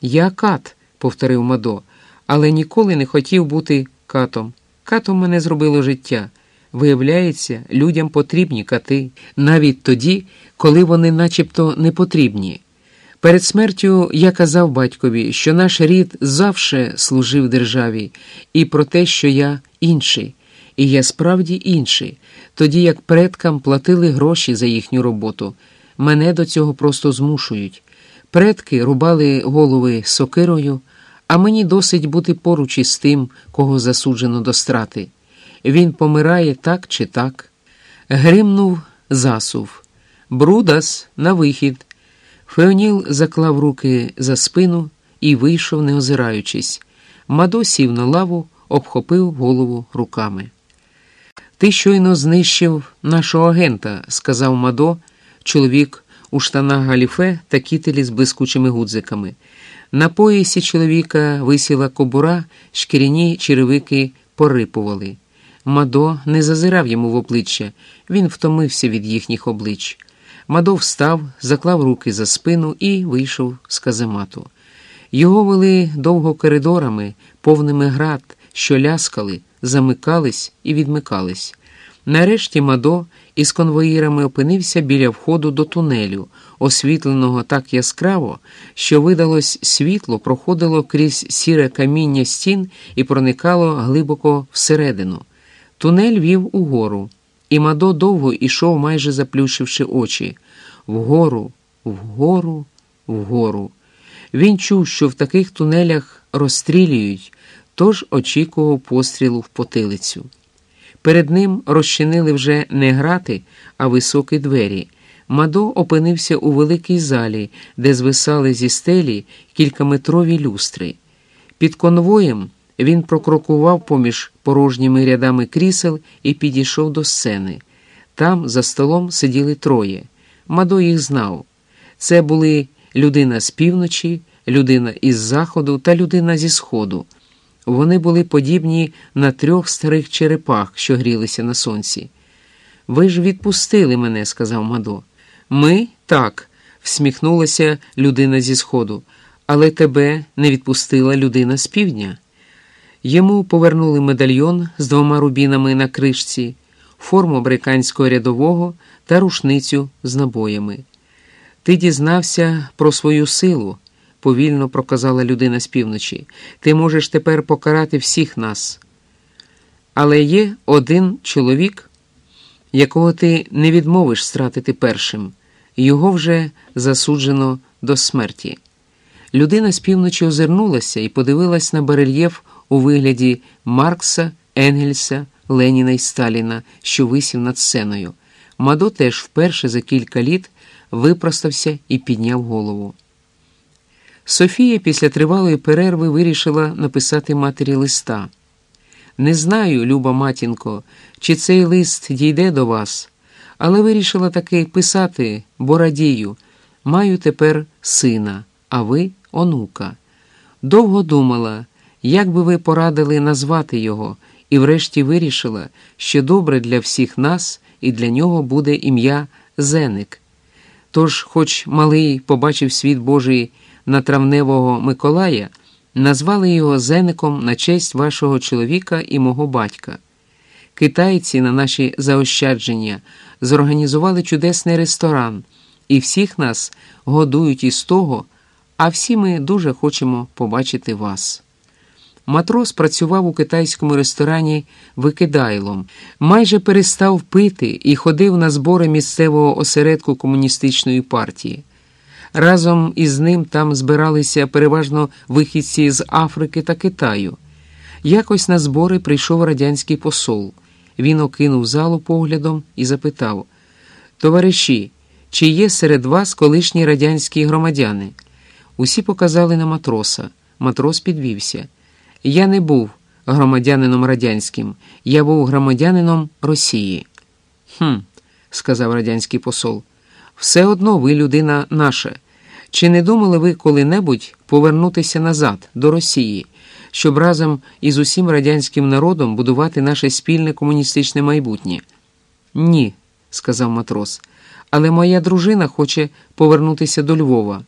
Я кат, повторив Мадо, але ніколи не хотів бути катом. Катом мене зробило життя. Виявляється, людям потрібні кати, навіть тоді, коли вони начебто не потрібні. Перед смертю я казав батькові, що наш рід завше служив державі, і про те, що я інший, і я справді інший, тоді як предкам платили гроші за їхню роботу. Мене до цього просто змушують. Предки рубали голови сокирою, а мені досить бути поруч із тим, кого засуджено до страти. Він помирає так чи так. Гримнув засув. Брудас на вихід. Феоніл заклав руки за спину і вийшов, не озираючись. Мадо сів на лаву, обхопив голову руками. Ти щойно знищив нашого агента, сказав Мадо, чоловік у штанах галіфе та кітелі з блискучими гудзиками. На поясі чоловіка висіла кобура, шкіряні черевики порипували. Мадо не зазирав йому в обличчя, він втомився від їхніх облич. Мадо встав, заклав руки за спину і вийшов з каземату. Його вели довго коридорами, повними град, що ляскали, замикались і відмикались. Нарешті Мадо із конвоїрами опинився біля входу до тунелю, освітленого так яскраво, що видалось світло, проходило крізь сіре каміння стін і проникало глибоко всередину. Тунель вів угору, і Мадо довго ішов, майже заплющивши очі. Вгору, вгору, вгору. Він чув, що в таких тунелях розстрілюють, тож очікував пострілу в потилицю. Перед ним розчинили вже не грати, а високі двері. Мадо опинився у великій залі, де звисали зі стелі кількаметрові люстри. Під конвоєм він прокрокував поміж порожніми рядами крісел і підійшов до сцени. Там за столом сиділи троє. Мадо їх знав. Це були людина з півночі, людина із заходу та людина зі сходу. Вони були подібні на трьох старих черепах, що грілися на сонці. Ви ж відпустили мене, сказав Мадо. Ми так, всміхнулася людина зі сходу, але тебе не відпустила людина з півдня. Йому повернули медальйон з двома рубінами на кришці, форму американського рядового та рушницю з набоями. Ти дізнався про свою силу, повільно проказала людина з півночі. Ти можеш тепер покарати всіх нас. Але є один чоловік, якого ти не відмовиш стратити першим, його вже засуджено до смерті. Людина з півночі озирнулася і подивилась на барельєф у вигляді Маркса, Енгельса, Леніна і Сталіна, що висів над сценою. Мадо теж вперше за кілька літ випростався і підняв голову. Софія після тривалої перерви вирішила написати матері листа. Не знаю, люба матінко, чи цей лист дійде до вас, але вирішила таки писати, бо радію. Маю тепер сина, а ви онука. Довго думала, як би ви порадили назвати його, і врешті вирішила, що добре для всіх нас і для нього буде ім'я Зеник. Тож, хоч малий побачив світ Божий на травневого Миколая, назвали його Зеником на честь вашого чоловіка і мого батька. Китайці на наші заощадження зорганізували чудесний ресторан, і всіх нас годують із того, а всі ми дуже хочемо побачити вас. Матрос працював у китайському ресторані викидайлом, майже перестав пити і ходив на збори місцевого осередку комуністичної партії. Разом із ним там збиралися переважно вихідці з Африки та Китаю. Якось на збори прийшов радянський посол. Він окинув залу поглядом і запитав: Товариші, чи є серед вас колишні радянські громадяни? Усі показали на матроса. Матрос підвівся. Я не був громадянином радянським, я був громадянином Росії. «Хм», – сказав радянський посол, все одно ви людина наша. Чи не думали ви коли-небудь повернутися назад до Росії, щоб разом із усім радянським народом будувати наше спільне комуністичне майбутнє? Ні, сказав матрос, але моя дружина хоче повернутися до Львова.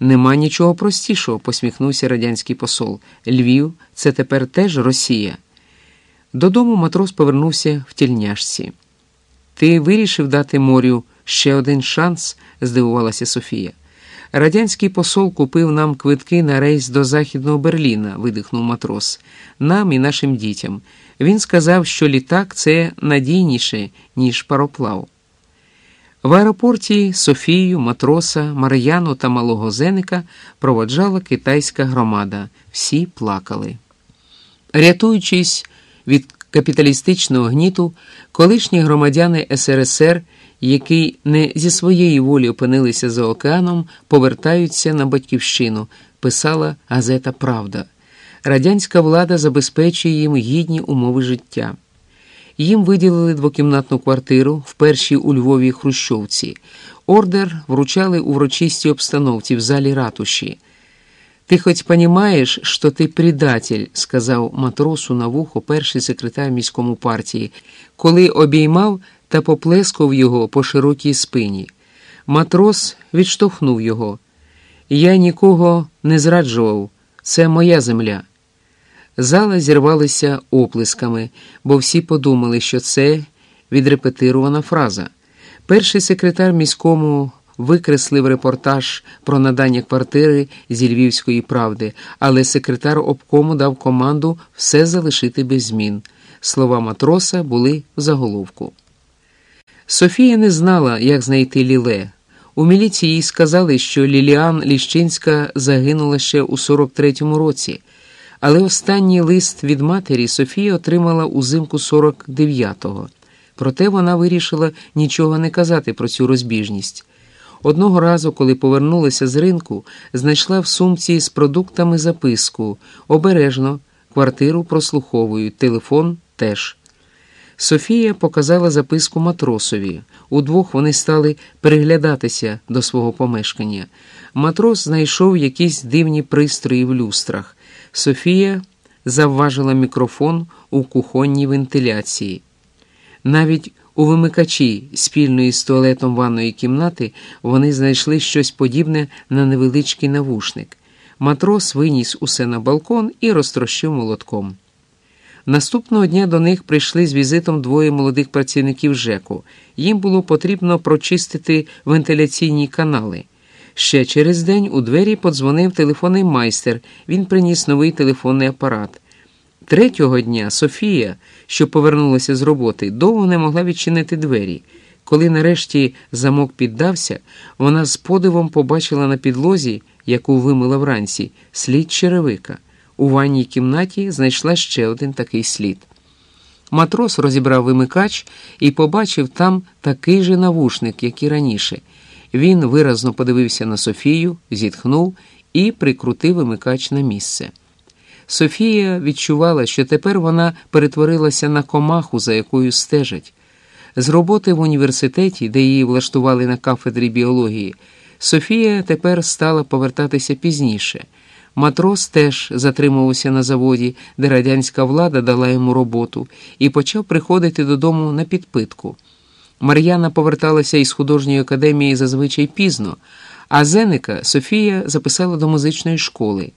Нема нічого простішого, посміхнувся радянський посол. Львів це тепер теж Росія. Додому матрос повернувся в тільняшці. Ти вирішив дати морю ще один шанс? здивувалася Софія. Радянський посол купив нам квитки на рейс до Західного Берліна, видихнув матрос, нам і нашим дітям. Він сказав, що літак це надійніше, ніж пароплав. В аеропорті Софію, матроса, Мар'яну та малого Зеника проводжала китайська громада. Всі плакали. Рятуючись від капіталістичного гніту, колишні громадяни СРСР, які не зі своєї волі опинилися за океаном, повертаються на батьківщину, писала газета Правда. Радянська влада забезпечує їм гідні умови життя. Їм виділили двокімнатну квартиру в першій у Львові Хрущовці. Ордер вручали у врочистій обстановці в залі ратуші. Ти хоч понімаєш, що ти предатель, сказав матросу на вухо перший секретар міському партії, коли обіймав та поплескав його по широкій спині. Матрос відштовхнув його. Я нікого не зраджував, це моя земля. Зала зірвалася оплесками, бо всі подумали, що це відрепетирована фраза. Перший секретар міському викреслив репортаж про надання квартири зі Львівської правди, але секретар обкому дав команду все залишити без змін. Слова матроса були в заголовку. Софія не знала, як знайти Ліле. У міліції їй сказали, що Ліліан Ліщинська загинула ще у 43-му році, але останній лист від матері Софія отримала узимку 49-го. Проте вона вирішила нічого не казати про цю розбіжність. Одного разу, коли повернулася з ринку, знайшла в сумці з продуктами записку обережно, квартиру прослуховують, телефон теж. Софія показала записку матросові. Удвох вони стали переглядатися до свого помешкання. Матрос знайшов якісь дивні пристрої в люстрах. Софія завважила мікрофон у кухонній вентиляції. Навіть у вимикачі спільної з туалетом ванної кімнати вони знайшли щось подібне на невеличкий навушник. Матрос виніс усе на балкон і розтрощив молотком. Наступного дня до них прийшли з візитом двоє молодих працівників ЖЕКу. Їм було потрібно прочистити вентиляційні канали. Ще через день у двері подзвонив телефонний майстер. Він приніс новий телефонний апарат. Третього дня Софія, що повернулася з роботи, довго не могла відчинити двері. Коли нарешті замок піддався, вона з подивом побачила на підлозі, яку вимила вранці, слід черевика. У ванній кімнаті знайшла ще один такий слід. Матрос розібрав вимикач і побачив там такий же навушник, як і раніше. Він виразно подивився на Софію, зітхнув і прикрутив вимикач на місце. Софія відчувала, що тепер вона перетворилася на комаху, за якою стежать. З роботи в університеті, де її влаштували на кафедрі біології, Софія тепер стала повертатися пізніше. Матрос теж затримувався на заводі, де радянська влада дала йому роботу, і почав приходити додому на підпитку. Мар'яна поверталася із художньої академії зазвичай пізно, а Зеника Софія записала до музичної школи.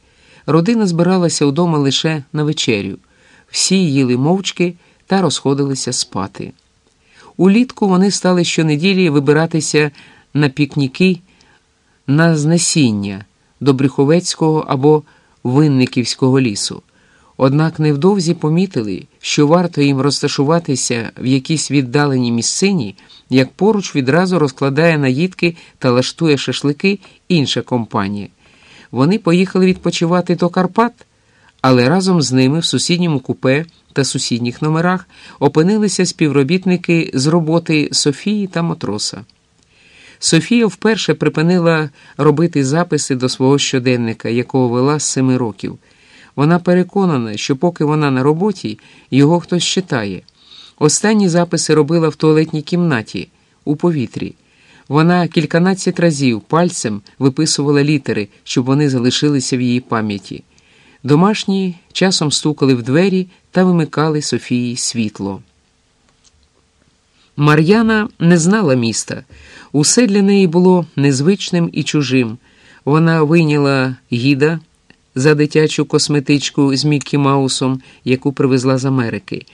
Родина збиралася вдома лише на вечерю. Всі їли мовчки та розходилися спати. Улітку вони стали щонеділі вибиратися на пікніки на знесіння до Брюховецького або Винниківського лісу. Однак невдовзі помітили, що варто їм розташуватися в якійсь віддаленій місцині, як поруч відразу розкладає наїдки та лаштує шашлики інша компанія. Вони поїхали відпочивати до Карпат, але разом з ними в сусідньому купе та сусідніх номерах опинилися співробітники з роботи Софії та матроса. Софія вперше припинила робити записи до свого щоденника, якого вела з семи років. Вона переконана, що поки вона на роботі, його хтось читає. Останні записи робила в туалетній кімнаті у повітрі. Вона кільканадцять разів пальцем виписувала літери, щоб вони залишилися в її пам'яті. Домашні часом стукали в двері та вимикали Софії світло. Мар'яна не знала міста. Усе для неї було незвичним і чужим. Вона вийняла гіда за дитячу косметичку з Міккі Маусом, яку привезла з Америки.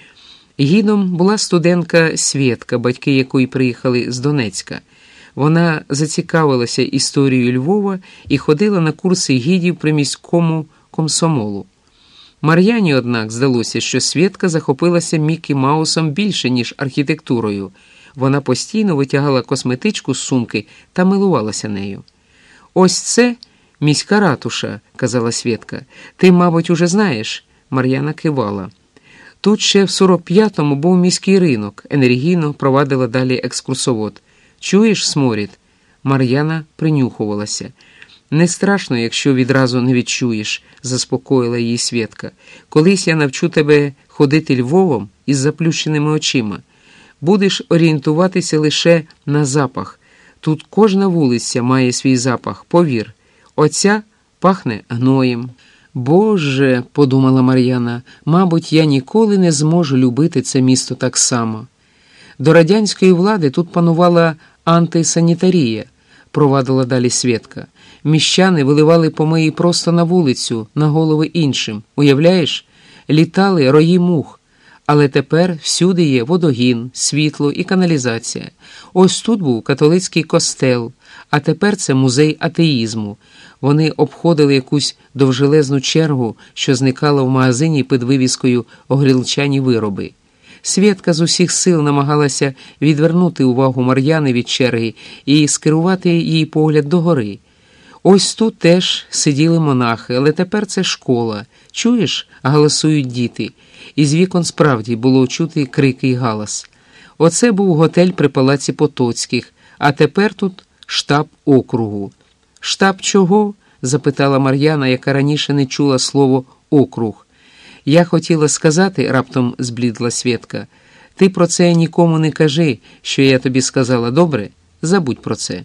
Гідом була студентка Свєтка, батьки якої приїхали з Донецька. Вона зацікавилася історією Львова і ходила на курси гідів при міському комсомолу. Мар'яні, однак, здалося, що Свєтка захопилася Мікі Маусом більше, ніж архітектурою. Вона постійно витягала косметичку з сумки та милувалася нею. Ось це міська ратуша, казала Свєтка. Ти, мабуть, уже знаєш. Мар'яна кивала. Тут ще в 45-му був міський ринок, енергійно провадила далі екскурсовод. Чуєш, сморід? Мар'яна принюхувалася. Не страшно, якщо відразу не відчуєш, заспокоїла її Свєтка. Колись я навчу тебе ходити Львовом із заплющеними очима. Будеш орієнтуватися лише на запах. Тут кожна вулиця має свій запах, повір. Оця пахне гноєм. Боже, подумала Мар'яна, мабуть, я ніколи не зможу любити це місто так само. До радянської влади тут панувала антисанітарія, провадила далі Свєтка. Міщани виливали помиї просто на вулицю, на голови іншим. Уявляєш, літали рої мух. Але тепер всюди є водогін, світло і каналізація. Ось тут був католицький костел, а тепер це музей атеїзму. Вони обходили якусь довжелезну чергу, що зникала в магазині під вивіскою огрілчані вироби. Свєтка з усіх сил намагалася відвернути увагу Мар'яни від черги і скерувати її погляд догори. Ось тут теж сиділи монахи, але тепер це школа. Чуєш, галасують діти, і з вікон справді було чути крики й галас. Оце був готель при палаці Потоцьких, а тепер тут штаб округу. Штаб чого? запитала Мар'яна, яка раніше не чула слово округ. Я хотіла сказати, раптом зблідла Свєтка, ти про це нікому не кажи, що я тобі сказала добре? Забудь про це.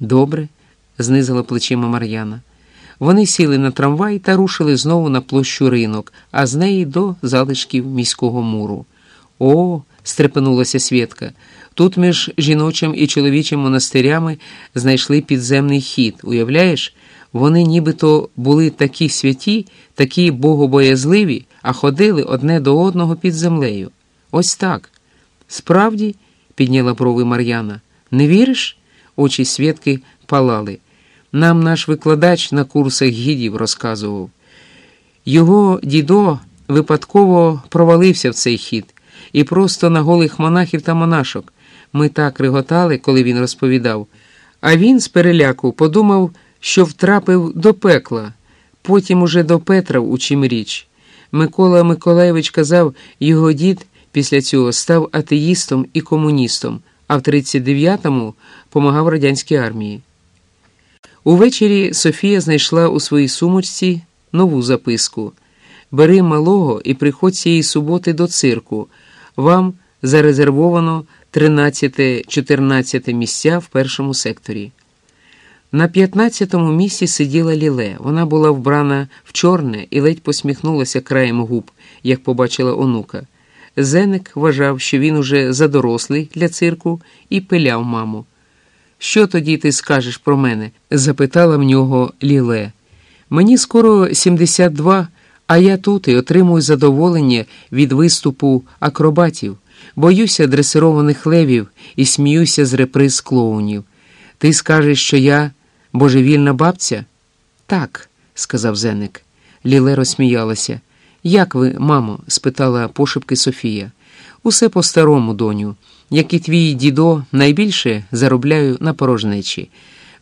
Добре, знизила плечима Мар'яна. Вони сіли на трамвай та рушили знову на площу ринок, а з неї до залишків міського муру. О, стрепенулася Свєтка. Тут між жіночим і чоловічим монастирями знайшли підземний хід. Уявляєш? Вони нібито були такі святі, такі богобоязливі, а ходили одне до одного під землею. Ось так. Справді, підняла брови Мар'яна, не віриш? Очі Свєтки палали. Нам наш викладач на курсах гідів розказував. Його дідо випадково провалився в цей хід і просто на голих монахів та монашок. Ми так реготали, коли він розповідав. А він з переляку подумав, що втрапив до пекла, потім уже до Петра у чим річ. Микола Миколаєвич казав, його дід після цього став атеїстом і комуністом, а в 39-му помагав радянській армії. Увечері Софія знайшла у своїй сумочці нову записку. Бери малого і приходь цієї суботи до цирку. Вам зарезервовано 13-14 місця в першому секторі. На 15-му місці сиділа Ліле. Вона була вбрана в чорне і ледь посміхнулася краєм губ, як побачила онука. Зеник вважав, що він уже задорослий для цирку, і пиляв маму. Що тоді ти скажеш про мене? запитала в нього Ліле. Мені скоро 72, а я тут і отримую задоволення від виступу акробатів, боюся дресированих левів і сміюся з реприз клоунів. Ти скажеш, що я божевільна бабця? Так, сказав Зеник. Ліле розсміялася. Як ви, мамо? спитала пошепки Софія. Усе по-старому, доню. Як і твій дідо, найбільше заробляю на порожнечі.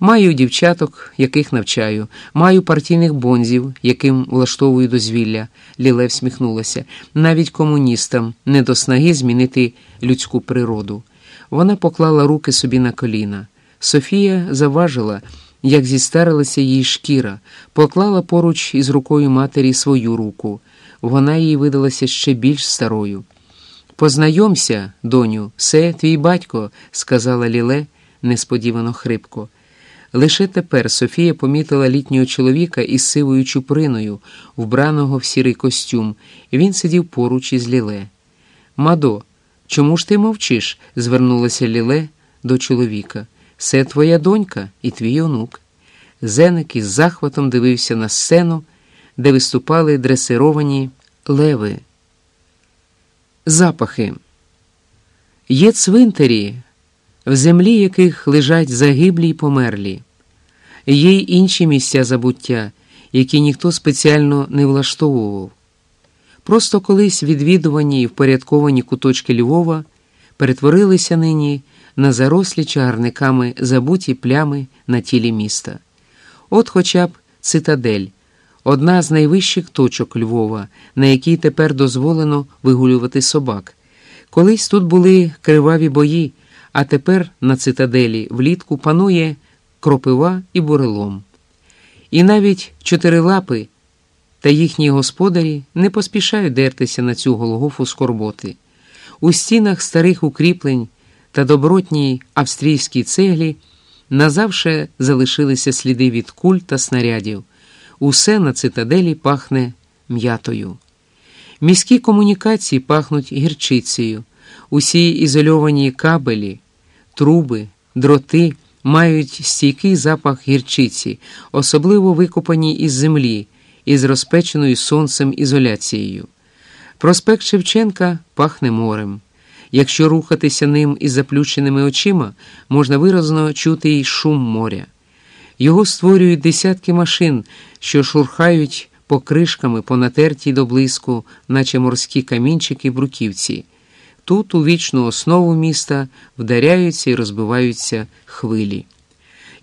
Маю дівчаток, яких навчаю, маю партійних бонзів, яким влаштовую дозвілля. Ліле всміхнулася. Навіть комуністам не до снаги змінити людську природу. Вона поклала руки собі на коліна. Софія заважила, як зістарилася її шкіра, поклала поруч із рукою матері свою руку. Вона їй видалася ще більш старою. Познайомся, доню, це твій батько, сказала Ліле несподівано хрипко. Лише тепер Софія помітила літнього чоловіка із сивою чуприною, вбраного в сірий костюм, він сидів поруч із Ліле. Мадо, чому ж ти мовчиш? звернулася Ліле до чоловіка. Це твоя донька і твій онук. Зеник із захватом дивився на сцену, де виступали дресировані леви. Запахи. Є цвинтарі, в землі яких лежать загиблі й померлі, є й інші місця забуття, які ніхто спеціально не влаштовував. Просто колись відвідувані і впорядковані куточки Львова перетворилися нині на зарослі чагарниками забуті плями на тілі міста. От хоча б цитадель одна з найвищих точок Львова, на якій тепер дозволено вигулювати собак. Колись тут були криваві бої, а тепер на цитаделі влітку панує кропива і бурелом. І навіть чотирилапи та їхні господарі не поспішають дертися на цю Голгофу скорботи. У стінах старих укріплень та добротній австрійській цеглі назавше залишилися сліди від куль та снарядів. Усе на цитаделі пахне м'ятою. Міські комунікації пахнуть гірчицею, усі ізольовані кабелі, труби, дроти мають стійкий запах гірчиці, особливо викопані із землі, із розпеченою сонцем ізоляцією. Проспект Шевченка пахне морем. Якщо рухатися ним із заплющеними очима, можна виразно чути й шум моря. Його створюють десятки машин, що шурхають покришками по натертій до наче морські камінчики бруківці. Тут у вічну основу міста вдаряються і розбиваються хвилі.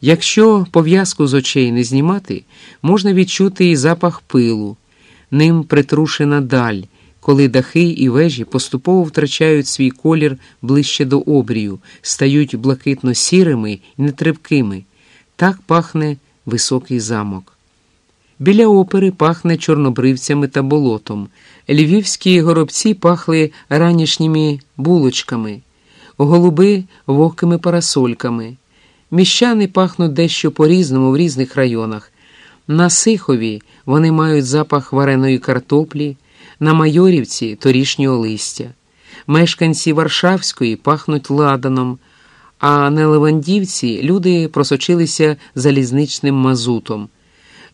Якщо пов'язку з очей не знімати, можна відчути і запах пилу, ним притрушена даль, коли дахи і вежі поступово втрачають свій колір ближче до обрію, стають блакитно-сірими і нетрибкими. Так пахне високий замок. Біля опери пахне чорнобривцями та болотом. Львівські горобці пахли ранішніми булочками, голуби вогкими парасольками. Міщани пахнуть дещо по-різному в різних районах. На Сихові вони мають запах вареної картоплі, на Майорівці торішнього листя. Мешканці Варшавської пахнуть ладаном, а на Левандівці люди просочилися залізничним мазутом.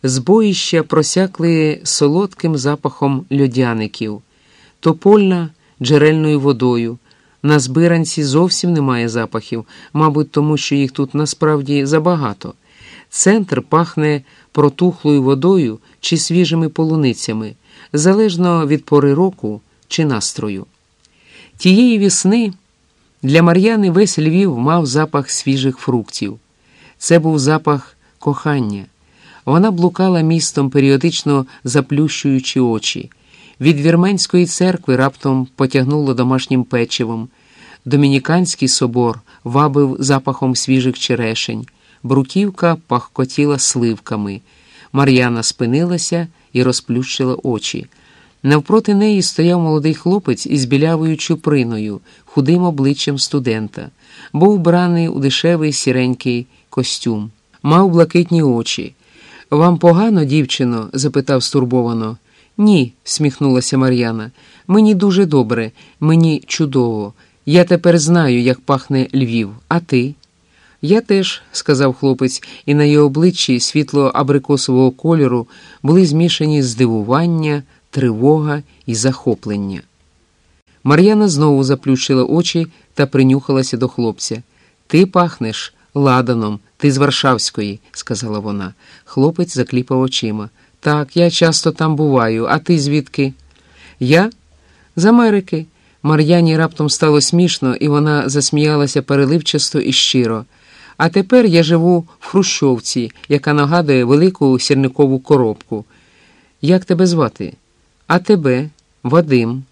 Збоїща просякли солодким запахом льодяників, топольна джерельною водою. На збиранці зовсім немає запахів, мабуть, тому що їх тут насправді забагато. Центр пахне протухлою водою чи свіжими полуницями, залежно від пори року чи настрою. Тієї весни для Мар'яни весь Львів мав запах свіжих фруктів. Це був запах кохання. Вона блукала містом, періодично заплющуючи очі. Від вірменської церкви раптом потягнуло домашнім печивом. Домініканський собор вабив запахом свіжих черешень, бруківка пахкотіла сливками. Мар'яна спинилася і розплющила очі. Навпроти неї стояв молодий хлопець із білявою чуприною, худим обличчям студента, був вбраний у дешевий сіренький костюм, мав блакитні очі. Вам погано, дівчино? запитав стурбовано. Ні, сміхнулася Мар'яна. Мені дуже добре, мені чудово. Я тепер знаю, як пахне Львів, а ти? Я теж, сказав хлопець, і на його обличчі світло абрикосового кольору були змішані здивування, тривога і захоплення. Мар'яна знову заплющила очі та принюхалася до хлопця. Ти пахнеш ладаном, ти з Варшавської, сказала вона. Хлопець закліпав очима. Так, я часто там буваю, а ти звідки? Я з Америки. Мар'яні раптом стало смішно, і вона засміялася переливчасто і щиро. А тепер я живу в Хрущовці, яка нагадує велику сірникову коробку. Як тебе звати? А тебе, Вадим.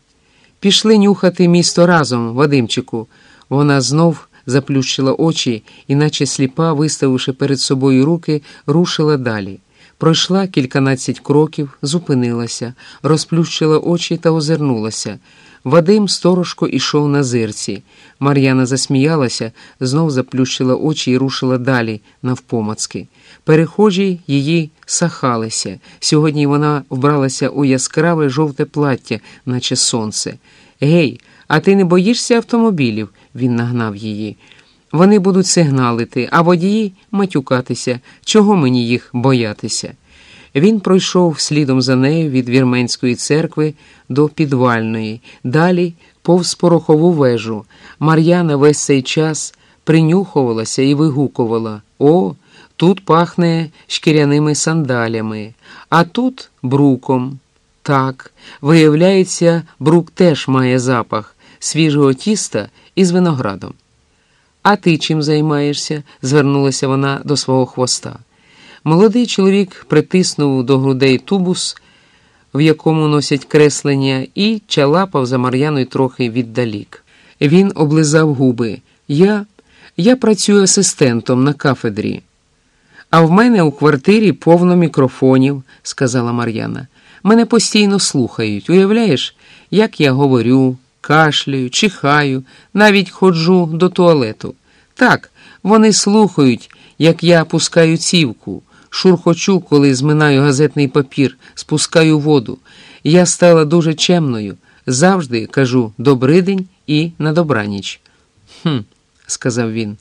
Пішли нюхати місто разом, Вадимчику. Вона знов заплющила очі і, наче сліпа, виставивши перед собою руки, рушила далі. Пройшла кільканадцять кроків, зупинилася, розплющила очі та озирнулася. Вадим сторожко ішов на зирці. Мар'яна засміялася, знов заплющила очі і рушила далі, навпомацки. Перехожі її сахалися. Сьогодні вона вбралася у яскраве жовте плаття, наче сонце. Гей, а ти не боїшся автомобілів? Він нагнав її. Вони будуть сигналити, а водії матюкатися. Чого мені їх боятися? Він пройшов слідом за нею від вірменської церкви до підвальної, далі повз порохову вежу. Мар'яна весь цей час принюхувалася і вигукувала О, тут пахне шкіряними сандалями, а тут бруком. Так, виявляється, брук теж має запах свіжого тіста із виноградом. А ти чим займаєшся? звернулася вона до свого хвоста. Молодий чоловік притиснув до грудей тубус, в якому носять креслення, і чалапав за Мар'яною трохи віддалік. Він облизав губи. Я я працюю асистентом на кафедрі. А в мене у квартирі повно мікрофонів, сказала Мар'яна. Мене постійно слухають. Уявляєш, як я говорю, кашляю, чихаю, навіть ходжу до туалету. Так, вони слухають, як я пускаю цівку шурхочу, коли зминаю газетний папір, спускаю воду. Я стала дуже чемною. Завжди кажу «добрий день» і на добраніч. Хм, сказав він.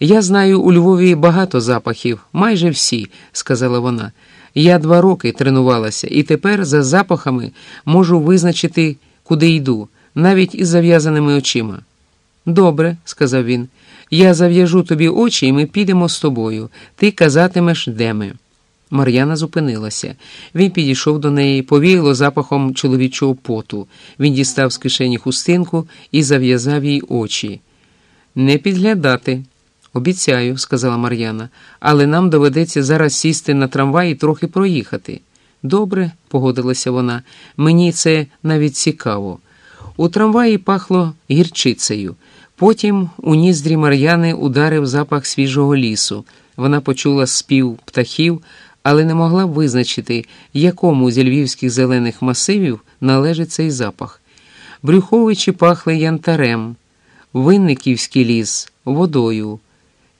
Я знаю у Львові багато запахів, майже всі, сказала вона. Я два роки тренувалася, і тепер за запахами можу визначити, куди йду, навіть із зав'язаними очима. Добре, сказав він. Я зав'яжу тобі очі, і ми підемо з тобою. Ти казатимеш, де ми. Мар'яна зупинилася. Він підійшов до неї, повіяло запахом чоловічого поту. Він дістав з кишені хустинку і зав'язав їй очі. Не підглядати. Обіцяю, сказала Мар'яна, але нам доведеться зараз сісти на трамвай і трохи проїхати. Добре, погодилася вона, мені це навіть цікаво. У трамваї пахло гірчицею. Потім у ніздрі Мар'яни ударив запах свіжого лісу. Вона почула спів птахів, але не могла визначити, якому зі львівських зелених масивів належить цей запах. Брюховичі пахли янтарем, Винниківський ліс водою,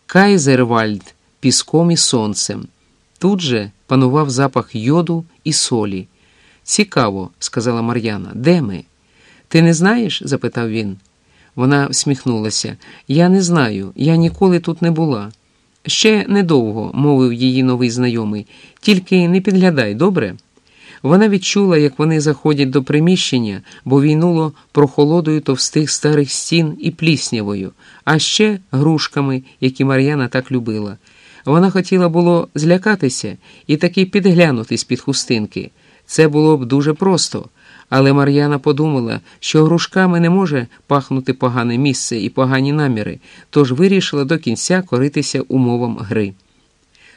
Кайзервальд піском і сонцем. Тут же панував запах йоду і солі. Цікаво, сказала Мар'яна, де ми? Ти не знаєш? запитав він. Вона всміхнулася. Я не знаю, я ніколи тут не була. Ще недовго, мовив її новий знайомий, тільки не підглядай, добре? Вона відчула, як вони заходять до приміщення, бо війнуло прохолодою товстих старих стін і пліснявою, а ще грушками, які Мар'яна так любила. Вона хотіла було злякатися і таки підглянути з-під хустинки. Це було б дуже просто. Але Мар'яна подумала, що грушками не може пахнути погане місце і погані наміри, тож вирішила до кінця коритися умовам гри.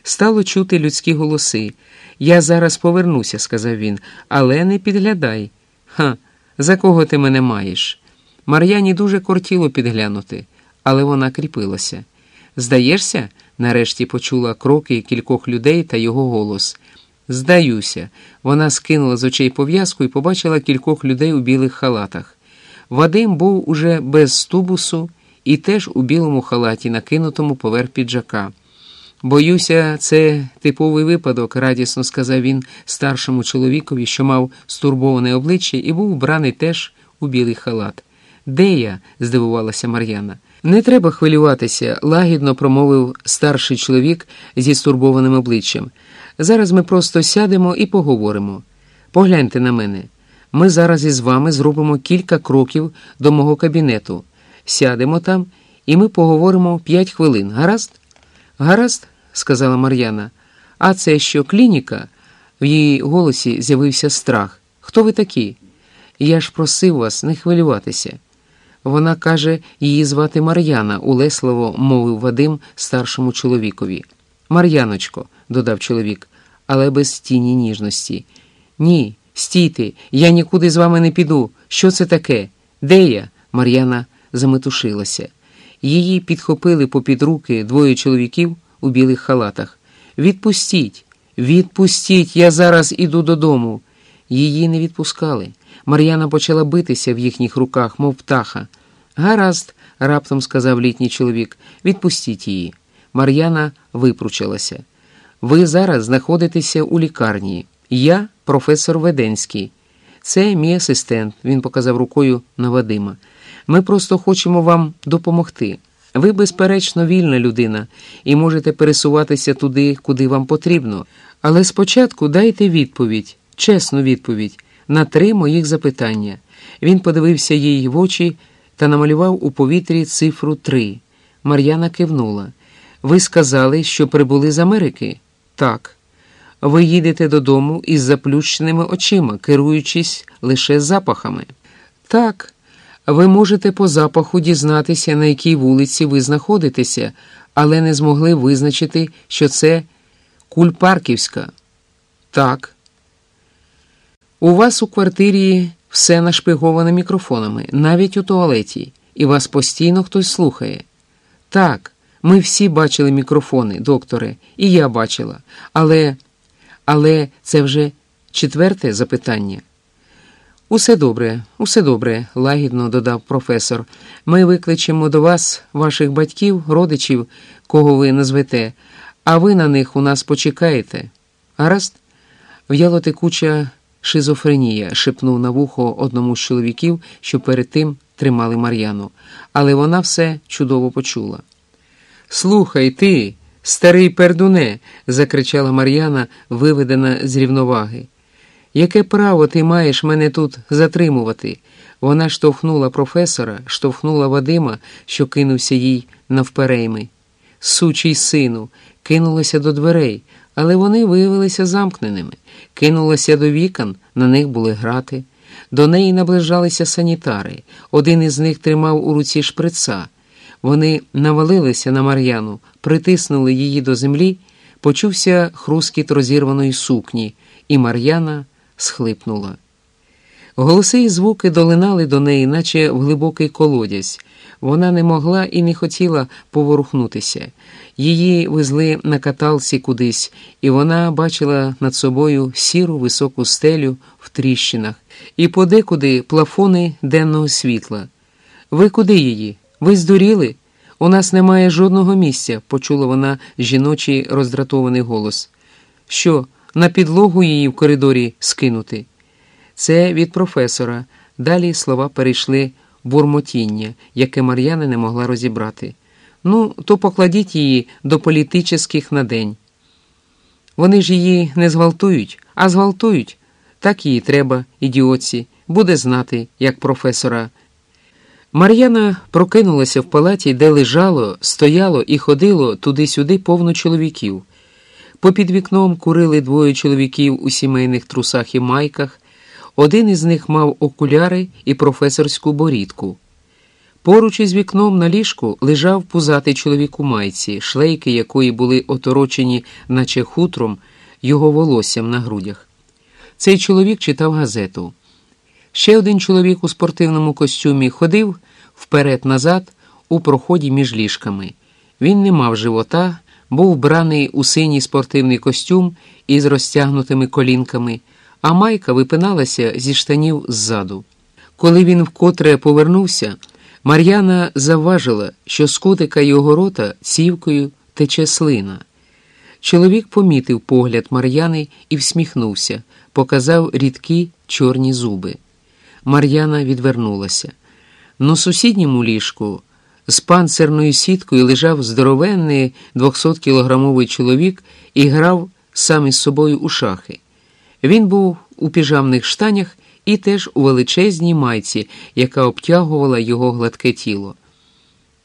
Стало чути людські голоси. Я зараз повернуся, сказав він, але не підглядай. Ха, за кого ти мене маєш? Мар'яні дуже кортіло підглянути, але вона кріпилася. Здаєшся? нарешті почула кроки кількох людей та його голос. Здаюся, вона скинула з очей пов'язку і побачила кількох людей у білих халатах. Вадим був уже без тубусу і теж у білому халаті, накинутому поверх піджака. Боюся, це типовий випадок, радісно сказав він старшому чоловікові, що мав стурбоване обличчя, і був вбраний теж у білий халат. Де я? здивувалася Мар'яна. Не треба хвилюватися, лагідно промовив старший чоловік зі стурбованим обличчям. Зараз ми просто сядемо і поговоримо. Погляньте на мене. Ми зараз із вами зробимо кілька кроків до мого кабінету. Сядемо там, і ми поговоримо п'ять хвилин. Гаразд? Гаразд, сказала Мар'яна. А це що, клініка? В її голосі з'явився страх. Хто ви такі? Я ж просив вас не хвилюватися. Вона каже, її звати Мар'яна, улесливо мовив Вадим старшому чоловікові. Мар'яночко, додав чоловік, але без тіні ніжності. Ні, стійте, я нікуди з вами не піду. Що це таке? Де я? Мар'яна заметушилася. Її підхопили попід руки двоє чоловіків у білих халатах. Відпустіть, відпустіть, я зараз іду додому. Її не відпускали. Мар'яна почала битися в їхніх руках, мов птаха. Гаразд, раптом сказав літній чоловік, відпустіть її. Мар'яна випручилася. Ви зараз знаходитеся у лікарні. Я професор Веденський. Це мій асистент, він показав рукою на Вадима. Ми просто хочемо вам допомогти. Ви, безперечно, вільна людина і можете пересуватися туди, куди вам потрібно. Але спочатку дайте відповідь, чесну відповідь, на три моїх запитання. Він подивився їй в очі та намалював у повітрі цифру три. Мар'яна кивнула. Ви сказали, що прибули з Америки? Так. Ви їдете додому із заплющеними очима, керуючись лише запахами. Так. Ви можете по запаху дізнатися, на якій вулиці ви знаходитеся, але не змогли визначити, що це Кульпарківська. Так. У вас у квартирі все нашпиговане мікрофонами, навіть у туалеті, і вас постійно хтось слухає. Так, ми всі бачили мікрофони, докторе, і я бачила. Але, але це вже четверте запитання. Усе добре, усе добре, лагідно додав професор. Ми викличемо до вас ваших батьків, родичів, кого ви назвете, А ви на них у нас почекаєте. Гаразд? В'яло текуча шизофренія, шепнув на вухо одному з чоловіків, що перед тим тримали Мар'яну, але вона все чудово почула. Слухай ти, старий пердуне, закричала Мар'яна, виведена з рівноваги. Яке право ти маєш мене тут затримувати? Вона штовхнула професора, штовхнула Вадима, що кинувся їй навперейми. Сучий сину, кинулася до дверей, але вони виявилися замкненими. Кинулася до вікон, на них були грати. До неї наближалися санітари. Один із них тримав у руці шприца. Вони навалилися на Мар'яну, притиснули її до землі, почувся хрускіт розірваної сукні, і Мар'яна схлипнула. Голоси і звуки долинали до неї, наче в глибокий колодязь. Вона не могла і не хотіла поворухнутися. Її везли на каталці кудись, і вона бачила над собою сіру високу стелю в тріщинах і подекуди плафони денного світла. Ви куди її? Ви здуріли? У нас немає жодного місця, почула вона жіночий роздратований голос. Що, на підлогу її в коридорі скинути? Це від професора. Далі слова перейшли бурмотіння, яке Мар'яна не могла розібрати. Ну, то покладіть її до політичних на день. Вони ж її не зґвалтують, а зґвалтують. Так її треба, ідіотці, буде знати, як професора. Мар'яна прокинулася в палаті, де лежало, стояло і ходило туди-сюди повно чоловіків. Попід вікном курили двоє чоловіків у сімейних трусах і майках. Один із них мав окуляри і професорську борідку. Поруч із вікном на ліжку лежав пузатий чоловік у майці, шлейки якої були оторочені, наче хутром, його волоссям на грудях. Цей чоловік читав газету. Ще один чоловік у спортивному костюмі ходив вперед-назад у проході між ліжками. Він не мав живота, був вбраний у синій спортивний костюм із розтягнутими колінками, а майка випиналася зі штанів ззаду. Коли він вкотре повернувся, Мар'яна завважила, що з кутика його рота цівкою тече слина. Чоловік помітив погляд Мар'яни і всміхнувся, показав рідкі чорні зуби. Мар'яна відвернулася. На сусідньому ліжку з панцерною сіткою лежав здоровенний 200-кілограмовий чоловік і грав сам із собою у шахи. Він був у піжамних штанях і теж у величезній майці, яка обтягувала його гладке тіло.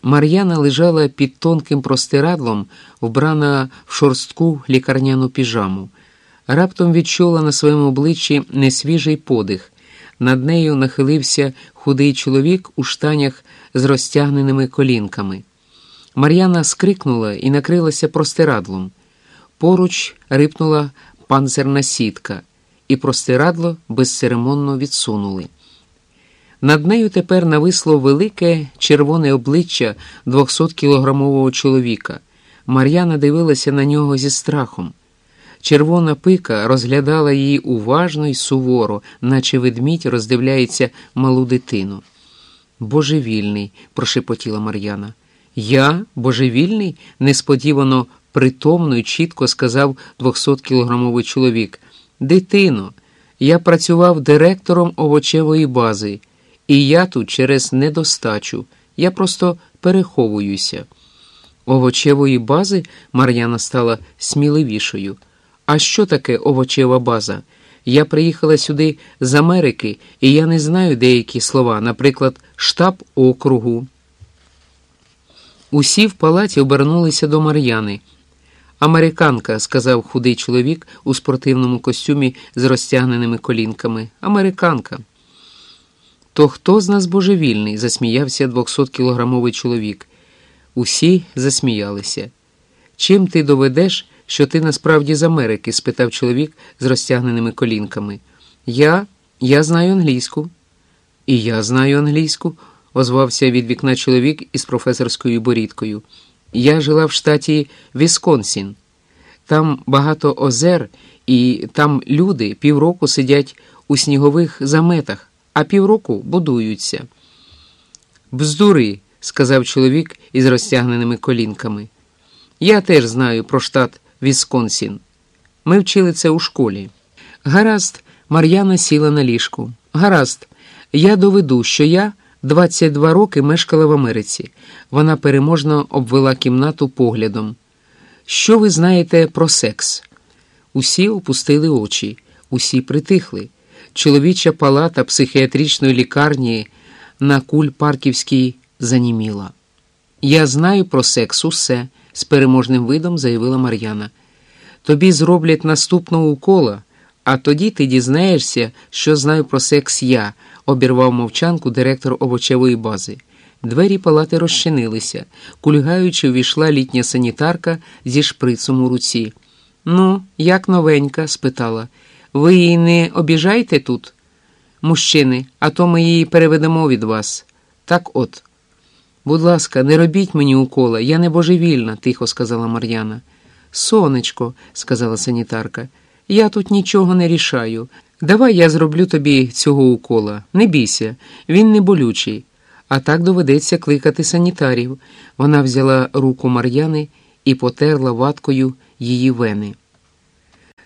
Мар'яна лежала під тонким простирадлом, вбрана в шорстку лікарняну піжаму. Раптом відчула на своєму обличчі несвіжий подих. Над нею нахилився худий чоловік у штанях з розтягненими колінками. Мар'яна скрикнула і накрилася простирадлом. Поруч рипнула панцерна сітка, і простирадло безцеремонно відсунули. Над нею тепер нависло велике червоне обличчя 200-кілограмового чоловіка. Мар'яна дивилася на нього зі страхом. Червона пика розглядала її уважно й суворо, наче ведмідь роздивляється малу дитину. Божевільний, прошепотіла Мар'яна. Я божевільний? несподівано притомно й чітко сказав 200-кілограмовий чоловік. Дитино, я працював директором овочевої бази, і я тут через недостачу. Я просто переховуюся. Овочевої бази Мар'яна стала сміливішою. А що таке овочева база? Я приїхала сюди з Америки, і я не знаю деякі слова, наприклад, штаб округу. Усі в палаті обернулися до Мар'яни. Американка, сказав худий чоловік у спортивному костюмі з розтягненими колінками. Американка. То хто з нас божевільний? засміявся 200-кілограмовий чоловік. Усі засміялися. Чим ти доведеш, що ти насправді з Америки? спитав чоловік з розтягненими колінками. Я Я знаю англійську. І я знаю англійську, озвався від вікна чоловік із професорською борідкою. Я жила в штаті Вісконсін. Там багато озер, і там люди півроку сидять у снігових заметах, а півроку будуються. Бздури, сказав чоловік із розтягненими колінками. Я теж знаю про штат Вісконсін. Ми вчили це у школі. Гаразд, Мар'яна сіла на ліжку. Гаразд, я доведу, що я 22 роки мешкала в Америці. Вона переможно обвела кімнату поглядом. Що ви знаєте про секс? Усі опустили очі, усі притихли. Чоловіча палата психіатричної лікарні на куль Парківській заніміла. Я знаю про секс усе, з переможним видом заявила Мар'яна. Тобі зроблять наступного укола, а тоді ти дізнаєшся, що знаю про секс я, обірвав мовчанку директор овочевої бази. Двері палати розчинилися. Кульгаючи, увійшла літня санітарка зі шприцом у руці. Ну, як новенька? спитала. Ви її не обіжаєте тут? Мужчини, а то ми її переведемо від вас. Так от. Будь ласка, не робіть мені укола, я не божевільна, тихо сказала Мар'яна. Сонечко, сказала санітарка, я тут нічого не рішаю. Давай я зроблю тобі цього укола. Не бійся, він не болючий. А так доведеться кликати санітарів. Вона взяла руку Мар'яни і потерла ваткою її вени.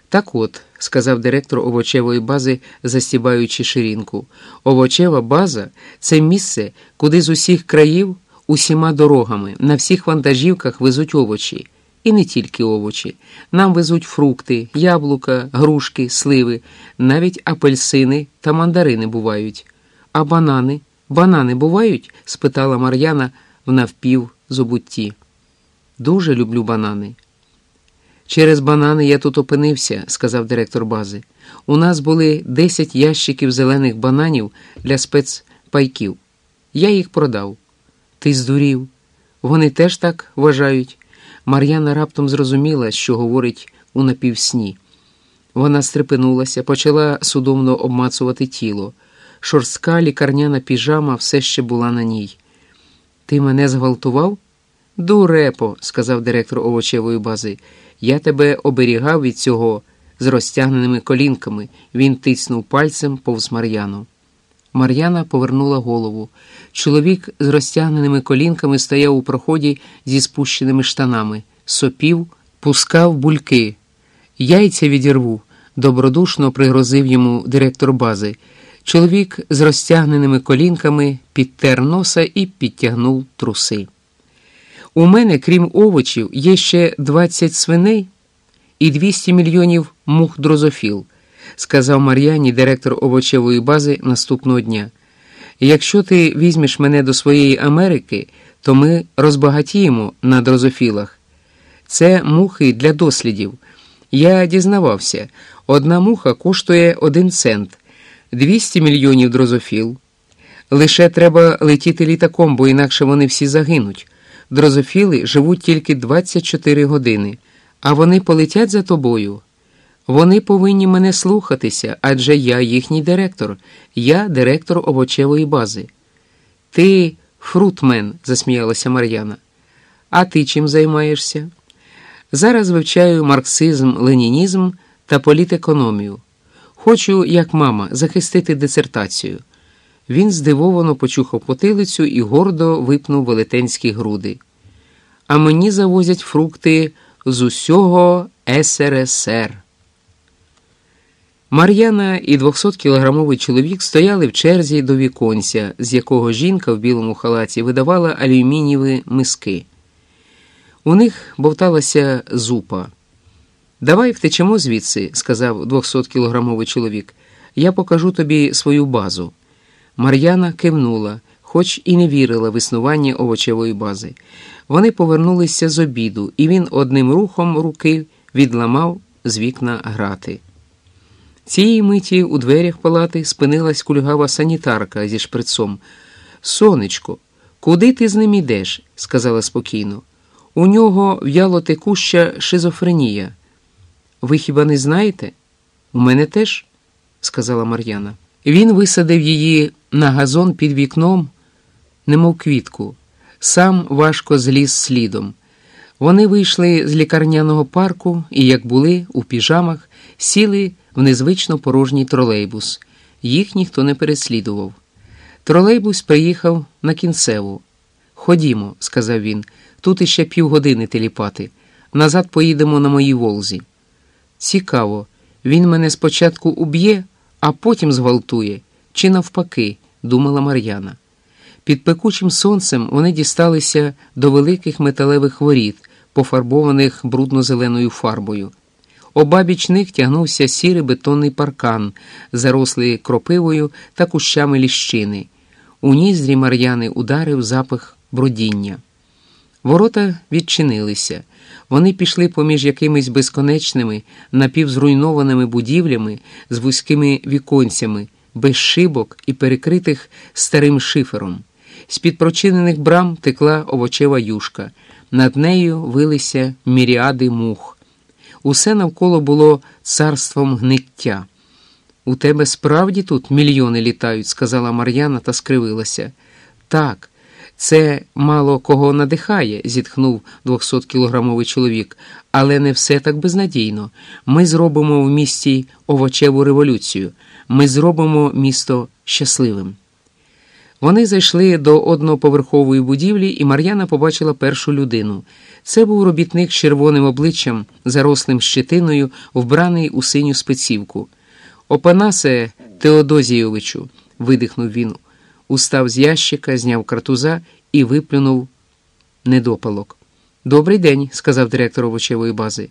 Так от, сказав директор овочевої бази, застібаючи ширинку, овочева база це місце, куди з усіх країв, усіма дорогами, на всіх вантажівках везуть овочі. І не тільки овочі. Нам везуть фрукти, яблука, грушки, сливи, навіть апельсини та мандарини бувають. А банани? Банани бувають? спитала Мар'яна в навпів зубутті. Дуже люблю банани. Через банани я тут опинився, сказав директор бази. У нас були 10 ящиків зелених бананів для спецпайків. Я їх продав. Ти здурів. Вони теж так вважають. Мар'яна раптом зрозуміла, що говорить у напівсні. Вона стрепенулася, почала судомно обмацувати тіло. Шорстка лікарняна піжама все ще була на ній. Ти мене зґвалтував? Дурепо, сказав директор овочевої бази. Я тебе оберігав від цього з розтягненими колінками. Він тиснув пальцем повз Мар'яну. Мар'яна повернула голову. Чоловік з розтягненими колінками стояв у проході зі спущеними штанами, сопів, пускав бульки. Яйця відірву, добродушно пригрозив йому директор бази. Чоловік з розтягненими колінками підтер носа і підтягнув труси. У мене, крім овочів, є ще 20 свиней і 200 мільйонів мух дрозофіл, сказав Мар'яні, директор овочевої бази наступного дня. Якщо ти візьмеш мене до своєї Америки, то ми розбагатіємо на дрозофілах. Це мухи для дослідів. Я дізнавався, одна муха коштує один цент, 200 мільйонів дрозофіл. Лише треба летіти літаком, бо інакше вони всі загинуть. Дрозофіли живуть тільки 24 години, а вони полетять за тобою. Вони повинні мене слухатися, адже я їхній директор, я директор овочевої бази. Ти фрутмен, засміялася Мар'яна. А ти чим займаєшся? Зараз вивчаю марксизм, ленінізм та політекономію. Хочу, як мама, захистити дисертацію. Він здивовано почухав потилицю і гордо випнув велетенські груди. А мені завозять фрукти з усього СРСР. Мар'яна і 200-кілограмовий чоловік стояли в черзі до віконця, з якого жінка в білому халаті видавала алюмінієві миски. У них бовталася зупа. Давай втечемо звідси, сказав 200-кілограмовий чоловік. Я покажу тобі свою базу. Мар'яна кивнула, хоч і не вірила в існування овочевої бази. Вони повернулися з обіду, і він одним рухом руки відламав з вікна грати. Цієї миті у дверях палати спинилась кульгава санітарка зі шприцом. Сонечко, куди ти з ним ідеш? сказала спокійно. У нього в'яло текуща шизофренія. Ви хіба не знаєте? У мене теж, сказала Мар'яна. Він висадив її на газон під вікном, немов квітку, сам важко зліз слідом. Вони вийшли з лікарняного парку і, як були, у піжамах, сіли в незвично порожній тролейбус. Їх ніхто не переслідував. Тролейбус приїхав на кінцеву. Ходімо, сказав він, тут іще півгодини теліпати. Назад поїдемо на моїй волзі. Цікаво, він мене спочатку уб'є, а потім зґвалтує, чи навпаки, думала Мар'яна. Під пекучим сонцем вони дісталися до великих металевих воріт, пофарбованих брудно-зеленою фарбою. Обабіч них тягнувся сірий бетонний паркан, зарослий кропивою та кущами ліщини. У ніздрі Мар'яни ударив запах бродіння. Ворота відчинилися. Вони пішли поміж якимись безконечними, напівзруйнованими будівлями з вузькими віконцями, без шибок і перекритих старим шифером. З під прочинених брам текла овочева юшка, над нею вилися міріади мух. Усе навколо було царством гниття. У тебе справді тут мільйони літають, сказала Мар'яна та скривилася. Так, це мало кого надихає, зітхнув 200-кілограмовий чоловік, але не все так безнадійно. Ми зробимо в місті овочеву революцію. Ми зробимо місто щасливим. Вони зайшли до одноповерхової будівлі, і Мар'яна побачила першу людину. Це був робітник з червоним обличчям, зарослим щетиною, вбраний у синю спецівку. Опанасе Теодозійовичу, видихнув він, устав з ящика, зняв картуза і виплюнув недопалок. Добрий день, сказав директор овочевої бази.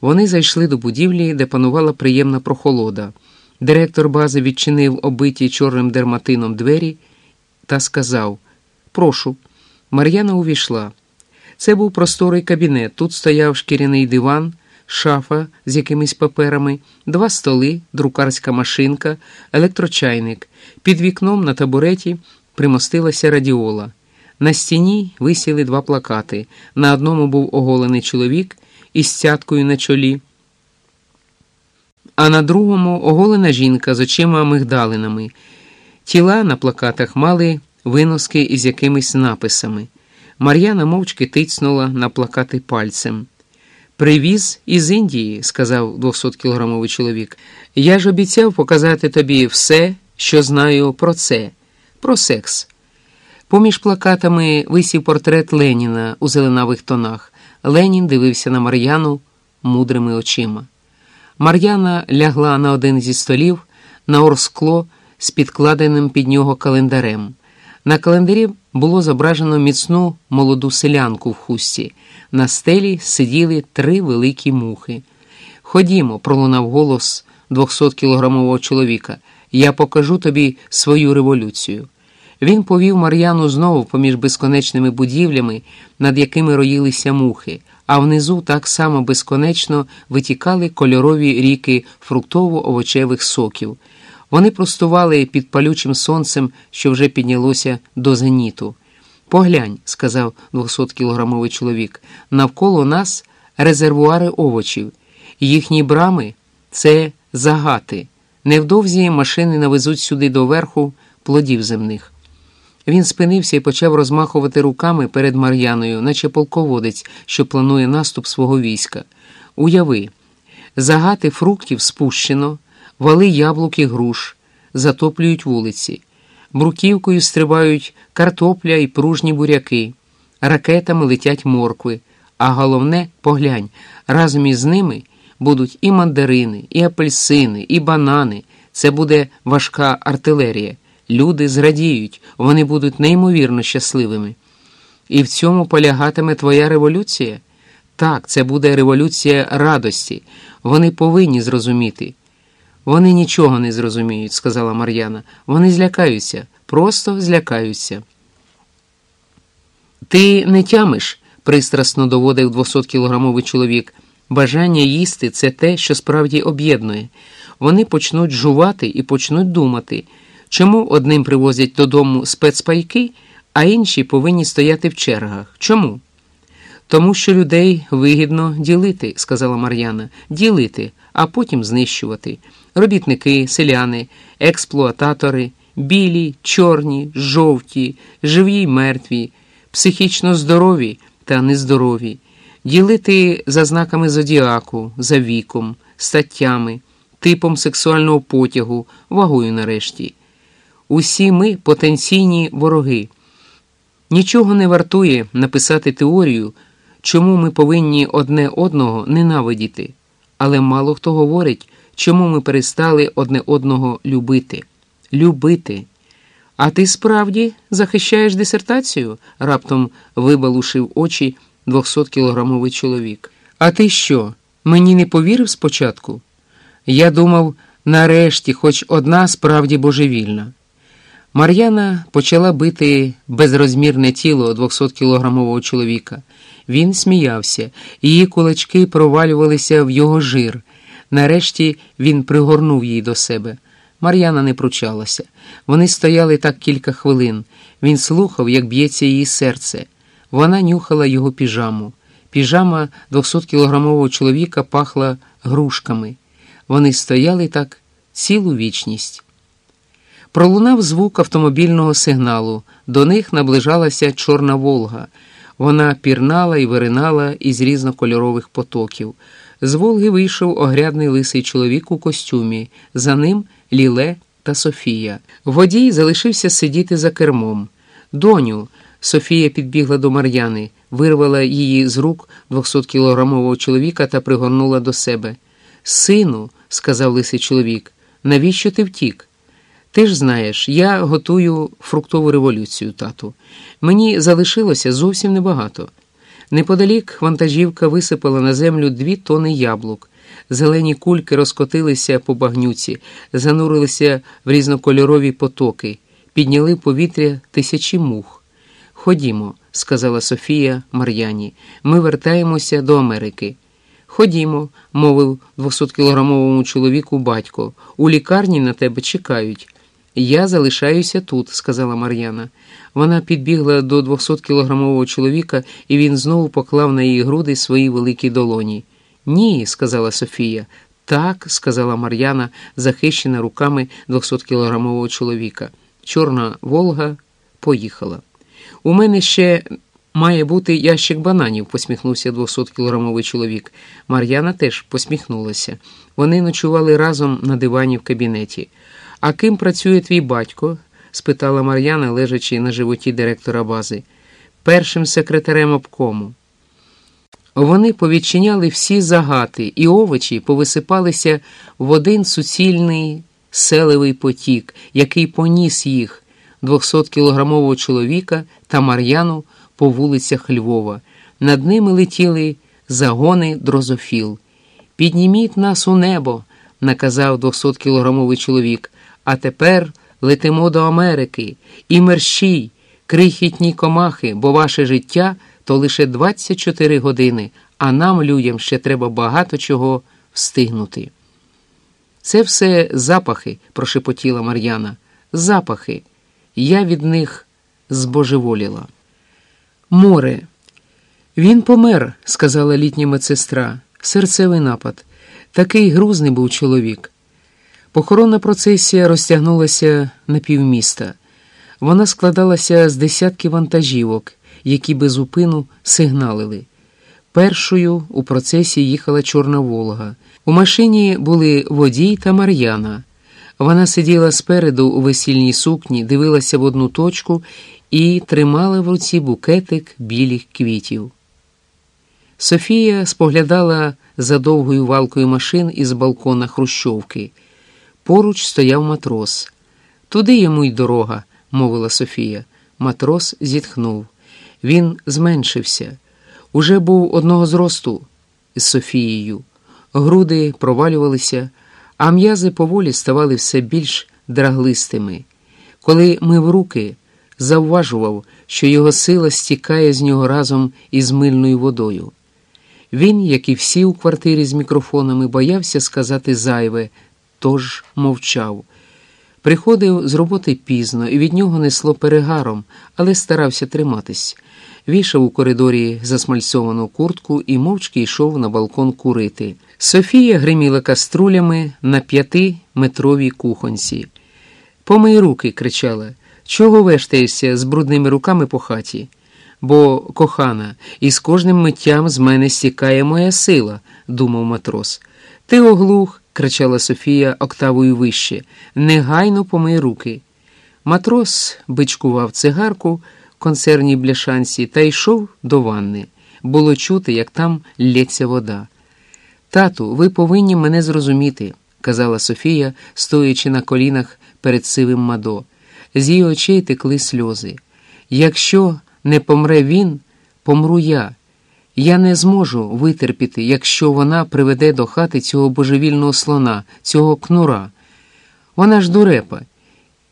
Вони зайшли до будівлі, де панувала приємна прохолода. Директор бази відчинив обиті чорним дерматином двері та сказав: Прошу. Мар'яна увійшла. Це був просторий кабінет. Тут стояв шкіряний диван, шафа з якимись паперами, два столи, друкарська машинка, електрочайник. Під вікном на табуреті примостилася радіола. На стіні висіли два плакати. На одному був оголений чоловік із цяткою на чолі, а на другому оголена жінка з очима мигдалинами. Тіла на плакатах мали виноски із якимись написами. Мар'яна мовчки тицнула на плакати пальцем. Привіз із Індії, сказав 200-кілограмовий чоловік. Я ж обіцяв показати тобі все, що знаю про це, про секс. Поміж плакатами висів портрет Леніна у зеленавих тонах. Ленін дивився на Мар'яну мудрими очима. Мар'яна лягла на один зі столів на орскло з підкладеним під нього календарем. На календарі було зображено міцну молоду селянку в хусті. На стелі сиділи три великі мухи. Ходімо, пролунав голос 200-кілограмового чоловіка. Я покажу тобі свою революцію. Він повів Мар'яну знову поміж безконечними будівлями, над якими роїлися мухи, а внизу так само безконечно витікали кольорові ріки фруктово-овочевих соків. Вони простували під палючим сонцем, що вже піднялося до зеніту. Поглянь, сказав 200-кілограмовий чоловік, навколо нас резервуари овочів, їхні брами це загати. Невдовзі машини навезуть сюди доверху плодів земних. Він спинився і почав розмахувати руками перед Мар'яною, наче полководець, що планує наступ свого війська. Уяви, загати фруктів спущено, вали яблук і груш, затоплюють вулиці, бруківкою стрибають картопля і пружні буряки, ракетами летять моркви, а головне, поглянь, разом із ними будуть і мандарини, і апельсини, і банани. Це буде важка артилерія. Люди зрадіють, вони будуть неймовірно щасливими. І в цьому полягатиме твоя революція? Так, це буде революція радості. Вони повинні зрозуміти. Вони нічого не зрозуміють, сказала Мар'яна. Вони злякаються, просто злякаються. Ти не тямиш, пристрасно доводив 200-кілограмовий чоловік. Бажання їсти це те, що справді об'єднує. Вони почнуть жувати і почнуть думати. Чому одним привозять додому спецпайки, а інші повинні стояти в чергах? Чому? Тому що людей вигідно ділити, сказала Мар'яна, ділити, а потім знищувати. Робітники, селяни, експлуататори, білі, чорні, жовті, живі й мертві, психічно здорові та нездорові, ділити за знаками зодіаку, за віком, статтями, типом сексуального потягу, вагою нарешті. Усі ми потенційні вороги. Нічого не вартує написати теорію, чому ми повинні одне одного ненавидіти, але мало хто говорить, чому ми перестали одне одного любити. Любити. А ти справді захищаєш дисертацію? раптом вибалушив очі 200-кілограмовий чоловік. А ти що? Мені не повірив спочатку? Я думав, нарешті, хоч одна справді божевільна. Мар'яна почала бити безрозмірне тіло 200-кілограмового чоловіка. Він сміявся, її кулачки провалювалися в його жир. Нарешті він пригорнув її до себе. Мар'яна не пручалася. Вони стояли так кілька хвилин. Він слухав, як б'ється її серце. Вона нюхала його піжаму. Піжама 200-кілограмового чоловіка пахла грушками. Вони стояли так цілу вічність. Пролунав звук автомобільного сигналу. До них наближалася Чорна Волга. Вона пірнала і виринала із різнокольорових потоків. З Волги вийшов огрядний лисий чоловік у костюмі. За ним Ліле та Софія. Водій залишився сидіти за кермом. Доню. Софія підбігла до Мар'яни, вирвала її з рук 200-кілограмового чоловіка та пригорнула до себе. Сину, сказав лисий чоловік, навіщо ти втік? Ти ж знаєш, я готую фруктову революцію, тату. Мені залишилося зовсім небагато. Неподалік вантажівка висипала на землю дві тони яблук. Зелені кульки розкотилися по багнюці, занурилися в різнокольорові потоки, підняли повітря тисячі мух. Ходімо, сказала Софія Мар'яні, ми вертаємося до Америки. Ходімо, мовив 200-кілограмовому чоловіку батько. У лікарні на тебе чекають. Я залишаюся тут, сказала Мар'яна. Вона підбігла до 200-кілограмового чоловіка, і він знову поклав на її груди свої великі долоні. Ні, сказала Софія. Так, сказала Мар'яна, захищена руками 200-кілограмового чоловіка. Чорна Волга поїхала. У мене ще має бути ящик бананів, посміхнувся 200-кілограмовий чоловік. Мар'яна теж посміхнулася. Вони ночували разом на дивані в кабінеті. А ким працює твій батько? спитала Мар'яна, лежачи на животі директора бази. Першим секретарем обкому. Вони повідчиняли всі загати, і овочі повисипалися в один суцільний селевий потік, який поніс їх 200-кілограмового чоловіка та Мар'яну по вулицях Львова. Над ними летіли загони дрозофіл. Підніміть нас у небо, наказав 200-кілограмовий чоловік. А тепер летимо до Америки і мерщій, крихітні комахи, бо ваше життя то лише 24 години, а нам, людям, ще треба багато чого встигнути. Це все запахи, прошепотіла Мар'яна. Запахи. Я від них збожеволіла. Море. Він помер, сказала літня медсестра. Серцевий напад. Такий грузний був чоловік. Похоронна процесія розтягнулася на півміста. Вона складалася з десятки вантажівок, які без упину сигналили. Першою у процесі їхала Чорна Волга. У машині були водій та Мар'яна. Вона сиділа спереду у весільній сукні, дивилася в одну точку і тримала в руці букетик білих квітів. Софія споглядала за довгою валкою машин із балкона Хрущовки. Поруч стояв матрос. Туди йому й дорога, мовила Софія. Матрос зітхнув. Він зменшився. Уже був одного зросту з Софією. Груди провалювалися, а м'язи поволі ставали все більш драглистими. Коли мив руки, завважував, що його сила стікає з нього разом із мильною водою. Він, як і всі у квартирі з мікрофонами, боявся сказати зайве, тож мовчав. Приходив з роботи пізно, і від нього несло перегаром, але старався триматись. Вішав у коридорі засмальцьовану куртку і мовчки йшов на балкон курити. Софія гриміла каструлями на п'ятиметровій кухонці. Помий руки, кричала. Чого вештаєшся з брудними руками по хаті? Бо, кохана, із кожним миттям з мене стікає моя сила, думав матрос. Ти оглух, кричала Софія октавою вище. Негайно помий руки. Матрос бичкував цигарку в консервній бляшанці та йшов до ванни. було чути, як там лється вода. Тату, ви повинні мене зрозуміти, казала Софія, стоячи на колінах перед сивим Мадо. З її очей текли сльози. Якщо не помре він, помру я. Я не зможу витерпіти, якщо вона приведе до хати цього божевільного слона, цього кнура. Вона ж дурепа,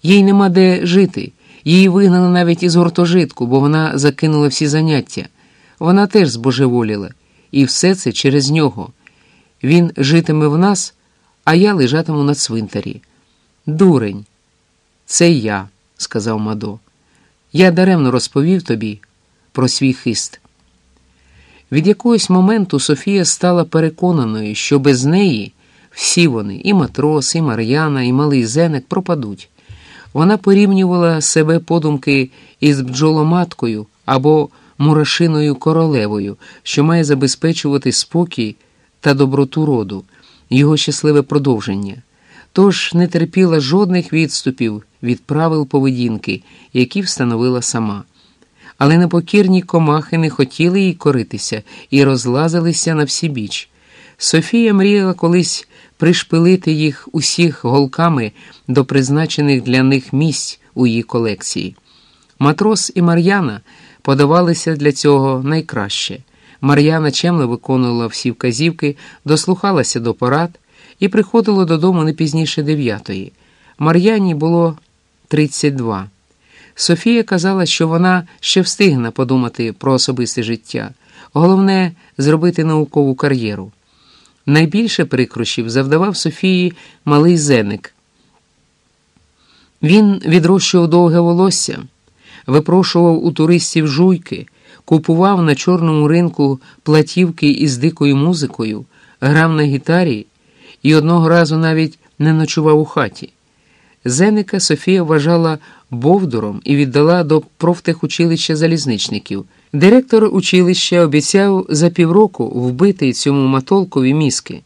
їй нема де жити. Її вигнали навіть із гуртожитку, бо вона закинула всі заняття. Вона теж збожеволіла, і все це через нього. Він житиме в нас, а я лежатиму на цвинтарі. Дурень, це я, сказав Мадо. Я даремно розповів тобі про свій хист. Від якогось моменту Софія стала переконаною, що без неї всі вони, і матрос, і Мар'яна, і малий Зенек пропадуть. Вона порівнювала себе подумки із бджоломаткою або мурашиною королевою, що має забезпечувати спокій та доброту роду, його щасливе продовження. Тож не терпіла жодних відступів від правил поведінки, які встановила сама. Але непокірні комахи не хотіли їй коритися і розлазилися на всі біч. Софія мріяла колись пришпилити їх усіх голками до призначених для них місць у її колекції. Матрос і Мар'яна подавалися для цього найкраще. Мар'яна чемно виконувала всі вказівки, дослухалася до порад і приходила додому не пізніше дев'ятої. Мар'яні було 32. Софія казала, що вона ще встигне подумати про особисте життя. Головне зробити наукову кар'єру. Найбільше прикрощів завдавав Софії малий зеник. Він відрощував довге волосся, випрошував у туристів жуйки, купував на чорному ринку платівки із дикою музикою, грав на гітарі і одного разу навіть не ночував у хаті. Зеника Софія вважала Бовдуром і віддала до профтехучилища залізничників. Директор училища обіцяв за півроку вбити цьому матолкові мізки.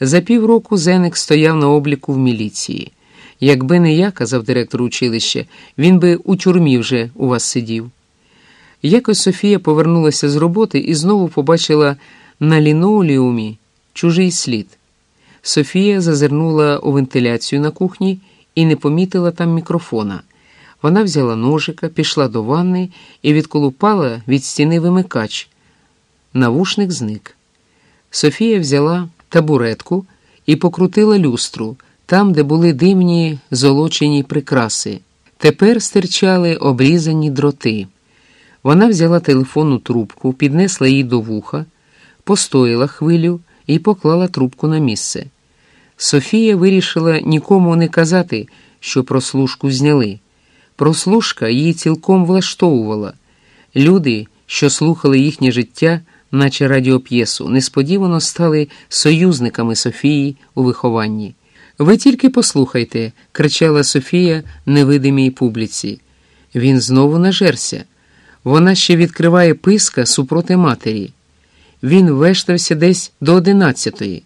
За півроку Зеник стояв на обліку в міліції. Якби не я, казав директор училища, він би у тюрмі вже у вас сидів. Якось Софія повернулася з роботи і знову побачила на лінолеумі чужий слід. Софія зазирнула у вентиляцію на кухні і не помітила там мікрофона. Вона взяла ножика, пішла до ванни і відколупала від стіни вимикач. Навушник зник. Софія взяла табуретку і покрутила люстру там, де були дивні золочені прикраси. Тепер стирчали обрізані дроти. Вона взяла телефонну трубку, піднесла її до вуха, постояла хвилю і поклала трубку на місце. Софія вирішила нікому не казати, що прослушку зняли. Прослушка її цілком влаштовувала. Люди, що слухали їхнє життя, наче радіоп'єсу, несподівано стали союзниками Софії у вихованні. Ви тільки послухайте, кричала Софія невидимій публіці. Він знову нажерся. Вона ще відкриває писка супроти матері. Він вештався десь до одинадцятої.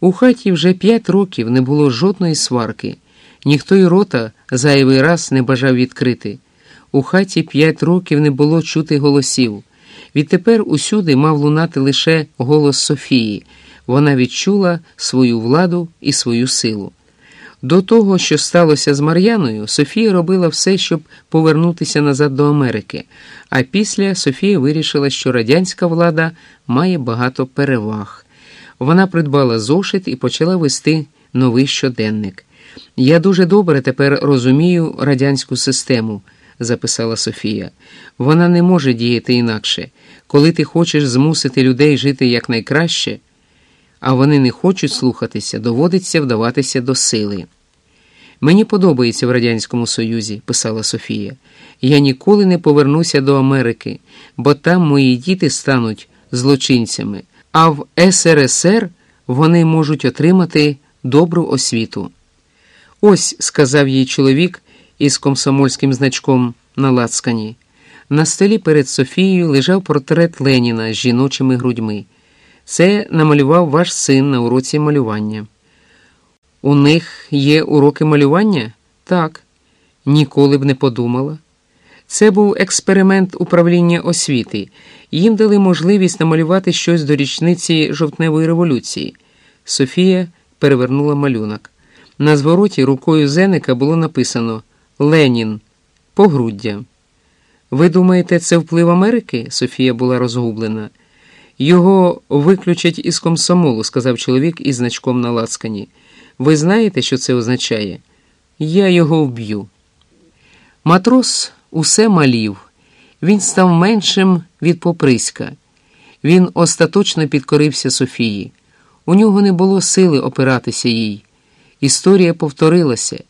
У хаті вже п'ять років не було жодної сварки. Ніхто й рота зайвий раз не бажав відкрити. У хаті п'ять років не було чути голосів. Відтепер усюди мав лунати лише голос Софії. Вона відчула свою владу і свою силу. До того, що сталося з Мар'яною, Софія робила все, щоб повернутися назад до Америки. А після Софія вирішила, що радянська влада має багато переваг. Вона придбала зошит і почала вести новий щоденник. Я дуже добре тепер розумію радянську систему, записала Софія. Вона не може діяти інакше. Коли ти хочеш змусити людей жити якнайкраще, а вони не хочуть слухатися, доводиться вдаватися до сили. Мені подобається в Радянському Союзі, писала Софія. Я ніколи не повернуся до Америки, бо там мої діти стануть злочинцями, а в СРСР вони можуть отримати добру освіту. Ось, сказав їй чоловік із комсомольським значком на лацкані. На столі перед Софією лежав портрет Леніна з жіночими грудьми. Це намалював ваш син на уроці малювання. У них є уроки малювання? Так. Ніколи б не подумала. Це був експеримент управління освіти. Їм дали можливість намалювати щось до річниці жовтневої революції. Софія перевернула малюнок. На звороті рукою Зеника було написано Ленін. Погруддя. Ви думаєте, це вплив Америки? Софія була розгублена. Його виключать із комсомолу, сказав чоловік із значком на лацкані. Ви знаєте, що це означає? Я його вб'ю. Матрос усе малів. Він став меншим від поприська. Він остаточно підкорився Софії. У нього не було сили опиратися їй. Історія повторилася.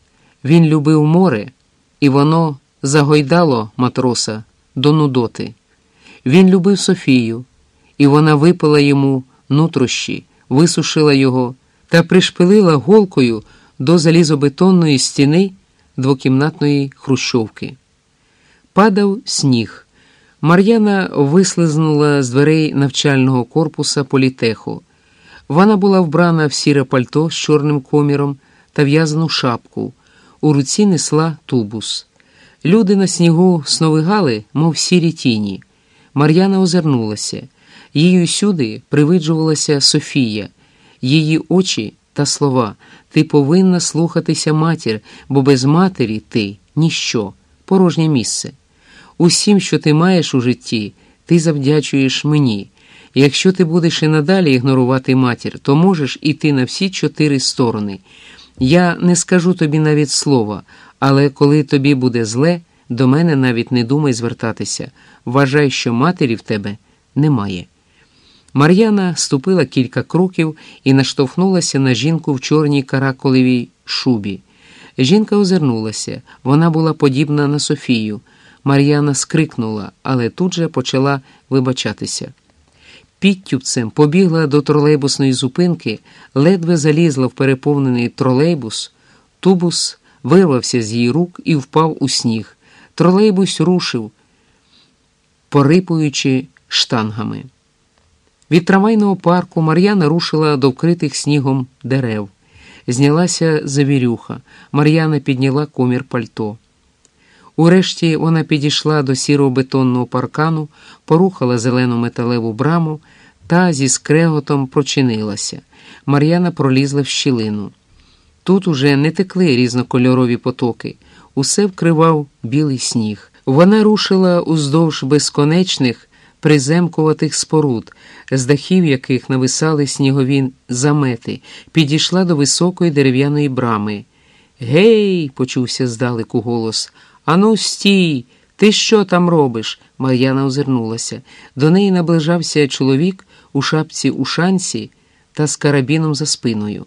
Він любив море, і воно загойдало матроса до нудоти. Він любив Софію, і вона випила йому нутрощі, висушила його та пришпилила голкою до залізобетонної стіни двокімнатної хрущовки. Падав сніг. Мар'яна вислизнула з дверей навчального корпуса політеху. Вона була вбрана в сіре пальто з чорним коміром та в'язану шапку. У руці несла тубус. Люди на снігу сновигали, мов сірі тіні. Мар'яна озирнулася. Їй сюди привиджувалася Софія, її очі та слова. Ти повинна слухатися матір, бо без матері ти ніщо, порожнє місце. Усім, що ти маєш у житті, ти завдячуєш мені. Якщо ти будеш і надалі ігнорувати матір, то можеш іти на всі чотири сторони. Я не скажу тобі навіть слова, але коли тобі буде зле, до мене навіть не думай звертатися. Вважай, що матері в тебе немає. Мар'яна ступила кілька кроків і наштовхнулася на жінку в чорній караколевій шубі. Жінка озирнулася, вона була подібна на Софію. Мар'яна скрикнула, але тут же почала вибачатися. Підтюпцем побігла до тролейбусної зупинки, ледве залізла в переповнений тролейбус. Тубус вирвався з її рук і впав у сніг. Тролейбус рушив, порипуючи штангами. Від трамвайного парку Мар'яна рушила до вкритих снігом дерев. Знялася завірюха. Мар'яна підняла комір пальто. Урешті вона підійшла до сірого бетонного паркану, порухала зелену металеву браму та зі скреготом прочинилася. Мар'яна пролізла в щілину. Тут уже не текли різнокольорові потоки, усе вкривав білий сніг. Вона рушила уздовж безконечних приземкуватих споруд, з дахів яких нависали снігові замети, підійшла до високої дерев'яної брами. Гей, почувся здалеку голос. Ану, стій, ти що там робиш? Мар'яна озирнулася. До неї наближався чоловік у шапці ушанці та з карабіном за спиною.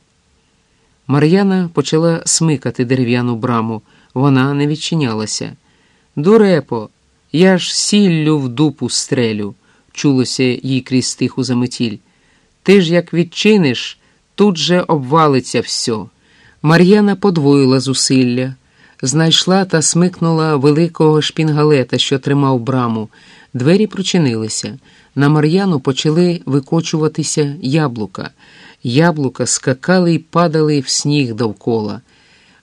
Мар'яна почала смикати дерев'яну браму. Вона не відчинялася. Дурепо, я ж сіллю в дупу стрелю, чулося їй крізь тиху заметіль. Ти ж як відчиниш, тут же обвалиться все. Мар'яна подвоїла зусилля, знайшла та смикнула великого шпінгалета, що тримав браму. Двері прочинилися. На Мар'яну почали викочуватися яблука. Яблука скакали й падали в сніг довкола.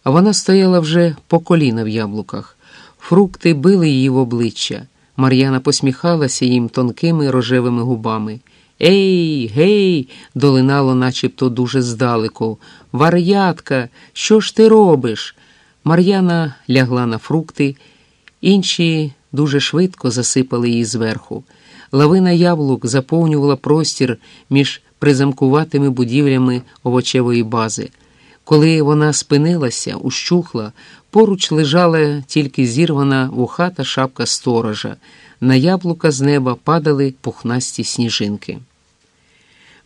А вона стояла вже по коліна в яблуках. Фрукти били її в обличчя. Мар'яна посміхалася їм тонкими рожевими губами. Ей, гей, долинало начебто дуже здалеку. Вар'ятка, що ж ти робиш? Мар'яна лягла на фрукти, інші дуже швидко засипали її зверху. Лавина яблук заповнювала простір між призамкуватими будівлями овочевої бази. Коли вона спинилася, ущухла, поруч лежала тільки зірвана вухата шапка сторожа. На яблука з неба падали пухнасті сніжинки.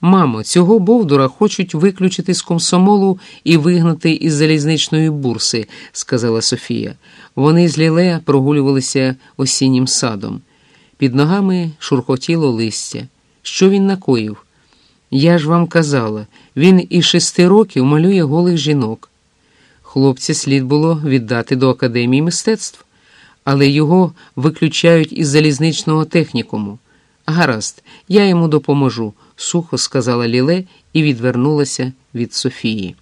Мамо, цього Бовдура хочуть виключити з комсомолу і вигнати із залізничної бурси, сказала Софія. Вони з Ліле прогулювалися осіннім садом. Під ногами шурхотіло листя. Що він накоїв? Я ж вам казала, він із шести років малює голих жінок. Хлопця слід було віддати до академії мистецтв, але його виключають із залізничного технікуму. Гаразд, я йому допоможу, сухо сказала Ліле і відвернулася від Софії.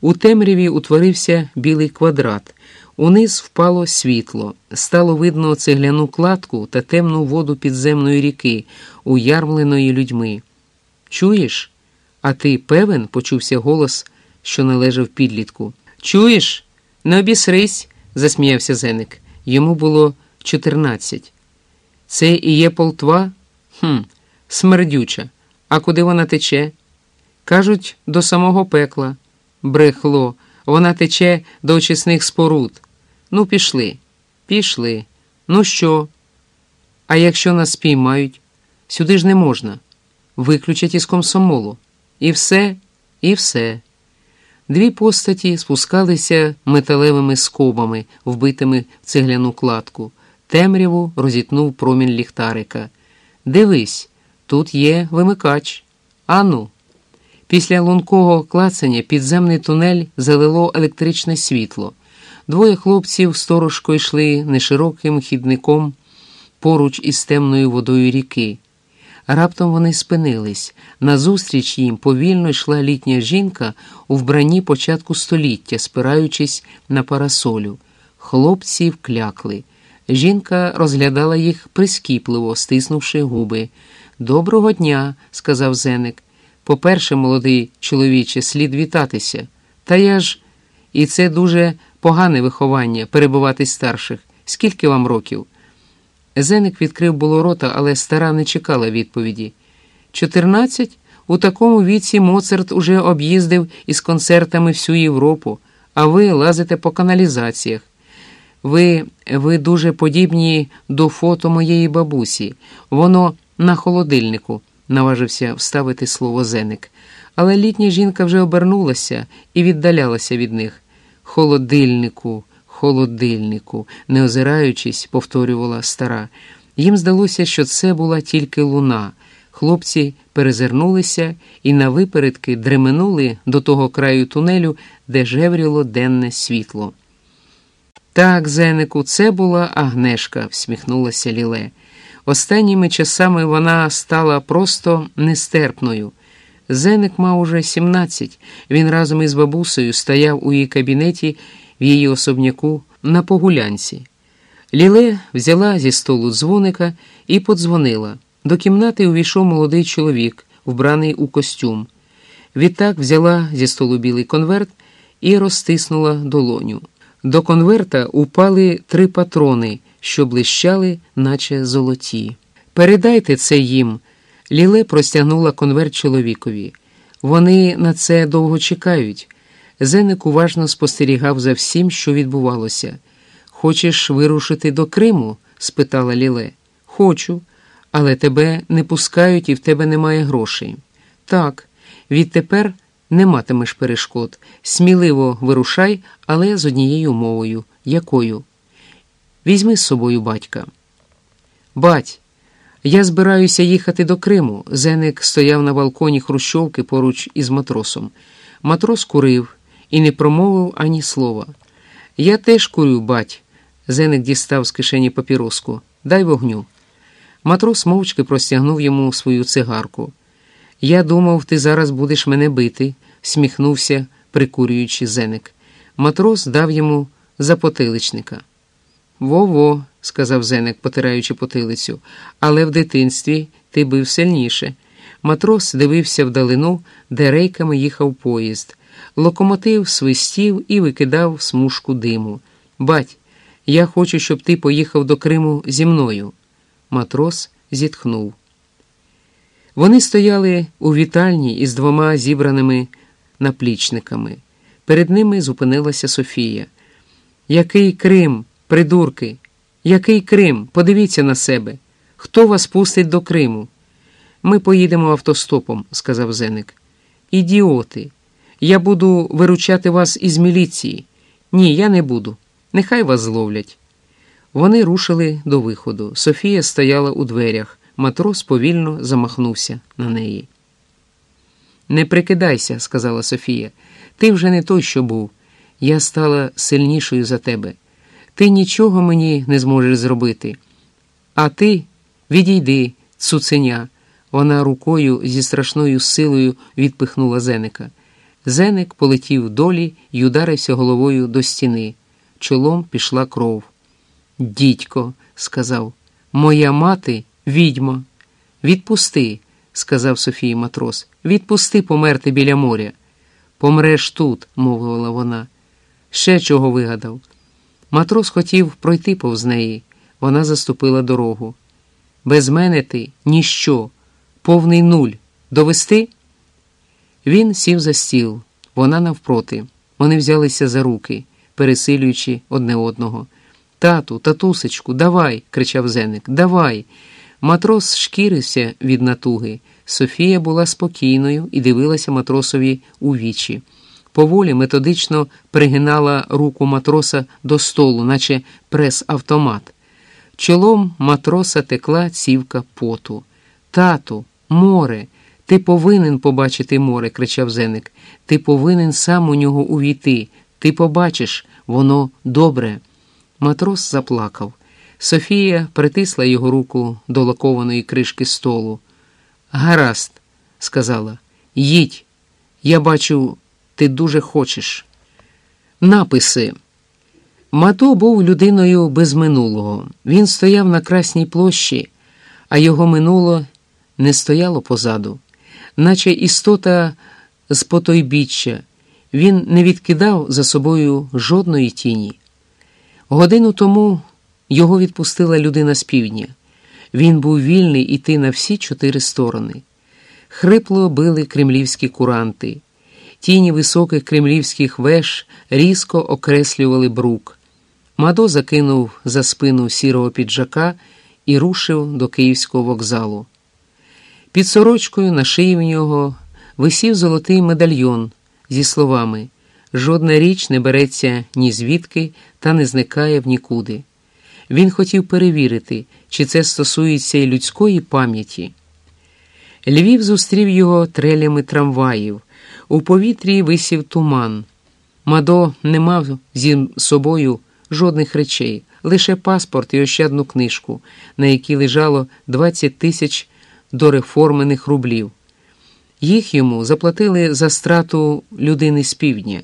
У темряві утворився білий квадрат. Униз впало світло, стало видно цегляну кладку та темну воду підземної ріки, уярмленої людьми. Чуєш? А ти певен? почувся голос, що належав підлітку. Чуєш? Не обісрись, засміявся Зеник. Йому було чотирнадцять. Це і є полтва? Хм, смердюча. А куди вона тече? Кажуть, до самого пекла. Брехло, вона тече до очисних споруд. Ну, пішли, пішли. Ну що? А якщо нас спіймають, сюди ж не можна. Виключать із комсомолу. І все, і все. Дві постаті спускалися металевими скобами, вбитими в цегляну кладку. Темряву розітнув промінь ліхтарика. Дивись, тут є вимикач. Ану. Після лункого клацання підземний тунель залило електричне світло. Двоє хлопців сторожко йшли нешироким хідником поруч із темною водою ріки. Раптом вони спинились. Назустріч їм повільно йшла літня жінка у вбранні початку століття, спираючись на парасолю. Хлопці вклякли. Жінка розглядала їх прискіпливо, стиснувши губи. Доброго дня, сказав Зеник. По-перше, молодий чоловіче, слід вітатися. Та я ж, і це дуже погане виховання перебувати старших. Скільки вам років? Зеник відкрив було рота, але стара не чекала відповіді. Чотирнадцять? У такому віці Моцарт уже об'їздив із концертами всю Європу, а ви лазите по каналізаціях. Ви ви дуже подібні до фото моєї бабусі. Воно на холодильнику, наважився вставити слово Зеник. Але літня жінка вже обернулася і віддалялася від них. Холодильнику, холодильнику, не озираючись, повторювала стара. Їм здалося, що це була тільки луна. Хлопці перезирнулися і на випередки дременули до того краю тунелю, де жевріло денне світло. Так, Зенику, це була Агнешка, всміхнулася Ліле. Останніми часами вона стала просто нестерпною. Зеник мав уже 17. Він разом із бабусею стояв у її кабінеті в її особняку на погулянці. Ліле взяла зі столу дзвоника і подзвонила. До кімнати увійшов молодий чоловік, вбраний у костюм. Відтак взяла зі столу білий конверт і розтиснула долоню. До конверта упали три патрони, що блищали, наче золоті. Передайте це їм. Ліле простягнула конверт чоловікові. Вони на це довго чекають. Зеник уважно спостерігав за всім, що відбувалося. Хочеш вирушити до Криму? спитала Ліле. Хочу, але тебе не пускають і в тебе немає грошей. Так, відтепер не матимеш перешкод. Сміливо вирушай, але з однією умовою. Якою? Візьми з собою батька. Бать, я збираюся їхати до Криму. Зеник стояв на балконі Хрущовки поруч із матросом. Матрос курив і не промовив ані слова. Я теж курю, бать. Зеник дістав з кишені папіроску. Дай вогню. Матрос мовчки простягнув йому свою цигарку. Я думав, ти зараз будеш мене бити, сміхнувся, прикурюючи зеник. Матрос дав йому запотиличника. Во-во, сказав зеник, потираючи потилицю, але в дитинстві ти бив сильніше. Матрос дивився вдалину, де рейками їхав поїзд. Локомотив свистів і викидав смужку диму. Бать, я хочу, щоб ти поїхав до Криму зі мною. Матрос зітхнув. Вони стояли у вітальні із двома зібраними наплічниками. Перед ними зупинилася Софія. Який Крим, придурки? Який Крим? Подивіться на себе. Хто вас пустить до Криму? Ми поїдемо автостопом, сказав Зеник. Ідіоти. Я буду виручати вас із міліції. Ні, я не буду. Нехай вас зловлять. Вони рушили до виходу. Софія стояла у дверях. Матрос повільно замахнувся на неї. Не прикидайся, сказала Софія. Ти вже не той, що був. Я стала сильнішою за тебе. Ти нічого мені не зможеш зробити. А ти відійди, цуценя. Вона рукою зі страшною силою відпихнула зеника. Зеник полетів долі й ударився головою до стіни. чолом пішла кров. Дідько, сказав, моя мати відьма. Відпусти, сказав Софії матрос. Відпусти померти біля моря. Помреш тут, мовила вона. Ще чого вигадав. Матрос хотів пройти повз неї. Вона заступила дорогу. Без мене ти ніщо, повний нуль. Довести? Він сів за стіл, вона навпроти. Вони взялися за руки, пересилюючи одне одного. Тату, татусечку, давай, кричав Зеник, давай. Матрос шкірився від натуги. Софія була спокійною і дивилася матросові у вічі. Поволі методично пригинала руку матроса до столу, наче прес-автомат. Чолом матроса текла цівка поту. Тату, море, ти повинен побачити море, кричав Зеник. Ти повинен сам у нього увійти. Ти побачиш, воно добре. Матрос заплакав. Софія притисла його руку до лакованої кришки столу. Гаразд, сказала, їдь. Я бачу, ти дуже хочеш. Написи. Мато був людиною без минулого. Він стояв на Красній площі, а його минуло не стояло позаду, наче істота з потойбіччя. Він не відкидав за собою жодної тіні. Годину тому його відпустила людина з півдня. Він був вільний іти на всі чотири сторони. Хрипло били кремлівські куранти. Тіні високих кремлівських веж різко окреслювали брук. Мадо закинув за спину сірого піджака і рушив до київського вокзалу. Під сорочкою на шиї в нього висів золотий медальйон зі словами Жодна річ не береться ні звідки та не зникає в нікуди. Він хотів перевірити, чи це стосується і людської пам'яті. Львів зустрів його трелями трамваїв. У повітрі висів туман. Мадо не мав зі собою жодних речей, лише паспорт і ощадну книжку, на якій лежало 20 тисяч дореформених рублів. Їх йому заплатили за страту людини з півдня.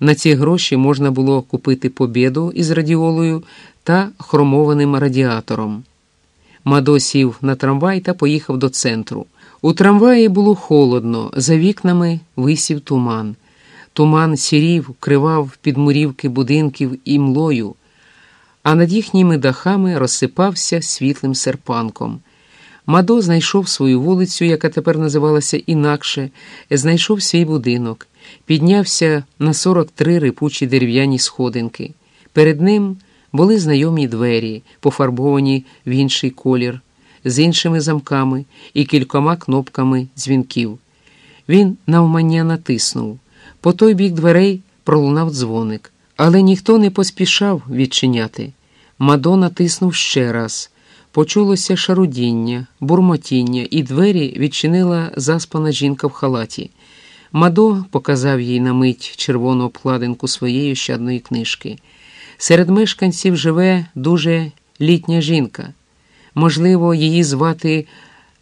На ці гроші можна було купити побєду із радіолою та хромованим радіатором. Мадо сів на трамвай та поїхав до центру. У трамваї було холодно, за вікнами висів туман. Туман сірів, кривав підмурівки будинків і млою, а над їхніми дахами розсипався світлим серпанком. Мадо знайшов свою вулицю, яка тепер називалася інакше, знайшов свій будинок, піднявся на 43 рипучі дерев'яні сходинки. Перед ним були знайомі двері, пофарбовані в інший колір, з іншими замками і кількома кнопками дзвінків. Він навмання натиснув. По той бік дверей пролунав дзвоник, але ніхто не поспішав відчиняти. Мадо натиснув ще раз. Почулося шарудіння, бурмотіння, і двері відчинила заспана жінка в халаті. Мадо показав їй на мить червону обкладинку своєї ощадної книжки. Серед мешканців живе дуже літня жінка. Можливо, її звати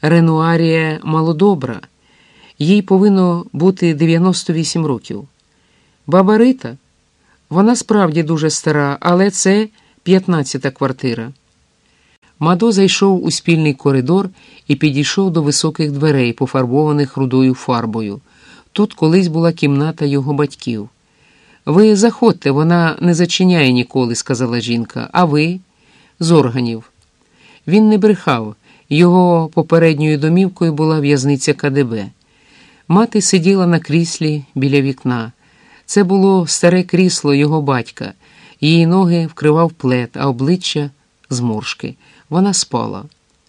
Ренуарія Малодобра. Їй повинно бути 98 років. Баба Рита, вона справді дуже стара, але це 15-та квартира. Мадо зайшов у спільний коридор і підійшов до високих дверей, пофарбованих рудою фарбою. Тут колись була кімната його батьків. Ви заходьте, вона не зачиняє ніколи, сказала жінка, а ви з органів. Він не брехав, його попередньою домівкою була в'язниця КДБ. Мати сиділа на кріслі біля вікна. Це було старе крісло його батька. Її ноги вкривав плед, а обличчя зморшки. Вона спала.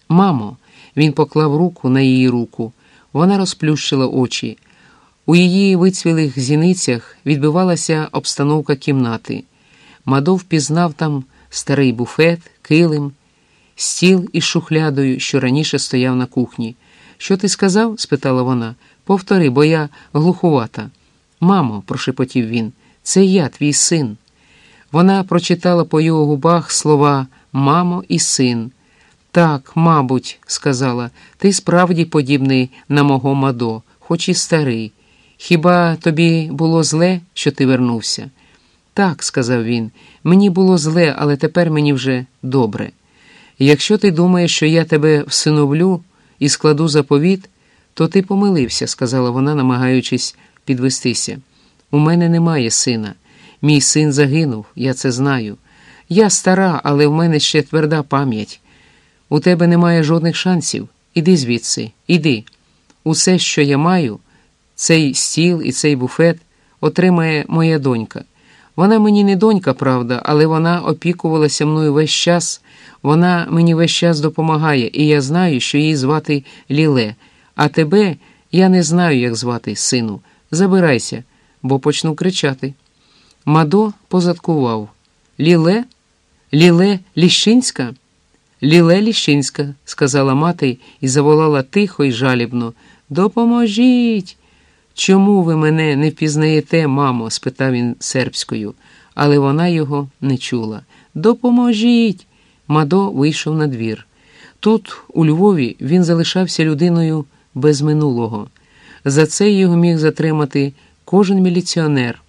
Мамо, він поклав руку на її руку. Вона розплющила очі. У її вицвілих зіницях відбивалася обстановка кімнати. Мадов впізнав там старий буфет, килим, стіл із шухлядою, що раніше стояв на кухні. Що ти сказав? спитала вона. Повтори, бо я глухувата. Мамо, прошепотів він, це я, твій син. Вона прочитала по його губах слова мамо і син. Так, мабуть, сказала, ти справді подібний на мого Мадо, хоч і старий. Хіба тобі було зле, що ти вернувся? Так, сказав він, мені було зле, але тепер мені вже добре. Якщо ти думаєш, що я тебе всиновлю і складу заповіт, то ти помилився, сказала вона, намагаючись підвестися. У мене немає сина. Мій син загинув, я це знаю. Я стара, але в мене ще тверда пам'ять. У тебе немає жодних шансів. Іди звідси, іди. Усе, що я маю, цей стіл і цей буфет отримає моя донька. Вона мені не донька, правда, але вона опікувалася мною весь час. Вона мені весь час допомагає, і я знаю, що її звати Ліле. А тебе я не знаю, як звати, сину. Забирайся, бо почну кричати. Мадо позадкував. Ліле? Ліле Ліщинська? Ліле Ліщинська, сказала мати і заволала тихо й жалібно. Допоможіть. Чому ви мене не впізнаєте, мамо? спитав він сербською, але вона його не чула. Допоможіть. Мадо вийшов на двір. Тут, у Львові, він залишався людиною без минулого. За це його міг затримати кожен міліціонер.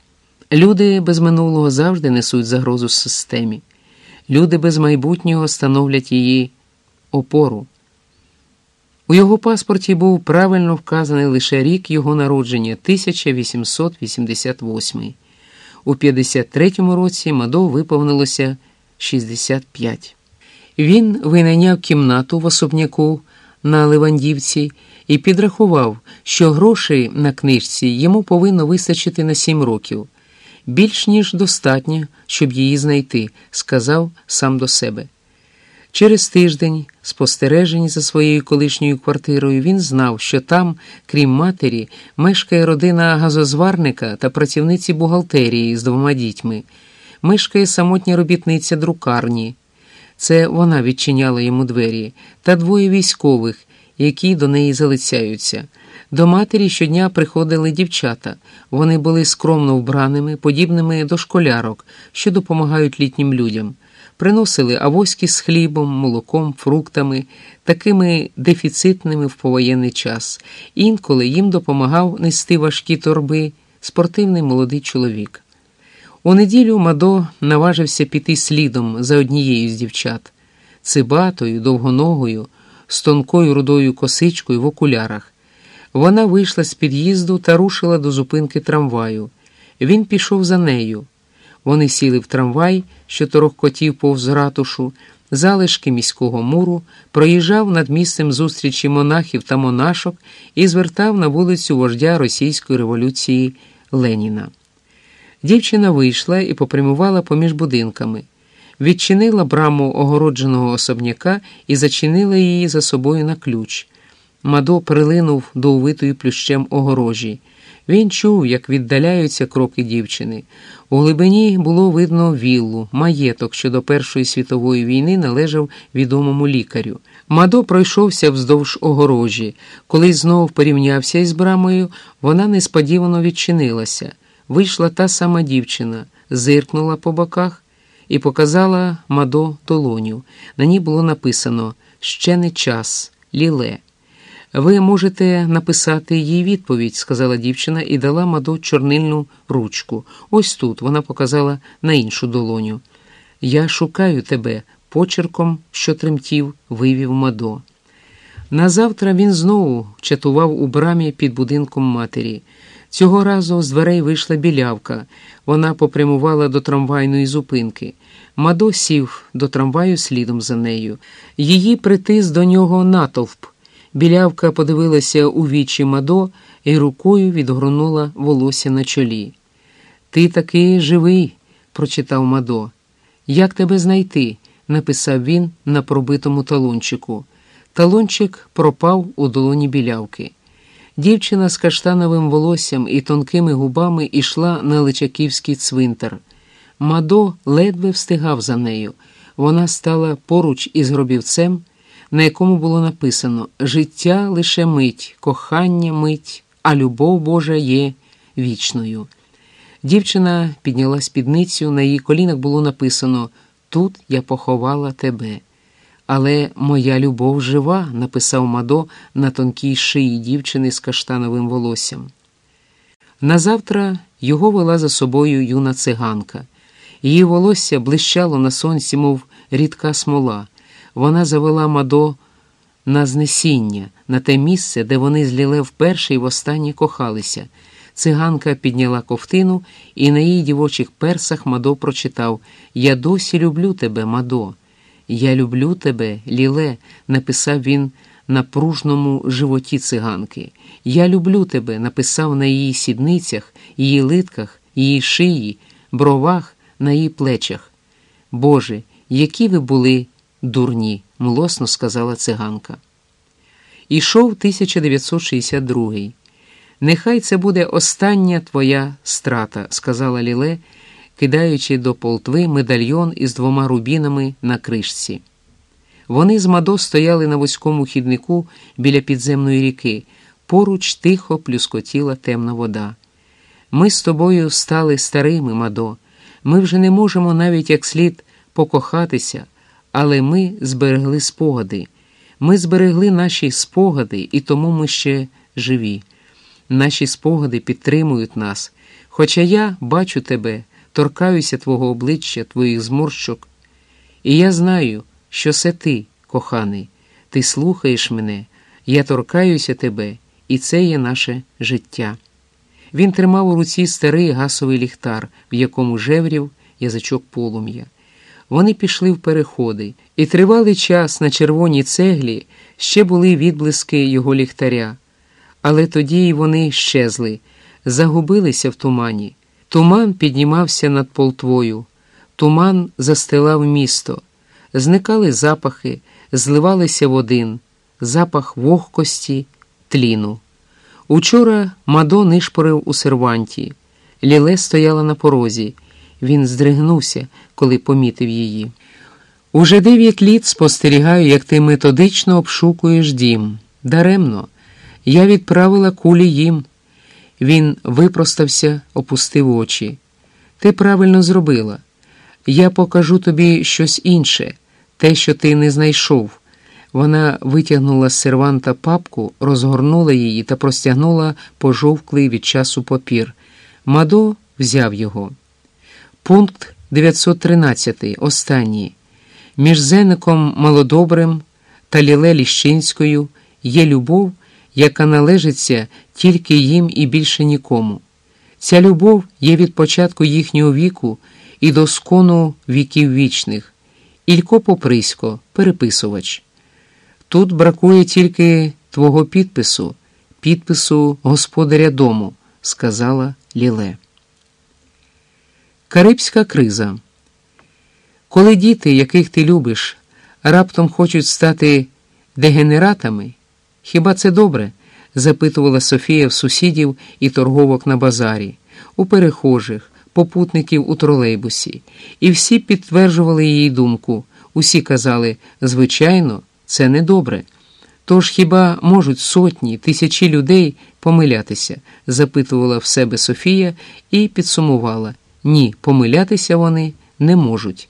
Люди без минулого завжди несуть загрозу системі. Люди без майбутнього становлять її опору. У його паспорті був правильно вказаний лише рік його народження 1888. У 53-му році Мадо виповнилося 65. Він винайняв кімнату в особняку на Ливандівці і підрахував, що грошей на книжці йому повинно вистачити на 7 років. Більш ніж достатньо, щоб її знайти, сказав сам до себе. Через тиждень, спостережень за своєю колишньою квартирою, він знав, що там, крім матері, мешкає родина газозварника та працівниці бухгалтерії з двома дітьми, мешкає самотня робітниця друкарні. Це вона відчиняла йому двері, та двоє військових, які до неї залицяються. До матері щодня приходили дівчата. Вони були скромно вбраними, подібними до школярок, що допомагають літнім людям. Приносили авоськи з хлібом, молоком, фруктами, такими дефіцитними в повоєнний час. Інколи їм допомагав нести важкі торби спортивний молодий чоловік. У неділю Мадо наважився піти слідом за однією з дівчат, цибатою, довгоногою, з тонкою рудою косичкою в окулярах. Вона вийшла з під'їзду та рушила до зупинки трамваю. Він пішов за нею. Вони сіли в трамвай, що торохкотів повз ратушу, залишки міського муру, проїжджав над місцем зустрічі монахів та монашок і звертав на вулицю вождя Російської революції Леніна. Дівчина вийшла і попрямувала поміж будинками, відчинила браму огородженого особняка і зачинила її за собою на ключ. Мадо прилинув до увитої плющем огорожі. Він чув, як віддаляються кроки дівчини. У глибині було видно віллу, маєток, що до Першої світової війни належав відомому лікарю. Мадо пройшовся вздовж огорожі. Коли знов порівнявся із брамою, вона несподівано відчинилася. Вийшла та сама дівчина, зиркнула по боках і показала Мадо долоню. На ній було написано Ще не час, ліле. Ви можете написати їй відповідь, сказала дівчина і дала Мадо чорнильну ручку. Ось тут вона показала на іншу долоню. Я шукаю тебе, почерком, що тремтів, вивів Мадо. Назавтра він знову чатував у брамі під будинком матері. Цього разу з дверей вийшла білявка. Вона попрямувала до трамвайної зупинки. Мадо сів до трамваю слідом за нею. Її притис до нього натовп. Білявка подивилася у вічі Мадо і рукою відгорнула волосся на чолі. Ти таки живий, прочитав Мадо. Як тебе знайти? написав він на пробитому талончику. Талончик пропав у долоні білявки. Дівчина з каштановим волоссям і тонкими губами йшла на Личаківський цвинтар. Мадо ледве встигав за нею. Вона стала поруч із гробівцем на якому було написано Життя лише мить, кохання мить, а любов Божа є вічною. Дівчина підняла спідницю, на її колінах було написано Тут я поховала тебе. Але моя любов жива, написав Мадо на тонкій шиї дівчини з каштановим волоссям. Назавтра його вела за собою юна циганка. Її волосся блищало на сонці, мов рідка смола. Вона завела Мадо на знесіння, на те місце, де вони з Ліле вперше і востаннє кохалися. Циганка підняла ковтину, і на її дівочих персах Мадо прочитав Я досі люблю тебе, Мадо. Я люблю тебе, Ліле, написав він на пружному животі циганки. Я люблю тебе, написав на її сідницях, її литках, її шиї, бровах, на її плечах. Боже, які ви були дурні, млосно сказала циганка. Ішов 1962 Нехай це буде остання твоя страта, сказала Ліле, кидаючи до полтви медальйон із двома рубінами на кришці. Вони з Мадо стояли на вузькому хіднику біля підземної ріки. Поруч тихо плюскотіла темна вода. Ми з тобою стали старими, Мадо. Ми вже не можемо навіть як слід покохатися, але ми зберегли спогади. Ми зберегли наші спогади, і тому ми ще живі. Наші спогади підтримують нас. Хоча я бачу тебе, торкаюся твого обличчя, твоїх зморщок. І я знаю, що це ти, коханий, ти слухаєш мене, я торкаюся тебе, і це є наше життя. Він тримав у руці старий гасовий ліхтар, в якому жеврів язичок полум'я. Вони пішли в переходи, і тривалий час на червоній цеглі ще були відблиски його ліхтаря. Але тоді й вони щезли, загубилися в тумані. Туман піднімався над полтвою, туман застилав місто, зникали запахи, зливалися в один, запах вогкості, тліну. Учора Мадо нишпорив у серванті. Ліле стояла на порозі. Він здригнувся, коли помітив її. Уже дев'ять літ спостерігаю, як ти методично обшукуєш дім. Даремно. Я відправила кулі їм. Він випростався, опустив очі. Ти правильно зробила. Я покажу тобі щось інше, те, що ти не знайшов. Вона витягнула з серванта папку, розгорнула її та простягнула пожовклий від часу папір. Мадо взяв його. Пункт 913, останній. Між Зеником Малодобрим та Ліле Ліщинською є любов, яка належиться тільки їм і більше нікому. Ця любов є від початку їхнього віку і до скону віків вічних. Ілько Поприсько, переписувач. Тут бракує тільки твого підпису, підпису господаря дому, сказала Ліле. Карибська криза. Коли діти, яких ти любиш, раптом хочуть стати дегенератами, хіба це добре? запитувала Софія в сусідів і торговок на базарі, у перехожих, попутників у тролейбусі, і всі підтверджували її думку. Усі казали, звичайно, це недобре. Тож хіба можуть сотні, тисячі людей помилятися? запитувала в себе Софія і підсумувала ні, помилятися вони не можуть.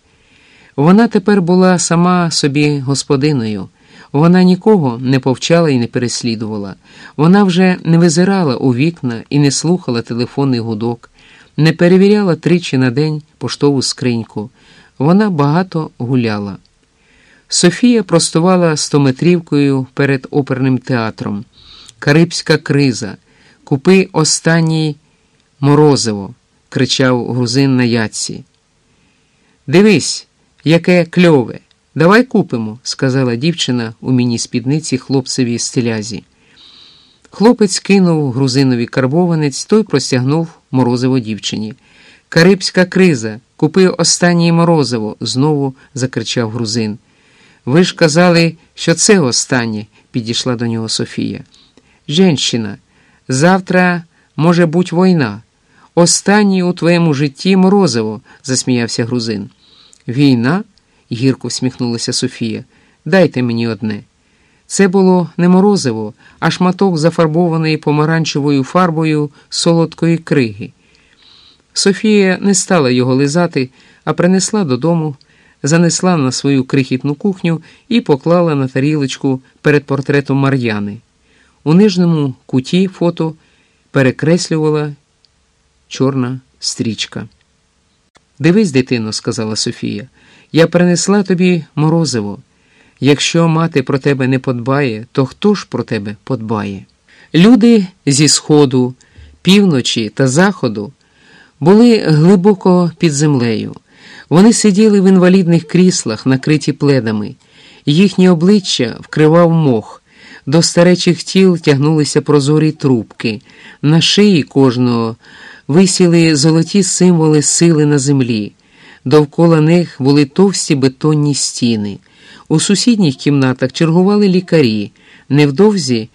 Вона тепер була сама собі господиною. Вона нікого не повчала і не переслідувала. Вона вже не визирала у вікна і не слухала телефонний гудок, не перевіряла тричі на день поштову скриньку. Вона багато гуляла. Софія простувала стометрівкою перед оперним театром. Карибська криза. Купи останній морозиво, кричав грузин на яці. Дивись, яке кльове. Давай купимо, сказала дівчина у міні спідниці хлопцеві стилязі. Хлопець кинув грузинові карбованець, той простягнув морозиво дівчині. Карибська криза, купи останнє морозиво, знову закричав грузин. Ви ж казали, що це останнє, підійшла до нього Софія. Женщина, завтра може бути війна. Останнє у твоєму житті морозиво, засміявся грузин. Війна? Гірко всміхнулася Софія. Дайте мені одне. Це було не морозиво, а шматок зафарбованої помаранчевою фарбою солодкої криги. Софія не стала його лизати, а принесла додому, занесла на свою крихітну кухню і поклала на тарілочку перед портретом Мар'яни. У нижньому куті фото перекреслювала чорна стрічка. Дивись, дитино, сказала Софія, я принесла тобі морозиво. Якщо мати про тебе не подбає, то хто ж про тебе подбає? Люди зі сходу, півночі та заходу були глибоко під землею. Вони сиділи в інвалідних кріслах, накриті пледами, їхні обличчя вкривав мох, до старечих тіл тягнулися прозорі трубки, на шиї кожного висіли золоті символи сили на землі, довкола них були товсті бетонні стіни. У сусідніх кімнатах чергували лікарі. Невдовзі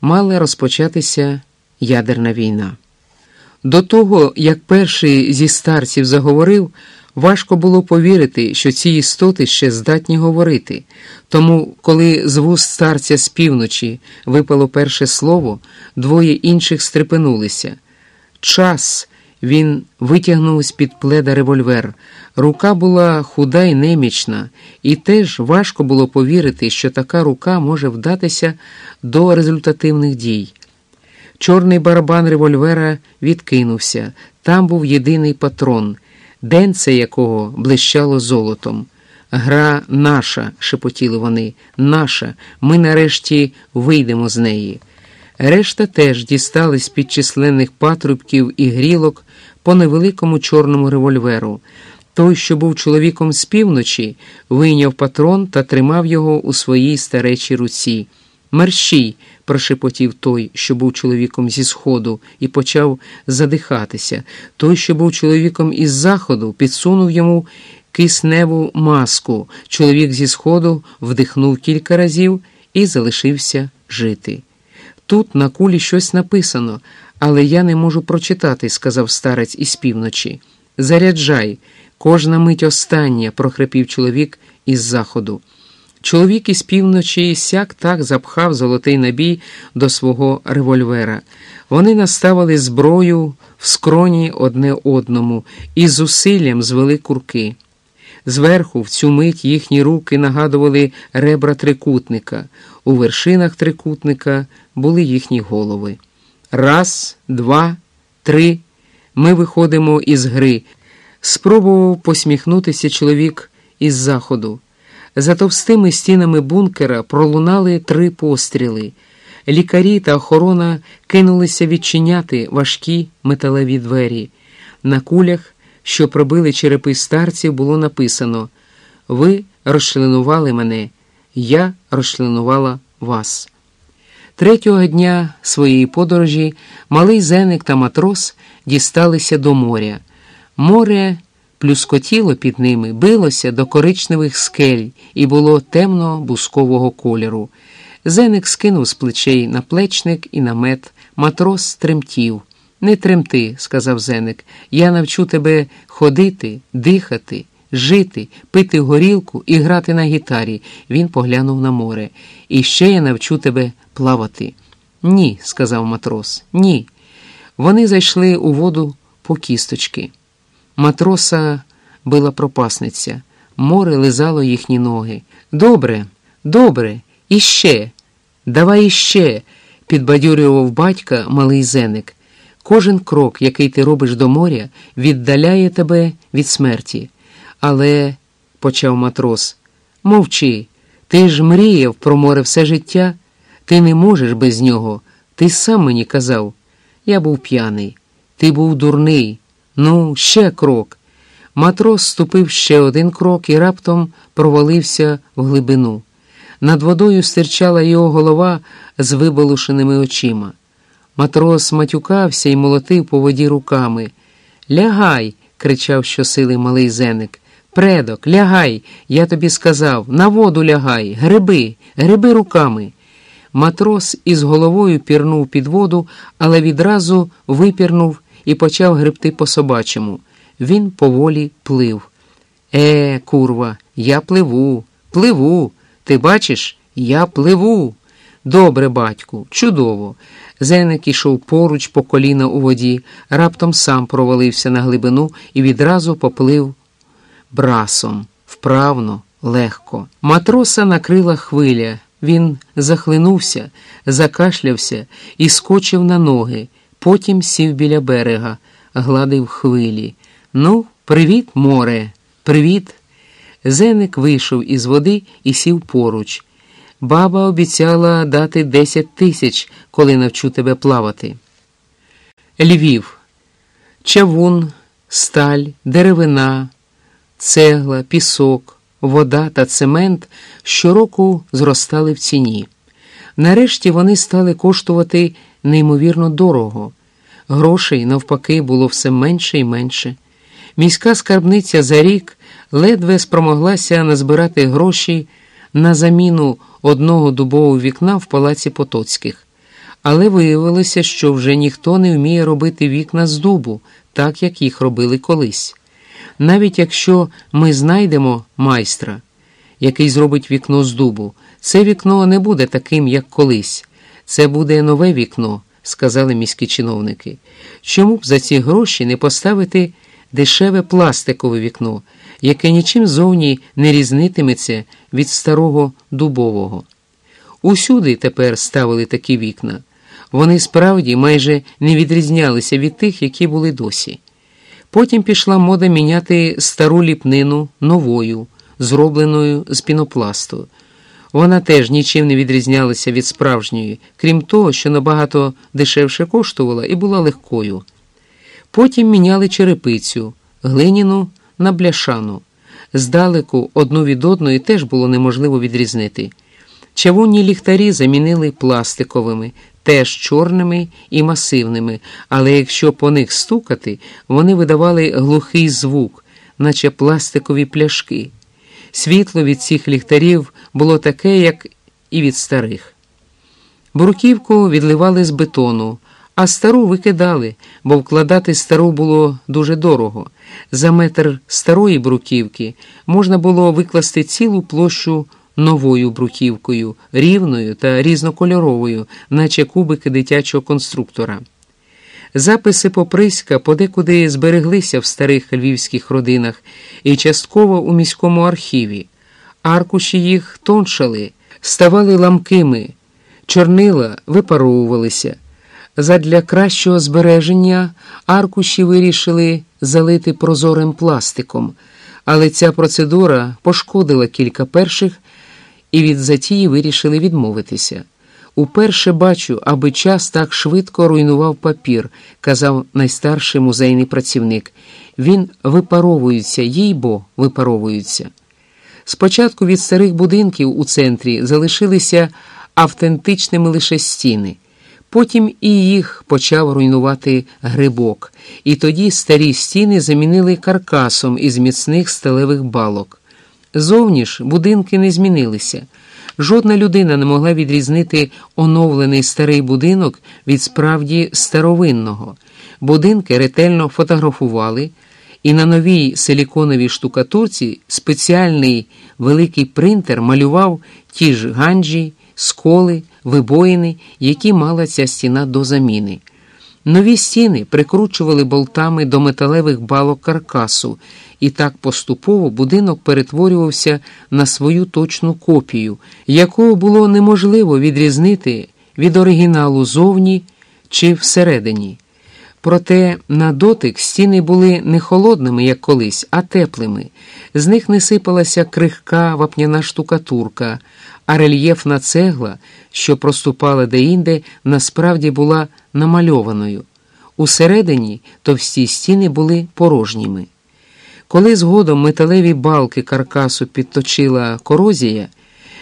мала розпочатися ядерна війна. До того, як перший зі старців заговорив, важко було повірити, що ці істоти ще здатні говорити. Тому, коли з вуст старця з півночі випало перше слово, двоє інших стрепенулися. Час. Він витягнув з під пледа револьвер. Рука була худа й немічна, і теж важко було повірити, що така рука може вдатися до результативних дій. Чорний барабан револьвера відкинувся. Там був єдиний патрон, денце якого блищало золотом. Гра наша, шепотіли вони, наша. Ми нарешті вийдемо з неї. Решта теж дістали з під численних патрубків і грілок по невеликому чорному револьверу. Той, що був чоловіком з півночі, вийняв патрон та тримав його у своїй старечій руці. Мерщій, прошепотів той, що був чоловіком зі сходу, і почав задихатися. Той, що був чоловіком із заходу, підсунув йому кисневу маску. Чоловік зі сходу вдихнув кілька разів і залишився жити. Тут на кулі щось написано, але я не можу прочитати, сказав старець із півночі. Заряджай, кожна мить остання, прохрипів чоловік із заходу. Чоловік із півночі сяк так запхав золотий набій до свого револьвера. Вони наставили зброю в скроні одне одному і з зусиллям звели курки. Зверху, в цю мить їхні руки нагадували ребра трикутника. У вершинах трикутника були їхні голови. Раз, два, три. Ми виходимо із гри. Спробував посміхнутися чоловік із заходу. За товстими стінами бункера пролунали три постріли. Лікарі та охорона кинулися відчиняти важкі металеві двері. На кулях, що пробили черепи старців, було написано: Ви розчленували мене, я розчленувала вас. Третього дня своєї подорожі малий зеник та матрос дісталися до моря. Море плюскотіло під ними, билося до коричневих скель і було темно бускового кольору. Зеник скинув з плечей наплечник і намет, матрос тремтів. Не тремти, сказав Зеник, я навчу тебе ходити, дихати, жити, пити горілку і грати на гітарі. Він поглянув на море. І ще я навчу тебе плавати. Ні, сказав матрос, ні. Вони зайшли у воду по кісточки. Матроса била пропасниця, море лизало їхні ноги. Добре, добре, іще, давай іще, підбадьорював батька малий зеник. Кожен крок, який ти робиш до моря, віддаляє тебе від смерті. Але, почав матрос, мовчи, ти ж мріяв про море все життя, ти не можеш без нього. Ти сам мені казав. Я був п'яний, ти був дурний. Ну, ще крок. Матрос ступив ще один крок і раптом провалився в глибину. Над водою стирчала його голова з вибалушеними очима. Матрос матюкався і молотив по воді руками. Лягай, кричав щосили малий зеник. Предок, лягай, я тобі сказав, на воду лягай, гриби, гриби руками. Матрос із головою пірнув під воду, але відразу випірнув і почав гребти по собачому. Він поволі плив. Е, курва, я пливу, пливу. Ти бачиш, я пливу. Добре, батьку, чудово. Зеник ішов поруч по коліна у воді, раптом сам провалився на глибину і відразу поплив брасом, вправно, легко. Матроса накрила хвиля. Він захлинувся, закашлявся і скочив на ноги, потім сів біля берега, гладив хвилі. Ну, Привіт, море, привіт. Зеник вийшов із води і сів поруч. Баба обіцяла дати десять тисяч, коли навчу тебе плавати. Львів, чавун, сталь, деревина, цегла, пісок, вода та цемент щороку зростали в ціні. Нарешті вони стали коштувати неймовірно дорого. Грошей, навпаки, було все менше і менше. Міська скарбниця за рік ледве спромоглася назбирати гроші на заміну одного дубового вікна в палаці Потоцьких. Але виявилося, що вже ніхто не вміє робити вікна з дубу, так як їх робили колись. Навіть якщо ми знайдемо майстра, який зробить вікно з дубу, це вікно не буде таким, як колись. Це буде нове вікно, сказали міські чиновники. Чому б за ці гроші не поставити дешеве пластикове вікно, яке нічим зовні не різнитиметься від старого дубового? Усюди тепер ставили такі вікна. Вони справді майже не відрізнялися від тих, які були досі. Потім пішла мода міняти стару ліпнину новою, зробленою з пінопласту. Вона теж нічим не відрізнялася від справжньої, крім того, що набагато дешевше коштувала і була легкою. Потім міняли черепицю, глиняну на бляшану. Здалеку одну від одної теж було неможливо відрізнити. Чавунні ліхтарі замінили пластиковими, теж чорними і масивними, але якщо по них стукати, вони видавали глухий звук, наче пластикові пляшки. Світло від цих ліхтарів було таке, як і від старих. Бруківку відливали з бетону, а стару викидали, бо вкладати стару було дуже дорого. За метр старої бруківки можна було викласти цілу площу новою бруківкою, рівною та різнокольоровою, наче кубики дитячого конструктора. Записи Поприська подекуди збереглися в старих львівських родинах і частково у міському архіві. Аркуші їх тоншали, ставали ламкими, чорнила випаровувалися. Задля кращого збереження аркуші вирішили залити прозорим пластиком, але ця процедура пошкодила кілька перших і від затії вирішили відмовитися. Уперше бачу, аби час так швидко руйнував папір, казав найстарший музейний працівник. Він випаровується, їй бо випаровується. Спочатку від старих будинків у центрі залишилися автентичними лише стіни. Потім і їх почав руйнувати грибок, і тоді старі стіни замінили каркасом із міцних сталевих балок. Зовні ж будинки не змінилися. Жодна людина не могла відрізнити оновлений старий будинок від справді старовинного. Будинки ретельно фотографували, і на новій силіконовій штукатурці спеціальний великий принтер малював ті ж ганджі, сколи, вибоїни, які мала ця стіна до заміни. Нові стіни прикручували болтами до металевих балок каркасу, і так поступово будинок перетворювався на свою точну копію, якого було неможливо відрізнити від оригіналу зовні чи всередині. Проте на дотик стіни були не холодними, як колись, а теплими. З них не сипалася крихка вапняна штукатурка, а рельєфна цегла, що проступала деінде, насправді була намальованою. Усередині товсті стіни були порожніми. Коли згодом металеві балки каркасу підточила корозія,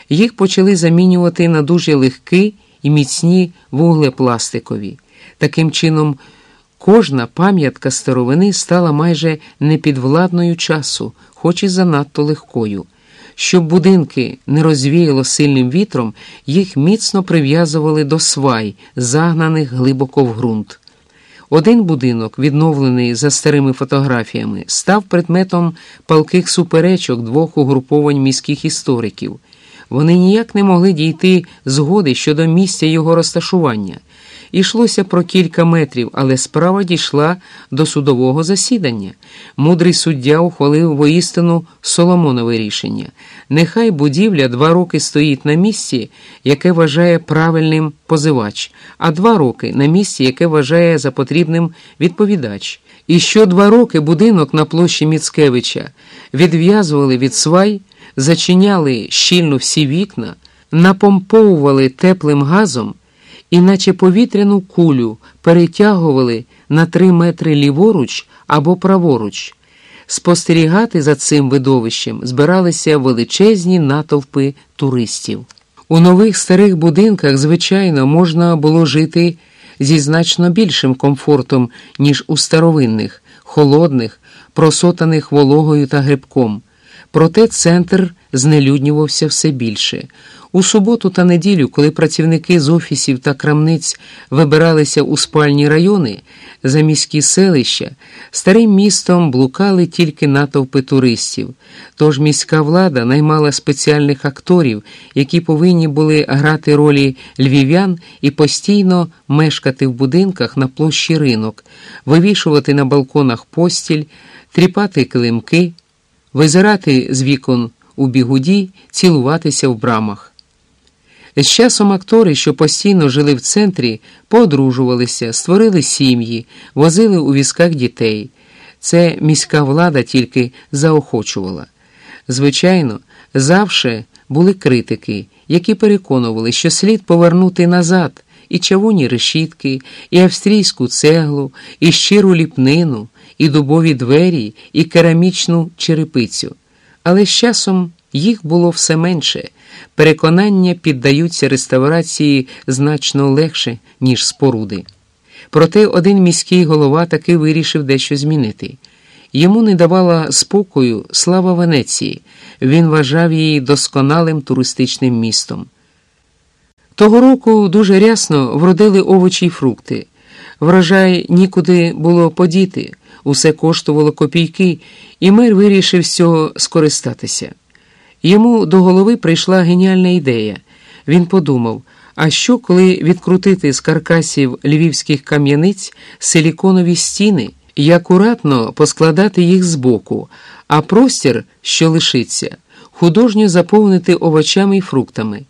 їх почали замінювати на дуже легкі і міцні вуглепластикові. Таким чином, кожна пам'ятка старовини стала майже непідвладною часу, хоч і занадто легкою. Щоб будинки не розвіяло сильним вітром, їх міцно прив'язували до свай, загнаних глибоко в ґрунт. Один будинок, відновлений за старими фотографіями, став предметом палких суперечок двох угруповань міських істориків. Вони ніяк не могли дійти згоди щодо місця його розташування. Ішлося про кілька метрів, але справа дійшла до судового засідання. Мудрий суддя ухвалив воістину Соломонове рішення. Нехай будівля два роки стоїть на місці, яке вважає правильним позивач, а два роки на місці, яке вважає за потрібним відповідач. І що два роки будинок на площі Міцкевича відв'язували від свай, зачиняли щільно всі вікна, напомповували теплим газом і наче повітряну кулю перетягували на три метри ліворуч або праворуч. Спостерігати за цим видовищем збиралися величезні натовпи туристів. У нових старих будинках, звичайно, можна було жити зі значно більшим комфортом, ніж у старовинних, холодних, просотаних вологою та грибком. Проте центр знелюднювався все більше. У суботу та неділю, коли працівники з офісів та крамниць вибиралися у спальні райони за міські селища, старим містом блукали тільки натовпи туристів. Тож міська влада наймала спеціальних акторів, які повинні були грати ролі львів'ян і постійно мешкати в будинках на площі ринок, вивішувати на балконах постіль, тріпати килимки, визирати з вікон у бігуді, цілуватися в брамах. З часом актори, що постійно жили в центрі, поодружувалися, створили сім'ї, возили у візках дітей. Це міська влада тільки заохочувала. Звичайно, завше були критики, які переконували, що слід повернути назад і чавуні решітки, і австрійську цеглу, і щиру ліпнину, і дубові двері, і керамічну черепицю. Але з часом їх було все менше. Переконання піддаються реставрації значно легше, ніж споруди. Проте один міський голова таки вирішив дещо змінити. Йому не давала спокою слава Венеції, він вважав її досконалим туристичним містом. Того року дуже рясно вродили овочі й фрукти. Врожай нікуди було подіти, усе коштувало копійки, і мер вирішив з цього скористатися. Йому до голови прийшла геніальна ідея. Він подумав: а що, коли відкрутити з каркасів львівських кам'яниць силіконові стіни і акуратно поскладати їх збоку, а простір, що лишиться, художньо заповнити овочами й фруктами,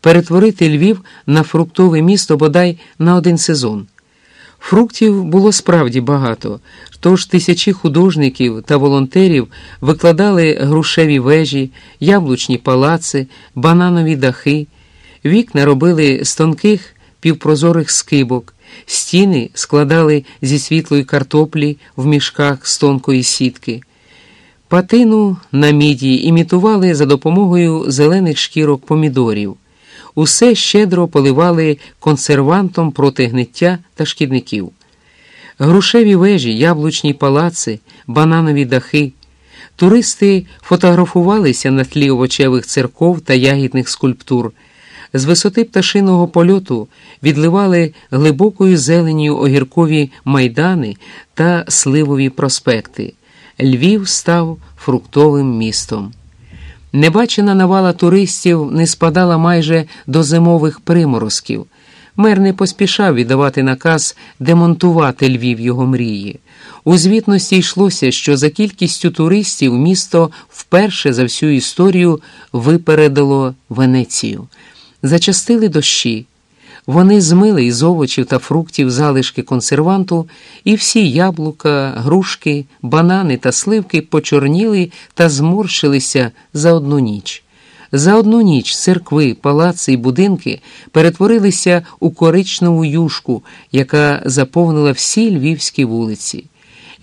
перетворити Львів на фруктове місто бодай на один сезон. Фруктів було справді багато, тож тисячі художників та волонтерів викладали грушеві вежі, яблучні палаци, бананові дахи, вікна робили з тонких півпрозорих скибок, стіни складали зі світлої картоплі в мішках з тонкої сітки. Патину на міді імітували за допомогою зелених шкірок помідорів усе щедро поливали консервантом проти гниття та шкідників. Грушеві вежі, яблучні палаци, бананові дахи. Туристи фотографувалися на тлі овочевих церков та ягідних скульптур. З висоти пташиного польоту відливали глибокою зеленію огіркові майдани та сливові проспекти. Львів став фруктовим містом. Небачена навала туристів не спадала майже до зимових приморозків. Мер не поспішав віддавати наказ демонтувати Львів його мрії. У звітності йшлося, що за кількістю туристів місто вперше за всю історію випередило Венецію. Зачастили дощі. Вони змили із овочів та фруктів залишки консерванту, і всі яблука, грушки, банани та сливки почорніли та зморщилися за одну ніч. За одну ніч церкви, палаци і будинки перетворилися у коричневу юшку, яка заповнила всі львівські вулиці.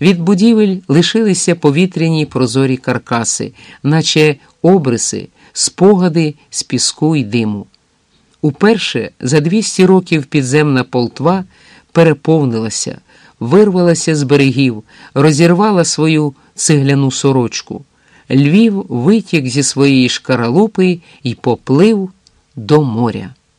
Від будівель лишилися повітряні прозорі каркаси, наче обриси, спогади з піску й диму. Уперше за 200 років підземна полтва переповнилася, вирвалася з берегів, розірвала свою цегляну сорочку. Львів витік зі своєї шкаралупи і поплив до моря.